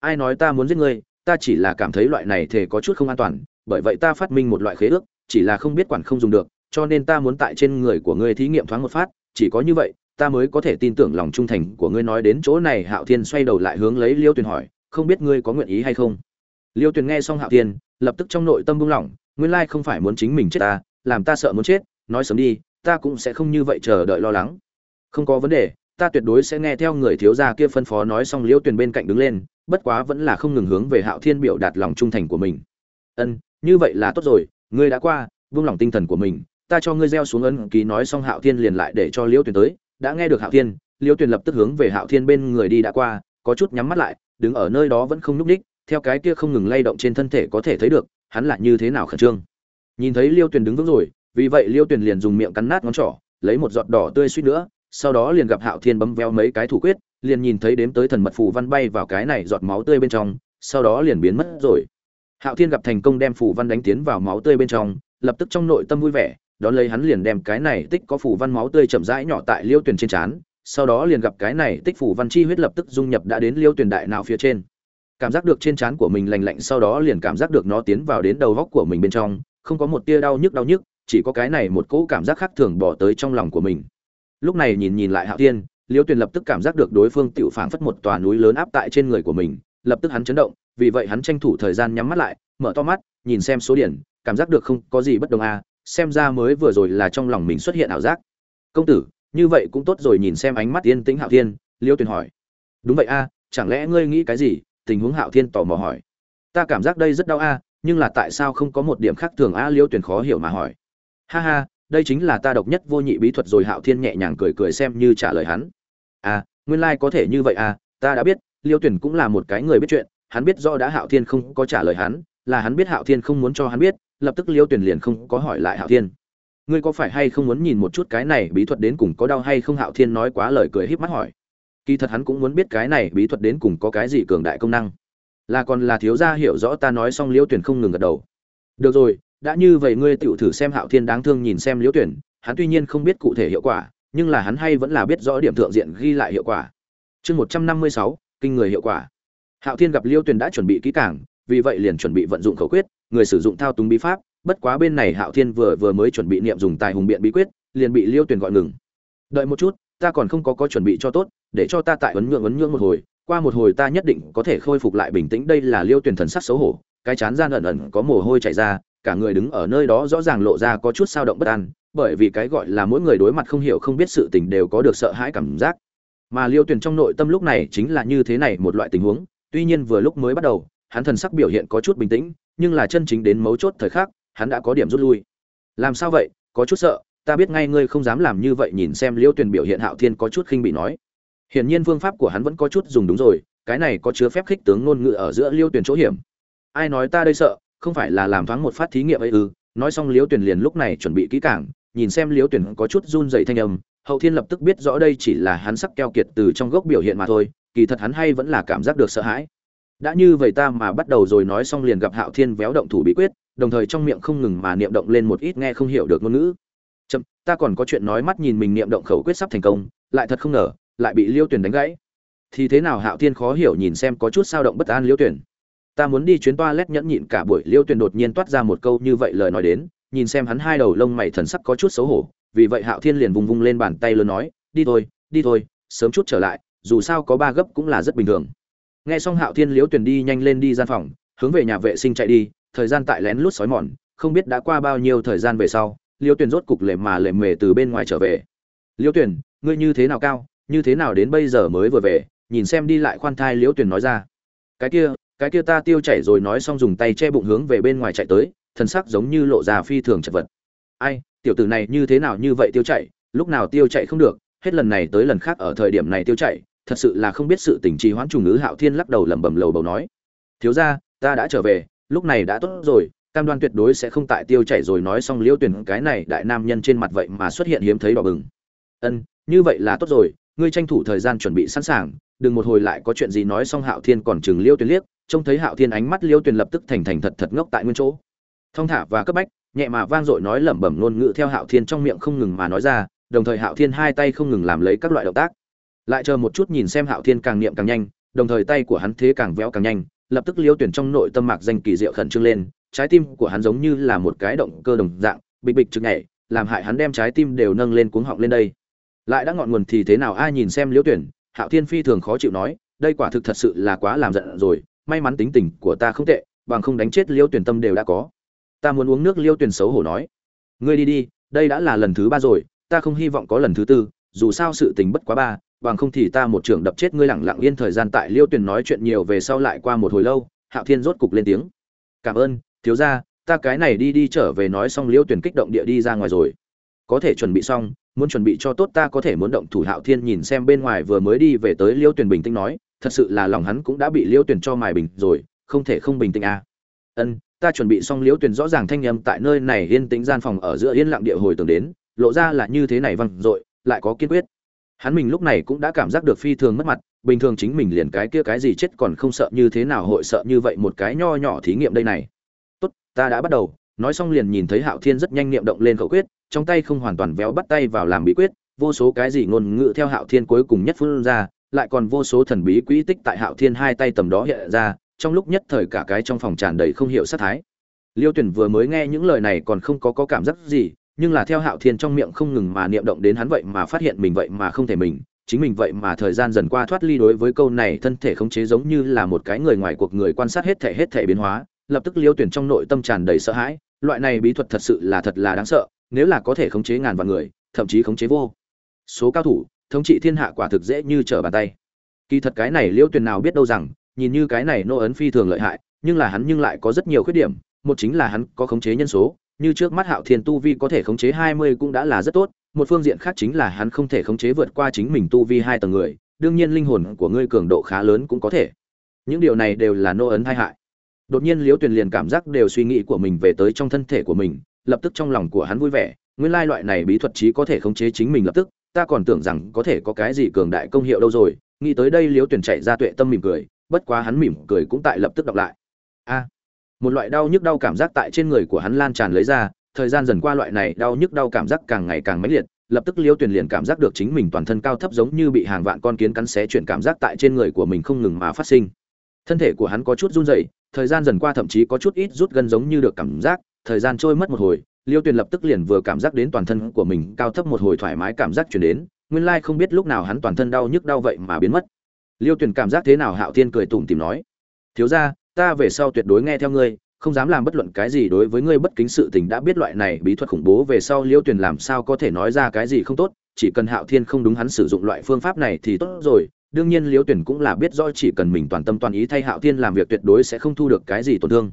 Ai nói ta muốn giết ngươi, ta chỉ là cảm thấy loại này thể có chút không an toàn, bởi vậy ta phát minh một loại khế ước, chỉ là không biết quản không dùng được, cho nên ta muốn tại trên người của ngươi thí nghiệm thoáng một phát, chỉ có như vậy, ta mới có thể tin tưởng lòng trung thành của ngươi nói đến chỗ này. Hạo thiên xoay đầu lại hướng lấy liêu tuyền hỏi, không biết ngươi có nguyện ý hay không? Liêu tuyền nghe xong hạo thiên, lập tức trong nội tâm buông lỏng, nguyên lai không phải muốn chính mình chết ta, làm ta sợ muốn chết, nói sớm đi, ta cũng sẽ không như vậy chờ đợi lo lắng. Không có vấn đề, ta tuyệt đối sẽ nghe theo người thiếu gia kia phân phó nói xong liêu tuyền bên cạnh đứng lên, bất quá vẫn là không ngừng hướng về hạo thiên biểu đạt lòng trung thành của mình. Ân, như vậy là tốt rồi, ngươi đã qua, buông lỏng tinh thần của mình, ta cho ngươi gieo xuống ấn ký nói xong hạo thiên liền lại để cho Liêu tuyền tới. Đã nghe được hạo thiên, Liêu tuyền lập tức hướng về hạo thiên bên người đi đã qua, có chút nhắm mắt lại, đứng ở nơi đó vẫn không nhúc ních theo cái kia không ngừng lay động trên thân thể có thể thấy được, hắn là như thế nào khẩn trương. Nhìn thấy liêu tuyền đứng vững rồi, vì vậy liêu tuyền liền dùng miệng cắn nát ngón trỏ, lấy một giọt đỏ tươi suýt nữa, sau đó liền gặp hạo thiên bấm veo mấy cái thủ quyết, liền nhìn thấy đếm tới thần mật phù văn bay vào cái này giọt máu tươi bên trong, sau đó liền biến mất rồi. Hạo thiên gặp thành công đem phù văn đánh tiến vào máu tươi bên trong, lập tức trong nội tâm vui vẻ, đón lấy hắn liền đem cái này tích có phù văn máu tươi chậm rãi nhỏ tại liêu Tuyền trên trán, sau đó liền gặp cái này tích phù văn chi huyết lập tức dung nhập đã đến liêu Tuyền đại não phía trên cảm giác được trên trán của mình lành lạnh sau đó liền cảm giác được nó tiến vào đến đầu góc của mình bên trong không có một tia đau nhức đau nhức chỉ có cái này một cỗ cảm giác khác thường bỏ tới trong lòng của mình. Lúc này nhìn nhìn lại hạo thiên liêu tuyền lập tức cảm giác được đối phương tự phảng phất một tòa núi lớn áp tại trên người của mình lập tức hắn chấn động vì vậy hắn tranh thủ thời gian nhắm mắt lại mở to mắt nhìn xem số điển cảm giác được không có gì bất đồng a à, xem ra mới vừa rồi là trong lòng mình xuất hiện ảo giác. Công tử như vậy cũng tốt rồi nhìn xem ánh mắt yên tĩnh hạo thiên liêu tuyền hỏi. Đúng vậy a chẳng lẽ ngươi nghĩ cái gì? Tình huống hạo thiên tò mò hỏi. Ta cảm giác đây rất đau a nhưng là tại sao không có một điểm khác thường a liêu tuyền khó hiểu mà hỏi. Ha ha đây chính là ta độc nhất vô nhị bí thuật rồi hạo thiên nhẹ nhàng cười cười xem như trả lời hắn. À, nguyên lai có thể như vậy a ta đã biết liêu Tuyền cũng là một cái người biết chuyện hắn biết rõ đã hạo thiên không có trả lời hắn là hắn biết hạo thiên không muốn cho hắn biết lập tức liêu tuyển liền không có hỏi lại hạo thiên. Ngươi có phải hay không muốn nhìn một chút cái này bí thuật đến cùng có đau hay không? Hạo thiên nói quá lời cười híp mắt hỏi kỳ thật hắn cũng muốn biết cái này bí thuật đến cùng có cái gì cường đại công năng. Là còn là thiếu gia hiểu rõ ta nói xong liễu tuyển không ngừng gật đầu. Được rồi, đã như vậy ngươi tựu thử xem hạo thiên đáng thương nhìn xem liễu tuyển, hắn tuy nhiên không biết cụ thể hiệu quả, nhưng là hắn hay vẫn là biết rõ điểm thượng diện ghi lại hiệu quả. Chương một trăm năm mươi sáu, kinh người hiệu quả. Hạo thiên gặp liêu tuyền đã chuẩn bị kỹ càng, vì vậy liền chuẩn bị vận dụng khẩu quyết, người sử dụng thao túng bí pháp, bất quá bên này hạo thiên vừa vừa mới chuẩn bị niệm dùng tài hùng biện bí quyết, liền bị liêu tuyền gọi ngừng. Đợi một chút ta còn không có có chuẩn bị cho tốt, để cho ta tại ấn nhượng ấn nhượng một hồi, qua một hồi ta nhất định có thể khôi phục lại bình tĩnh, đây là liêu tuyền thần sắc xấu hổ, cái chán gian ẩn ẩn có mồ hôi chảy ra, cả người đứng ở nơi đó rõ ràng lộ ra có chút sao động bất an, bởi vì cái gọi là mỗi người đối mặt không hiểu không biết sự tình đều có được sợ hãi cảm giác. Mà liêu tuyền trong nội tâm lúc này chính là như thế này một loại tình huống, tuy nhiên vừa lúc mới bắt đầu, hắn thần sắc biểu hiện có chút bình tĩnh, nhưng là chân chính đến mấu chốt thời khắc, hắn đã có điểm rút lui. Làm sao vậy? Có chút sợ ta biết ngay ngươi không dám làm như vậy, nhìn xem liêu tuyền biểu hiện hạo thiên có chút khinh bị nói. Hiển nhiên phương pháp của hắn vẫn có chút dùng đúng rồi, cái này có chứa phép khích tướng ngôn ngữ ở giữa liêu tuyền chỗ hiểm. Ai nói ta đây sợ, không phải là làm thoáng một phát thí nghiệm ấy ư? Nói xong liêu tuyền liền lúc này chuẩn bị kỹ cảng nhìn xem liêu tuyền có chút run dậy thanh âm hậu thiên lập tức biết rõ đây chỉ là hắn sắc keo kiệt từ trong gốc biểu hiện mà thôi, kỳ thật hắn hay vẫn là cảm giác được sợ hãi. Đã như vậy ta mà bắt đầu rồi nói xong liền gặp hạo thiên véo động thủ bí quyết, đồng thời trong miệng không ngừng mà niệm động lên một ít nghe không hiểu được ngôn ngữ chậm, ta còn có chuyện nói mắt nhìn mình niệm động khẩu quyết sắp thành công, lại thật không ngờ, lại bị liêu tuyển đánh gãy. Thì thế nào hạo thiên khó hiểu nhìn xem có chút sao động bất an liêu tuyển ta muốn đi chuyến toa lét nhẫn nhịn cả buổi, liêu tuyển đột nhiên toát ra một câu như vậy lời nói đến, nhìn xem hắn hai đầu lông mày thần sắc có chút xấu hổ, vì vậy hạo thiên liền vùng vung lên bàn tay lớn nói, đi thôi đi thôi, sớm chút trở lại, dù sao có ba gấp cũng là rất bình thường. Nghe xong hạo thiên, liêu tuyển đi nhanh lên đi gian phòng, hướng về nhà vệ sinh chạy đi, thời gian tại lén lút sói mòn, không biết đã qua bao nhiêu thời gian về sau liêu tuyển rốt cục lệ mà lệ mề từ bên ngoài trở về. Liêu tuyển ngươi như thế nào cao? Như thế nào đến bây giờ mới vừa về? Nhìn xem đi lại khoan thai. Liêu tuyển nói ra. Cái kia cái kia ta tiêu chảy rồi nói xong dùng tay che bụng hướng về bên ngoài chạy tới thân sắc giống như lộ ra phi thường chật vật. Ai, tiểu tử này như thế nào như vậy tiêu chảy? Lúc nào tiêu chạy không được, hết lần này tới lần khác ở thời điểm này tiêu chạy thật sự là không biết sự tình trì hoãn trùng ngữ hạo thiên lắc đầu lẩm bẩm lầu bầu nói. Thiếu ra ta đã trở về, lúc này đã tốt rồi cam đoan tuyệt đối sẽ không tại tiêu chảy rồi nói xong liêu tuyển cái này đại nam nhân trên mặt vậy mà xuất hiện hiếm thấy đỏ bừng. Ân, như vậy là tốt rồi, ngươi tranh thủ thời gian chuẩn bị sẵn sàng, đừng một hồi lại có chuyện gì nói xong hạo thiên còn chừng liêu tuyển liếc, trông thấy hạo thiên ánh mắt liêu tuyển lập tức thành thành thật thật ngốc tại nguyên chỗ. Thong thả và cấp bách, nhẹ mà vang dội nói lẩm bẩm ngôn ngữ theo hạo thiên trong miệng không ngừng mà nói ra, đồng thời hạo thiên hai tay không ngừng làm lấy các loại động tác. Lại chờ một chút nhìn xem hạo thiên càng niệm càng nhanh, đồng thời tay của hắn thế càng véo càng nhanh, lập tức liêu tuyển trong nội tâm mạc danh kỳ diệu khẩn trương lên trái tim của hắn giống như là một cái động cơ đồng dạng, bịch bịch trực nhảy, làm hại hắn đem trái tim đều nâng lên cuống họng lên đây. Lại đã ngọn nguồn thì thế nào? Ai nhìn xem liêu tuyển, hạo thiên phi thường khó chịu nói, đây quả thực thật sự là quá làm giận rồi, may mắn tính tình của ta không tệ, bằng không đánh chết liêu tuyển tâm đều đã có. Ta muốn uống nước liêu tuyển xấu hổ nói, ngươi đi đi, đây đã là lần thứ ba rồi, ta không hy vọng có lần thứ tư, dù sao sự tình bất quá ba, bằng không thì ta một trưởng đập chết ngươi lẳng lặng yên thời gian tại liêu tuyền nói chuyện nhiều về sau lại qua một hồi lâu, hạo thiên rốt cục lên tiếng. Cảm ơn thiếu gia ta cái này đi đi trở về nói xong liêu tuyền kích động địa đi ra ngoài rồi. Có thể chuẩn bị xong, muốn chuẩn bị cho tốt ta có thể muốn động thủ hạo thiên nhìn xem bên ngoài vừa mới đi về tới liêu tuyền bình tĩnh nói, thật sự là lòng hắn cũng đã bị liêu tuyền cho mài bình rồi, không thể không bình tĩnh à. ân, ta chuẩn bị xong liêu tuyền rõ ràng thanh nhầm tại nơi này yên tĩnh gian phòng ở giữa yên lặng địa hồi tưởng đến, lộ ra là như thế này văng dội, lại có kiên quyết. Hắn mình lúc này cũng đã cảm giác được phi thường mất mặt, bình thường chính mình liền cái kia cái gì chết còn không sợ như thế nào hội sợ như vậy một cái nho nhỏ thí nghiệm đây này tốt ta đã bắt đầu. Nói xong liền nhìn thấy hạo thiên rất nhanh niệm động lên khẩu quyết trong tay không hoàn toàn véo bắt tay vào làm bí quyết vô số cái gì ngôn ngữ theo hạo thiên cuối cùng nhất phun ra lại còn vô số thần bí quỹ tích tại hạo thiên hai tay tầm đó hiện ra trong lúc nhất thời cả cái trong phòng tràn đầy không hiểu sát thái. Liêu tuyển vừa mới nghe những lời này còn không có, có cảm giác gì nhưng là theo Hạo Thiên trong miệng không ngừng mà niệm động đến hắn vậy mà phát hiện mình vậy mà không thể mình, chính mình vậy mà thời gian dần qua thoát ly đối với câu này thân thể khống chế giống như là một cái người ngoài cuộc người quan sát hết thể hết thể biến hóa, lập tức Liêu Tuyển trong nội tâm tràn đầy sợ hãi, loại này bí thuật thật sự là thật là đáng sợ, nếu là có thể khống chế ngàn vạn người, thậm chí khống chế vô số cao thủ, thống trị thiên hạ quả thực dễ như trở bàn tay. Kỳ thật cái này Liêu Tuyển nào biết đâu rằng, nhìn như cái này nô ấn phi thường lợi hại, nhưng là hắn nhưng lại có rất nhiều khuyết điểm, một chính là hắn có khống chế nhân số, như trước mắt Hạo Thiên tu vi có thể khống chế 20 cũng đã là rất tốt, một phương diện khác chính là hắn không thể khống chế vượt qua chính mình tu vi hai tầng người, đương nhiên linh hồn của ngươi cường độ khá lớn cũng có thể. Những điều này đều là nô ấn tai hại. Đột nhiên Liễu Tuyền liền cảm giác đều suy nghĩ của mình về tới trong thân thể của mình, lập tức trong lòng của hắn vui vẻ, nguyên lai loại này bí thuật chí có thể khống chế chính mình lập tức, ta còn tưởng rằng có thể có cái gì cường đại công hiệu đâu rồi, nghĩ tới đây Liễu Tuyền chạy ra tuệ tâm mỉm cười, bất quá hắn mỉm cười cũng tại lập tức đọc lại. A một loại đau nhức đau cảm giác tại trên người của hắn lan tràn lấy ra thời gian dần qua loại này đau nhức đau cảm giác càng ngày càng mãnh liệt lập tức Liễu Tuyền liền cảm giác được chính mình toàn thân cao thấp giống như bị hàng vạn con kiến cắn xé chuyển cảm giác tại trên người của mình không ngừng mà phát sinh thân thể của hắn có chút run rẩy, thời gian dần qua thậm chí có chút ít rút gân giống như được cảm giác, thời gian trôi mất một hồi, liêu tuyền lập tức liền vừa cảm giác đến toàn thân của mình cao thấp một hồi thoải mái cảm giác chuyển đến, nguyên lai không biết lúc nào hắn toàn thân đau nhức đau vậy mà biến mất. Liêu tuyền cảm giác thế nào hạo thiên cười tủm tìm nói, thiếu ra ta về sau tuyệt đối nghe theo ngươi, không dám làm bất luận cái gì đối với ngươi bất kính sự tình đã biết loại này bí thuật khủng bố về sau liêu tuyền làm sao có thể nói ra cái gì không tốt, chỉ cần hạo thiên không đúng hắn sử dụng loại phương pháp này thì tốt rồi đương nhiên liêu tuyền cũng là biết rõ chỉ cần mình toàn tâm toàn ý thay hạo thiên làm việc tuyệt đối sẽ không thu được cái gì tổn thương.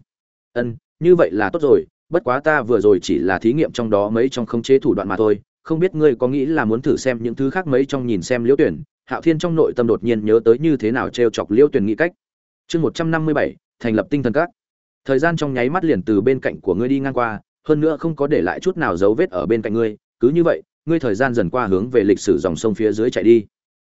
Ân, như vậy là tốt rồi, bất quá ta vừa rồi chỉ là thí nghiệm trong đó mấy trong khống chế thủ đoạn mà thôi, không biết ngươi có nghĩ là muốn thử xem những thứ khác mấy trong nhìn xem liễu tuyển, hạo thiên trong nội tâm đột nhiên nhớ tới như thế nào t r e o chọc liễu tuyển nghĩ cách. Chương một trăm năm mươi bảy, thành lập tinh thần các. Thời gian trong nháy mắt liền từ bên cạnh của ngươi đi ngang qua, hơn nữa không có để lại chút nào dấu vết ở bên cạnh ngươi, cứ như vậy, ngươi thời gian dần qua hướng về lịch sử dòng sông phía dưới chạy đi.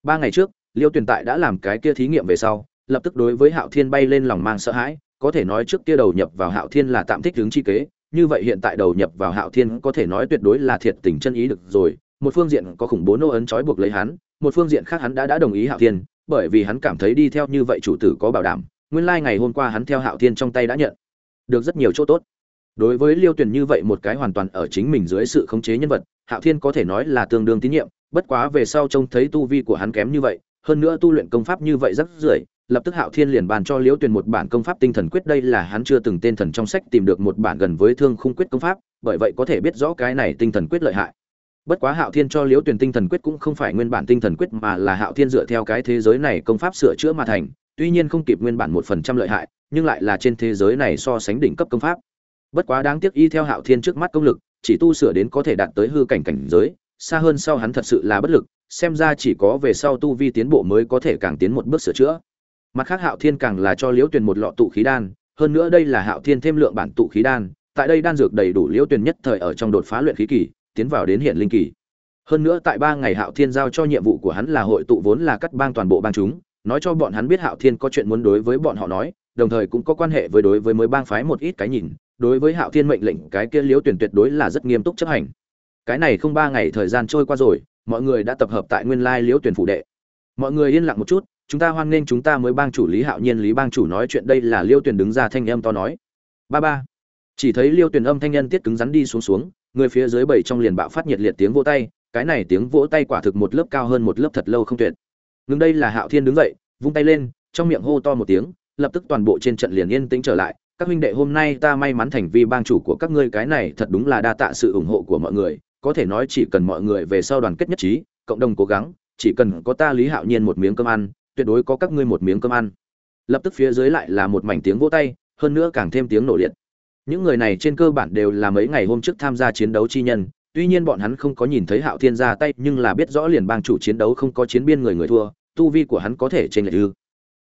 Ba ngày trước liêu tuyền tại đã làm cái kia thí nghiệm về sau lập tức đối với hạo thiên bay lên lòng mang sợ hãi có thể nói trước kia đầu nhập vào hạo thiên là tạm thích hướng chi kế như vậy hiện tại đầu nhập vào Hạo Thiên có thể nói tuyệt đối là thiệt tình chân ý được rồi, một phương diện có khủng bố nô ấn trói buộc lấy hắn, một phương diện khác hắn đã đã đồng ý Hạo Thiên, bởi vì hắn cảm thấy đi theo như vậy chủ tử có bảo đảm, nguyên lai like ngày hôm qua hắn theo Hạo Thiên trong tay đã nhận được rất nhiều chỗ tốt. Đối với Liêu Tuyền như vậy một cái hoàn toàn ở chính mình dưới sự khống chế nhân vật, Hạo Thiên có thể nói là tương đương tín nhiệm, bất quá về sau trông thấy tu vi của hắn kém như vậy, hơn nữa tu luyện công pháp như vậy rất rưởi, lập tức Hạo Thiên liền bàn cho Liễu Tuyền một bản công pháp tinh thần quyết đây là hắn chưa từng tên thần trong sách tìm được một bản gần với thương khung quyết công pháp, bởi vậy có thể biết rõ cái này tinh thần quyết lợi hại. Bất quá Hạo Thiên cho Liễu Tuyền tinh thần quyết cũng không phải nguyên bản tinh thần quyết mà là Hạo Thiên dựa theo cái thế giới này công pháp sửa chữa mà thành, tuy nhiên không kịp nguyên bản một phần trăm lợi hại, nhưng lại là trên thế giới này so sánh đỉnh cấp công pháp. Bất quá đáng tiếc y theo Hạo Thiên trước mắt công lực, chỉ tu sửa đến có thể đạt tới hư cảnh cảnh giới, xa hơn sau hắn thật sự là bất lực, xem ra chỉ có về sau tu vi tiến bộ mới có thể càng tiến một bước sửa chữa. Mặt khác hạo thiên càng là cho liễu tuyền một lọ tụ khí đan, hơn nữa đây là hạo thiên thêm lượng bản tụ khí đan, tại đây đan dược đầy đủ liễu tuyền nhất thời ở trong đột phá luyện khí kỳ, tiến vào đến hiện linh kỳ. Hơn nữa tại ba ngày hạo thiên giao cho nhiệm vụ của hắn là hội tụ vốn là cắt bang toàn bộ bang chúng, nói cho bọn hắn biết hạo thiên có chuyện muốn đối với bọn họ nói, đồng thời cũng có quan hệ với đối với mới bang phái một ít cái nhìn, đối với hạo thiên mệnh lệnh cái kia liễu tuyển tuyệt đối là rất nghiêm túc chấp hành. Cái này không ba ngày thời gian trôi qua rồi mọi người đã tập hợp tại nguyên lai liễu tuyển phủ đệ. Mọi người yên lặng một chút, chúng ta hoan nghênh chúng ta mới bang chủ lý hạo nhiên, lý bang chủ nói chuyện đây là liêu tuyền đứng ra thanh âm to nói. Ba ba. Chỉ thấy liêu tuyền âm thanh nhân tiết cứng rắn đi xuống xuống, người phía dưới bảy trong liền bạo phát nhiệt liệt tiếng vỗ tay, cái này tiếng vỗ tay quả thực một lớp cao hơn một lớp thật lâu không tuyệt. Ngừng đây là hạo thiên đứng dậy, vung tay lên, trong miệng hô to một tiếng, lập tức toàn bộ trên trận liền yên tĩnh trở lại. Các huynh đệ hôm nay ta may mắn thành vi bang chủ của các ngươi, cái này thật đúng là đa tạ sự ủng hộ của mọi người có thể nói chỉ cần mọi người về sau đoàn kết nhất trí, cộng đồng cố gắng, chỉ cần có ta lý hạo nhiên một miếng cơm ăn, tuyệt đối có các ngươi một miếng cơm ăn. Lập tức phía dưới lại là một mảnh tiếng vỗ tay, hơn nữa càng thêm tiếng nổ liệt. Những người này trên cơ bản đều là mấy ngày hôm trước tham gia chiến đấu chi nhân, tuy nhiên bọn hắn không có nhìn thấy hạo thiên ra tay, nhưng là biết rõ liền bang chủ chiến đấu không có chiến biên người người thua, tu vi của hắn có thể trên lệch ư.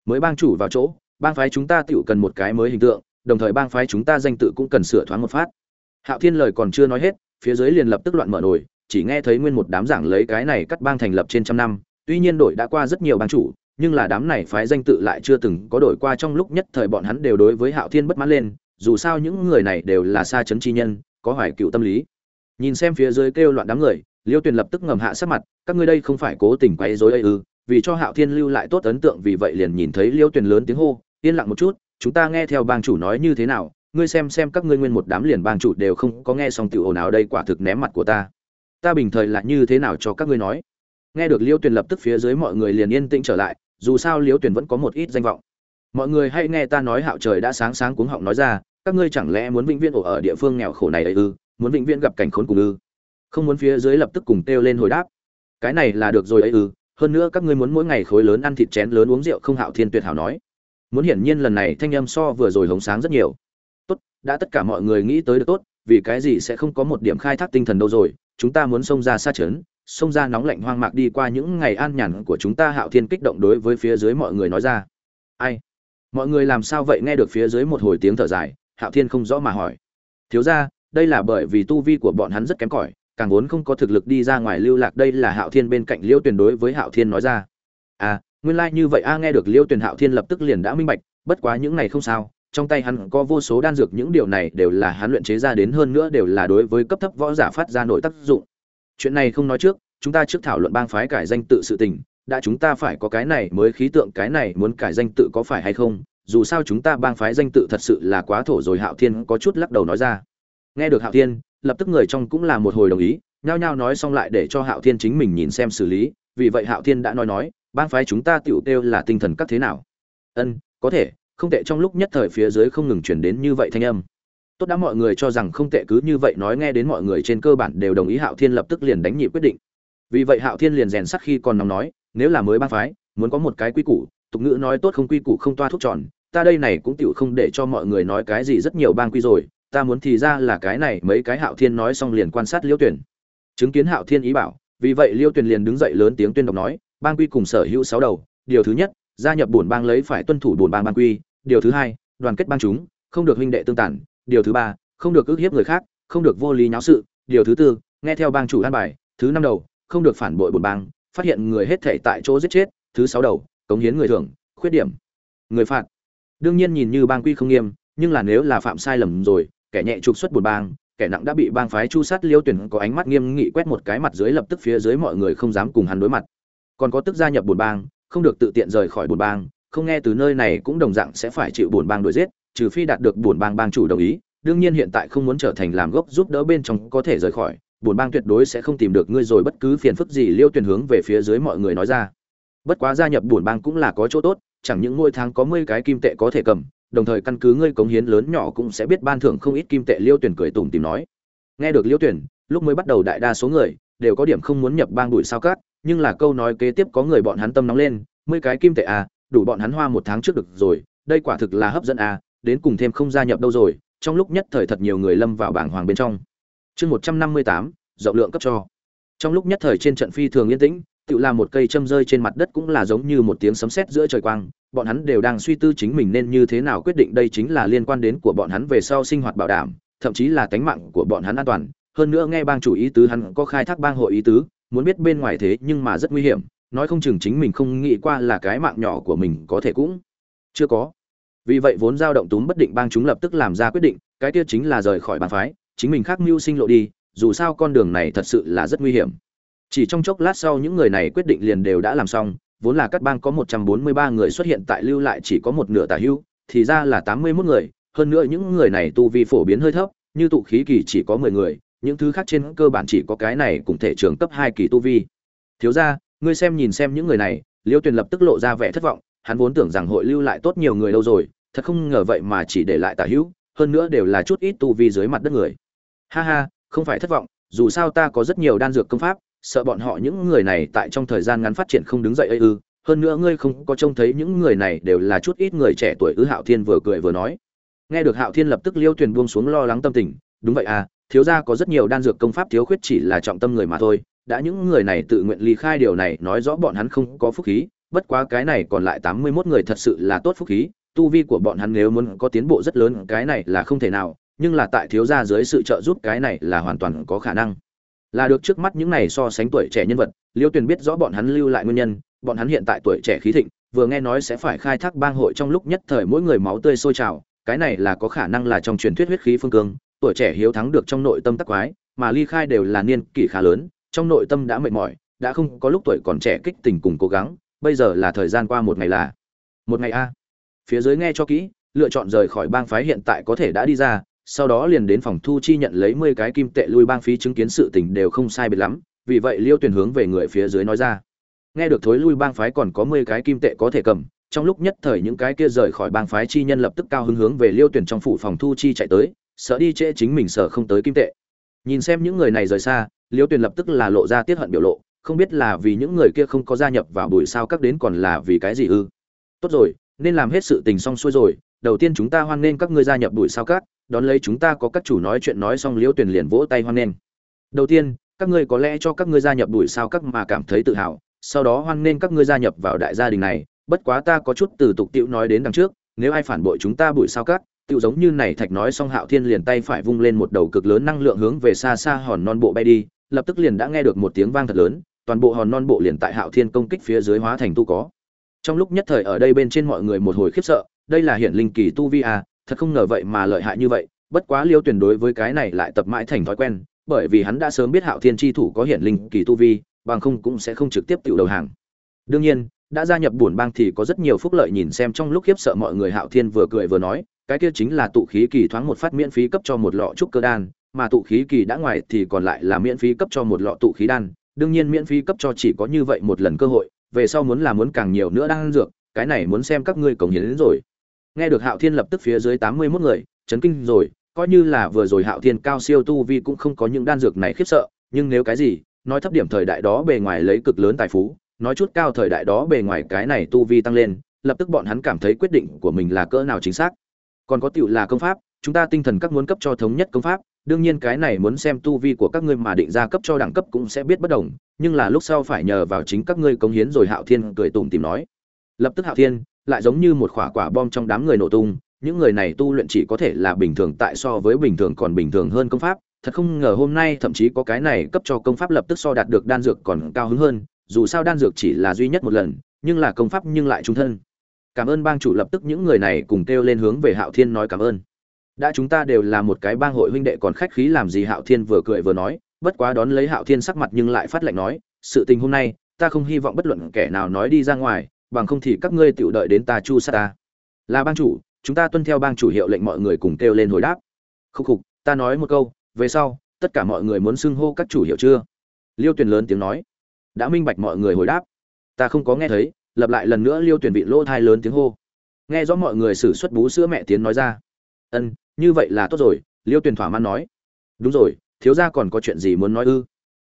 Mới bang chủ vào chỗ, bang phái chúng ta tựu cần một cái mới hình tượng, đồng thời bang phái chúng ta danh tự cũng cần sửa thoáng một phát. Hạo thiên lời còn chưa nói hết phía dưới liền lập tức loạn mở nổi chỉ nghe thấy nguyên một đám giảng lấy cái này cắt bang thành lập trên trăm năm tuy nhiên đội đã qua rất nhiều bang chủ nhưng là đám này phái danh tự lại chưa từng có đổi qua trong lúc nhất thời bọn hắn đều đối với Hạo Thiên bất mãn lên, dù sao những người này đều là xa chấn chi nhân, có hoài cựu tâm lý. Nhìn xem phía dưới kêu loạn đám người, Liêu Tuyền lập tức ngầm hạ sắc mặt, các ngươi đây không phải cố tình quấy rối ấy ư? Vì cho Hạo Thiên lưu lại tốt ấn tượng vì vậy liền nhìn thấy Liêu Tuyền lớn tiếng hô, yên lặng một chút, chúng ta nghe theo bang chủ nói như thế nào, ngươi xem xem các ngươi nguyên một đám liền bang chủ đều không có nghe xong tiểu ồn ào đây quả thực ném mặt của ta. Ta bình thời là như thế nào cho các ngươi nói? Nghe được Liêu Tuyền lập tức phía dưới mọi người liền yên tĩnh trở lại, dù sao liễu tuyền vẫn có một ít danh vọng. Mọi người hãy nghe ta nói hạo trời đã sáng sáng cuống họng nói ra các ngươi chẳng lẽ muốn vĩnh viễn ổ ở địa phương nghèo khổ này ấy ư? Muốn vĩnh viễn gặp cảnh khốn cùng ư? Không muốn phía dưới lập tức cùng kêu lên hồi đáp. Cái này là được rồi ấy ư? Hơn nữa các ngươi muốn mỗi ngày khối lớn ăn thịt chén lớn uống rượu không hạo thiên tuyệt hảo nói. Muốn hiển nhiên lần này thanh âm so vừa rồi hống sáng rất nhiều đã tất cả mọi người nghĩ tới được tốt, vì cái gì sẽ không có một điểm khai thác tinh thần đâu rồi, chúng ta muốn xông ra xa trấn xông ra nóng lạnh hoang mạc đi qua những ngày an nhàn của chúng ta, hạo thiên kích động đối với phía dưới mọi người nói ra. Ai? Mọi người làm sao vậy? Nghe được phía dưới một hồi tiếng thở dài, hạo thiên không rõ mà hỏi. Thiếu ra đây là bởi vì tu vi của bọn hắn rất kém cỏi, càng vốn không có thực lực đi ra ngoài lưu lạc, đây là hạo thiên bên cạnh liêu tuyển đối với hạo thiên nói ra. À nguyên lai、like、như vậy, a, nghe được liêu tuyển hạo thiên lập tức liền đã minh bạch, bất quá những ngày không sao trong tay hắn có vô số đan dược, những điều này đều là hắn luyện chế ra đến hơn nữa đều là đối với cấp thấp võ giả phát ra nội tác dụng. Chuyện này không nói trước, chúng ta trước thảo luận bang phái cải danh tự sự tình, đã chúng ta phải có cái này mới khí tượng, cái này muốn cải danh tự có phải hay không? Dù sao chúng ta bang phái danh tự thật sự là quá thổ rồi, hạo thiên có chút lắc đầu nói ra. Nghe được hạo thiên, lập tức người trong cũng là một hồi đồng ý, nhao nhao nói xong lại để cho hạo thiên chính mình nhìn xem xử lý, vì vậy hạo thiên đã nói nói, bang phái chúng ta tựu kêu là tinh thần các thế nào? Ân, có thể không tệ trong lúc nhất thời phía dưới không ngừng chuyển đến như vậy thanh âm. Tốt đã mọi người cho rằng không tệ cứ như vậy nói nghe đến mọi người trên cơ bản đều đồng ý hạo thiên lập tức liền đánh nhị quyết định. Vì vậy hạo thiên liền rèn sắc khi còn nóng nói, nếu là mới bang phái, muốn có một cái quy củ, tục ngữ nói tốt không quy củ không toa thuốc tròn, ta đây này cũng tựu không để cho mọi người nói cái gì rất nhiều bang quy rồi, ta muốn thì ra là cái này mấy cái hạo thiên nói xong liền quan sát liêu tuyển chứng kiến hạo thiên ý bảo, vì vậy liêu tuyển liền đứng dậy lớn tiếng tuyên đọc nói, bang quy cùng sở hữu sáu đầu, điều thứ nhất gia nhập bổn bang lấy phải tuân thủ bổn bang ban quy, điều thứ hai, đoàn kết bang chúng, không được huynh đệ tương tản, điều thứ ba, không được ức hiếp người khác, không được vô lý nháo sự, điều thứ tư, nghe theo bang chủ an bài, thứ năm đầu, không được phản bội bổn bang, phát hiện người hết thể tại chỗ giết chết, thứ sáu đầu, cống hiến người thường khuyết điểm, người phạt. Đương nhiên nhìn như bang quy không nghiêm, nhưng là nếu là phạm sai lầm rồi, kẻ nhẹ trục xuất bổn bang, kẻ nặng đã bị bang phái chu sát liêu tuyển có ánh mắt nghiêm nghị quét một cái mặt dưới lập tức phía dưới mọi người không dám cùng hắn đối mặt. Còn có tức gia nhập bổn bang không được tự tiện rời khỏi bổn bang, không nghe từ nơi này cũng đồng dạng sẽ phải chịu bổn bang đuổi giết, trừ phi đạt được bổn bang bang chủ đồng ý. Đương nhiên hiện tại không muốn trở thành làm gốc giúp đỡ bên trong có thể rời khỏi, bổn bang tuyệt đối sẽ không tìm được ngươi rồi bất cứ phiền phức gì, liêu tuyển hướng về phía dưới mọi người nói ra. Bất quá gia nhập bổn bang cũng là có chỗ tốt, chẳng những mỗi tháng có 10 cái kim tệ có thể cầm, đồng thời căn cứ ngươi cống hiến lớn nhỏ cũng sẽ biết ban thưởng không ít kim tệ, liêu tuyển cười tủm tỉm nói. Nghe được liêu tuyển lúc mới bắt đầu đại đa số người đều có điểm không muốn nhập bang đuổi sao cát nhưng là câu nói kế tiếp có người bọn hắn tâm nóng lên mười cái kim tệ à đủ bọn hắn hoa một tháng trước được rồi, đây quả thực là hấp dẫn à đến cùng thêm không gia nhập đâu rồi. Trong lúc nhất thời thật nhiều người lâm vào bảng hoàng bên trong. Chương một trăm năm mươi tám, rộng lượng cấp cho. Trong lúc nhất thời trên trận phi thường yên tĩnh tự làm một cây châm rơi trên mặt đất cũng là giống như một tiếng sấm sét giữa trời quang, bọn hắn đều đang suy tư chính mình nên như thế nào quyết định đây chính là liên quan đến của bọn hắn về sau sinh hoạt bảo đảm, thậm chí là tánh mạng của bọn hắn an toàn. Hơn nữa nghe bang chủ ý tứ hắn có khai thác bang hội ý tứ muốn biết bên ngoài thế nhưng mà rất nguy hiểm, nói không chừng chính mình không nghĩ qua là cái mạng nhỏ của mình có thể cũng chưa có. Vì vậy vốn dao động túm bất định bang chúng lập tức làm ra quyết định, cái tiết chính là rời khỏi bàn phái, chính mình khác mưu sinh lộ đi, dù sao con đường này thật sự là rất nguy hiểm. Chỉ trong chốc lát sau những người này quyết định liền đều đã làm xong, vốn là các bang có 143 người xuất hiện tại lưu lại chỉ có một nửa tả hưu, thì ra là 81 người, hơn nữa những người này tu vi phổ biến hơi thấp, như tụ khí kỳ chỉ có 10 người những thứ khác trên cơ bản chỉ có cái này cùng thể trưởng cấp hai kỳ tu vi. Thiếu ra ngươi xem nhìn xem những người này, liêu tuyền lập tức lộ ra vẻ thất vọng, hắn vốn tưởng rằng hội lưu lại tốt nhiều người lâu rồi, thật không ngờ vậy mà chỉ để lại tả hữu, hơn nữa đều là chút ít tu vi dưới mặt đất người. Ha ha, không phải thất vọng, dù sao ta có rất nhiều đan dược công pháp, sợ bọn họ những người này tại trong thời gian ngắn phát triển không đứng dậy ư ư. Hơn nữa ngươi không có trông thấy những người này đều là chút ít người trẻ tuổi ư hạo thiên vừa cười vừa nói. Nghe được hạo thiên lập tức liêu tuyền buông xuống lo lắng tâm tình, đúng vậy à thiếu gia có rất nhiều đan dược công pháp thiếu khuyết chỉ là trọng tâm người mà thôi, đã những người này tự nguyện ly khai điều này, nói rõ bọn hắn không có phúc khí, bất quá cái này còn lại tám mươi 81 người thật sự là tốt phúc khí, tu vi của bọn hắn nếu muốn có tiến bộ rất lớn, cái này là không thể nào, nhưng là tại thiếu gia dưới sự trợ giúp cái này là hoàn toàn có khả năng. Là được trước mắt những này so sánh tuổi trẻ nhân vật, liêu tuyền biết rõ bọn hắn lưu lại nguyên nhân, bọn hắn hiện tại tuổi trẻ khí thịnh, vừa nghe nói sẽ phải khai thác bang hội trong lúc nhất thời mỗi người máu tươi sôi trào, cái này là có khả năng là trong truyền thuyết huyết khí phương cương tuổi trẻ hiếu thắng được trong nội tâm tắc quái, mà ly khai đều là niên kỷ khá lớn, trong nội tâm đã mệt mỏi, đã không có lúc tuổi còn trẻ kích tình cùng cố gắng, bây giờ là thời gian qua một ngày là một ngày a. Phía dưới nghe cho kỹ, lựa chọn rời khỏi bang phái hiện tại có thể đã đi ra, sau đó liền đến phòng thu chi nhận lấy 10 cái kim tệ lui bang phí chứng kiến sự tình đều không sai biệt lắm, vì vậy Liêu Tuyền hướng về người phía dưới nói ra. Nghe được thối lui bang phái còn có 10 cái kim tệ có thể cầm, trong lúc nhất thời những cái kia rời khỏi bang phái chi nhân lập tức cao hứng hướng về Liêu Tuyền trong phủ phòng thu chi chạy tới, sợ đi trễ chính mình sợ không tới kim tệ. Nhìn xem những người này rời xa, liễu tuyền lập tức là lộ ra tiết hận biểu lộ, không biết là vì những người kia không có gia nhập vào buổi sao các đến còn là vì cái gì ư? Tốt rồi, nên làm hết sự tình xong xuôi rồi, đầu tiên chúng ta hoan nghênh các ngươi gia nhập buổi sao các, đón lấy chúng ta có các chủ nói chuyện nói xong liễu tuyền liền vỗ tay hoan nghênh. Đầu tiên, các ngươi có lẽ cho các ngươi gia nhập buổi sao các mà cảm thấy tự hào, sau đó hoan nghênh các ngươi gia nhập vào đại gia đình này, bất quá ta có chút từ tục tiệu nói đến đằng trước, nếu ai phản bội chúng ta buổi sao các Tiểu giống như này thạch nói xong Hạo Thiên liền tay phải vung lên một đầu cực lớn năng lượng hướng về xa xa hòn non bộ bay đi, lập tức liền đã nghe được một tiếng vang thật lớn, toàn bộ hòn non bộ liền tại Hạo Thiên công kích phía dưới hóa thành tu có. Trong lúc nhất thời ở đây bên trên mọi người một hồi khiếp sợ, đây là hiện linh kỳ tu vi à, thật không ngờ vậy mà lợi hại như vậy, bất quá Liêu Tuyển đối với cái này lại tập mãi thành thói quen, bởi vì hắn đã sớm biết hạo thiên tri thủ có hiển linh kỳ tu vi bằng không cũng sẽ không trực tiếp tự đầu hàng đương nhiên đã gia nhập buồn bang thì có rất nhiều phúc lợi nhìn xem trong lúc khiếp sợ mọi người hạo thiên vừa cười vừa nói cái kia chính là tụ khí kỳ thoáng một phát miễn phí cấp cho một lọ trúc cơ đan, mà tụ khí kỳ đã ngoài thì còn lại là miễn phí cấp cho một lọ tụ khí đan, đương nhiên miễn phí cấp cho chỉ có như vậy một lần cơ hội, về sau muốn là muốn càng nhiều nữa đang dược, cái này muốn xem các ngươi cống hiến đến rồi. Nghe được hạo thiên lập tức phía dưới tám mươi 81 người, chấn kinh rồi, coi như là vừa rồi hạo thiên cao siêu tu vi cũng không có những đan dược này khiếp sợ, nhưng nếu cái gì, nói thấp điểm thời đại đó bề ngoài lấy cực lớn tài phú, nói chút cao thời đại đó bề ngoài cái này tu vi tăng lên, lập tức bọn hắn cảm thấy quyết định của mình là cỡ nào chính xác còn có tiểu là công pháp, chúng ta tinh thần các muốn cấp cho thống nhất công pháp, đương nhiên cái này muốn xem tu vi của các ngươi mà định ra cấp cho đẳng cấp cũng sẽ biết bất đồng, nhưng là lúc sau phải nhờ vào chính các ngươi cống hiến rồi hạo thiên cười tủm tìm nói. Lập tức hạo thiên, lại giống như một quả quả bom trong đám người nổ tung, những người này tu luyện chỉ có thể là bình thường tại so với bình thường còn bình thường hơn công pháp, thật không ngờ hôm nay thậm chí có cái này cấp cho công pháp lập tức so đạt được đan dược còn cao hứng hơn, dù sao đan dược chỉ là duy nhất một lần, nhưng là công pháp nhưng lại trung thân cảm ơn bang chủ lập tức những người này cùng kêu lên hướng về hạo thiên nói cảm ơn. Đã chúng ta đều là một cái bang hội huynh đệ còn khách khí làm gì hạo thiên vừa cười vừa nói, bất quá đón lấy hạo thiên sắc mặt nhưng lại phát lệnh nói, sự tình hôm nay, ta không hy vọng bất luận kẻ nào nói đi ra ngoài, bằng không thì các ngươi tự đợi đến ta chu sát ta. Là bang chủ, chúng ta tuân theo bang chủ hiệu lệnh mọi người cùng kêu lên hồi đáp. Khúc khục, ta nói một câu, về sau, tất cả mọi người muốn xưng hô các chủ hiệu chưa? Liêu tuyền lớn tiếng nói. Đã minh bạch mọi người hồi đáp. Ta không có nghe thấy lặp lại lần nữa liêu tuyển vị lỗ thai lớn tiếng hô. Nghe rõ mọi người xử suất bú sữa mẹ tiến nói ra. Ân, như vậy là tốt rồi, liêu tuyển thỏa mãn nói. Đúng rồi, thiếu gia còn có chuyện gì muốn nói ư?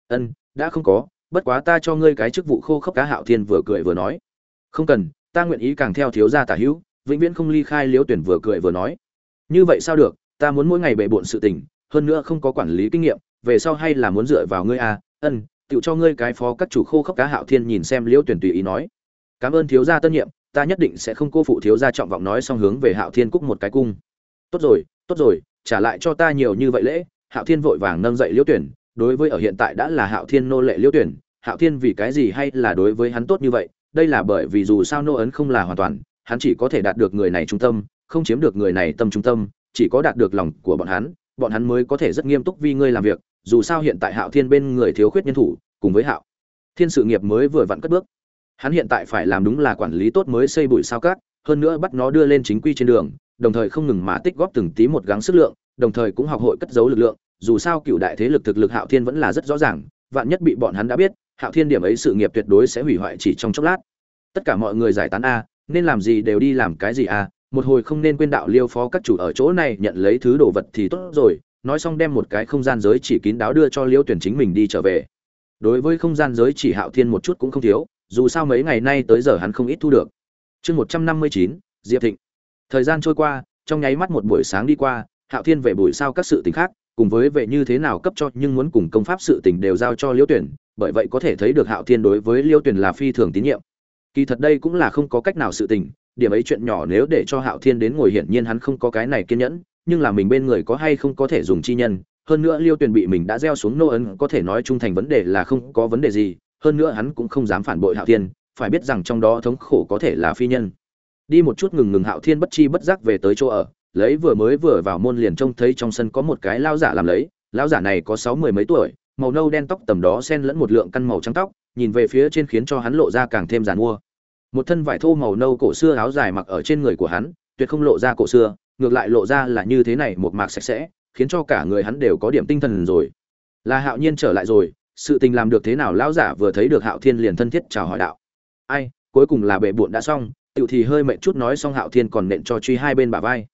Ân, đã không có, bất quá ta cho ngươi cái chức vụ khô khốc cá hạo thiên vừa cười vừa nói. Không cần, ta nguyện ý càng theo thiếu gia tả hữu, vĩnh viễn không ly khai liêu tuyển vừa cười vừa nói. Như vậy sao được, ta muốn mỗi ngày bề bộn sự tình, hơn nữa không có quản lý kinh nghiệm, về sau hay là muốn dựa vào ngươi à. Ân tự cho ngươi cái phó các chủ khô khốc cá hạo thiên nhìn xem liêu tuyển tùy ý nói cảm ơn thiếu gia tân nhiệm, ta nhất định sẽ không cô phụ thiếu gia trọng vọng nói xong hướng về hạo thiên cúc một cái cung. Tốt rồi tốt rồi, trả lại cho ta nhiều như vậy lễ. Hạo thiên vội vàng nâng dậy liễu tuyển, đối với ở hiện tại đã là hạo thiên nô lệ liễu tuyển, hạo thiên vì cái gì hay là đối với hắn tốt như vậy, đây là bởi vì dù sao nô ấn không là hoàn toàn, hắn chỉ có thể đạt được người này trung tâm, không chiếm được người này tâm trung tâm, chỉ có đạt được lòng của bọn hắn bọn hắn mới có thể rất nghiêm túc vì ngươi làm việc, dù sao hiện tại hạo thiên bên người thiếu khuyết nhân thủ, cùng với hạo thiên sự nghiệp mới vừa vặn cất bước hắn hiện tại phải làm đúng là quản lý tốt mới xây bụi sao cát, hơn nữa bắt nó đưa lên chính quy trên đường, đồng thời không ngừng mà tích góp từng tí một gắng sức lượng, đồng thời cũng học hội cất giấu lực lượng, dù sao cựu đại thế lực thực lực hạo thiên vẫn là rất rõ ràng, vạn nhất bị bọn hắn đã biết, hạo thiên điểm ấy sự nghiệp tuyệt đối sẽ hủy hoại chỉ trong chốc lát. Tất cả mọi người giải tán a, nên làm gì đều đi làm cái gì a, một hồi không nên quên đạo liêu phó các chủ ở chỗ này nhận lấy thứ đồ vật thì tốt rồi, nói xong đem một cái không gian giới chỉ kín đáo đưa cho liêu tuyển chính mình đi trở về. Đối với không gian giới chỉ hạo thiên một chút cũng không thiếu dù sao mấy ngày nay tới giờ hắn không ít thu được. Chương một trăm năm mươi chín, diệp thịnh. Thời gian trôi qua, trong nháy mắt một buổi sáng đi qua, hạo thiên về buổi sao các sự tình khác, cùng với về như thế nào cấp cho nhưng muốn cùng công pháp sự tình đều giao cho Liễu tuyển, bởi vậy có thể thấy được hạo thiên đối với Liễu tuyển là phi thường tín nhiệm. Kỳ thật đây cũng là không có cách nào sự tình, điểm ấy chuyện nhỏ nếu để cho hạo thiên đến ngồi hiển nhiên hắn không có cái này kiên nhẫn, nhưng là mình bên người có hay không có thể dùng chi nhân, hơn nữa liêu tuyển bị mình đã gieo xuống nô ấn có thể nói trung thành vấn đề là không có vấn đề gì hơn nữa hắn cũng không dám phản bội hạo thiên, phải biết rằng trong đó thống khổ có thể là phi nhân. Đi một chút ngừng ngừng hạo thiên bất chi bất giác về tới chỗ ở, lấy vừa mới vừa vào môn liền trông thấy trong sân có một cái lao giả làm lấy, lão giả này có sáu mười mấy tuổi, màu nâu đen tóc tầm đó xen lẫn một lượng căn màu trắng tóc, nhìn về phía trên khiến cho hắn lộ ra càng thêm giàn mua. Một thân vải thô màu nâu cổ xưa áo dài mặc ở trên người của hắn, tuyệt không lộ ra cổ xưa, ngược lại lộ ra là như thế này một mạc sạch sẽ, khiến cho cả người hắn đều có điểm tinh thần rồi. Là hạo nhiên trở lại rồi sự tình làm được thế nào lão giả vừa thấy được hạo thiên liền thân thiết chào hỏi đạo. Ai, cuối cùng là bệ bụn đã xong, tiểu thì hơi mệt chút nói xong hạo thiên còn nện cho truy hai bên bả vai.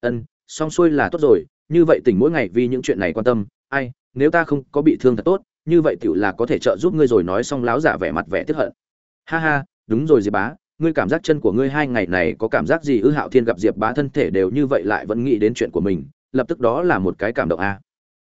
Ân, xong xuôi là tốt rồi, như vậy tỉnh mỗi ngày vì những chuyện này quan tâm. Ai, nếu ta không có bị thương thật tốt, như vậy tiểu là có thể trợ giúp ngươi rồi nói xong lão giả vẻ mặt vẻ tức hận. Ha ha, đúng rồi diệp bá, ngươi cảm giác chân của ngươi hai ngày này có cảm giác gì ư? Hạo thiên gặp diệp bá thân thể đều như vậy lại vẫn nghĩ đến chuyện của mình, lập tức đó là một cái cảm động a. À.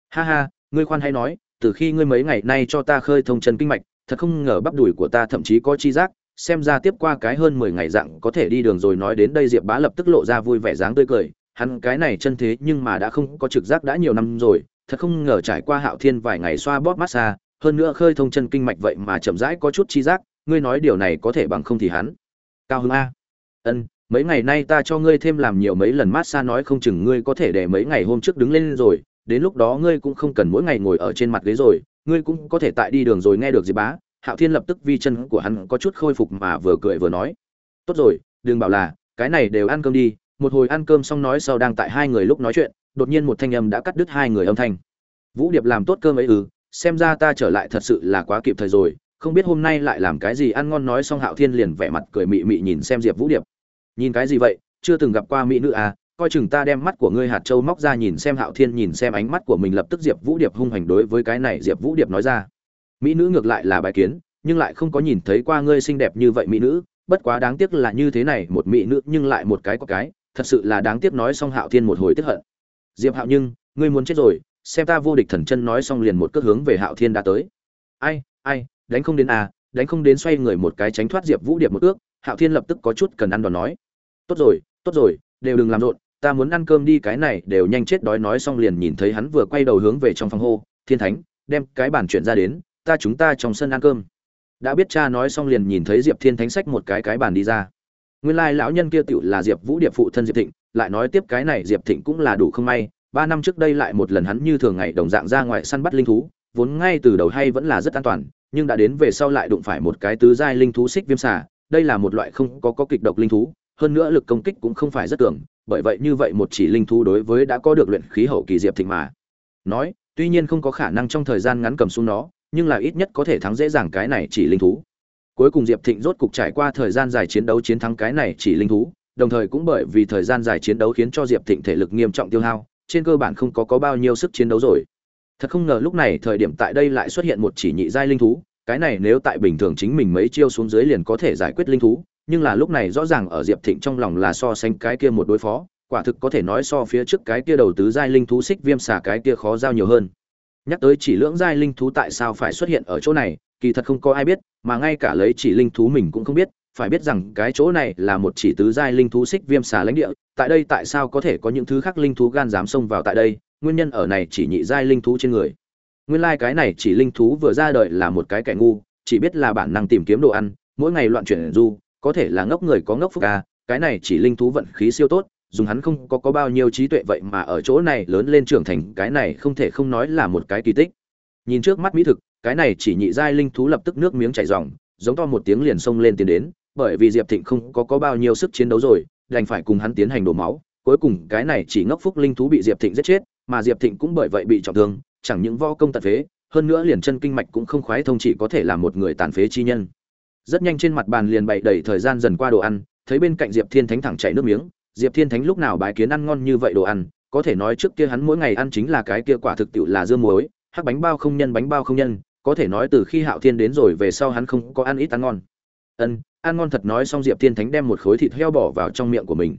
ha ha, ngươi khoan hay nói từ khi ngươi mấy ngày nay cho ta khơi thông chân kinh mạch, thật không ngờ bắp đùi của ta thậm chí có chi giác, xem ra tiếp qua cái hơn mười ngày dạng có thể đi đường rồi. Nói đến đây diệp bá lập tức lộ ra vui vẻ dáng tươi cười, hắn cái này chân thế nhưng mà đã không có trực giác đã nhiều năm rồi, thật không ngờ trải qua hạo thiên vài ngày xoa bóp massage, hơn nữa khơi thông chân kinh mạch vậy mà chậm rãi có chút chi giác, ngươi nói điều này có thể bằng không thì hắn. Cao hứng a. Ân, mấy ngày nay ta cho ngươi thêm làm nhiều mấy lần massage, nói không chừng ngươi có thể để mấy ngày hôm trước đứng lên rồi đến lúc đó ngươi cũng không cần mỗi ngày ngồi ở trên mặt ghế rồi, ngươi cũng có thể tại đi đường rồi nghe được diệp bá, hạo thiên lập tức vi chân của hắn có chút khôi phục mà vừa cười vừa nói. Tốt rồi, đừng bảo là, cái này đều ăn cơm đi, một hồi ăn cơm xong nói sau đang tại hai người lúc nói chuyện, đột nhiên một thanh âm đã cắt đứt hai người âm thanh. Vũ điệp làm tốt cơm ấy ư xem ra ta trở lại thật sự là quá kịp thời rồi, không biết hôm nay lại làm cái gì ăn ngon nói xong hạo thiên liền vẻ mặt cười mị mị nhìn xem diệp vũ điệp. Nhìn cái gì vậy, chưa từng gặp qua mỹ nữ à coi chừng ta đem mắt của ngươi hạt châu móc ra nhìn xem hạo thiên, nhìn xem ánh mắt của mình lập tức diệp vũ điệp hung hành đối với cái này diệp vũ điệp nói ra. Mỹ nữ ngược lại là bài kiến, nhưng lại không có nhìn thấy qua ngươi xinh đẹp như vậy mỹ nữ, bất quá đáng tiếc là như thế này, một mỹ nữ nhưng lại một cái có cái, thật sự là đáng tiếc nói xong hạo thiên một hồi tức hận. Diệp hạo nhưng, ngươi muốn chết rồi, xem ta vô địch thần chân nói xong liền một cước hướng về hạo thiên đã tới. Ai ai, đánh không đến à đánh không đến xoay người một cái tránh thoát diệp vũ điệp một ước hạo thiên lập tức có chút cần ăn đòn nói. Tốt rồi tốt rồi, đều đừng làm rộn ta muốn ăn cơm đi, cái này đều nhanh chết đói, nói xong liền nhìn thấy hắn vừa quay đầu hướng về trong phòng hô, thiên thánh, đem cái bàn chuyện ra đến, ta chúng ta trong sân ăn cơm. Đã biết cha nói xong liền nhìn thấy diệp thiên thánh sách một cái cái bàn đi ra. Nguyên lai lão nhân kia tựu là diệp vũ điệp phụ thân diệp thịnh, lại nói tiếp cái này diệp thịnh cũng là đủ không may, ba năm trước đây lại một lần hắn như thường ngày đồng dạng ra ngoài săn bắt linh thú, vốn ngay từ đầu hay vẫn là rất an toàn, nhưng đã đến về sau lại đụng phải một cái tứ giai linh thú xích viêm xà, đây là một loại không có có kịch độc linh thú hơn nữa lực công kích cũng không phải rất tưởng bởi vậy như vậy một chỉ linh thú đối với đã có được luyện khí hậu kỳ diệp thịnh mà. Nói, tuy nhiên không có khả năng trong thời gian ngắn cầm xuống nó, nhưng là ít nhất có thể thắng dễ dàng cái này chỉ linh thú. Cuối cùng diệp thịnh rốt cục trải qua thời gian dài chiến đấu chiến thắng cái này chỉ linh thú, đồng thời cũng bởi vì thời gian dài chiến đấu khiến cho diệp thịnh thể lực nghiêm trọng tiêu hao, trên cơ bản không có có bao nhiêu sức chiến đấu rồi. Thật không ngờ lúc này thời điểm tại đây lại xuất hiện một chỉ nhị giai linh thú, cái này nếu tại bình thường chính mình mấy chiêu xuống dưới liền có thể giải quyết linh thú nhưng là lúc này rõ ràng ở diệp thịnh trong lòng là so sánh cái kia một đối phó, quả thực có thể nói so phía trước cái kia đầu tứ giai linh thú xích viêm xà cái kia khó giao nhiều hơn. Nhắc tới chỉ lưỡng giai linh thú tại sao phải xuất hiện ở chỗ này, kỳ thật không có ai biết, mà ngay cả lấy chỉ linh thú mình cũng không biết, phải biết rằng cái chỗ này là một chỉ tứ giai linh thú xích viêm xà lãnh địa, tại đây tại sao có thể có những thứ khác linh thú gan dám xông vào tại đây, nguyên nhân ở này chỉ nhị giai linh thú trên người. Nguyên lai like cái này chỉ linh thú vừa ra đời là một cái kẻ ngu, chỉ biết là bản năng tìm kiếm đồ ăn, mỗi ngày loạn chuyển du có thể là ngốc người có ngốc phúc à, cái này chỉ linh thú vận khí siêu tốt dùng hắn không có có bao nhiêu trí tuệ vậy mà ở chỗ này lớn lên trưởng thành cái này không thể không nói là một cái kỳ tích. Nhìn trước mắt mỹ thực cái này chỉ nhị giai linh thú lập tức nước miếng chảy ròng giống to một tiếng liền xông lên tiến đến bởi vì diệp thịnh không có có bao nhiêu sức chiến đấu rồi đành phải cùng hắn tiến hành đổ máu cuối cùng cái này chỉ ngốc phúc linh thú bị diệp thịnh giết chết mà diệp thịnh cũng bởi vậy bị trọng thương chẳng những võ công tật phế hơn nữa liền chân kinh mạch cũng không khoái thông chỉ có thể là một người tàn phế chi nhân rất nhanh trên mặt bàn liền bày đầy thời gian dần qua đồ ăn, thấy bên cạnh diệp thiên thánh thẳng chảy nước miếng. Diệp thiên thánh lúc nào bái kiến ăn ngon như vậy đồ ăn, có thể nói trước kia hắn mỗi ngày ăn chính là cái kia quả thực tiệu là dưa muối, hắc bánh bao không nhân, bánh bao không nhân, có thể nói từ khi hạo thiên đến rồi về sau hắn không có ăn ít ăn ngon. Ân, ăn ngon thật nói xong diệp thiên thánh đem một khối thịt heo bỏ vào trong miệng của mình.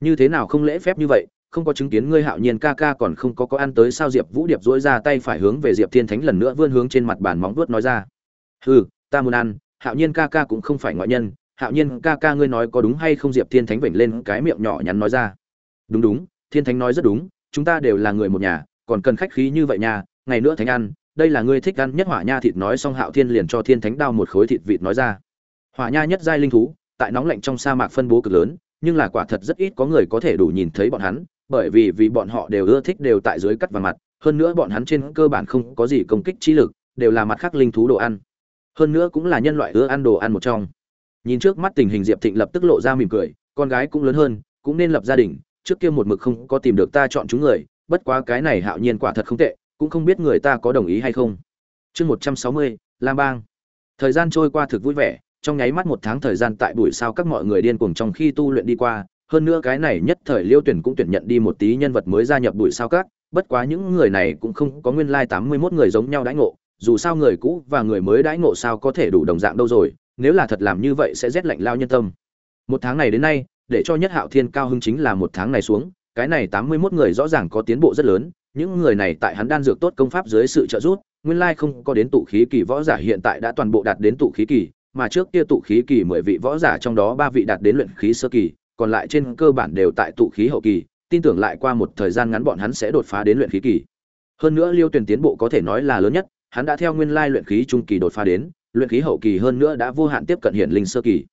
Như thế nào không lễ phép như vậy, không có chứng kiến ngươi hạo nhiên ca ca còn không có có ăn tới sao? Diệp vũ điệp dỗi ra tay phải hướng về diệp thiên thánh lần nữa vươn hướng trên mặt bàn móng vuốt nói ra. Hừ, ta muốn ăn hạo nhiên ca ca cũng không phải ngoại nhân, hạo nhiên ca ca ngươi nói có đúng hay không diệp thiên thánh vểnh lên cái miệng nhỏ nhắn nói ra. Đúng đúng, thiên thánh nói rất đúng, chúng ta đều là người một nhà, còn cần khách khí như vậy nha, ngày nữa thánh ăn, đây là ngươi thích ăn nhất hỏa nha thịt nói xong hạo thiên liền cho thiên thánh đao một khối thịt vịt nói ra. Hỏa nha nhất giai linh thú, tại nóng lạnh trong sa mạc phân bố cực lớn, nhưng là quả thật rất ít có người có thể đủ nhìn thấy bọn hắn, bởi vì vì bọn họ đều ưa thích đều tại dưới cắt và mặt, hơn nữa bọn hắn trên cơ bản không có gì công kích trí lực, đều là mặt khác linh thú đồ ăn hơn nữa cũng là nhân loại ưa ăn đồ ăn một trong. Nhìn trước mắt tình hình diệp thịnh lập tức lộ ra mỉm cười, con gái cũng lớn hơn, cũng nên lập gia đình, trước kia một mực không có tìm được ta chọn chúng người, bất quá cái này hạo nhiên quả thật không tệ, cũng không biết người ta có đồng ý hay không. Chương một trăm sáu mươi, lam bang. Thời gian trôi qua thực vui vẻ, trong nháy mắt một tháng thời gian tại buổi sao các mọi người điên cuồng trong khi tu luyện đi qua, hơn nữa cái này nhất thời liêu tuyển cũng tuyển nhận đi một tí nhân vật mới gia nhập buổi sao các, bất quá những người này cũng không có nguyên lai tám mươi mốt người giống nhau đãi ngộ dù sao người cũ và người mới đãi ngộ sao có thể đủ đồng dạng đâu rồi, nếu là thật làm như vậy sẽ rét lạnh lao nhân tâm. Một tháng này đến nay, để cho nhất hạo thiên cao hưng chính là một tháng này xuống, cái này tám mươi 81 người rõ ràng có tiến bộ rất lớn, những người này tại hắn đan dược tốt công pháp dưới sự trợ giúp, nguyên lai không có đến tụ khí kỳ võ giả hiện tại đã toàn bộ đạt đến tụ khí kỳ, mà trước kia tụ khí kỳ mười vị võ giả trong đó ba vị đạt đến luyện khí sơ kỳ, còn lại trên cơ bản đều tại tụ khí hậu kỳ, tin tưởng lại qua một thời gian ngắn bọn hắn sẽ đột phá đến luyện khí kỳ. Hơn nữa liêu tuyển tiến bộ có thể nói là lớn nhất hắn đã theo nguyên lai luyện khí trung kỳ đột phá đến, luyện khí hậu kỳ hơn nữa đã vô hạn tiếp cận hiện linh sơ kỳ.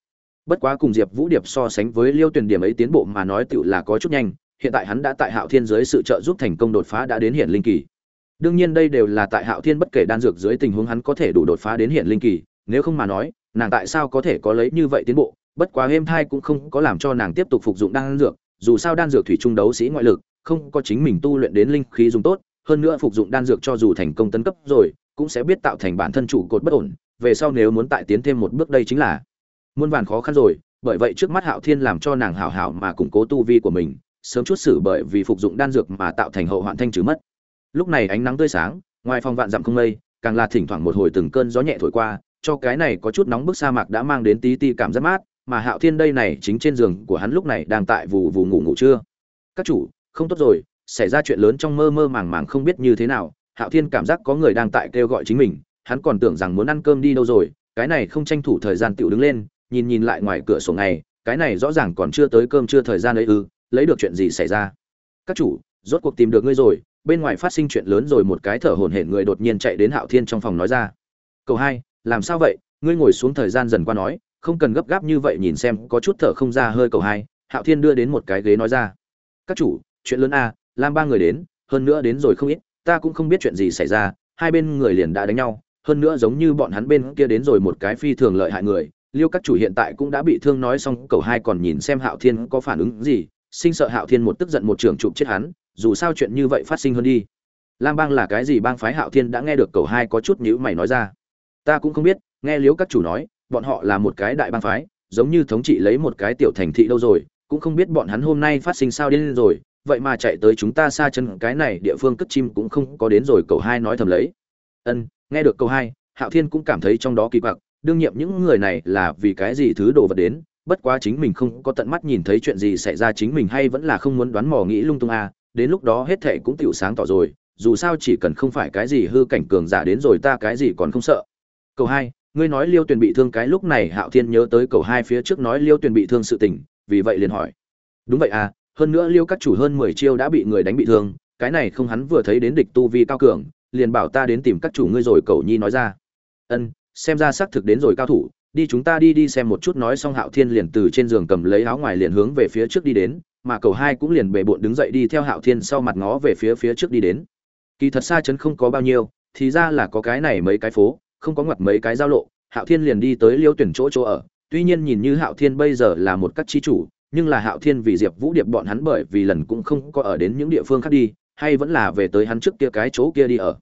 Bất quá cùng diệp vũ điệp so sánh với liêu tuyển điểm ấy tiến bộ mà nói tựu là có chút nhanh, hiện tại hắn đã tại hạo thiên dưới sự trợ giúp thành công đột phá đã đến hiện linh kỳ. Đương nhiên đây đều là tại hạo thiên bất kể đan dược dưới tình huống hắn có thể đủ đột phá đến hiện linh kỳ, nếu không mà nói, nàng tại sao có thể có lấy như vậy tiến bộ, bất quá êm thai cũng không có làm cho nàng tiếp tục phục dụng đan dược, dù sao đan dược thủy trung đấu sĩ ngoại lực, không có chính mình tu luyện đến linh khí dùng tốt, hơn nữa phục dụng đan dược cho dù thành công tấn cấp rồi cũng sẽ biết tạo thành bản thân trụ cột bất ổn, về sau nếu muốn tại tiến thêm một bước đây chính là muôn vàn khó khăn rồi, bởi vậy trước mắt hạo thiên làm cho nàng hảo hảo mà củng cố tu vi của mình, sớm chút xử bởi vì phục dụng đan dược mà tạo thành hậu hoạn thanh trừ mất. Lúc này ánh nắng tươi sáng, ngoài phòng vạn dặm không mây, càng là thỉnh thoảng một hồi từng cơn gió nhẹ thổi qua, cho cái này có chút nóng bức sa mạc đã mang đến tí ti cảm giác mát, mà hạo thiên đây này chính trên giường của hắn lúc này đang tại vù vù ngủ ngủ trưa. Các chủ, không tốt rồi, xảy ra chuyện lớn trong mơ mơ màng màng không biết như thế nào hạo thiên cảm giác có người đang tại kêu gọi chính mình, hắn còn tưởng rằng muốn ăn cơm đi đâu rồi, cái này không tranh thủ thời gian tiểu đứng lên, nhìn nhìn lại ngoài cửa sổ ngày, cái này rõ ràng còn chưa tới cơm chưa thời gian ấy ư, lấy được chuyện gì xảy ra? Các chủ, rốt cuộc tìm được ngươi rồi, bên ngoài phát sinh chuyện lớn rồi một cái thở hổn hển người đột nhiên chạy đến hạo thiên trong phòng nói ra. Cầu hai, làm sao vậy? Ngươi ngồi xuống thời gian dần qua nói, không cần gấp gáp như vậy nhìn xem, có chút thở không ra hơi cầu hai, hạo thiên đưa đến một cái ghế nói ra. Các chủ, chuyện lớn a lam ba người đến, hơn nữa đến rồi không ít ta cũng không biết chuyện gì xảy ra, hai bên người liền đã đánh nhau, hơn nữa giống như bọn hắn bên kia đến rồi một cái phi thường lợi hại người, liêu các chủ hiện tại cũng đã bị thương nói xong cầu hai còn nhìn xem hạo thiên có phản ứng gì, sinh sợ hạo thiên một tức giận một trường chụp chết hắn, dù sao chuyện như vậy phát sinh hơn đi. Lam bang là cái gì bang phái hạo thiên đã nghe được cầu hai có chút nhữ mày nói ra. Ta cũng không biết, nghe liếu các chủ nói, bọn họ là một cái đại bang phái, giống như thống trị lấy một cái tiểu thành thị đâu rồi, cũng không biết bọn hắn hôm nay phát sinh sao đến rồi vậy mà chạy tới chúng ta xa chân cái này địa phương cất chim cũng không có đến rồi cầu hai nói thầm lấy ân nghe được câu hai hạo thiên cũng cảm thấy trong đó kỳ quặc đương nhiệm những người này là vì cái gì thứ đồ vật đến bất quá chính mình không có tận mắt nhìn thấy chuyện gì xảy ra chính mình hay vẫn là không muốn đoán mò nghĩ lung tung à, đến lúc đó hết thệ cũng tựu sáng tỏ rồi, dù sao chỉ cần không phải cái gì hư cảnh cường giả đến rồi ta cái gì còn không sợ. Câu hai, ngươi nói Liêu Tuyền bị thương cái lúc này Hạo Thiên nhớ tới cầu hai phía trước nói Liêu Tuyền bị thương sự tình, vì vậy liền hỏi. Đúng vậy à, hơn nữa Liêu các chủ hơn mười chiêu đã bị người đánh bị thương, cái này không hắn vừa thấy đến địch tu vi cao cường, liền bảo ta đến tìm các chủ ngươi rồi Cầu Nhi nói ra. Ân, xem ra xác thực đến rồi cao thủ, đi chúng ta đi đi xem một chút nói xong hạo thiên liền từ trên giường cầm lấy áo ngoài liền hướng về phía trước đi đến mà cầu hai cũng liền bề bộn đứng dậy đi theo hạo thiên sau mặt ngó về phía phía trước đi đến kỳ thật xa chấn không có bao nhiêu thì ra là có cái này mấy cái phố không có ngoặt mấy cái giao lộ hạo thiên liền đi tới liêu tuyển chỗ chỗ ở tuy nhiên nhìn như hạo thiên bây giờ là một các chi chủ nhưng là hạo thiên vì diệp vũ điệp bọn hắn bởi vì lần cũng không có ở đến những địa phương khác đi hay vẫn là về tới hắn trước kia cái chỗ kia đi ở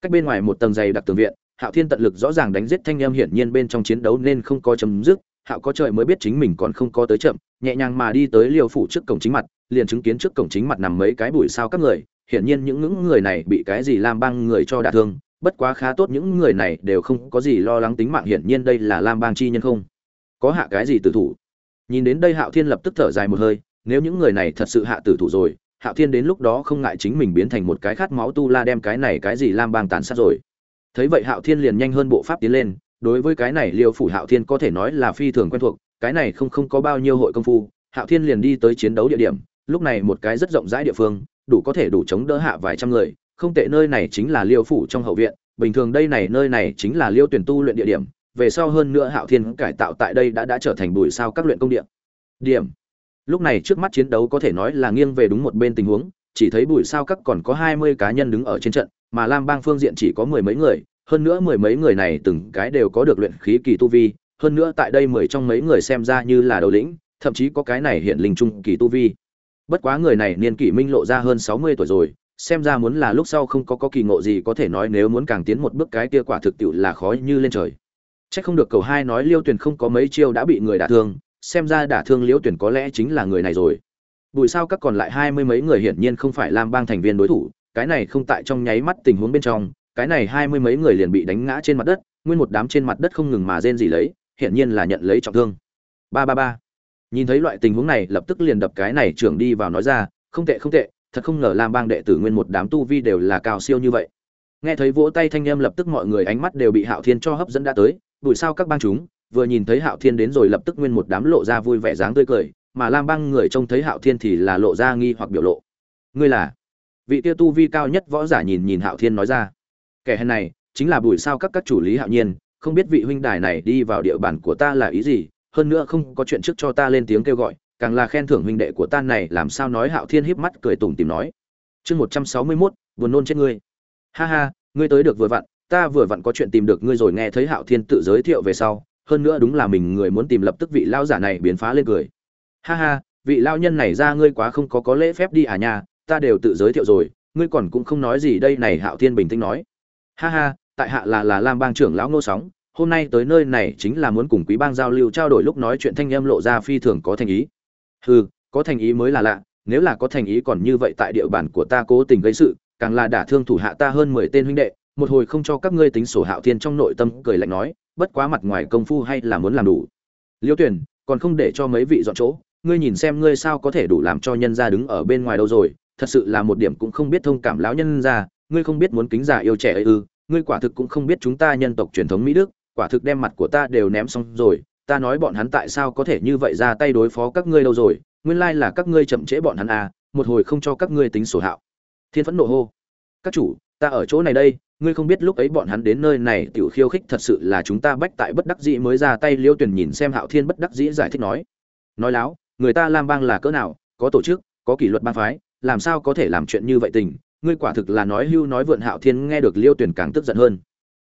cách bên ngoài một tầng dày đặc tường viện Hạo Thiên tận lực rõ ràng đánh giết thanh em hiển nhiên bên trong chiến đấu nên không có chấm dứt, Hạo có trời mới biết chính mình còn không có tới chậm, nhẹ nhàng mà đi tới liều phủ trước cổng chính mặt, liền chứng kiến trước cổng chính mặt nằm mấy cái bụi sao các người, hiển nhiên những những người này bị cái gì Lam Bang người cho đả thương, bất quá khá tốt những người này đều không có gì lo lắng tính mạng hiển nhiên đây là Lam Bang chi nhân không. Có hạ cái gì tử thủ. Nhìn đến đây Hạo Thiên lập tức thở dài một hơi, nếu những người này thật sự hạ tử thủ rồi, Hạo Thiên đến lúc đó không ngại chính mình biến thành một cái khát máu tu la đem cái này cái gì Lam Bang tàn sát rồi. Thấy vậy hạo thiên liền nhanh hơn bộ pháp tiến lên đối với cái này liêu phủ hạo thiên có thể nói là phi thường quen thuộc cái này không không có bao nhiêu hội công phu hạo thiên liền đi tới chiến đấu địa điểm lúc này một cái rất rộng rãi địa phương đủ có thể đủ chống đỡ hạ vài trăm người không tệ nơi này chính là liêu phủ trong hậu viện bình thường đây này nơi này chính là liêu tuyển tu luyện địa điểm về sau hơn nữa hạo thiên cải tạo tại đây đã đã trở thành bùi sao các luyện công địa điểm lúc này trước mắt chiến đấu có thể nói là nghiêng về đúng một bên tình huống chỉ thấy bùi sao các còn có hai mươi cá nhân đứng ở trên trận mà Lam Bang phương diện chỉ có mười mấy người, hơn nữa mười mấy người này từng cái đều có được luyện khí kỳ tu vi, hơn nữa tại đây mười trong mấy người xem ra như là đầu lĩnh, thậm chí có cái này hiện linh trung kỳ tu vi. Bất quá người này niên kỷ minh lộ ra hơn sáu mươi tuổi rồi, xem ra muốn là lúc sau không có có kỳ ngộ gì có thể nói nếu muốn càng tiến một bước cái kia quả thực tiệu là khó như lên trời. Chắc không được cầu hai nói Liêu tuyền không có mấy chiêu đã bị người đả thương, xem ra đả thương Liêu tuyền có lẽ chính là người này rồi. Bùi sao các còn lại hai mươi mấy người hiển nhiên không phải Lam Bang thành viên đối thủ, cái này không tại trong nháy mắt tình huống bên trong cái này hai mươi mấy người liền bị đánh ngã trên mặt đất nguyên một đám trên mặt đất không ngừng mà rên gì lấy hiển nhiên là nhận lấy trọng thương. Ba ba ba. Nhìn thấy loại tình huống này lập tức liền đập cái này trưởng đi vào nói ra không tệ không tệ thật không ngờ lam bang đệ tử nguyên một đám tu vi đều là cao siêu như vậy. Nghe thấy vỗ tay thanh âm lập tức mọi người ánh mắt đều bị hạo thiên cho hấp dẫn đã tới đuổi sao các bang chúng? Vừa nhìn thấy hạo thiên đến rồi lập tức nguyên một đám lộ ra vui vẻ dáng tươi cười, mà lam bang người trông thấy hạo thiên thì là lộ ra nghi hoặc biểu lộ. Ngươi là? Vị Tiêu tu vi cao nhất võ giả nhìn nhìn hạo thiên nói ra. Kẻ hèn này, chính là bùi sao các các chủ lý hạo nhiên, không biết vị huynh đài này đi vào địa bàn của ta là ý gì, hơn nữa không có chuyện trước cho ta lên tiếng kêu gọi, càng là khen thưởng huynh đệ của ta này, làm sao nói hạo thiên híp mắt cười tủm tìm nói. Chương một trăm sáu mươi mốt, buồn nôn chết ngươi. Ha ha, ngươi tới được vừa vặn ta vừa vặn có chuyện tìm được ngươi rồi, nghe thấy hạo thiên tự giới thiệu về sau, hơn nữa đúng là mình người muốn tìm lập tức vị lao giả này biến phá lên cười. Ha ha, vị lao nhân này ra ngươi quá không có có lễ phép đi à nha, ta đều tự giới thiệu rồi, ngươi còn cũng không nói gì đây này, hạo thiên bình tĩnh nói. Ha ha, tại hạ là là lam bang trưởng lão ngô sóng, hôm nay tới nơi này chính là muốn cùng quý bang giao lưu, trao đổi lúc nói chuyện thanh em lộ ra phi thường có thành ý. Hừ, có thành ý mới là lạ, nếu là có thành ý còn như vậy tại địa bàn của ta cố tình gây sự, càng là đả thương thủ hạ ta hơn mười tên huynh đệ một hồi không cho các ngươi tính sổ hạo thiên trong nội tâm cười lạnh nói, bất quá mặt ngoài công phu hay là muốn làm đủ. Liêu tuyển còn không để cho mấy vị dọn chỗ, ngươi nhìn xem ngươi sao có thể đủ làm cho nhân gia đứng ở bên ngoài đâu rồi, thật sự là một điểm cũng không biết thông cảm lão nhân gia, ngươi không biết muốn kính già yêu trẻ ấy ư, ngươi quả thực cũng không biết chúng ta nhân tộc truyền thống mỹ đức, quả thực đem mặt của ta đều ném xong rồi, ta nói bọn hắn tại sao có thể như vậy ra tay đối phó các ngươi đâu rồi, nguyên lai là các ngươi chậm trễ bọn hắn à một hồi không cho các ngươi tính sổ hạo. Thiên phẫn nộ hô, các chủ, ta ở chỗ này đây ngươi không biết lúc ấy bọn hắn đến nơi này, tiểu khiêu khích thật sự là chúng ta bách tại bất đắc dĩ mới ra tay liêu tuyển nhìn xem hạo thiên bất đắc dĩ giải thích nói. Nói láo, người ta lam bang là cỡ nào, có tổ chức, có kỷ luật bang phái, làm sao có thể làm chuyện như vậy tình, ngươi quả thực là nói hưu nói vượn hạo thiên nghe được liêu tuyển càng tức giận hơn.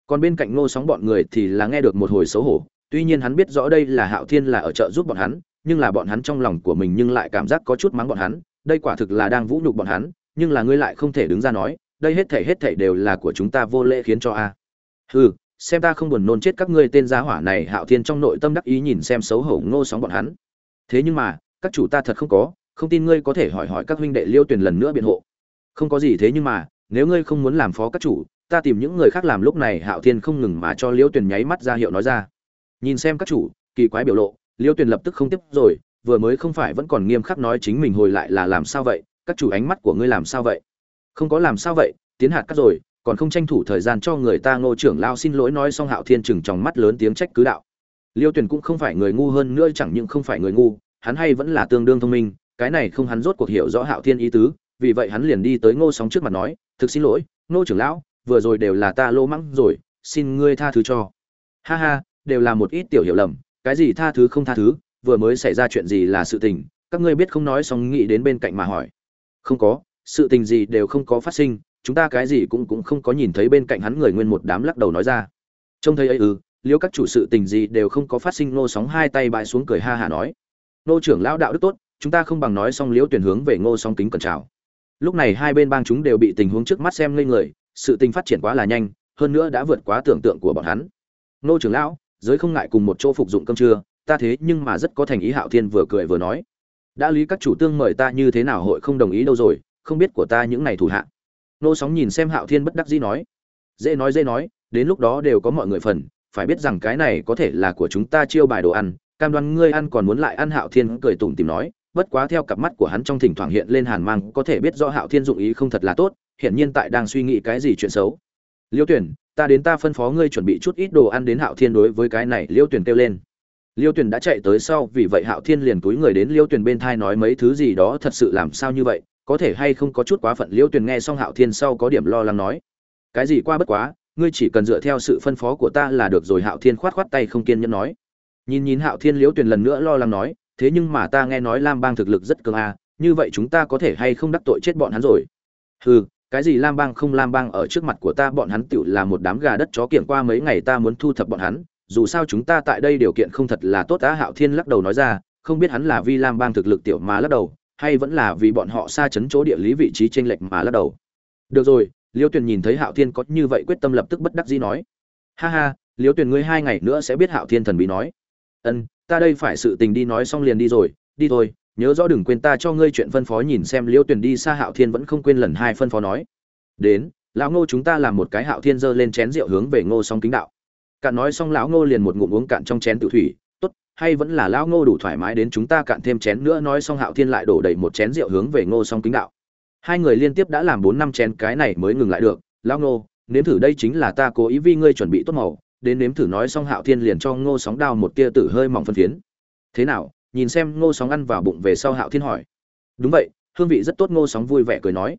Còn bên cạnh ngô sóng bọn người thì là nghe được một hồi xấu hổ, tuy nhiên hắn biết rõ đây là hạo thiên là ở chợ giúp bọn hắn, nhưng là bọn hắn trong lòng của mình nhưng lại cảm giác có chút mắng bọn hắn, đây quả thực là đang vũ nhục bọn hắn, nhưng là ngươi lại không thể đứng ra nói đây hết thảy hết thảy đều là của chúng ta vô lễ khiến cho a. Hừ, xem ta không buồn nôn chết các ngươi tên gia hỏa này, hạo thiên trong nội tâm đắc ý nhìn xem xấu hổ ngô sóng bọn hắn. Thế nhưng mà, các chủ ta thật không có, không tin ngươi có thể hỏi hỏi các huynh đệ liêu tuyển lần nữa biện hộ. Không có gì thế nhưng mà, nếu ngươi không muốn làm phó các chủ, ta tìm những người khác làm lúc này, hạo thiên không ngừng mà cho liêu tuyển nháy mắt ra hiệu nói ra. Nhìn xem các chủ, kỳ quái biểu lộ, liêu tuyển lập tức không tiếp rồi, vừa mới không phải vẫn còn nghiêm khắc nói chính mình hồi lại là làm sao vậy, các chủ ánh mắt của ngươi làm sao vậy? Không có làm sao vậy, tiến hạt cắt rồi, còn không tranh thủ thời gian cho người ta ngô trưởng lao xin lỗi nói xong hạo thiên chừng trong mắt lớn tiếng trách cứ đạo. Liêu tuyển cũng không phải người ngu hơn nữa chẳng những không phải người ngu, hắn hay vẫn là tương đương thông minh, cái này không hắn rốt cuộc hiểu rõ hạo thiên ý tứ, vì vậy hắn liền đi tới ngô sóng trước mặt nói, thực xin lỗi, ngô trưởng lão, vừa rồi đều là ta lô mắng rồi, xin ngươi tha thứ cho. Ha ha, đều là một ít tiểu hiểu lầm, cái gì tha thứ không tha thứ, vừa mới xảy ra chuyện gì là sự tình, các ngươi biết không nói xong nghĩ đến bên cạnh mà hỏi. Không có sự tình gì đều không có phát sinh, chúng ta cái gì cũng cũng không có nhìn thấy bên cạnh hắn người nguyên một đám lắc đầu nói ra. Trông thấy ấy ư liêu các chủ sự tình gì đều không có phát sinh nô sóng hai tay bại xuống cười ha hả nói. Nô trưởng lão đạo đức tốt, chúng ta không bằng nói xong liễu tuyển hướng về ngô song kính cẩn chào. Lúc này hai bên bang chúng đều bị tình huống trước mắt xem ngây người, sự tình phát triển quá là nhanh, hơn nữa đã vượt quá tưởng tượng của bọn hắn. Nô trưởng lão, giới không ngại cùng một chỗ phục dụng cơm trưa, ta thế nhưng mà rất có thành ý hạo thiên vừa cười vừa nói. Đã lý các chủ tương mời ta như thế nào hội không đồng ý đâu rồi không biết của ta những này thủ hạ. Nô sóng nhìn xem hạo thiên bất đắc dĩ nói. Dễ nói dễ nói, đến lúc đó đều có mọi người phần, phải biết rằng cái này có thể là của chúng ta chiêu bài đồ ăn. Cam đoan ngươi ăn còn muốn lại ăn hạo thiên cười tủm tìm nói, bất quá theo cặp mắt của hắn trong thỉnh thoảng hiện lên hàn mang, có thể biết rõ hạo thiên dụng ý không thật là tốt hiện nhiên tại đang suy nghĩ cái gì chuyện xấu. Liêu tuyển, ta đến ta phân phó ngươi chuẩn bị chút ít đồ ăn đến hạo thiên đối với cái này, liêu tuyển kêu lên. Liêu tuyển đã chạy tới sau, vì vậy hạo thiên liền túi người đến liêu tuyển bên thai nói mấy thứ gì đó, thật sự làm sao như vậy? Có thể hay không có chút quá phận liễu tuyền nghe xong hạo thiên sau có điểm lo lắng nói. Cái gì qua bất quá, ngươi chỉ cần dựa theo sự phân phó của ta là được rồi, hạo thiên khoát khoát tay không kiên nhẫn nói. Nhìn nhìn hạo thiên, liễu tuyền lần nữa lo lắng nói, thế nhưng mà ta nghe nói lam bang thực lực rất cường a, như vậy chúng ta có thể hay không đắc tội chết bọn hắn rồi? Hừ, cái gì lam bang không lam bang ở trước mặt của ta, bọn hắn tựu là một đám gà đất chó kiểng qua mấy ngày ta muốn thu thập bọn hắn. Dù sao chúng ta tại đây điều kiện không thật là tốt á, hạo thiên lắc đầu nói ra, không biết hắn là vì lam bang thực lực tiểu mà lắc đầu hay vẫn là vì bọn họ xa chấn chỗ địa lý vị trí chênh lệch mà lắc đầu. Được rồi, liêu tuyền nhìn thấy hạo thiên có như vậy quyết tâm lập tức bất đắc dĩ nói. Ha ha, liêu tuyền ngươi hai ngày nữa sẽ biết hạo thiên thần bí nói. Ân, ta đây phải sự tình đi nói xong liền đi rồi. Đi thôi, nhớ rõ đừng quên ta cho ngươi chuyện phân phó nhìn xem liêu tuyền đi xa hạo thiên vẫn không quên lần hai phân phó nói. Đến, lão ngô chúng ta làm một cái hạo thiên giơ lên chén rượu hướng về ngô song kính đạo. Cạn nói xong lão ngô liền một ngụm uống cạn trong chén tự thủy hay vẫn là lão ngô đủ thoải mái đến chúng ta cạn thêm chén nữa nói xong hạo thiên lại đổ đầy một chén rượu hướng về ngô song kính đạo. Hai người liên tiếp đã làm bốn năm chén, cái này mới ngừng lại được. Lão ngô, nếm thử đây chính là ta cố ý vì ngươi chuẩn bị tốt màu. Đến nếm thử nói xong hạo thiên liền cho ngô sóng đao một tia tử hơi mỏng phân phiến. Thế nào, nhìn xem ngô sóng ăn vào bụng về sau hạo thiên hỏi. Đúng vậy, hương vị rất tốt, ngô sóng vui vẻ cười nói.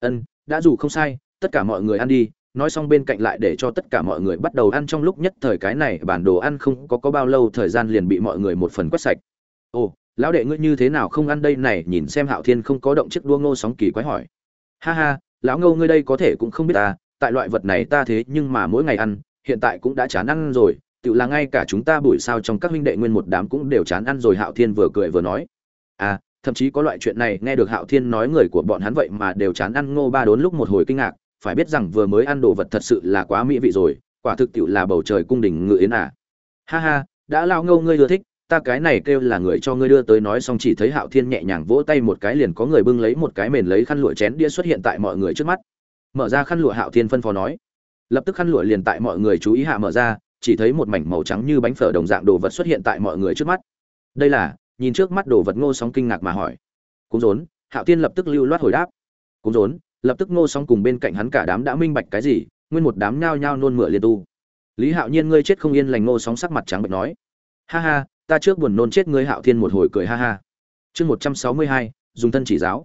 Ân, đã dù không sai, tất cả mọi người ăn đi nói xong bên cạnh lại để cho tất cả mọi người bắt đầu ăn trong lúc nhất thời cái này bản đồ ăn không có có bao lâu thời gian liền bị mọi người một phần quét sạch. Ồ, lão đệ ngươi như thế nào không ăn đây này, nhìn xem hạo thiên không có động chiếc đua ngô sóng kỳ quái hỏi. Ha ha, lão ngô ngươi đây có thể cũng không biết ta, tại loại vật này ta thế nhưng mà mỗi ngày ăn, hiện tại cũng đã chán ăn rồi, tự là ngay cả chúng ta buổi sao trong các huynh đệ nguyên một đám cũng đều chán ăn rồi, hạo thiên vừa cười vừa nói. À thậm chí có loại chuyện này, nghe được hạo thiên nói người của bọn hắn vậy mà đều chán ăn ngô ba đốn lúc một hồi kinh ngạc phải biết rằng vừa mới ăn đồ vật thật sự là quá mỹ vị rồi, quả thực tiệu là bầu trời cung đình ngự yến à. Ha ha, đã lao ngâu ngươi ưa thích, ta cái này kêu là người cho ngươi đưa tới nói xong chỉ thấy hạo thiên nhẹ nhàng vỗ tay một cái liền có người bưng lấy một cái mền lấy khăn lụa chén đĩa xuất hiện tại mọi người trước mắt. Mở ra khăn lụa hạo thiên phân phó nói. Lập tức khăn lụa liền tại mọi người chú ý hạ mở ra, chỉ thấy một mảnh màu trắng như bánh phở đồng dạng đồ vật xuất hiện tại mọi người trước mắt. Đây là, nhìn trước mắt đồ vật ngô sóng kinh ngạc mà hỏi. Cúng rốn, hạo thiên lập tức lưu loát hồi đáp. Cúng rốn lập tức ngô Song cùng bên cạnh hắn cả đám đã minh bạch cái gì, nguyên một đám nhao nhao nôn mửa liên tu. Lý hạo nhiên, ngươi chết không yên lành, ngô sóng sắc mặt trắng bệnh nói. Ha ha, ta trước buồn nôn chết ngươi hạo thiên một hồi cười ha ha. Chương một trăm sáu mươi hai, dùng thân chỉ giáo.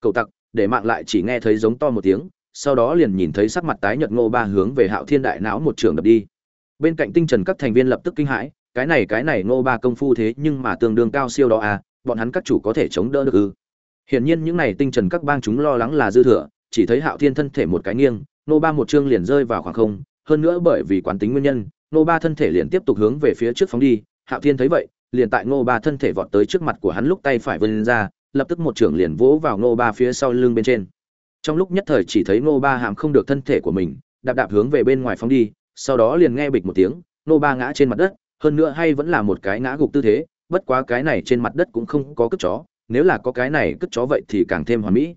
Cậu tặc, để mạng lại chỉ nghe thấy giống to một tiếng, sau đó liền nhìn thấy sắc mặt tái nhợt ngô ba hướng về hạo thiên đại não một trường đập đi. Bên cạnh tinh trần các thành viên lập tức kinh hãi, cái này cái này, ngô ba công phu thế nhưng mà tương đương cao siêu đó à bọn hắn các chủ có thể chống đỡ được ư? Hiển nhiên những này tinh trần các bang chúng lo lắng là dư thừa chỉ thấy hạo thiên thân thể một cái nghiêng, nô ba một chương liền rơi vào khoảng không, hơn nữa bởi vì quán tính nguyên nhân, nô ba thân thể liền tiếp tục hướng về phía trước phóng đi. Hạo thiên thấy vậy, liền tại ngô ba thân thể vọt tới trước mặt của hắn lúc tay phải vươn ra, lập tức một trưởng liền vỗ vào ngô ba phía sau lưng bên trên. Trong lúc nhất thời chỉ thấy ngô ba hàm không được thân thể của mình, đạp đạp hướng về bên ngoài phóng đi, sau đó liền nghe bịch một tiếng ngô ba ngã trên mặt đất, hơn nữa hay vẫn là một cái ngã gục tư thế, bất quá cái này trên mặt đất cũng không có cước chó, nếu là có cái này cước chó vậy thì càng thêm hoàn mỹ.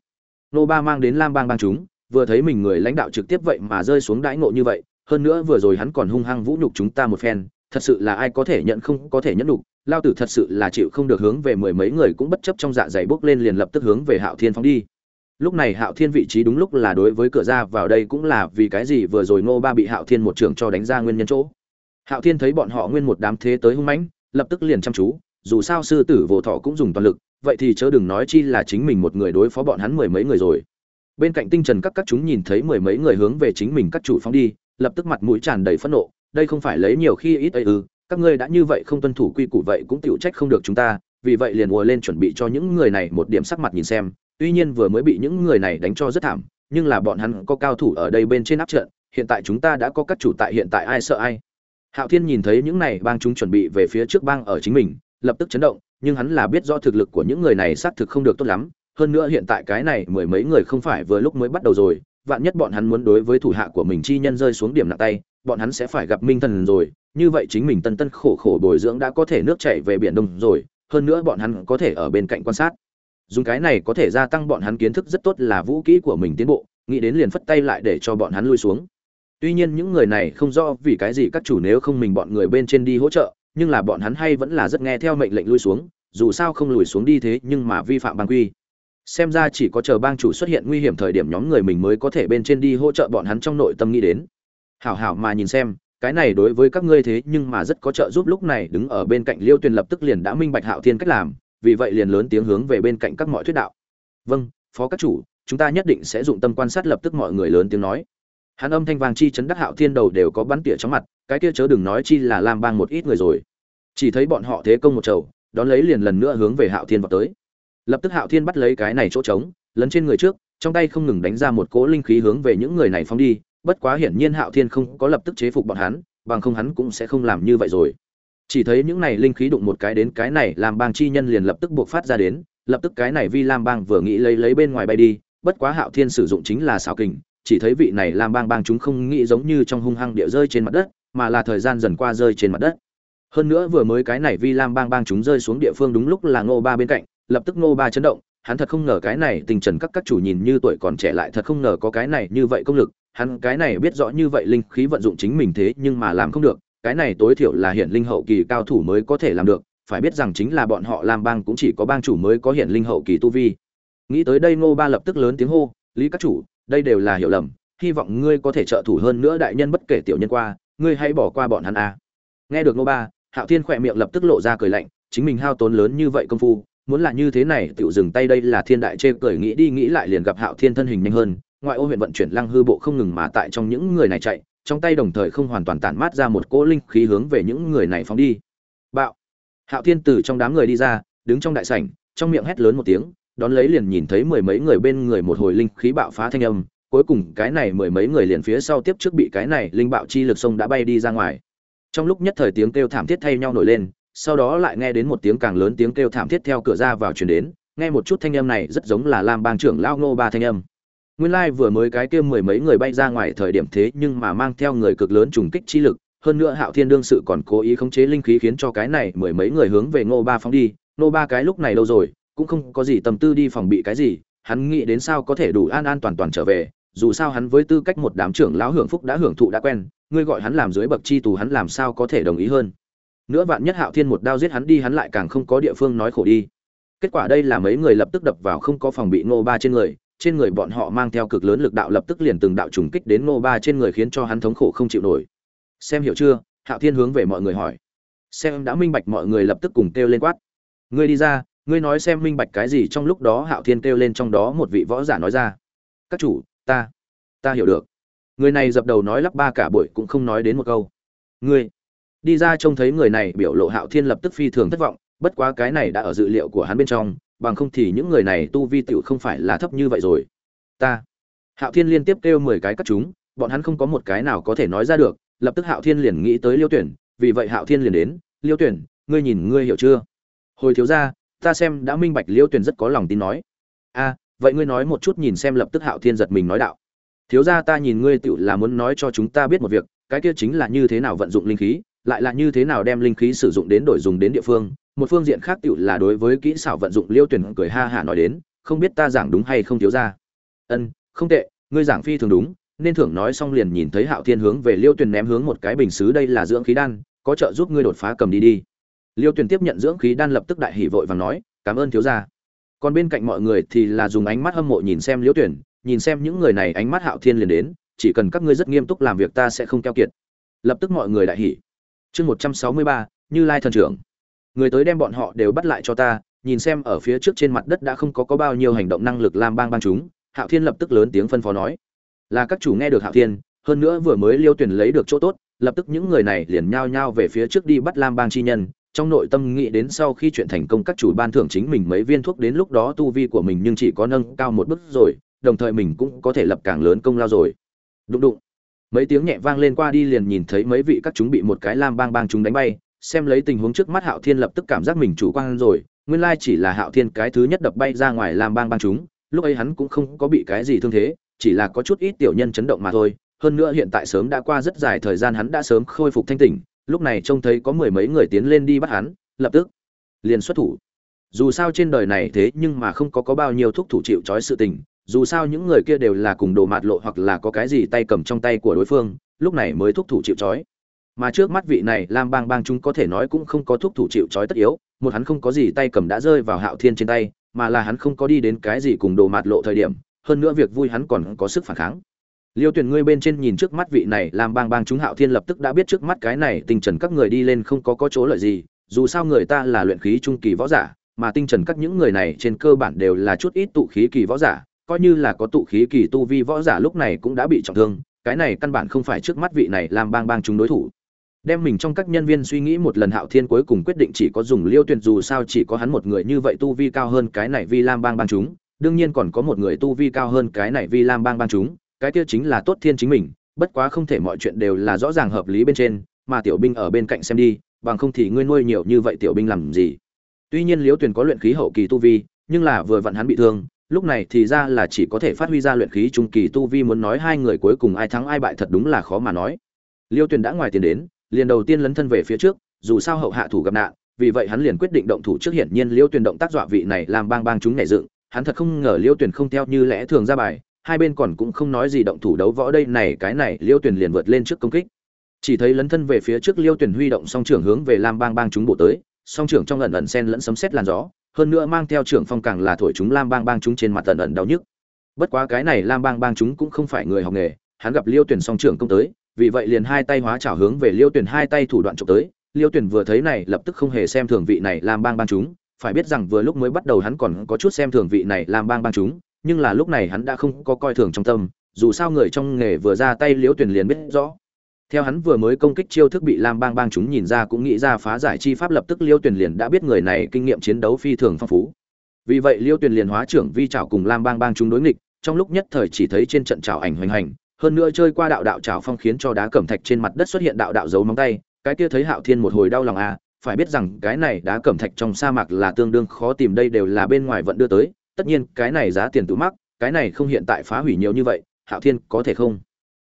Nô ba mang đến lam bang bang chúng, vừa thấy mình người lãnh đạo trực tiếp vậy mà rơi xuống đãi ngộ như vậy, hơn nữa vừa rồi hắn còn hung hăng vũ nhục chúng ta một phen, thật sự là ai có thể nhận không có thể nhẫn nhục, lao tử thật sự là chịu không được hướng về mười mấy người cũng bất chấp trong dạ dày bốc lên liền lập tức hướng về hạo thiên phóng đi. Lúc này hạo thiên vị trí đúng lúc là đối với cửa ra, vào đây cũng là vì cái gì vừa rồi ngô ba bị hạo thiên một trường cho đánh ra nguyên nhân chỗ. Hạo thiên thấy bọn họ nguyên một đám thế tới hung mãnh, lập tức liền chăm chú, dù sao sư tử vô thọ cũng dùng toàn lực vậy thì chớ đừng nói chi là chính mình một người đối phó bọn hắn mười mấy người rồi. Bên cạnh tinh trần các các chúng nhìn thấy mười mấy người hướng về chính mình các chủ phóng đi, lập tức mặt mũi tràn đầy phẫn nộ, đây không phải lấy nhiều khi ít ấy ư, các ngươi đã như vậy không tuân thủ quy củ vậy cũng tựu trách không được chúng ta, vì vậy liền ùa lên chuẩn bị cho những người này một điểm sắc mặt nhìn xem. Tuy nhiên vừa mới bị những người này đánh cho rất thảm, nhưng là bọn hắn có cao thủ ở đây bên trên áp trận, hiện tại chúng ta đã có các chủ tại hiện tại ai sợ ai. Hạo thiên nhìn thấy những này bang chúng chuẩn bị về phía trước bang ở chính mình, lập tức chấn động nhưng hắn là biết rõ thực lực của những người này xác thực không được tốt lắm. Hơn nữa hiện tại cái này mười mấy người không phải vừa lúc mới bắt đầu rồi, vạn nhất bọn hắn muốn đối với thủ hạ của mình chi nhân rơi xuống điểm nặng tay, bọn hắn sẽ phải gặp minh thần rồi. Như vậy chính mình tân tân khổ khổ bồi dưỡng đã có thể nước chảy về biển đông rồi, hơn nữa bọn hắn có thể ở bên cạnh quan sát. Dùng cái này có thể gia tăng bọn hắn kiến thức rất tốt là vũ kỹ của mình tiến bộ, nghĩ đến liền phất tay lại để cho bọn hắn lui xuống. Tuy nhiên những người này không rõ vì cái gì các chủ nếu không mình bọn người bên trên đi hỗ trợ nhưng là bọn hắn hay vẫn là rất nghe theo mệnh lệnh lui xuống, dù sao không lùi xuống đi thế nhưng mà vi phạm bang quy. Xem ra chỉ có chờ bang chủ xuất hiện nguy hiểm thời điểm nhóm người mình mới có thể bên trên đi hỗ trợ bọn hắn trong nội tâm nghĩ đến. Hảo hảo mà nhìn xem, cái này đối với các ngươi thế nhưng mà rất có trợ giúp lúc này đứng ở bên cạnh liêu tuyền lập tức liền đã minh bạch hạo thiên cách làm, vì vậy liền lớn tiếng hướng về bên cạnh các mọi thuyết đạo. Vâng phó các chủ, chúng ta nhất định sẽ dụng tâm quan sát lập tức mọi người lớn tiếng nói. Hắn âm thanh vàng chi chấn đắc hạo thiên đầu đều có bắn tỉa trong mặt cái kia chớ đừng nói chi là lam bang một ít người rồi. Chỉ thấy bọn họ thế công một chầu, đón lấy liền lần nữa hướng về hạo thiên vào tới. Lập tức hạo thiên bắt lấy cái này chỗ trống, lấn trên người trước, trong tay không ngừng đánh ra một cỗ linh khí hướng về những người này phóng đi, bất quá hiển nhiên hạo thiên không có lập tức chế phục bọn hắn, bằng không hắn cũng sẽ không làm như vậy rồi. Chỉ thấy những này linh khí đụng một cái đến cái này làm bang chi nhân liền lập tức buộc phát ra đến, lập tức cái này vi lam bang vừa nghĩ lấy lấy bên ngoài bay đi, bất quá hạo thiên sử dụng chính là xảo kình, chỉ thấy vị này lam bang bang chúng không nghĩ giống như trong hung hăng địa rơi trên mặt đất mà là thời gian dần qua rơi trên mặt đất. Hơn nữa vừa mới cái này vi lam bang bang chúng rơi xuống địa phương đúng lúc là ngô ba bên cạnh, lập tức ngô ba chấn động, hắn thật không ngờ cái này tình trần các các chủ nhìn như tuổi còn trẻ lại thật không ngờ có cái này như vậy công lực, hắn cái này biết rõ như vậy linh khí vận dụng chính mình thế nhưng mà làm không được, cái này tối thiểu là hiện linh hậu kỳ cao thủ mới có thể làm được, phải biết rằng chính là bọn họ làm bang cũng chỉ có bang chủ mới có hiện linh hậu kỳ tu vi. Nghĩ tới đây ngô ba lập tức lớn tiếng hô, lý các chủ, đây đều là hiểu lầm, hy vọng ngươi có thể trợ thủ hơn nữa đại nhân bất kể tiểu nhân qua ngươi hãy bỏ qua bọn hắn a nghe được ngô ba, hạo thiên khỏe miệng lập tức lộ ra cười lạnh, chính mình hao tốn lớn như vậy công phu, muốn là như thế này, tiểu dừng tay đây là thiên đại chê cười, nghĩ đi nghĩ lại liền gặp hạo thiên thân hình nhanh hơn, ngoại ô huyện vận chuyển lăng hư bộ không ngừng mà tại trong những người này chạy, trong tay đồng thời không hoàn toàn tản mát ra một cỗ linh khí hướng về những người này phóng đi. Bạo! Hạo thiên từ trong đám người đi ra, đứng trong đại sảnh, trong miệng hét lớn một tiếng, đón lấy liền nhìn thấy mười mấy người bên người một hồi linh khí bạo phá thanh âm cuối cùng cái này mười mấy người liền phía sau tiếp trước bị cái này linh bạo chi lực sông đã bay đi ra ngoài. Trong lúc nhất thời tiếng kêu thảm thiết thay nhau nổi lên, sau đó lại nghe đến một tiếng càng lớn tiếng kêu thảm thiết theo cửa ra vào truyền đến, nghe một chút thanh âm này rất giống là lam bang trưởng lao ngô ba thanh âm. Nguyên lai vừa mới cái kia mười mấy người bay ra ngoài thời điểm thế nhưng mà mang theo người cực lớn trùng kích chi lực, hơn nữa hạo thiên đương sự còn cố ý khống chế linh khí khiến cho cái này mười mấy người hướng về ngô ba phóng đi, ngô ba cái lúc này lâu rồi, cũng không có gì tâm tư đi phòng bị cái gì, hắn nghĩ đến sao có thể đủ an an toàn toàn trở về dù sao hắn với tư cách một đám trưởng lão hưởng phúc đã hưởng thụ đã quen, ngươi gọi hắn làm dưới bậc chi tù hắn làm sao có thể đồng ý hơn? Nữa vạn nhất hạo thiên một đao giết hắn đi hắn lại càng không có địa phương nói khổ đi. Kết quả đây là mấy người lập tức đập vào không có phòng bị ngô ba trên người trên người bọn họ mang theo cực lớn lực đạo lập tức liền từng đạo trùng kích đến ngô ba trên người khiến cho hắn thống khổ không chịu nổi. Xem hiểu chưa? Hạo thiên hướng về mọi người hỏi. Xem đã minh bạch mọi người lập tức cùng kêu lên quát. Ngươi đi ra, ngươi nói xem minh bạch cái gì trong lúc đó hạo thiên kêu lên trong đó một vị võ giả nói ra. Các chủ ta ta hiểu được. Người này dập đầu nói lắp ba cả buổi cũng không nói đến một câu. Ngươi, đi ra trông thấy người này biểu lộ hạo thiên lập tức phi thường thất vọng, bất quá cái này đã ở dự liệu của hắn bên trong, bằng không thì những người này tu vi tựu không phải là thấp như vậy rồi. Ta, hạo thiên liên tiếp kêu mười cái cắt chúng, bọn hắn không có một cái nào có thể nói ra được, lập tức hạo thiên liền nghĩ tới liêu tuyển, vì vậy hạo thiên liền đến, liêu tuyển, ngươi nhìn, ngươi hiểu chưa? Hồi thiếu ra ta xem đã minh bạch liêu tuyển rất có lòng tin nói. A vậy ngươi nói một chút nhìn xem lập tức hạo thiên giật mình nói đạo. Thiếu ra ta nhìn ngươi tựu là muốn nói cho chúng ta biết một việc, cái kia chính là như thế nào vận dụng linh khí, lại là như thế nào đem linh khí sử dụng đến đổi dùng đến địa phương, một phương diện khác tựu là đối với kỹ xảo vận dụng liêu tuyển cười ha hả nói đến, không biết ta giảng đúng hay không thiếu ra ân, không tệ, ngươi giảng phi thường đúng, nên thưởng nói xong liền nhìn thấy hạo thiên hướng về liêu tuyển ném hướng một cái bình xứ đây là dưỡng khí đan, có trợ giúp ngươi đột phá cầm đi đi. Liêu tuyển tiếp nhận dưỡng khí đan lập tức đại hỉ vội và nói, cảm ơn thiếu gia còn bên cạnh mọi người thì là dùng ánh mắt hâm mộ nhìn xem liễu tuyển, nhìn xem những người này ánh mắt hạo thiên liền đến, chỉ cần các ngươi rất nghiêm túc làm việc ta sẽ không keo kiệt. Lập tức mọi người đại hỉ. Chương một trăm sáu mươi ba, như lai thần trưởng. Người tới đem bọn họ đều bắt lại cho ta, nhìn xem ở phía trước trên mặt đất đã không có có bao nhiêu hành động năng lực làm bang bang chúng, hạo thiên lập tức lớn tiếng phân phó nói. Là các chủ nghe được hạo thiên, hơn nữa vừa mới liêu tuyển lấy được chỗ tốt, lập tức những người này liền nhao nhao về phía trước đi bắt lam bang chi nhân trong nội tâm nghĩ đến sau khi chuyện thành công các chủ ban thưởng chính mình mấy viên thuốc đến lúc đó tu vi của mình nhưng chỉ có nâng cao một bước rồi, đồng thời mình cũng có thể lập càng lớn công lao rồi. Đụng đụng. Mấy tiếng nhẹ vang lên qua đi liền nhìn thấy mấy vị các chúng bị một cái lam bang bang chúng đánh bay, xem lấy tình huống trước mắt hạo thiên lập tức cảm giác mình chủ quan rồi, nguyên lai chỉ là hạo thiên cái thứ nhất đập bay ra ngoài lam bang bang chúng, lúc ấy hắn cũng không có bị cái gì thương thế, chỉ là có chút ít tiểu nhân chấn động mà thôi. Hơn nữa hiện tại sớm đã qua rất dài thời gian hắn đã sớm khôi phục thanh tỉnh lúc này trông thấy có mười mấy người tiến lên đi bắt hắn, lập tức liền xuất thủ. Dù sao trên đời này thế nhưng mà không có có bao nhiêu thuốc thủ chịu trói sự tình, dù sao những người kia đều là cùng đồ mạt lộ hoặc là có cái gì tay cầm trong tay của đối phương, lúc này mới thúc thủ chịu trói. Mà trước mắt vị này lam bang bang chúng có thể nói cũng không có thúc thủ chịu trói tất yếu, một hắn không có gì tay cầm đã rơi vào hạo thiên trên tay, mà là hắn không có đi đến cái gì cùng đồ mạt lộ thời điểm, hơn nữa việc vui hắn còn có sức phản kháng liêu tuyển ngươi bên trên nhìn trước mắt vị này làm bang bang chúng hạo thiên lập tức đã biết trước mắt cái này tinh trần các người đi lên không có có chỗ lợi gì, dù sao người ta là luyện khí trung kỳ võ giả, mà tinh trần các những người này trên cơ bản đều là chút ít tụ khí kỳ võ giả, coi như là có tụ khí kỳ tu vi võ giả lúc này cũng đã bị trọng thương, cái này căn bản không phải trước mắt vị này làm bang bang chúng đối thủ. Đem mình trong các nhân viên suy nghĩ một lần hạo thiên cuối cùng quyết định chỉ có dùng liêu tuyển dù sao chỉ có hắn một người như vậy tu vi cao hơn cái này vi lam bang bang chúng, đương nhiên còn có một người tu vi cao hơn cái này vi lam bang bang chúng cái kia chính là tốt thiên chính mình, bất quá không thể mọi chuyện đều là rõ ràng hợp lý bên trên, mà tiểu binh ở bên cạnh xem đi, bằng không thì ngươi nuôi nhiều như vậy tiểu binh làm gì? Tuy nhiên liễu tuyền có luyện khí hậu kỳ tu vi, nhưng là vừa vặn hắn bị thương, lúc này thì ra là chỉ có thể phát huy ra luyện khí trung kỳ tu vi muốn nói hai người cuối cùng ai thắng ai bại thật đúng là khó mà nói. Liêu tuyền đã ngoài tiền đến, liền đầu tiên lấn thân về phía trước, dù sao hậu hạ thủ gặp nạn, vì vậy hắn liền quyết định động thủ trước hiển nhiên liêu tuyền động tác dọa vị này làm bang bang chúng nhảy dựng, hắn thật không ngờ liêu tuyền không theo như lẽ thường ra bài hai bên còn cũng không nói gì động thủ đấu võ đây, này, cái này, liêu tuyền liền vượt lên trước công kích. Chỉ thấy lấn thân về phía trước liêu tuyền huy động song trưởng hướng về lam bang bang chúng bộ tới, song trưởng trong lần ẩn sen lẫn sấm sét làn gió, hơn nữa mang theo trưởng phong càng là thổi chúng lam bang bang chúng trên mặt tần ẩn đau nhức. Bất quá cái này lam bang bang chúng cũng không phải người học nghề, hắn gặp liêu tuyển song trưởng công tới, vì vậy liền hai tay hóa trảo hướng về liêu tuyển hai tay thủ đoạn trộm tới. Liêu tuyển vừa thấy này, lập tức không hề xem thường vị này lam bang bang chúng, phải biết rằng vừa lúc mới bắt đầu hắn còn có chút xem thường vị này lam bang bang chúng nhưng là lúc này hắn đã không có coi thường trong tâm, dù sao người trong nghề vừa ra tay liễu tuyển liền biết rõ. Theo hắn vừa mới công kích chiêu thức bị lam bang bang chúng nhìn ra cũng nghĩ ra phá giải chi pháp lập tức liêu tuyển liền đã biết người này kinh nghiệm chiến đấu phi thường phong phú. Vì vậy liêu tuyển liền hóa trưởng vi trảo cùng lam bang bang chúng đối nghịch, trong lúc nhất thời chỉ thấy trên trận trảo ảnh hoành hành, hơn nữa chơi qua đạo đạo trảo phong khiến cho đá cẩm thạch trên mặt đất xuất hiện đạo đạo dấu móng tay, cái kia thấy hạo thiên một hồi đau lòng à phải biết rằng cái này đá cẩm thạch trong sa mạc là tương đương khó tìm, đây đều là bên ngoài vận đưa tới tất nhiên, cái này giá tiền tự mắc, cái này không hiện tại phá hủy nhiều như vậy, hạo thiên có thể không?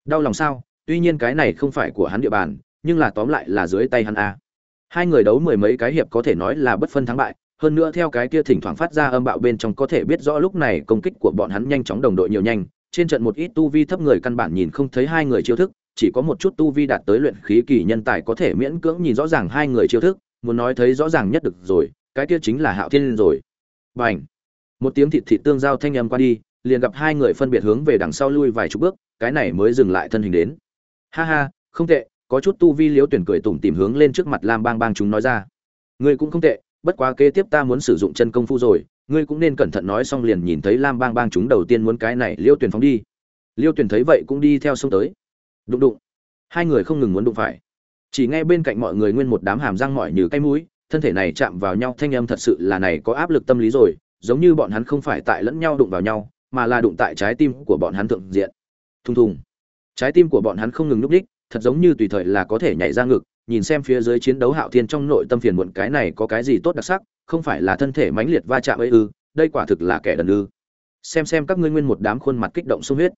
Đau lòng sao? Tuy nhiên cái này không phải của hắn địa bàn, nhưng là tóm lại là dưới tay hắn a. Hai người đấu mười mấy cái hiệp có thể nói là bất phân thắng bại, hơn nữa theo cái kia thỉnh thoảng phát ra âm bạo bên trong có thể biết rõ lúc này công kích của bọn hắn nhanh chóng đồng đội nhiều nhanh, trên trận một ít tu vi thấp người căn bản nhìn không thấy hai người chiêu thức, chỉ có một chút tu vi đạt tới luyện khí kỳ nhân tài có thể miễn cưỡng nhìn rõ ràng hai người chiêu thức, muốn nói thấy rõ ràng nhất được rồi, cái kia chính là hạo thiên rồi. B à n h một tiếng thịt thịt tương giao thanh âm qua đi, liền gặp hai người phân biệt hướng về đằng sau lui vài chục bước, cái này mới dừng lại thân hình đến. Ha ha, không tệ, có chút tu vi liếu tuyển cười tủm tìm hướng lên trước mặt lam bang bang chúng nói ra. Ngươi cũng không tệ, bất quá kế tiếp ta muốn sử dụng chân công phu rồi, ngươi cũng nên cẩn thận nói xong liền nhìn thấy lam bang bang chúng đầu tiên muốn cái này liêu tuyển phóng đi. Liêu tuyển thấy vậy cũng đi theo sông tới. Đụng đụng. Hai người không ngừng muốn đụng phải. Chỉ nghe bên cạnh mọi người nguyên một đám hàm răng mỏi như cái mũi, thân thể này chạm vào nhau, thanh âm thật sự là này có áp lực tâm lý rồi giống như bọn hắn không phải tại lẫn nhau đụng vào nhau, mà là đụng tại trái tim của bọn hắn thượng diện. Thùng thùng. Trái tim của bọn hắn không ngừng nhúc đích, thật giống như tùy thời là có thể nhảy ra ngực, nhìn xem phía dưới chiến đấu hạo thiên trong nội tâm phiền muộn cái này có cái gì tốt đặc sắc, không phải là thân thể mãnh liệt va chạm ấy ư, đây quả thực là kẻ đần ư. Xem xem các ngươi nguyên một đám khuôn mặt kích động sung huyết.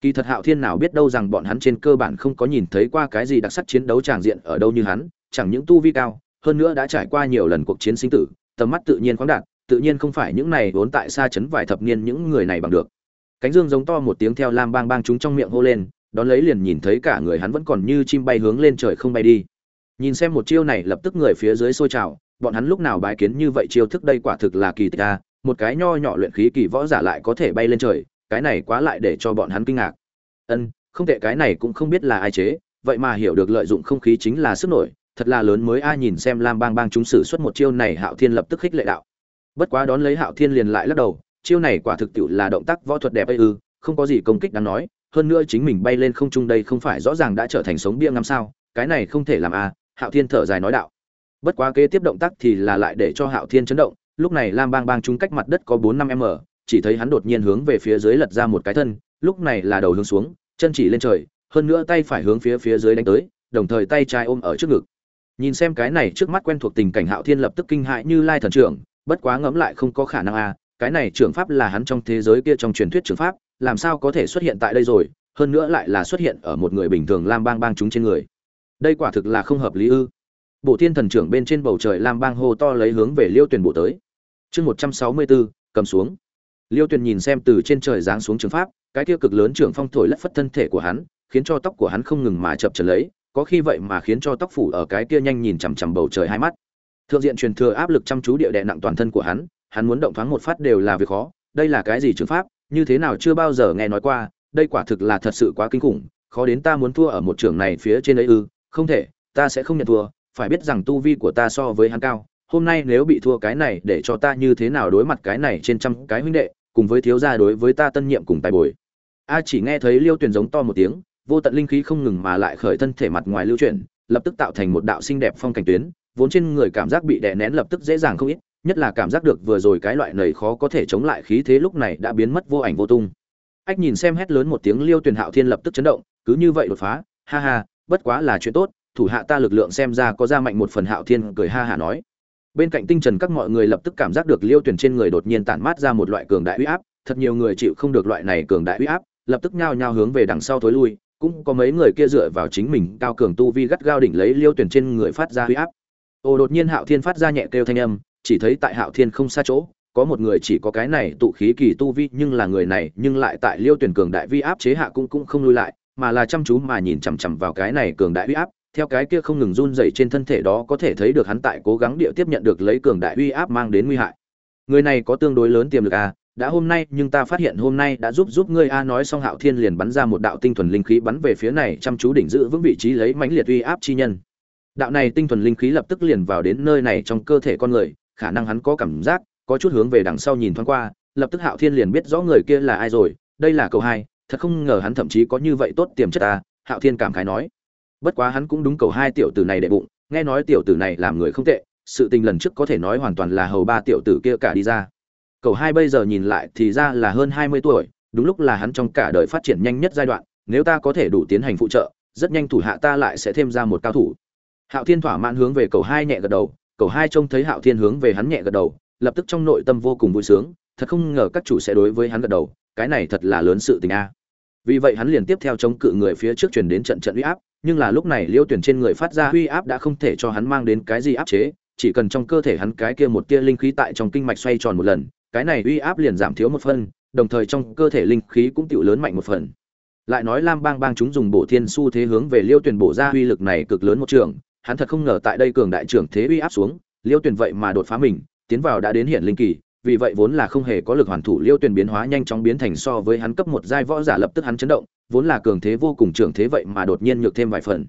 Kỳ thật hạo thiên nào biết đâu rằng bọn hắn trên cơ bản không có nhìn thấy qua cái gì đặc sắc chiến đấu tràng diện ở đâu như hắn, chẳng những tu vi cao, hơn nữa đã trải qua nhiều lần cuộc chiến sinh tử, tầm mắt tự nhiên khoáng đạt tự nhiên không phải những này vốn tại xa chấn vài thập niên những người này bằng được. Cánh dương giống to một tiếng theo lam bang bang chúng trong miệng hô lên, đón lấy liền nhìn thấy cả người hắn vẫn còn như chim bay hướng lên trời không bay đi. Nhìn xem một chiêu này lập tức người phía dưới sôi trào, bọn hắn lúc nào bái kiến như vậy chiêu thức đây quả thực là kỳ tích a một cái nho nhỏ luyện khí kỳ võ giả lại có thể bay lên trời, cái này quá lại để cho bọn hắn kinh ngạc. Ân, không tệ cái này cũng không biết là ai chế, vậy mà hiểu được lợi dụng không khí chính là sức nổi, thật là lớn mới ai nhìn xem lam bang bang chúng sử xuất một chiêu này hạo thiên lập tức khích lệ đạo bất quá đón lấy hạo thiên liền lại lắc đầu, chiêu này quả thực tiệu là động tác võ thuật đẹp ấy ư, không có gì công kích đáng nói, hơn nữa chính mình bay lên không trung đây không phải rõ ràng đã trở thành sống bia ngắm sao, cái này không thể làm à hạo thiên thở dài nói đạo. Bất quá kế tiếp động tác thì là lại để cho hạo thiên chấn động, lúc này lam bang bang chúng cách mặt đất có bốn năm m, chỉ thấy hắn đột nhiên hướng về phía dưới lật ra một cái thân, lúc này là đầu hướng xuống, chân chỉ lên trời, hơn nữa tay phải hướng phía phía dưới đánh tới, đồng thời tay trái ôm ở trước ngực. Nhìn xem cái này trước mắt quen thuộc tình cảnh hạo thiên lập tức kinh hại như lai thần trưởng bất quá ngẫm lại không có khả năng à cái này trưởng pháp là hắn trong thế giới kia trong truyền thuyết trưởng pháp, làm sao có thể xuất hiện tại đây rồi, hơn nữa lại là xuất hiện ở một người bình thường lam bang bang chúng trên người. Đây quả thực là không hợp lý ư. Bộ thiên thần trưởng bên trên bầu trời lam bang hô to lấy hướng về liêu tuyển bộ tới. Chương một trăm sáu mươi bốn cầm xuống. Liêu Tuyền nhìn xem từ trên trời giáng xuống trường pháp, cái kia cực lớn trưởng phong thổi lất phất thân thể của hắn, khiến cho tóc của hắn không ngừng mà chập chờn lấy, có khi vậy mà khiến cho tóc phủ ở cái kia nhanh nhìn chằm chằm bầu trời hai mắt thượng diện truyền thừa áp lực chăm chú địa đệ nặng toàn thân của hắn hắn muốn động thoáng một phát đều là việc khó. Đây là cái gì trường pháp? Như thế nào chưa bao giờ nghe nói qua? Đây quả thực là thật sự quá kinh khủng. Khó đến ta muốn thua ở một trường này phía trên ấy ư? Không thể, ta sẽ không nhận thua. Phải biết rằng tu vi của ta so với hắn cao. Hôm nay nếu bị thua cái này, để cho ta như thế nào đối mặt cái này trên trăm cái huynh đệ, cùng với thiếu gia đối với ta tân nhiệm cùng tài bồi. A chỉ nghe thấy liêu tuyền giống to một tiếng, vô tận linh khí không ngừng mà lại khởi thân thể mặt ngoài lưu chuyển, lập tức tạo thành một đạo xinh đẹp phong cảnh tuyến vốn trên người cảm giác bị đè nén lập tức dễ dàng không ít, nhất là cảm giác được vừa rồi cái loại nầy khó có thể chống lại khí thế lúc này đã biến mất vô ảnh vô tung. Ách nhìn xem hét lớn một tiếng liêu tuyền hạo thiên lập tức chấn động, cứ như vậy đột phá, ha ha, bất quá là chuyện tốt, thủ hạ ta lực lượng xem ra có ra mạnh một phần hạo thiên cười ha hả nói. Bên cạnh tinh trần các mọi người lập tức cảm giác được liêu tuyển trên người đột nhiên tản mát ra một loại cường đại uy áp, thật nhiều người chịu không được loại này cường đại uy áp, lập tức nhao nhao hướng về đằng sau thối lui, cũng có mấy người kia dựa vào chính mình cao cường tu vi gắt gao đỉnh lấy liêu tuyển trên người phát ra uy áp ồ đột nhiên hạo thiên phát ra nhẹ kêu thanh âm, chỉ thấy tại hạo thiên không xa chỗ, có một người chỉ có cái này tụ khí kỳ tu vi, nhưng là người này, nhưng lại tại liêu tuyển cường đại vi áp chế hạ cũng cũng không lui lại, mà là chăm chú mà nhìn chằm chằm vào cái này cường đại uy áp. Theo cái kia không ngừng run rẩy trên thân thể đó, có thể thấy được hắn tại cố gắng địa tiếp nhận được lấy cường đại uy áp mang đến nguy hại. Người này có tương đối lớn tiềm lực à đã hôm nay, nhưng ta phát hiện hôm nay đã giúp giúp ngươi a. Nói xong hạo thiên liền bắn ra một đạo tinh thuần linh khí bắn về phía này, chăm chú đỉnh giữ vững vị trí lấy mãnh liệt uy áp chi nhân đạo này tinh thuần linh khí lập tức liền vào đến nơi này trong cơ thể con người, khả năng hắn có cảm giác, có chút hướng về đằng sau nhìn thoáng qua, lập tức hạo thiên liền biết rõ người kia là ai rồi, đây là câu hai, thật không ngờ hắn thậm chí có như vậy tốt tiềm chất ta hạo thiên cảm khái nói. Bất quá hắn cũng đúng cầu hai tiểu tử này đệ bụng, nghe nói tiểu tử này làm người không tệ, sự tình lần trước có thể nói hoàn toàn là hầu ba tiểu tử kia cả đi ra. Cầu hai bây giờ nhìn lại thì ra là hơn hai mươi tuổi, đúng lúc là hắn trong cả đời phát triển nhanh nhất giai đoạn, nếu ta có thể đủ tiến hành phụ trợ, rất nhanh thủ hạ ta lại sẽ thêm ra một cao thủ hạo thiên thỏa mãn hướng về cầu hai nhẹ gật đầu, cầu hai trông thấy hạo thiên hướng về hắn nhẹ gật đầu, lập tức trong nội tâm vô cùng vui sướng, thật không ngờ các chủ sẽ đối với hắn gật đầu, cái này thật là lớn sự tình a. Vì vậy hắn liền tiếp theo chống cự người phía trước chuyển đến trận trận uy áp, nhưng là lúc này liêu tuyển trên người phát ra uy áp đã không thể cho hắn mang đến cái gì áp chế, chỉ cần trong cơ thể hắn cái kia một tia linh khí tại trong kinh mạch xoay tròn một lần, cái này uy áp liền giảm thiếu một phân đồng thời trong cơ thể linh khí cũng tiểu lớn mạnh một phần. Lại nói lam bang bang chúng dùng bổ thiên su thế hướng về liêu tuyển bổ ra uy lực này cực lớn một trường hắn thật không ngờ tại đây cường đại trưởng thế uy áp xuống, liêu Tuyền vậy mà đột phá mình, tiến vào đã đến hiện linh kỳ, vì vậy vốn là không hề có lực hoàn thủ liêu Tuyền biến hóa nhanh chóng biến thành so với hắn cấp một giai võ giả lập tức hắn chấn động, vốn là cường thế vô cùng trưởng thế vậy mà đột nhiên nhược thêm vài phần.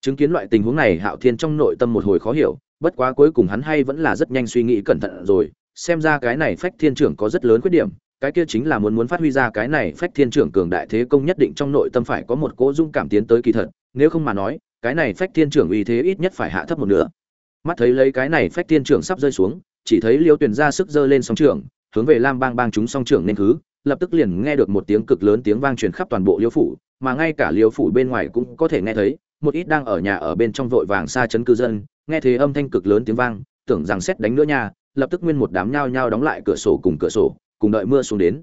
Chứng kiến loại tình huống này, hạo thiên trong nội tâm một hồi khó hiểu, bất quá cuối cùng hắn hay vẫn là rất nhanh suy nghĩ cẩn thận rồi, xem ra cái này phách thiên trưởng có rất lớn khuyết điểm, cái kia chính là muốn muốn phát huy ra cái này phách thiên trưởng cường đại thế công nhất định trong nội tâm phải có một cố dung cảm tiến tới kỳ thật, nếu không mà nói cái này phách thiên trưởng uy thế ít nhất phải hạ thấp một nửa. Mắt thấy lấy cái này phách thiên trưởng sắp rơi xuống, chỉ thấy liêu tuyền ra sức giơ lên song trưởng, hướng về lam bang bang chúng song trưởng nên cứ lập tức liền nghe được một tiếng cực lớn tiếng vang truyền khắp toàn bộ liêu phủ, mà ngay cả liêu phủ bên ngoài cũng có thể nghe thấy, một ít đang ở nhà ở bên trong vội vàng xa chấn cư dân, nghe thấy âm thanh cực lớn tiếng vang, tưởng rằng xét đánh nữa nha, lập tức nguyên một đám nhao nhao đóng lại cửa sổ cùng cửa sổ, cùng đợi mưa xuống đến.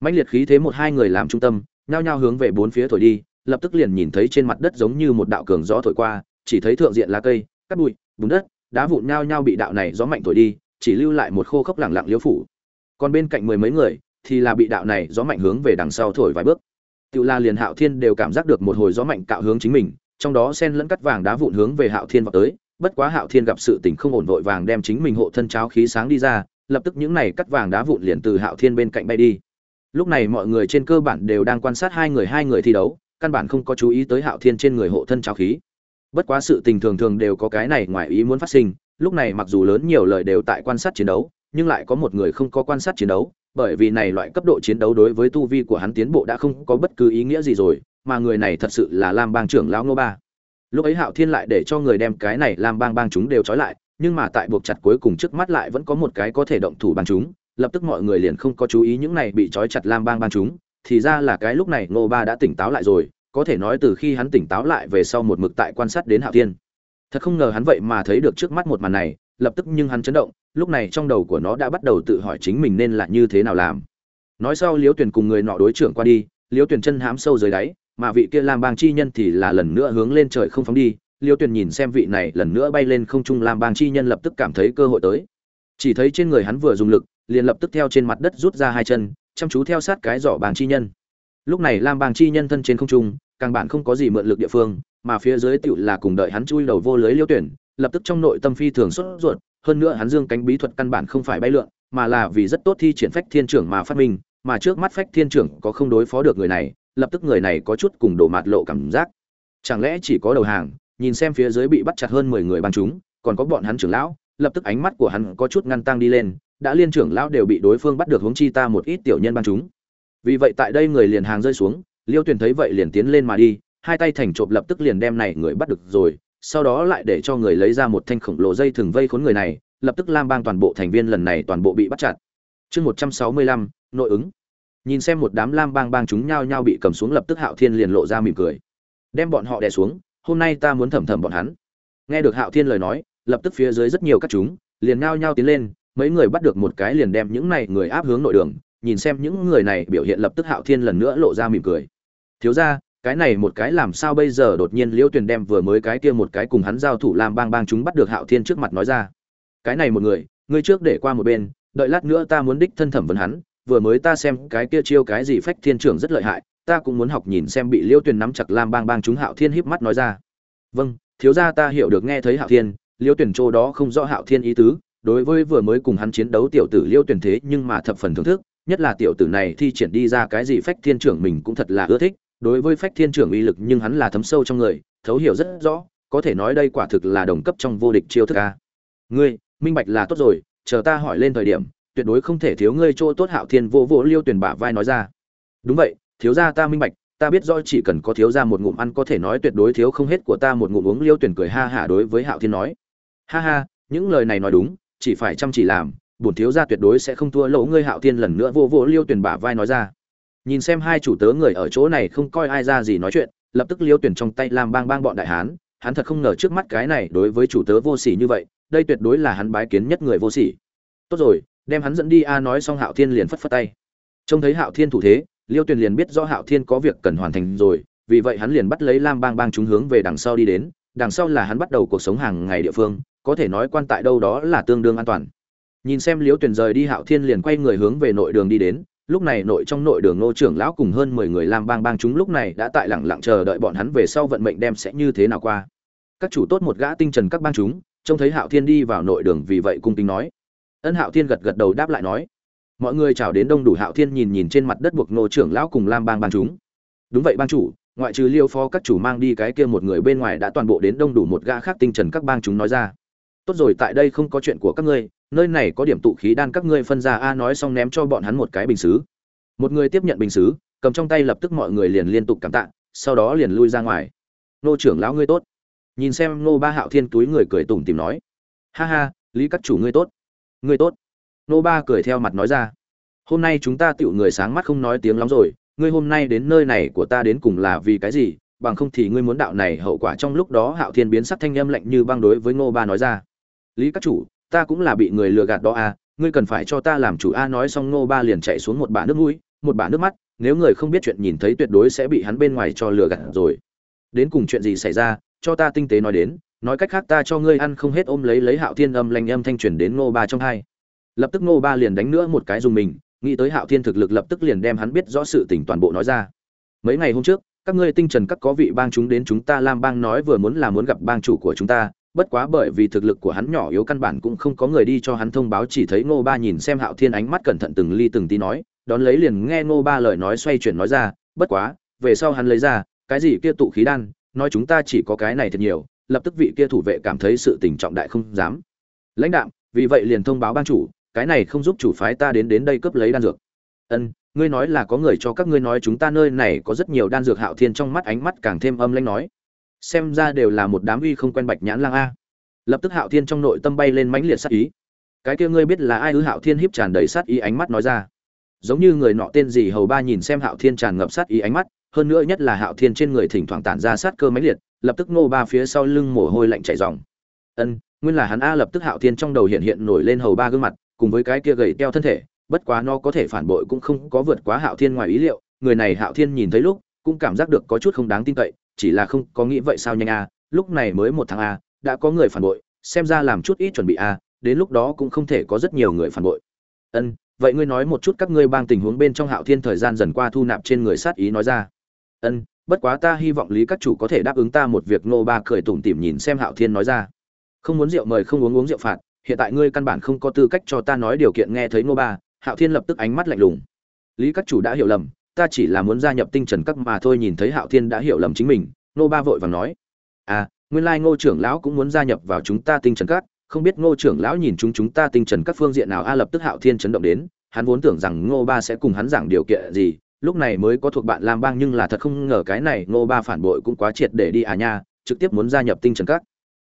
Mãnh liệt khí thế một hai người làm trung tâm, nhao nhao hướng về bốn phía thổi đi lập tức liền nhìn thấy trên mặt đất giống như một đạo cường gió thổi qua, chỉ thấy thượng diện lá cây, cát bụi, bùn đất, đá vụn nhao nhao bị đạo này gió mạnh thổi đi, chỉ lưu lại một khô khốc lẳng lặng liễu phủ. Còn bên cạnh mười mấy người thì là bị đạo này gió mạnh hướng về đằng sau thổi vài bước. Tự la liền hạo thiên đều cảm giác được một hồi gió mạnh cạo hướng chính mình, trong đó sen lẫn cắt vàng đá vụn hướng về hạo thiên vọt tới, bất quá hạo thiên gặp sự tình không ổn vội vàng đem chính mình hộ thân cháo khí sáng đi ra, lập tức những này cắt vàng đá vụn liền từ hạo thiên bên cạnh bay đi. Lúc này mọi người trên cơ bản đều đang quan sát hai người hai người thi đấu căn bản không có chú ý tới hạo thiên trên người hộ thân cháo khí. Bất quá sự tình thường thường đều có cái này ngoài ý muốn phát sinh, lúc này mặc dù lớn nhiều lời đều tại quan sát chiến đấu, nhưng lại có một người không có quan sát chiến đấu, bởi vì này loại cấp độ chiến đấu đối với tu vi của hắn tiến bộ đã không có bất cứ ý nghĩa gì rồi, mà người này thật sự là lam bang trưởng lão ngô ba. Lúc ấy hạo thiên lại để cho người đem cái này lam bang bang chúng đều trói lại, nhưng mà tại buộc chặt cuối cùng trước mắt lại vẫn có một cái có thể động thủ bang chúng, lập tức mọi người liền không có chú ý những này bị trói chặt lam bang bang chúng, thì ra là cái lúc này ngô ba đã tỉnh táo lại rồi có thể nói từ khi hắn tỉnh táo lại về sau một mực tại quan sát đến hạo thiên. Thật không ngờ hắn vậy mà thấy được trước mắt một màn này, lập tức nhưng hắn chấn động, lúc này trong đầu của nó đã bắt đầu tự hỏi chính mình nên là như thế nào làm. Nói sau liễu tuyển cùng người nọ đối trưởng qua đi, liễu tuyển chân hám sâu dưới đáy, mà vị kia lam bang chi nhân thì là lần nữa hướng lên trời không phóng đi, liễu tuyền nhìn xem vị này lần nữa bay lên không trung lam bang chi nhân lập tức cảm thấy cơ hội tới. Chỉ thấy trên người hắn vừa dùng lực, liền lập tức theo trên mặt đất rút ra hai chân, chăm chú theo sát cái giỏ bang chi nhân lúc này lam bang chi nhân thân trên không trung, càng bạn không có gì mượn lực địa phương, mà phía dưới tựu là cùng đợi hắn chui đầu vô lưới liêu tuyển, lập tức trong nội tâm phi thường xuất ruột, hơn nữa hắn dương cánh bí thuật căn bản không phải bay lượn, mà là vì rất tốt thi triển phách thiên trưởng mà phát minh, mà trước mắt phách thiên trưởng có không đối phó được người này, lập tức người này có chút cùng đổ mạt lộ cảm giác. Chẳng lẽ chỉ có đầu hàng, nhìn xem phía dưới bị bắt chặt hơn mười người băng chúng, còn có bọn hắn trưởng lão, lập tức ánh mắt của hắn có chút ngăn tăng đi lên, đã liên trưởng lão đều bị đối phương bắt được hướng chi ta một ít tiểu nhân băng chúng vì vậy tại đây người liền hàng rơi xuống, liêu tuyền thấy vậy liền tiến lên mà đi, hai tay thành trộm lập tức liền đem này người bắt được rồi, sau đó lại để cho người lấy ra một thanh khổng lồ dây thừng vây khốn người này, lập tức lam bang toàn bộ thành viên lần này toàn bộ bị bắt chặt. Chương một trăm sáu mươi lăm, nội ứng. Nhìn xem một đám lam bang bang chúng nhao nhao bị cầm xuống lập tức hạo thiên liền lộ ra mỉm cười. Đem bọn họ đè xuống, hôm nay ta muốn thẩm thẩm bọn hắn. Nghe được hạo thiên lời nói, lập tức phía dưới rất nhiều các chúng, liền nhao nhao tiến lên, mấy người bắt được một cái liền đem những này người áp hướng nội đường nhìn xem những người này biểu hiện lập tức hạo thiên lần nữa lộ ra mỉm cười. Thiếu ra cái này một cái làm sao bây giờ? Đột nhiên liễu tuyền đem vừa mới cái kia một cái cùng hắn giao thủ làm bang bang chúng bắt được hạo thiên trước mặt nói ra. Cái này một người, ngươi trước để qua một bên, đợi lát nữa ta muốn đích thân thẩm vấn hắn, vừa mới ta xem cái kia chiêu cái gì phách thiên trưởng rất lợi hại, ta cũng muốn học nhìn xem bị liễu tuyền nắm chặt làm bang bang chúng hạo thiên híp mắt nói ra. Vâng thiếu gia ta hiểu được nghe thấy hạo thiên, liễu Tuyền chỗ đó không rõ hạo thiên ý tứ, đối với vừa mới cùng hắn chiến đấu tiểu tử liễu Tuyền thế nhưng mà thập phần thưởng thức nhất là tiểu tử này thi triển đi ra cái gì phách thiên trưởng mình cũng thật là ưa thích, đối với phách thiên trưởng uy lực nhưng hắn là thấm sâu trong người, thấu hiểu rất rõ, có thể nói đây quả thực là đồng cấp trong vô địch chiêu thức a. Ngươi, minh bạch là tốt rồi, chờ ta hỏi lên thời điểm, tuyệt đối không thể thiếu ngươi chỗ tốt hạo thiên vô vô liêu tuyển bả vai nói ra. Đúng vậy, thiếu gia ta minh bạch, ta biết rõ chỉ cần có thiếu ra một ngụm ăn có thể nói tuyệt đối thiếu không hết của ta một ngụm uống liêu tuyển cười ha hả đối với hạo thiên nói. Ha ha, những lời này nói đúng, chỉ phải chăm chỉ làm bổn thiếu gia tuyệt đối sẽ không thua lỗ ngươi hạo thiên lần nữa vô vô liêu tuyển bả vai nói ra. Nhìn xem hai chủ tớ người ở chỗ này không coi ai ra gì nói chuyện, lập tức liêu tuyển trong tay làm bang bang bọn đại hán, hắn thật không ngờ trước mắt cái này đối với chủ tớ vô sỉ như vậy, đây tuyệt đối là hắn bái kiến nhất người vô sỉ. Tốt rồi, đem hắn dẫn đi a nói xong hạo thiên liền phất phất tay. Trông thấy hạo thiên thủ thế, liêu tuyển liền biết rõ hạo thiên có việc cần hoàn thành rồi, vì vậy hắn liền bắt lấy lam bang bang chúng hướng về đằng sau đi đến, đằng sau là hắn bắt đầu cuộc sống hàng ngày địa phương, có thể nói quan tại đâu đó là tương đương an toàn nhìn xem liễu tuyền rời đi, hạo thiên liền quay người hướng về nội đường đi đến. Lúc này nội trong nội đường nô trưởng lão cùng hơn mười người lam bang bang chúng lúc này đã tại lẳng lặng chờ đợi bọn hắn về sau vận mệnh đem sẽ như thế nào qua. Các chủ tốt một gã tinh trần các bang chúng, trông thấy hạo thiên đi vào nội đường vì vậy cung tính nói. Ân hạo thiên gật gật đầu đáp lại nói. Mọi người chào đến đông đủ, hạo thiên nhìn nhìn trên mặt đất buộc nô trưởng lão cùng lam bang bang chúng. Đúng vậy bang chủ, ngoại trừ liêu phó các chủ mang đi cái kia một người bên ngoài đã toàn bộ đến đông đủ một gã khác tinh trần các bang chúng nói ra. Tốt rồi, tại đây không có chuyện của các ngươi nơi này có điểm tụ khí đan các ngươi phân ra, a, nói xong ném cho bọn hắn một cái bình xứ. Một người tiếp nhận bình xứ, cầm trong tay lập tức mọi người liền liên tục cảm tạ, sau đó liền lui ra ngoài. Nô trưởng lão ngươi tốt. Nhìn xem nô ba hạo thiên túi người cười tủm tìm nói. Ha ha, lý các chủ ngươi tốt. Ngươi tốt. Nô ba cười theo mặt nói ra. Hôm nay chúng ta tựu người sáng mắt không nói tiếng lắm rồi, ngươi hôm nay đến nơi này của ta đến cùng là vì cái gì, bằng không thì ngươi muốn đạo này hậu quả trong lúc đó hạo thiên biến sắc thanh âm lạnh như băng đối với ngô ba nói ra. Lý các chủ ta cũng là bị người lừa gạt đó à ngươi cần phải cho ta làm chủ a nói xong ngô ba liền chạy xuống một bả nước mũi, một bả nước mắt, nếu người không biết chuyện nhìn thấy tuyệt đối sẽ bị hắn bên ngoài cho lừa gạt rồi. Đến cùng chuyện gì xảy ra, cho ta tinh tế nói đến, nói cách khác ta cho ngươi ăn không hết ôm lấy lấy hạo thiên âm lanh âm thanh truyền đến ngô ba trong hai. Lập tức ngô ba liền đánh nữa một cái dùng mình, nghĩ tới hạo thiên thực lực lập tức liền đem hắn biết rõ sự tình toàn bộ nói ra. Mấy ngày hôm trước, các ngươi tinh trần các có vị bang chúng đến chúng ta lam bang nói vừa muốn là muốn gặp bang chủ của chúng ta bất quá bởi vì thực lực của hắn nhỏ yếu căn bản cũng không có người đi cho hắn thông báo, chỉ thấy ngô ba nhìn xem hạo thiên ánh mắt cẩn thận từng ly từng tí nói, đón lấy liền nghe ngô ba lời nói xoay chuyển nói ra, bất quá, về sau hắn lấy ra, cái gì kia tụ khí đan, nói chúng ta chỉ có cái này thật nhiều, lập tức vị kia thủ vệ cảm thấy sự tình trọng đại không dám. Lãnh đạm, vì vậy liền thông báo ban chủ, cái này không giúp chủ phái ta đến đến đây cướp lấy đan dược. Ân, ngươi nói là có người cho các ngươi nói chúng ta nơi này có rất nhiều đan dược. Hạo thiên trong mắt ánh mắt càng thêm âm lãnh nói xem ra đều là một đám uy không quen bạch nhãn lang a. Lập tức hạo thiên trong nội tâm bay lên mãnh liệt sát ý. Cái kia ngươi biết là ai ư? Hạo thiên hiếp tràn đầy sát ý ánh mắt nói ra. Giống như người nọ tên gì hầu ba nhìn xem hạo thiên tràn ngập sát ý ánh mắt, hơn nữa nhất là hạo thiên trên người thỉnh thoảng tản ra sát cơ mãnh liệt, lập tức nô ba phía sau lưng mồ hôi lạnh chảy ròng. Ân, nguyên là hắn a lập tức hạo thiên trong đầu hiện hiện nổi lên hầu ba gương mặt, cùng với cái kia gầy teo thân thể, bất quá nó có thể phản bội cũng không có vượt quá hạo thiên ngoài ý liệu, người này hạo thiên nhìn thấy lúc, cũng cảm giác được có chút không đáng tin cậy chỉ là không có nghĩ vậy sao nhanh a lúc này mới một tháng a đã có người phản bội, xem ra làm chút ít chuẩn bị a đến lúc đó cũng không thể có rất nhiều người phản bội. Ân, vậy ngươi nói một chút các ngươi bang tình huống bên trong hạo thiên thời gian dần qua thu nạp trên người sát ý nói ra. Ân, bất quá ta hy vọng lý các chủ có thể đáp ứng ta một việc nô ba cười tủm tỉm nhìn xem hạo thiên nói ra. Không muốn rượu mời, không uống uống rượu phạt, hiện tại ngươi căn bản không có tư cách cho ta nói điều kiện, nghe thấy nô ba, hạo thiên lập tức ánh mắt lạnh lùng. Lý các chủ đã hiểu lầm ta chỉ là muốn gia nhập tinh trần các mà thôi nhìn thấy hạo thiên đã hiểu lầm chính mình nô ba vội vàng nói. À nguyên lai ngô trưởng lão cũng muốn gia nhập vào chúng ta tinh trần các, không biết ngô trưởng lão nhìn chúng chúng ta tinh trần các phương diện nào a lập tức hạo thiên chấn động đến, hắn vốn tưởng rằng ngô ba sẽ cùng hắn giảng điều kiện gì, lúc này mới có thuộc bạn lam bang nhưng là thật không ngờ cái này ngô ba phản bội cũng quá triệt để đi à nha, trực tiếp muốn gia nhập tinh trần các.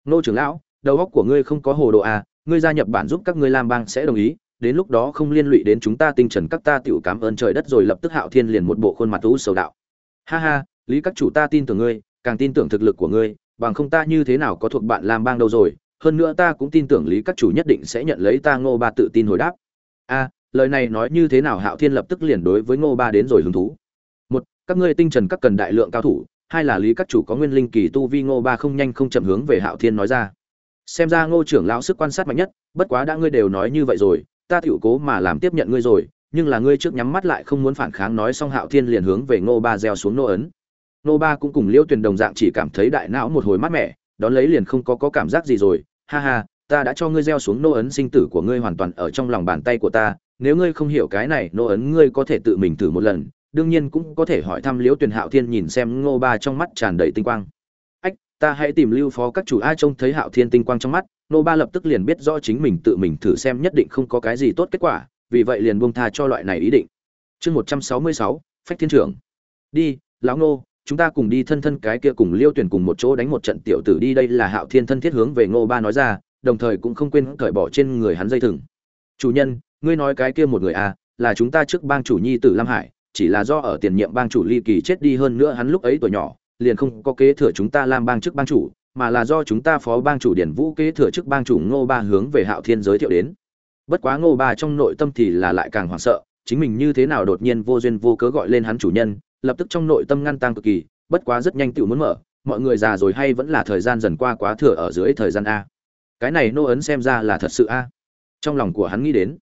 Ngô trưởng lão, đầu óc của ngươi không có hồ đồ à ngươi gia nhập bản giúp các ngươi lam bang sẽ đồng ý đến lúc đó không liên lụy đến chúng ta tinh trần các ta tiểu cảm ơn trời đất rồi lập tức hạo thiên liền một bộ khuôn mặt thú sầu đạo. Ha ha, lý các chủ ta tin tưởng ngươi, càng tin tưởng thực lực của ngươi, bằng không ta như thế nào có thuộc bạn làm bang đâu rồi, hơn nữa ta cũng tin tưởng lý các chủ nhất định sẽ nhận lấy ta ngô ba tự tin hồi đáp. A, lời này nói như thế nào hạo thiên lập tức liền đối với ngô ba đến rồi hứng thú. Một, các ngươi tinh trần các cần đại lượng cao thủ, hai là lý các chủ có nguyên linh kỳ tu vi ngô ba không nhanh không chậm hướng về hạo thiên nói ra. Xem ra ngô trưởng lão sức quan sát mạnh nhất, bất quá đã ngươi đều nói như vậy rồi ta tiểu cố mà làm tiếp nhận ngươi rồi nhưng là ngươi trước nhắm mắt lại không muốn phản kháng nói xong hạo thiên liền hướng về ngô ba gieo xuống nô ấn. Ngô ba cũng cùng liêu tuyền đồng dạng chỉ cảm thấy đại não một hồi mát mẻ đón lấy liền không có, có cảm giác gì rồi. Ha ha ta đã cho ngươi gieo xuống nô ấn sinh tử của ngươi hoàn toàn ở trong lòng bàn tay của ta nếu ngươi không hiểu cái này nô ấn ngươi có thể tự mình thử một lần đương nhiên cũng có thể hỏi thăm liễu tuyền hạo thiên nhìn xem ngô ba trong mắt tràn đầy tinh quang. Ách ta hãy tìm lưu phó các chủ ai trông thấy hạo thiên tinh quang trong mắt ngô ba lập tức liền biết rõ chính mình tự mình thử xem nhất định không có cái gì tốt kết quả, vì vậy liền buông tha cho loại này ý định. Chương một trăm sáu mươi sáu, phách thiên trưởng. Đi, lão ngô chúng ta cùng đi thân thân cái kia cùng liêu tuyển cùng một chỗ đánh một trận tiểu tử đi đây là hạo thiên thân thiết hướng về ngô ba nói ra, đồng thời cũng không quên cởi bỏ trên người hắn dây thừng. Chủ nhân, ngươi nói cái kia một người à là chúng ta trước bang chủ nhi tử lam hải, chỉ là do ở tiền nhiệm bang chủ ly kỳ chết đi hơn nữa hắn lúc ấy tuổi nhỏ, liền không có kế thừa chúng ta làm bang trước bang chủ mà là do chúng ta phó bang chủ điển vũ kế thừa chức bang chủ ngô ba hướng về hạo thiên giới thiệu đến. Bất quá ngô ba trong nội tâm thì là lại càng hoảng sợ, chính mình như thế nào đột nhiên vô duyên vô cớ gọi lên hắn chủ nhân, lập tức trong nội tâm ngăn tăng cực kỳ, bất quá rất nhanh tự muốn mở, mọi người già rồi hay vẫn là thời gian dần qua quá thừa ở dưới thời gian a. Cái này nô ấn xem ra là thật sự a. Trong lòng của hắn nghĩ đến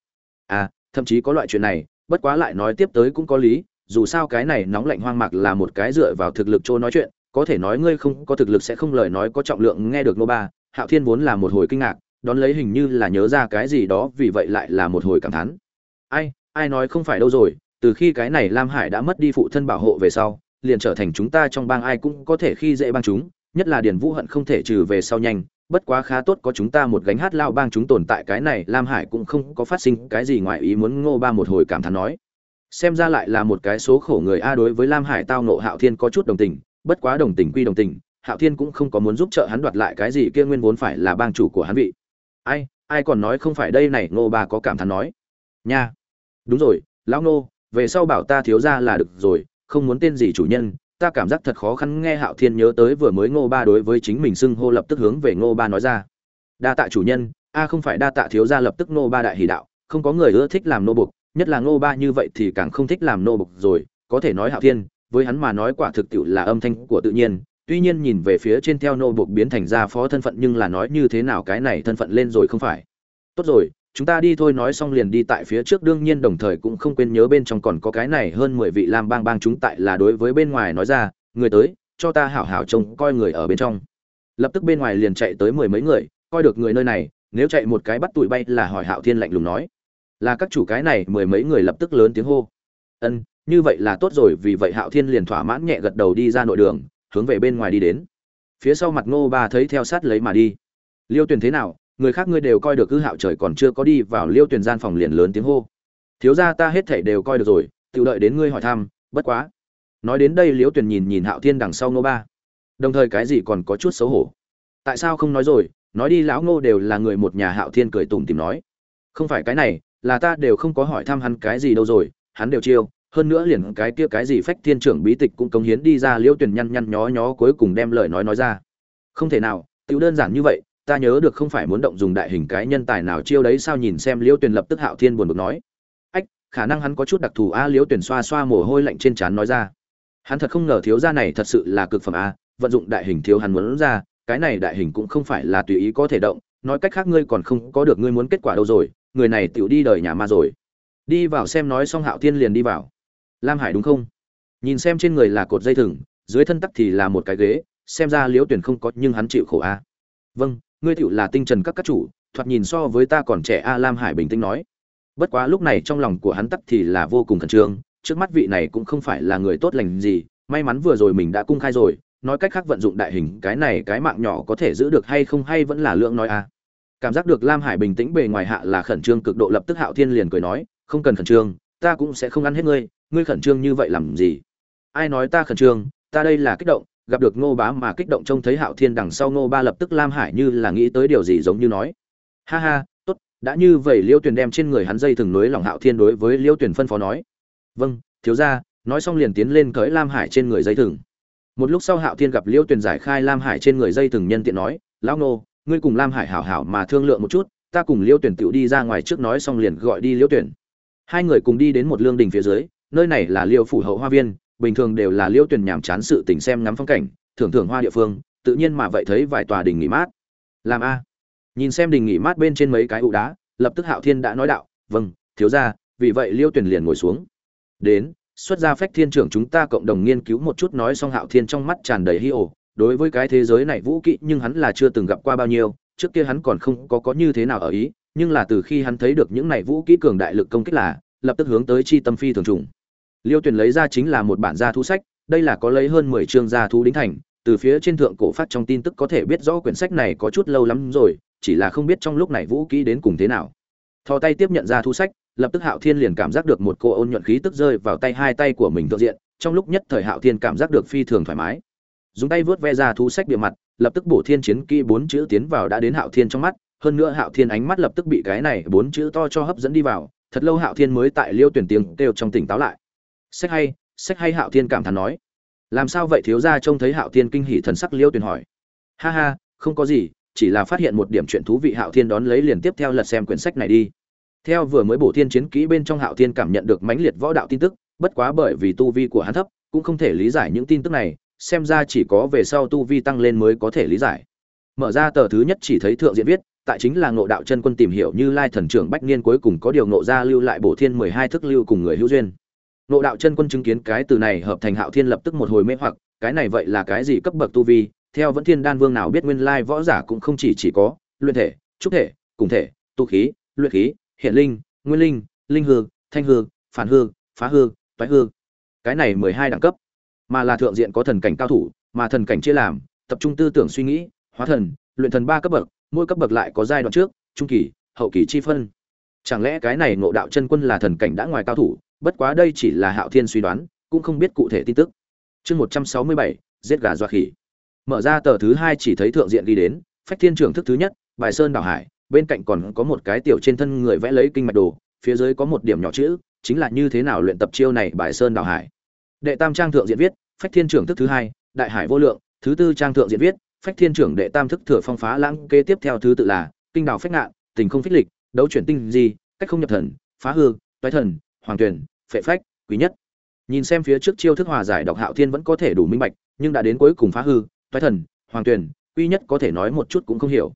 a thậm chí có loại chuyện này, bất quá lại nói tiếp tới cũng có lý, dù sao cái này nóng lạnh hoang mạc là một cái dựa vào thực lực chỗ nói chuyện có thể nói ngươi không có thực lực sẽ không lời nói có trọng lượng nghe được nô ba hạo thiên vốn là một hồi kinh ngạc, đón lấy hình như là nhớ ra cái gì đó, vì vậy lại là một hồi cảm thán. Ai ai nói không phải đâu rồi, từ khi cái này lam hải đã mất đi phụ thân bảo hộ về sau, liền trở thành chúng ta trong bang ai cũng có thể khi dễ bang chúng, nhất là điền vũ hận không thể trừ về sau nhanh, bất quá khá tốt có chúng ta một gánh hát lao bang chúng tồn tại cái này, lam hải cũng không có phát sinh cái gì ngoài ý muốn, ngô ba một hồi cảm thán nói. Xem ra lại là một cái số khổ người a, đối với lam hải tao nộ hạo thiên có chút đồng tình bất quá đồng tình quy đồng tình hạo thiên cũng không có muốn giúp trợ hắn đoạt lại cái gì kia nguyên vốn phải là bang chủ của hắn vị. Ai ai còn nói không phải đây này ngô ba có cảm thán nói. Nha. Đúng rồi lão ngô về sau bảo ta thiếu gia là được rồi không muốn tên gì chủ nhân ta cảm giác thật khó khăn nghe hạo thiên nhớ tới vừa mới ngô ba đối với chính mình xưng hô lập tức hướng về ngô ba nói ra. Đa tạ chủ nhân a không phải đa tạ thiếu gia lập tức ngô ba đại hỉ đạo không có người ưa thích làm nô bộc, nhất là ngô ba như vậy thì càng không thích làm nô bộc rồi có thể nói hạo thiên với hắn mà nói quả thực tiệu là âm thanh của tự nhiên, tuy nhiên nhìn về phía trên theo nô buộc biến thành ra phó thân phận nhưng là nói như thế nào cái này thân phận lên rồi không phải. Tốt rồi, chúng ta đi thôi nói xong liền đi tại phía trước đương nhiên đồng thời cũng không quên nhớ bên trong còn có cái này hơn mười vị lam bang bang chúng tại là đối với bên ngoài nói ra, người tới, cho ta hảo hảo trông coi người ở bên trong. Lập tức bên ngoài liền chạy tới mười mấy người, coi được người nơi này, nếu chạy một cái bắt tụi bay là hỏi hạo thiên lạnh lùng nói. Là các chủ cái này, mười mấy người lập tức lớn tiếng hô. Ân như vậy là tốt rồi, vì vậy hạo thiên liền thỏa mãn nhẹ gật đầu đi ra nội đường, hướng về bên ngoài đi đến. Phía sau mặt ngô ba thấy theo sát lấy mà đi. Liêu tuyền thế nào? Người khác ngươi đều coi được cứ hạo trời còn chưa có đi vào liêu tuyền gian phòng liền lớn tiếng hô. Thiếu ra ta hết thảy đều coi được rồi, tự đợi đến ngươi hỏi thăm, bất quá. Nói đến đây liêu tuyền nhìn nhìn hạo thiên đằng sau ngô ba. Đồng thời cái gì còn có chút xấu hổ. Tại sao không nói rồi? Nói đi, lão ngô đều là người một nhà, hạo thiên cười tủm tìm nói. Không phải cái này, là ta đều không có hỏi thăm hắn cái gì đâu rồi, hắn đều chiêu hơn nữa liền cái kia cái gì phách thiên trưởng bí tịch cũng cống hiến đi ra liễu tuyển nhăn nhăn nhó nhó cuối cùng đem lời nói nói ra. Không thể nào, tiểu đơn giản như vậy, ta nhớ được không phải muốn động dùng đại hình cái nhân tài nào chiêu đấy sao nhìn xem liễu tuyển lập tức hạo thiên buồn bực nói. Ách, khả năng hắn có chút đặc thù a, liễu tuyển xoa xoa mồ hôi lạnh trên trán nói ra. Hắn thật không ngờ thiếu gia này thật sự là cực phẩm a, vận dụng đại hình thiếu hắn muốn ra, cái này đại hình cũng không phải là tùy ý có thể động, nói cách khác ngươi còn không có được ngươi muốn kết quả đâu rồi, người này tiểu đi đời nhà ma rồi. Đi vào xem nói xong hạo thiên liền đi vào lam hải đúng không? Nhìn xem trên người là cột dây thừng, dưới thân tắc thì là một cái ghế, xem ra liễu tuyển không có, nhưng hắn chịu khổ a. Vâng ngươi tựu là tinh trần các các chủ, thoạt nhìn so với ta còn trẻ a, lam hải bình tĩnh nói. Bất quá lúc này trong lòng của hắn tắc thì là vô cùng khẩn trương, trước mắt vị này cũng không phải là người tốt lành gì, may mắn vừa rồi mình đã cung khai rồi, nói cách khác vận dụng đại hình, cái này cái mạng nhỏ có thể giữ được hay không hay vẫn là lượng nói a. Cảm giác được lam hải bình tĩnh bề ngoài hạ là khẩn trương cực độ lập tức hạo thiên liền cười nói, không cần khẩn trương, ta cũng sẽ không ăn hết ngươi ngươi khẩn trương như vậy làm gì? Ai nói ta khẩn trương? Ta đây là kích động, gặp được ngô bá mà kích động trông thấy hạo thiên đằng sau ngô ba lập tức lam hải như là nghĩ tới điều gì giống như nói. Ha ha, tốt, đã như vậy liêu tuyền đem trên người hắn dây thừng nối lòng hạo thiên đối với liêu tuyền phân phó nói. Vâng thiếu ra nói xong liền tiến lên cởi lam hải trên người dây thừng. Một lúc sau hạo thiên gặp liêu tuyền giải khai lam hải trên người dây thừng nhân tiện nói, lão nô ngươi cùng lam hải hảo hảo mà thương lượng một chút, ta cùng liêu tuyển tựu đi ra ngoài trước nói xong liền gọi đi liêu tuyển hai người cùng đi đến một lương đình phía dưới nơi này là liêu phủ hậu hoa viên, bình thường đều là liêu tuyển nhàm chán sự tình xem ngắm phong cảnh, thưởng thưởng hoa địa phương, tự nhiên mà vậy thấy vài tòa đình nghỉ mát. Làm a? Nhìn xem đình nghỉ mát bên trên mấy cái ụ đá, lập tức hạo thiên đã nói đạo vâng thiếu ra vì vậy liêu tuyển liền ngồi xuống. Đến, xuất ra phách thiên trưởng chúng ta cộng đồng nghiên cứu một chút nói xong hạo thiên trong mắt tràn đầy hi ổ đối với cái thế giới này vũ kỹ nhưng hắn là chưa từng gặp qua bao nhiêu, trước kia hắn còn không có có như thế nào ở ý, nhưng là từ khi hắn thấy được những này vũ kỹ cường đại lực công kích là, lập tức hướng tới chi tâm phi thường trùng liêu Tuyền lấy ra chính là một bản gia thu sách, đây là có lấy hơn mười chương gia thu đính thành, từ phía trên thượng cổ phát trong tin tức có thể biết rõ quyển sách này có chút lâu lắm rồi, chỉ là không biết trong lúc này vũ kỹ đến cùng thế nào. Thò tay tiếp nhận ra thu sách, lập tức hạo thiên liền cảm giác được một cô ôn nhuận khí tức rơi vào tay hai tay của mình thượng diện, trong lúc nhất thời hạo thiên cảm giác được phi thường thoải mái. Dùng tay vớt ve ra thu sách bìa mặt, lập tức bổ thiên chiến kỹ bốn chữ tiến vào đã đến hạo thiên trong mắt, hơn nữa hạo thiên ánh mắt lập tức bị cái này bốn chữ to cho hấp dẫn đi vào, thật lâu hạo thiên mới tại liêu tuyển tiếng kêu trong tỉnh táo lại sách hay sách hay hạo thiên cảm thán nói. Làm sao vậy thiếu gia trông thấy hạo thiên kinh hỉ thần sắc liêu tuyền hỏi. Ha ha, không có gì, chỉ là phát hiện một điểm chuyện thú vị hạo thiên đón lấy liền tiếp theo lật xem quyển sách này đi. Theo vừa mới bổ thiên chiến kỹ bên trong hạo thiên cảm nhận được mãnh liệt võ đạo tin tức, bất quá bởi vì tu vi của hắn thấp, cũng không thể lý giải những tin tức này, xem ra chỉ có về sau tu vi tăng lên mới có thể lý giải. Mở ra tờ thứ nhất chỉ thấy thượng diện viết, tại chính là ngộ đạo chân quân tìm hiểu như lai thần trưởng bách niên cuối cùng có điều ngộ ra lưu lại bổ thiên mười hai thức lưu cùng người hữu duyên ngộ đạo chân quân chứng kiến cái từ này hợp thành hạo thiên lập tức một hồi mê hoặc, cái này vậy là cái gì cấp bậc tu vi? Theo vẫn thiên đan vương nào biết nguyên lai võ giả cũng không chỉ chỉ có luyện thể, trúc thể, cùng thể, tu khí, luyện khí, hiện linh, nguyên linh linh hư, thanh hư, phản hư, phá hư, toái hư. Cái này mười hai đẳng cấp. Mà là thượng diện có thần cảnh cao thủ, mà thần cảnh chia làm, tập trung tư tưởng suy nghĩ, hóa thần, luyện thần ba cấp bậc, mỗi cấp bậc lại có giai đoạn trước, trung kỳ, hậu kỳ chi phân. Chẳng lẽ cái này ngộ đạo chân quân là thần cảnh đã ngoài cao thủ bất quá đây chỉ là hạo thiên suy đoán, cũng không biết cụ thể tin tức. Chương một trăm sáu mươi bảy, giết gà dọa khỉ. Mở ra tờ thứ hai chỉ thấy thượng diện ghi đến, phách thiên trưởng thức thứ nhất, bài sơn đảo hải, bên cạnh còn có một cái tiểu trên thân người vẽ lấy kinh mạch đồ, phía dưới có một điểm nhỏ chữ, chính là như thế nào luyện tập chiêu này bài sơn đảo hải. Đệ tam trang thượng diện viết, phách thiên trưởng thức thứ hai, đại hải vô lượng, thứ tư trang thượng diện viết, phách thiên trưởng đệ tam thức thừa phong phá lãng, kế tiếp theo thứ tự là, kinh đảo phách ngạn, tình không phích lịch, đấu chuyển tinh gì cách không nhập thần, phá hư, toái thần hoàng tuyển phệ phách, quý nhất. Nhìn xem phía trước chiêu thức hòa giải đọc hạo thiên vẫn có thể đủ minh bạch, nhưng đã đến cuối cùng phá hư, toái thần, hoàng tuyển quý nhất có thể nói một chút cũng không hiểu.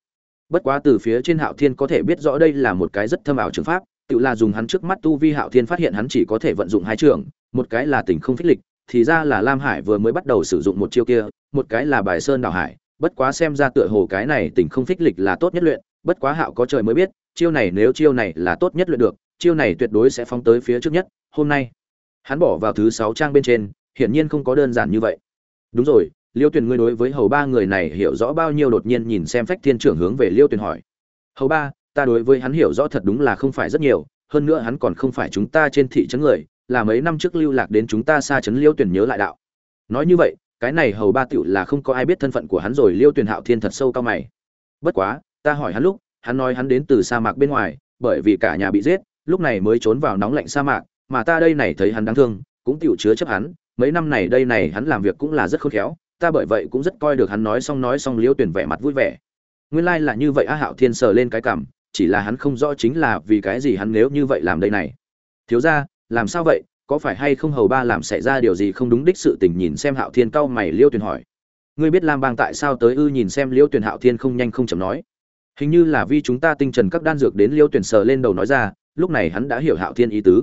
Bất quá từ phía trên hạo thiên có thể biết rõ đây là một cái rất thâm ảo trường pháp, tự là dùng hắn trước mắt tu vi hạo thiên phát hiện hắn chỉ có thể vận dụng hai trường, một cái là tình không phích lịch, thì ra là lam hải vừa mới bắt đầu sử dụng một chiêu kia, một cái là bài sơn đảo hải. Bất quá xem ra tựa hồ cái này tình không phích lịch là tốt nhất luyện, bất quá hạo có trời mới biết, chiêu này nếu chiêu này là tốt nhất luyện được chiêu này tuyệt đối sẽ phóng tới phía trước nhất, hôm nay. Hắn bỏ vào thứ sáu trang bên trên, hiển nhiên không có đơn giản như vậy. Đúng rồi, liêu tuyền ngươi đối với hầu ba người này hiểu rõ bao nhiêu đột nhiên nhìn xem phách thiên trưởng hướng về liêu tuyền hỏi. Hầu ba, ta đối với hắn hiểu rõ thật đúng là không phải rất nhiều, hơn nữa hắn còn không phải chúng ta trên thị trấn người, là mấy năm trước lưu lạc đến chúng ta xa trấn liêu tuyền nhớ lại đạo. Nói như vậy, cái này hầu ba tựu là không có ai biết thân phận của hắn rồi, liêu tuyền hạo thiên thật sâu cao mày. Bất quá, ta hỏi hắn lúc, hắn nói hắn đến từ sa mạc bên ngoài, bởi vì cả nhà bị giết lúc này mới trốn vào nóng lạnh sa mạc, mà ta đây này thấy hắn đáng thương, cũng tiểu chứa chấp hắn, mấy năm này đây này hắn làm việc cũng là rất khôn khéo, ta bởi vậy cũng rất coi được hắn nói xong nói xong liêu tuyển vẻ mặt vui vẻ. Nguyên lai là như vậy a hạo thiên sờ lên cái cảm chỉ là hắn không rõ chính là vì cái gì hắn nếu như vậy làm đây này. Thiếu ra làm sao vậy? Có phải hay không hầu ba làm xảy ra điều gì không đúng đích sự tình nhìn xem hạo thiên cau mày liêu tuyển hỏi. Ngươi biết lam bang tại sao tới ư nhìn xem liêu tuyển hạo thiên không nhanh không chậm nói. Hình như là vì chúng ta tinh trần các đan dược đến liêu tuyển sờ lên đầu nói ra lúc này hắn đã hiểu hạo thiên ý tứ.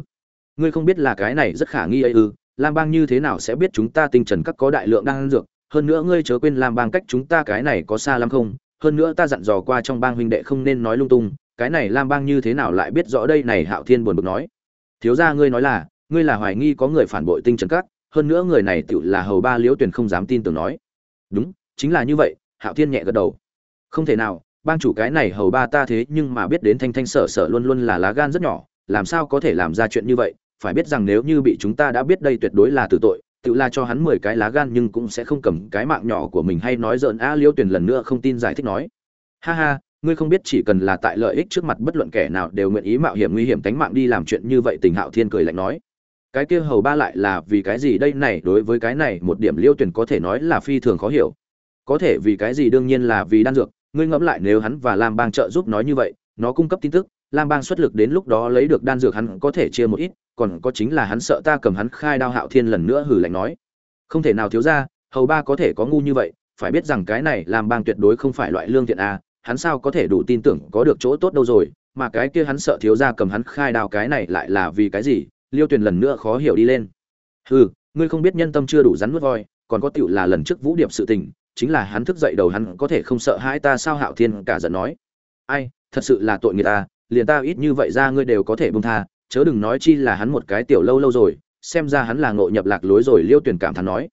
Ngươi không biết là cái này rất khả nghi ấy ư, lam bang như thế nào sẽ biết chúng ta tinh trần các có đại lượng đan dược, hơn nữa ngươi chớ quên lam bang cách chúng ta cái này có xa lắm không, hơn nữa ta dặn dò qua trong bang huynh đệ không nên nói lung tung, cái này lam bang như thế nào lại biết rõ đây này hạo thiên buồn bực nói. Thiếu gia ngươi nói là, ngươi là hoài nghi có người phản bội tinh trần các, hơn nữa người này tựu là hầu ba liễu tuyển không dám tin tưởng nói. Đúng, chính là như vậy, hạo thiên nhẹ gật đầu. Không thể nào bang chủ cái này hầu ba ta thế nhưng mà biết đến thanh thanh sở sở luôn luôn là lá gan rất nhỏ, làm sao có thể làm ra chuyện như vậy? Phải biết rằng nếu như bị chúng ta đã biết đây tuyệt đối là tử tội, tự la cho hắn mười cái lá gan nhưng cũng sẽ không cầm cái mạng nhỏ của mình hay nói dợn a, liêu tuyển lần nữa không tin giải thích nói. Ha ha, ngươi không biết chỉ cần là tại lợi ích trước mặt bất luận kẻ nào đều nguyện ý mạo hiểm nguy hiểm tánh mạng đi làm chuyện như vậy, tình hạo thiên cười lạnh nói. Cái kia hầu ba lại là vì cái gì đây này, đối với cái này một điểm liêu tuyển có thể nói là phi thường khó hiểu. Có thể vì cái gì đương nhiên là vì đan dược ngươi ngẫm lại nếu hắn và lam bang trợ giúp nói như vậy, nó cung cấp tin tức, lam bang xuất lực đến lúc đó lấy được đan dược hắn có thể chia một ít, còn có chính là hắn sợ ta cầm hắn khai đao hạo thiên lần nữa hừ lạnh nói. Không thể nào thiếu ra, hầu ba có thể có ngu như vậy, phải biết rằng cái này lam bang tuyệt đối không phải loại lương thiện a hắn sao có thể đủ tin tưởng có được chỗ tốt đâu rồi, mà cái kia hắn sợ thiếu ra cầm hắn khai đao cái này lại là vì cái gì, liêu tuyền lần nữa khó hiểu đi lên. Hừ, ngươi không biết nhân tâm chưa đủ rắn nuốt voi, còn có tiểu là lần trước vũ điệp sự tình chính là hắn thức dậy đầu hắn có thể không sợ hãi ta sao hạo thiên cả giận nói. Ai, thật sự là tội người ta, liền ta ít như vậy ra ngươi đều có thể bông tha, chớ đừng nói chi là hắn một cái tiểu lâu lâu rồi, xem ra hắn là ngộ nhập lạc lối rồi, liêu tuyển cảm thán nói.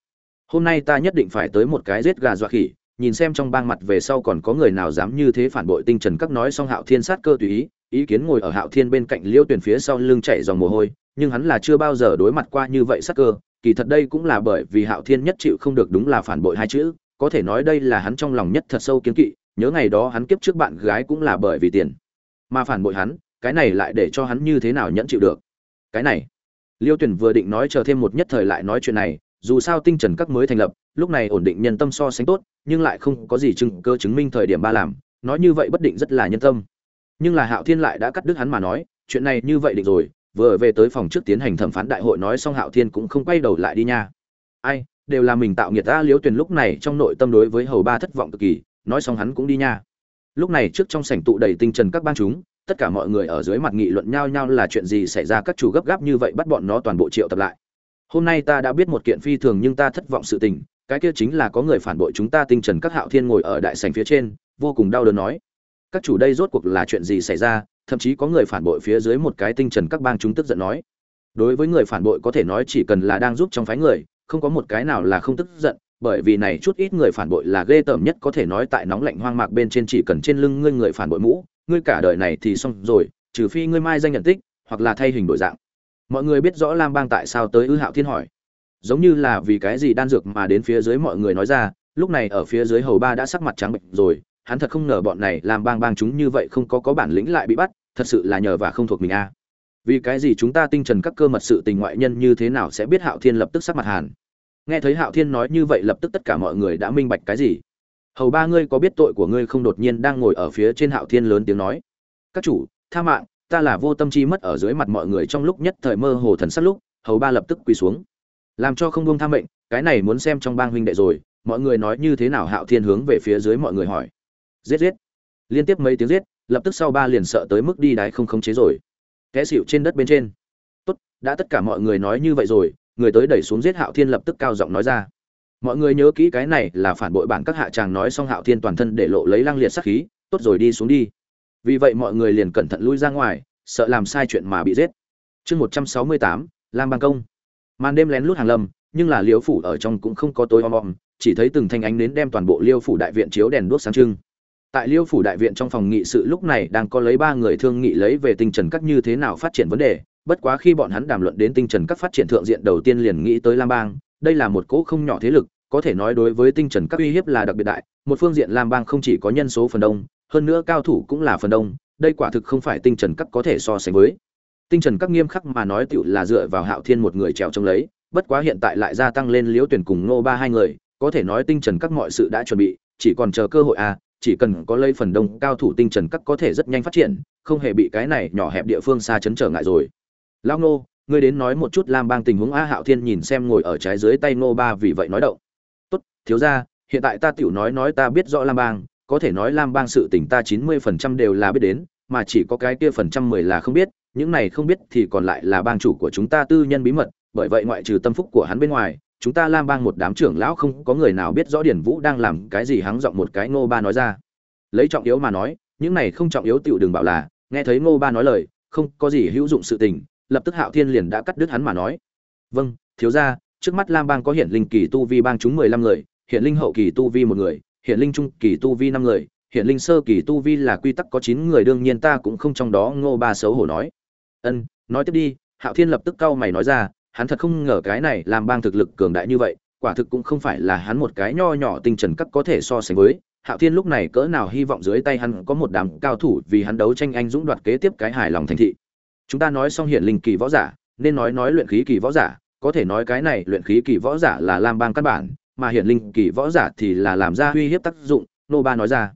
Hôm nay ta nhất định phải tới một cái giết gà dọa khỉ, nhìn xem trong bang mặt về sau còn có người nào dám như thế phản bội tinh trần các nói xong hạo thiên sát cơ tùy ý ý kiến ngồi ở hạo thiên bên cạnh liêu tuyển phía sau lưng chạy dòng mồ hôi, nhưng hắn là chưa bao giờ đối mặt qua như vậy sát cơ, kỳ thật đây cũng là bởi vì hạo thiên nhất chịu không được đúng là phản bội hai chữ có thể nói đây là hắn trong lòng nhất thật sâu kiến kỵ, nhớ ngày đó hắn kiếp trước bạn gái cũng là bởi vì tiền. Mà phản bội hắn, cái này lại để cho hắn như thế nào nhẫn chịu được? Cái này, liêu tuyển vừa định nói chờ thêm một nhất thời lại nói chuyện này, dù sao tinh trần các mới thành lập, lúc này ổn định nhân tâm so sánh tốt, nhưng lại không có gì chứng, cơ chứng minh thời điểm ba làm, nói như vậy bất định rất là nhân tâm. Nhưng là hạo thiên lại đã cắt đứt hắn mà nói, chuyện này như vậy định rồi, vừa về tới phòng trước tiến hành thẩm phán đại hội nói xong hạo thiên cũng không quay đầu lại đi nha. Ai đều là mình tạo nghiệt ta liếu tuyền lúc này trong nội tâm đối với hầu ba thất vọng cực kỳ, nói xong hắn cũng đi nha. Lúc này trước trong sảnh tụ đầy tinh trần các bang chúng, tất cả mọi người ở dưới mặt nghị luận nhau nhau là chuyện gì xảy ra, các chủ gấp gáp như vậy bắt bọn nó toàn bộ triệu tập lại. Hôm nay ta đã biết một kiện phi thường nhưng ta thất vọng sự tình, cái kia chính là có người phản bội chúng ta tinh trần các hạo thiên ngồi ở đại sảnh phía trên, vô cùng đau đớn nói. Các chủ đây rốt cuộc là chuyện gì xảy ra, thậm chí có người phản bội phía dưới một cái tinh trần các bang chúng tức giận nói. Đối với người phản bội có thể nói chỉ cần là đang giúp trong phái người không có một cái nào là không tức giận, bởi vì này chút ít người phản bội là ghê tởm nhất có thể nói tại nóng lạnh hoang mạc bên trên chỉ cần trên lưng ngươi người phản bội mũ, ngươi cả đời này thì xong rồi, trừ phi ngươi mai danh nhận tích, hoặc là thay hình đổi dạng. Mọi người biết rõ lam bang tại sao tới ư hạo thiên hỏi. Giống như là vì cái gì đan dược mà đến phía dưới mọi người nói ra, lúc này ở phía dưới hầu ba đã sắc mặt trắng bệnh rồi, hắn thật không ngờ bọn này làm bang bang chúng như vậy không có có bản lĩnh lại bị bắt, thật sự là nhờ và không thuộc mình a vì cái gì chúng ta tinh trần các cơ mật sự tình ngoại nhân như thế nào sẽ biết hạo thiên lập tức sắc mặt hàn? Nghe thấy hạo thiên nói như vậy lập tức tất cả mọi người đã minh bạch cái gì? Hầu ba ngươi có biết tội của ngươi không? Đột nhiên đang ngồi ở phía trên hạo thiên lớn tiếng nói. Các chủ, tha mạng, ta là vô tâm chi mất ở dưới mặt mọi người trong lúc nhất thời mơ hồ thần sắc lúc, hầu ba lập tức quỳ xuống. Làm cho không buông tha mệnh, cái này muốn xem trong bang huynh đệ rồi, mọi người nói như thế nào? Hạo thiên hướng về phía dưới mọi người hỏi. Giết giết. Liên tiếp mấy tiếng giết, lập tức sau ba liền sợ tới mức đi đái không khống chế rồi té xịu trên đất bên trên. Tốt, đã tất cả mọi người nói như vậy rồi, người tới đẩy xuống giết hạo thiên lập tức cao giọng nói ra. Mọi người nhớ kỹ cái này là phản bội bản các hạ chàng nói xong hạo thiên toàn thân để lộ lấy lăng liệt sát khí, tốt rồi đi xuống đi. Vì vậy mọi người liền cẩn thận lui ra ngoài, sợ làm sai chuyện mà bị giết. Chương một trăm sáu mươi tám, lam bang công. Màn đêm lén lút hàng lâm nhưng là liêu phủ ở trong cũng không có tối om om, chỉ thấy từng thanh ánh nến đem toàn bộ liêu phủ đại viện chiếu đèn đuốc sáng trưng tại liêu phủ đại viện trong phòng nghị sự lúc này đang có lấy ba người thương nghị lấy về tinh trần các như thế nào phát triển vấn đề, bất quá khi bọn hắn đàm luận đến tinh trần các phát triển thượng diện đầu tiên liền nghĩ tới lam bang, đây là một cỗ không nhỏ thế lực, có thể nói đối với tinh trần các uy hiếp là đặc biệt đại, một phương diện lam bang không chỉ có nhân số phần đông, hơn nữa cao thủ cũng là phần đông, đây quả thực không phải tinh trần các có thể so sánh với. Tinh trần các nghiêm khắc mà nói tựu là dựa vào hạo thiên một người trèo trông lấy, bất quá hiện tại lại gia tăng lên liễu tuyển cùng ngô ba hai người, có thể nói tinh trần các mọi sự đã chuẩn bị, chỉ còn chờ cơ hội à chỉ cần có lây phần đông cao thủ tinh trần các có thể rất nhanh phát triển, không hề bị cái này nhỏ hẹp địa phương xa chấn trở ngại rồi. Lao ngô, ngươi đến nói một chút lam bang tình huống a hạo thiên nhìn xem ngồi ở trái dưới tay ngô ba vì vậy nói động. Tốt, thiếu ra hiện tại ta tiểu nói nói ta biết rõ lam bang, có thể nói lam bang sự tình ta chín mươi phần trăm đều là biết đến, mà chỉ có cái kia phần trăm mười là không biết, những này không biết thì còn lại là bang chủ của chúng ta tư nhân bí mật, bởi vậy ngoại trừ tâm phúc của hắn bên ngoài chúng ta lam bang một đám trưởng lão không có người nào biết rõ điển vũ đang làm cái gì, hắng giọng một cái ngô ba nói ra. Lấy trọng yếu mà nói, những này không trọng yếu tựu đừng bảo là, nghe thấy ngô ba nói lời, không có gì hữu dụng sự tình, lập tức hạo thiên liền đã cắt đứt hắn mà nói. Vâng thiếu ra trước mắt lam bang có hiện linh kỳ tu vi bang chúng mười lăm người hiện linh hậu kỳ tu vi một người hiện linh trung kỳ tu vi năm người hiện linh sơ kỳ tu vi là quy tắc có chín người, đương nhiên ta cũng không trong đó ngô ba xấu hổ nói. Ân, nói tiếp đi, hạo thiên lập tức cau mày nói ra hắn thật không ngờ cái này làm bang thực lực cường đại như vậy, quả thực cũng không phải là hắn một cái nho nhỏ tinh trần cấp có thể so sánh với. Hạo thiên lúc này cỡ nào hy vọng dưới tay hắn có một đám cao thủ vì hắn đấu tranh anh dũng đoạt kế tiếp cái hài lòng thành thị. Chúng ta nói xong hiện linh kỳ võ giả, nên nói nói luyện khí kỳ võ giả, có thể nói cái này luyện khí kỳ võ giả là lam bang căn bản, mà hiện linh kỳ võ giả thì là làm ra uy hiếp tác dụng, nô ba nói ra.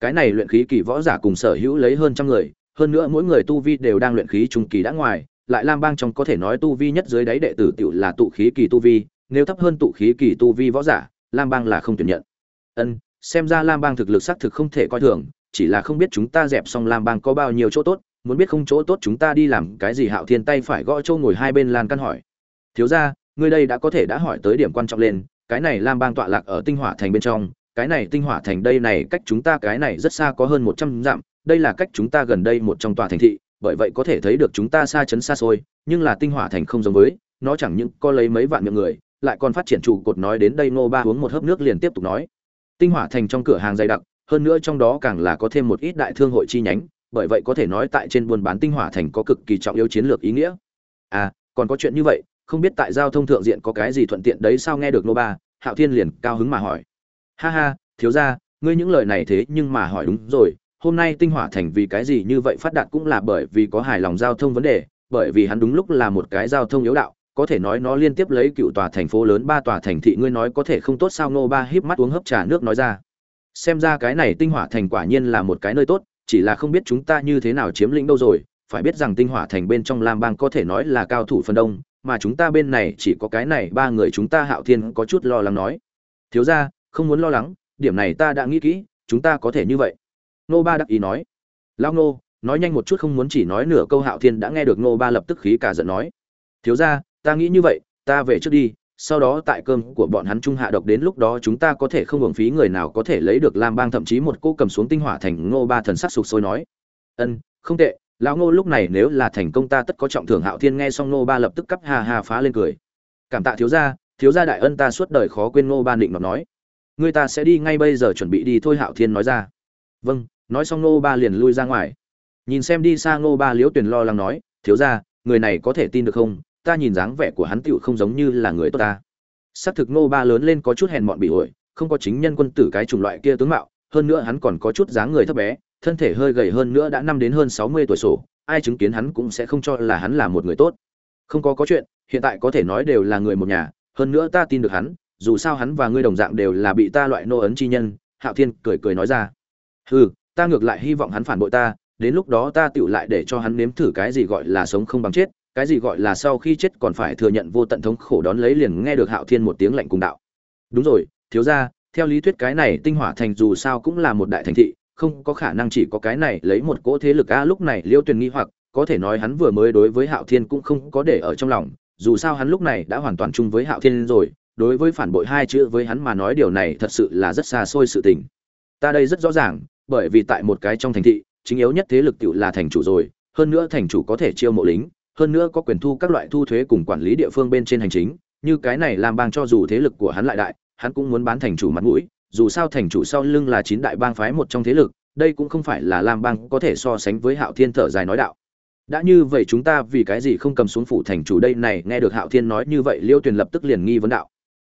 Cái này luyện khí kỳ võ giả cùng sở hữu lấy hơn trăm người, hơn nữa mỗi người tu vi đều đang luyện khí trung kỳ đã ngoài lại lam bang trong có thể nói tu vi nhất dưới đáy đệ tử tiểu là tụ khí kỳ tu vi, nếu thấp hơn tụ khí kỳ tu vi võ giả, lam bang là không tuyển nhận. Ân, xem ra lam bang thực lực xác thực không thể coi thường, chỉ là không biết chúng ta dẹp xong lam bang có bao nhiêu chỗ tốt, muốn biết không chỗ tốt chúng ta đi làm cái gì hạo thiên tay phải gõ châu ngồi hai bên lan căn hỏi. Thiếu ra ngươi đây đã có thể đã hỏi tới điểm quan trọng lên, cái này lam bang tọa lạc ở tinh hỏa thành bên trong, cái này tinh hỏa thành đây này cách chúng ta cái này rất xa có hơn một trăm dặm, đây là cách chúng ta gần đây một trong tòa thành thị bởi vậy có thể thấy được chúng ta xa chấn xa xôi, nhưng là tinh hỏa thành không giống với, nó chẳng những có lấy mấy vạn miệng người, lại còn phát triển trụ cột nói đến đây nô ba uống một hớp nước liền tiếp tục nói. Tinh hỏa thành trong cửa hàng dày đặc, hơn nữa trong đó càng là có thêm một ít đại thương hội chi nhánh, bởi vậy có thể nói tại trên buôn bán tinh hỏa thành có cực kỳ trọng yếu chiến lược ý nghĩa. À còn có chuyện như vậy, không biết tại giao thông thượng diện có cái gì thuận tiện đấy sao nghe được nô ba, hạo thiên liền cao hứng mà hỏi. Ha ha, thiếu ra ngươi những lời này thế nhưng mà hỏi đúng rồi hôm nay tinh hỏa thành vì cái gì như vậy phát đạt cũng là bởi vì có hài lòng giao thông vấn đề, bởi vì hắn đúng lúc là một cái giao thông yếu đạo, có thể nói nó liên tiếp lấy cựu tòa thành phố lớn ba tòa thành thị ngươi nói có thể không tốt sao? Nô ba híp mắt uống hấp trà nước nói ra. Xem ra cái này tinh hỏa thành quả nhiên là một cái nơi tốt, chỉ là không biết chúng ta như thế nào chiếm lĩnh đâu rồi. Phải biết rằng tinh hỏa thành bên trong lam bang có thể nói là cao thủ phần đông, mà chúng ta bên này chỉ có cái này ba người chúng ta hạo thiên có chút lo lắng nói. Thiếu ra không muốn lo lắng, điểm này ta đã nghĩ kỹ, chúng ta có thể như vậy nô ba đắc ý nói. Lao nô nói nhanh một chút không muốn chỉ nói nửa câu hạo thiên đã nghe được nô ba lập tức khí cả giận nói. Thiếu ra ta nghĩ như vậy, ta về trước đi, sau đó tại cơm của bọn hắn trung hạ độc đến lúc đó chúng ta có thể không hưởng phí người nào có thể lấy được lam bang thậm chí một cô cầm xuống tinh hỏa thành ngô ba thần sắc sục sôi nói. Ân, không tệ, lão ngô lúc này nếu là thành công ta tất có trọng thưởng hạo thiên nghe xong ngô ba lập tức cắp hà hà phá lên cười. Cảm tạ thiếu gia thiếu gia đại ân ta suốt đời khó quên ngô ba định mà nói. Người ta sẽ đi ngay bây giờ chuẩn bị đi thôi hạo thiên nói ra vâng nói xong nô ba liền lui ra ngoài. Nhìn xem đi xa nô ba liễu tuyền lo lắng nói, thiếu gia, người này có thể tin được không? Ta nhìn dáng vẻ của hắn tựu không giống như là người tốt ta. Xác thực nô ba lớn lên có chút hèn mọn bị ổi, không có chính nhân quân tử cái chủng loại kia tướng mạo, hơn nữa hắn còn có chút dáng người thấp bé, thân thể hơi gầy hơn nữa đã năm đến hơn sáu mươi tuổi sổ, ai chứng kiến hắn cũng sẽ không cho là hắn là một người tốt. Không có có chuyện, hiện tại có thể nói đều là người một nhà, hơn nữa ta tin được hắn, dù sao hắn và ngươi đồng dạng đều là bị ta loại nô ấn chi nhân, hạo thiên cười cười nói ra hừ ta ngược lại hy vọng hắn phản bội ta đến lúc đó ta tựu lại để cho hắn nếm thử cái gì gọi là sống không bằng chết cái gì gọi là sau khi chết còn phải thừa nhận vô tận thống khổ đón lấy liền nghe được hạo thiên một tiếng lạnh cùng đạo. Đúng rồi thiếu gia, theo lý thuyết cái này tinh hỏa thành dù sao cũng là một đại thành thị không có khả năng chỉ có cái này lấy một cỗ thế lực a lúc này liêu tuyền nghi hoặc có thể nói hắn vừa mới đối với hạo thiên cũng không có để ở trong lòng dù sao hắn lúc này đã hoàn toàn chung với hạo thiên rồi đối với phản bội hai chữ với hắn mà nói điều này thật sự là rất xa xôi sự tình. Ta đây rất rõ ràng bởi vì tại một cái trong thành thị, chính yếu nhất thế lực tiểu là thành chủ rồi, hơn nữa thành chủ có thể chiêu mộ lính, hơn nữa có quyền thu các loại thu thuế cùng quản lý địa phương bên trên hành chính, như cái này làm bang cho dù thế lực của hắn lại đại, hắn cũng muốn bán thành chủ mặt mũi, dù sao thành chủ sau lưng là chín đại bang phái một trong thế lực, đây cũng không phải là lam bang có thể so sánh với hạo thiên thở dài nói đạo. Đã như vậy chúng ta vì cái gì không cầm xuống phủ thành chủ đây này, nghe được hạo thiên nói như vậy, liêu tuyền lập tức liền nghi vấn đạo.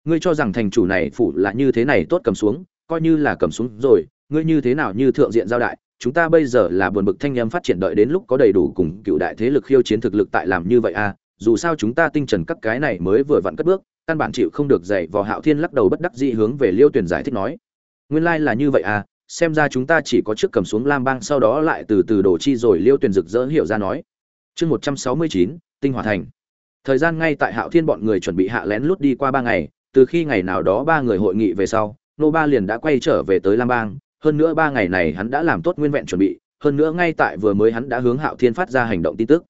Ngươi cho rằng thành chủ này phủ là như thế này tốt cầm xuống, coi như là cầm xuống rồi ngươi như thế nào như thượng diện giao đại, chúng ta bây giờ là buồn bực thanh em phát triển đợi đến lúc có đầy đủ cùng cựu đại thế lực khiêu chiến thực lực tại làm như vậy à dù sao chúng ta tinh trần các cái này mới vừa vặn cất bước, căn bản chịu không được dạy vò hạo thiên lắc đầu bất đắc dĩ hướng về liêu tuyển giải thích nói. Nguyên lai là như vậy à xem ra chúng ta chỉ có trước cầm xuống lam bang sau đó lại từ từ đổ chi rồi liêu tuyển rực rỡ hiểu ra nói. Chương một trăm sáu mươi chín, tinh hòa thành. Thời gian ngay tại hạo thiên bọn người chuẩn bị hạ lén lút đi qua ba ngày, từ khi ngày nào đó ba người hội nghị về sau, nô ba liền đã quay trở về tới lam bang hơn nữa ba ngày này hắn đã làm tốt nguyên vẹn chuẩn bị, hơn nữa ngay tại vừa mới hắn đã hướng hạo thiên phát ra hành động tin tức.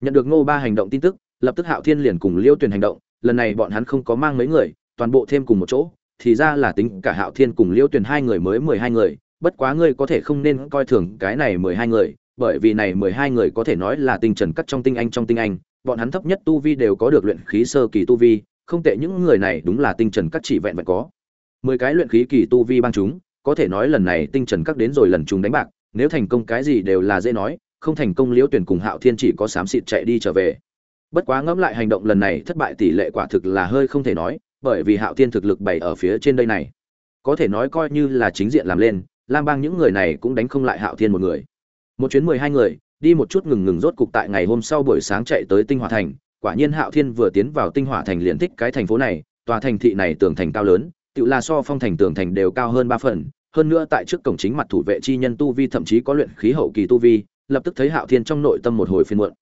Nhận được ngô ba hành động tin tức, lập tức hạo thiên liền cùng liêu tuyền hành động, lần này bọn hắn không có mang mấy người, toàn bộ thêm cùng một chỗ, thì ra là tính cả hạo thiên cùng liêu tuyền hai người mới mười hai người, bất quá ngươi có thể không nên coi thường cái này mười hai người, bởi vì này mười hai người có thể nói là tinh trần cắt trong tinh anh trong tinh anh, bọn hắn thấp nhất tu vi đều có được luyện khí sơ kỳ tu vi, không tệ những người này đúng là tinh trần cắt chỉ vẹn vẹn có mười cái luyện khí kỳ tu vi bang chúng có thể nói lần này tinh trần các đến rồi lần chúng đánh bạc, nếu thành công cái gì đều là dễ nói, không thành công liễu tuyển cùng hạo thiên chỉ có xám xịt chạy đi trở về. Bất quá ngẫm lại hành động lần này thất bại tỷ lệ quả thực là hơi không thể nói, bởi vì hạo thiên thực lực bày ở phía trên đây này. Có thể nói coi như là chính diện làm lên, lam bang những người này cũng đánh không lại hạo thiên một người. Một chuyến mười hai người, đi một chút ngừng ngừng rốt cục tại ngày hôm sau buổi sáng chạy tới tinh hỏa thành, quả nhiên hạo thiên vừa tiến vào tinh hỏa thành liền thích cái thành phố này, tòa thành thị này tường thành cao lớn tự là so phong thành tường thành đều cao hơn ba phần, hơn nữa tại trước cổng chính mặt thủ vệ chi nhân tu vi thậm chí có luyện khí hậu kỳ tu vi, lập tức thấy hạo thiên trong nội tâm một hồi phiên muộn.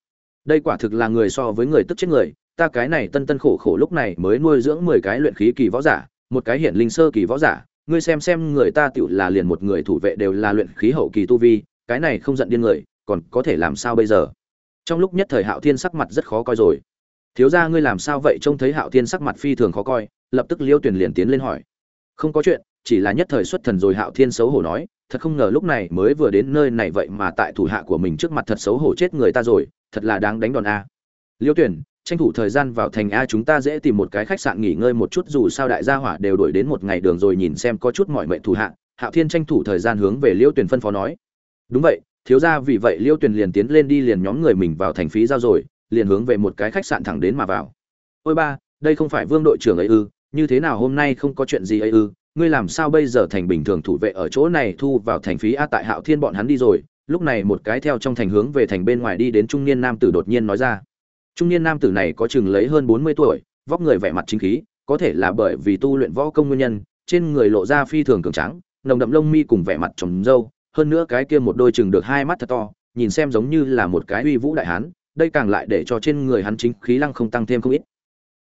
Đây quả thực là người so với người tức chết người, ta cái này tân tân khổ khổ lúc này mới nuôi dưỡng mười cái luyện khí kỳ võ giả, một cái hiển linh sơ kỳ võ giả, ngươi xem xem người ta tựu là liền một người thủ vệ đều là luyện khí hậu kỳ tu vi, cái này không giận điên người, còn có thể làm sao bây giờ? Trong lúc nhất thời hạo thiên sắc mặt rất khó coi rồi. Thiếu ra ngươi làm sao vậy trông thấy hạo thiên sắc mặt phi thường khó coi lập tức liêu tuyển liền tiến lên hỏi. Không có chuyện, chỉ là nhất thời xuất thần rồi hạo thiên xấu hổ nói, thật không ngờ lúc này mới vừa đến nơi này vậy mà tại thủ hạ của mình trước mặt thật xấu hổ chết người ta rồi, thật là đáng đánh đòn a. Liêu tuyển tranh thủ thời gian vào thành a chúng ta dễ tìm một cái khách sạn nghỉ ngơi một chút, dù sao đại gia hỏa đều đuổi đến một ngày đường rồi nhìn xem có chút mọi mệnh thủ hạ. Hạo thiên tranh thủ thời gian hướng về liêu tuyển phân phó nói. Đúng vậy, thiếu ra vì vậy liêu tuyển liền tiến lên đi liền nhóm người mình vào thành phí giao rồi, liền hướng về một cái khách sạn thẳng đến mà vào. Ôi ba, đây không phải vương đội trưởng ấy ư? Như thế nào hôm nay không có chuyện gì ấy ư? Ngươi làm sao bây giờ thành bình thường thủ vệ ở chỗ này thu vào thành phí a tại hạo thiên bọn hắn đi rồi. Lúc này một cái theo trong thành hướng về thành bên ngoài đi đến trung niên nam tử đột nhiên nói ra. Trung niên nam tử này có chừng lấy hơn bốn mươi tuổi, vóc người vẻ mặt chính khí, có thể là bởi vì tu luyện võ công nguyên nhân, trên người lộ ra phi thường cường trắng nồng đậm lông mi cùng vẻ mặt trồng râu, hơn nữa cái kia một đôi chừng được hai mắt thật to, nhìn xem giống như là một cái uy vũ đại hán, đây càng lại để cho trên người hắn chính khí lăng không tăng thêm không ít.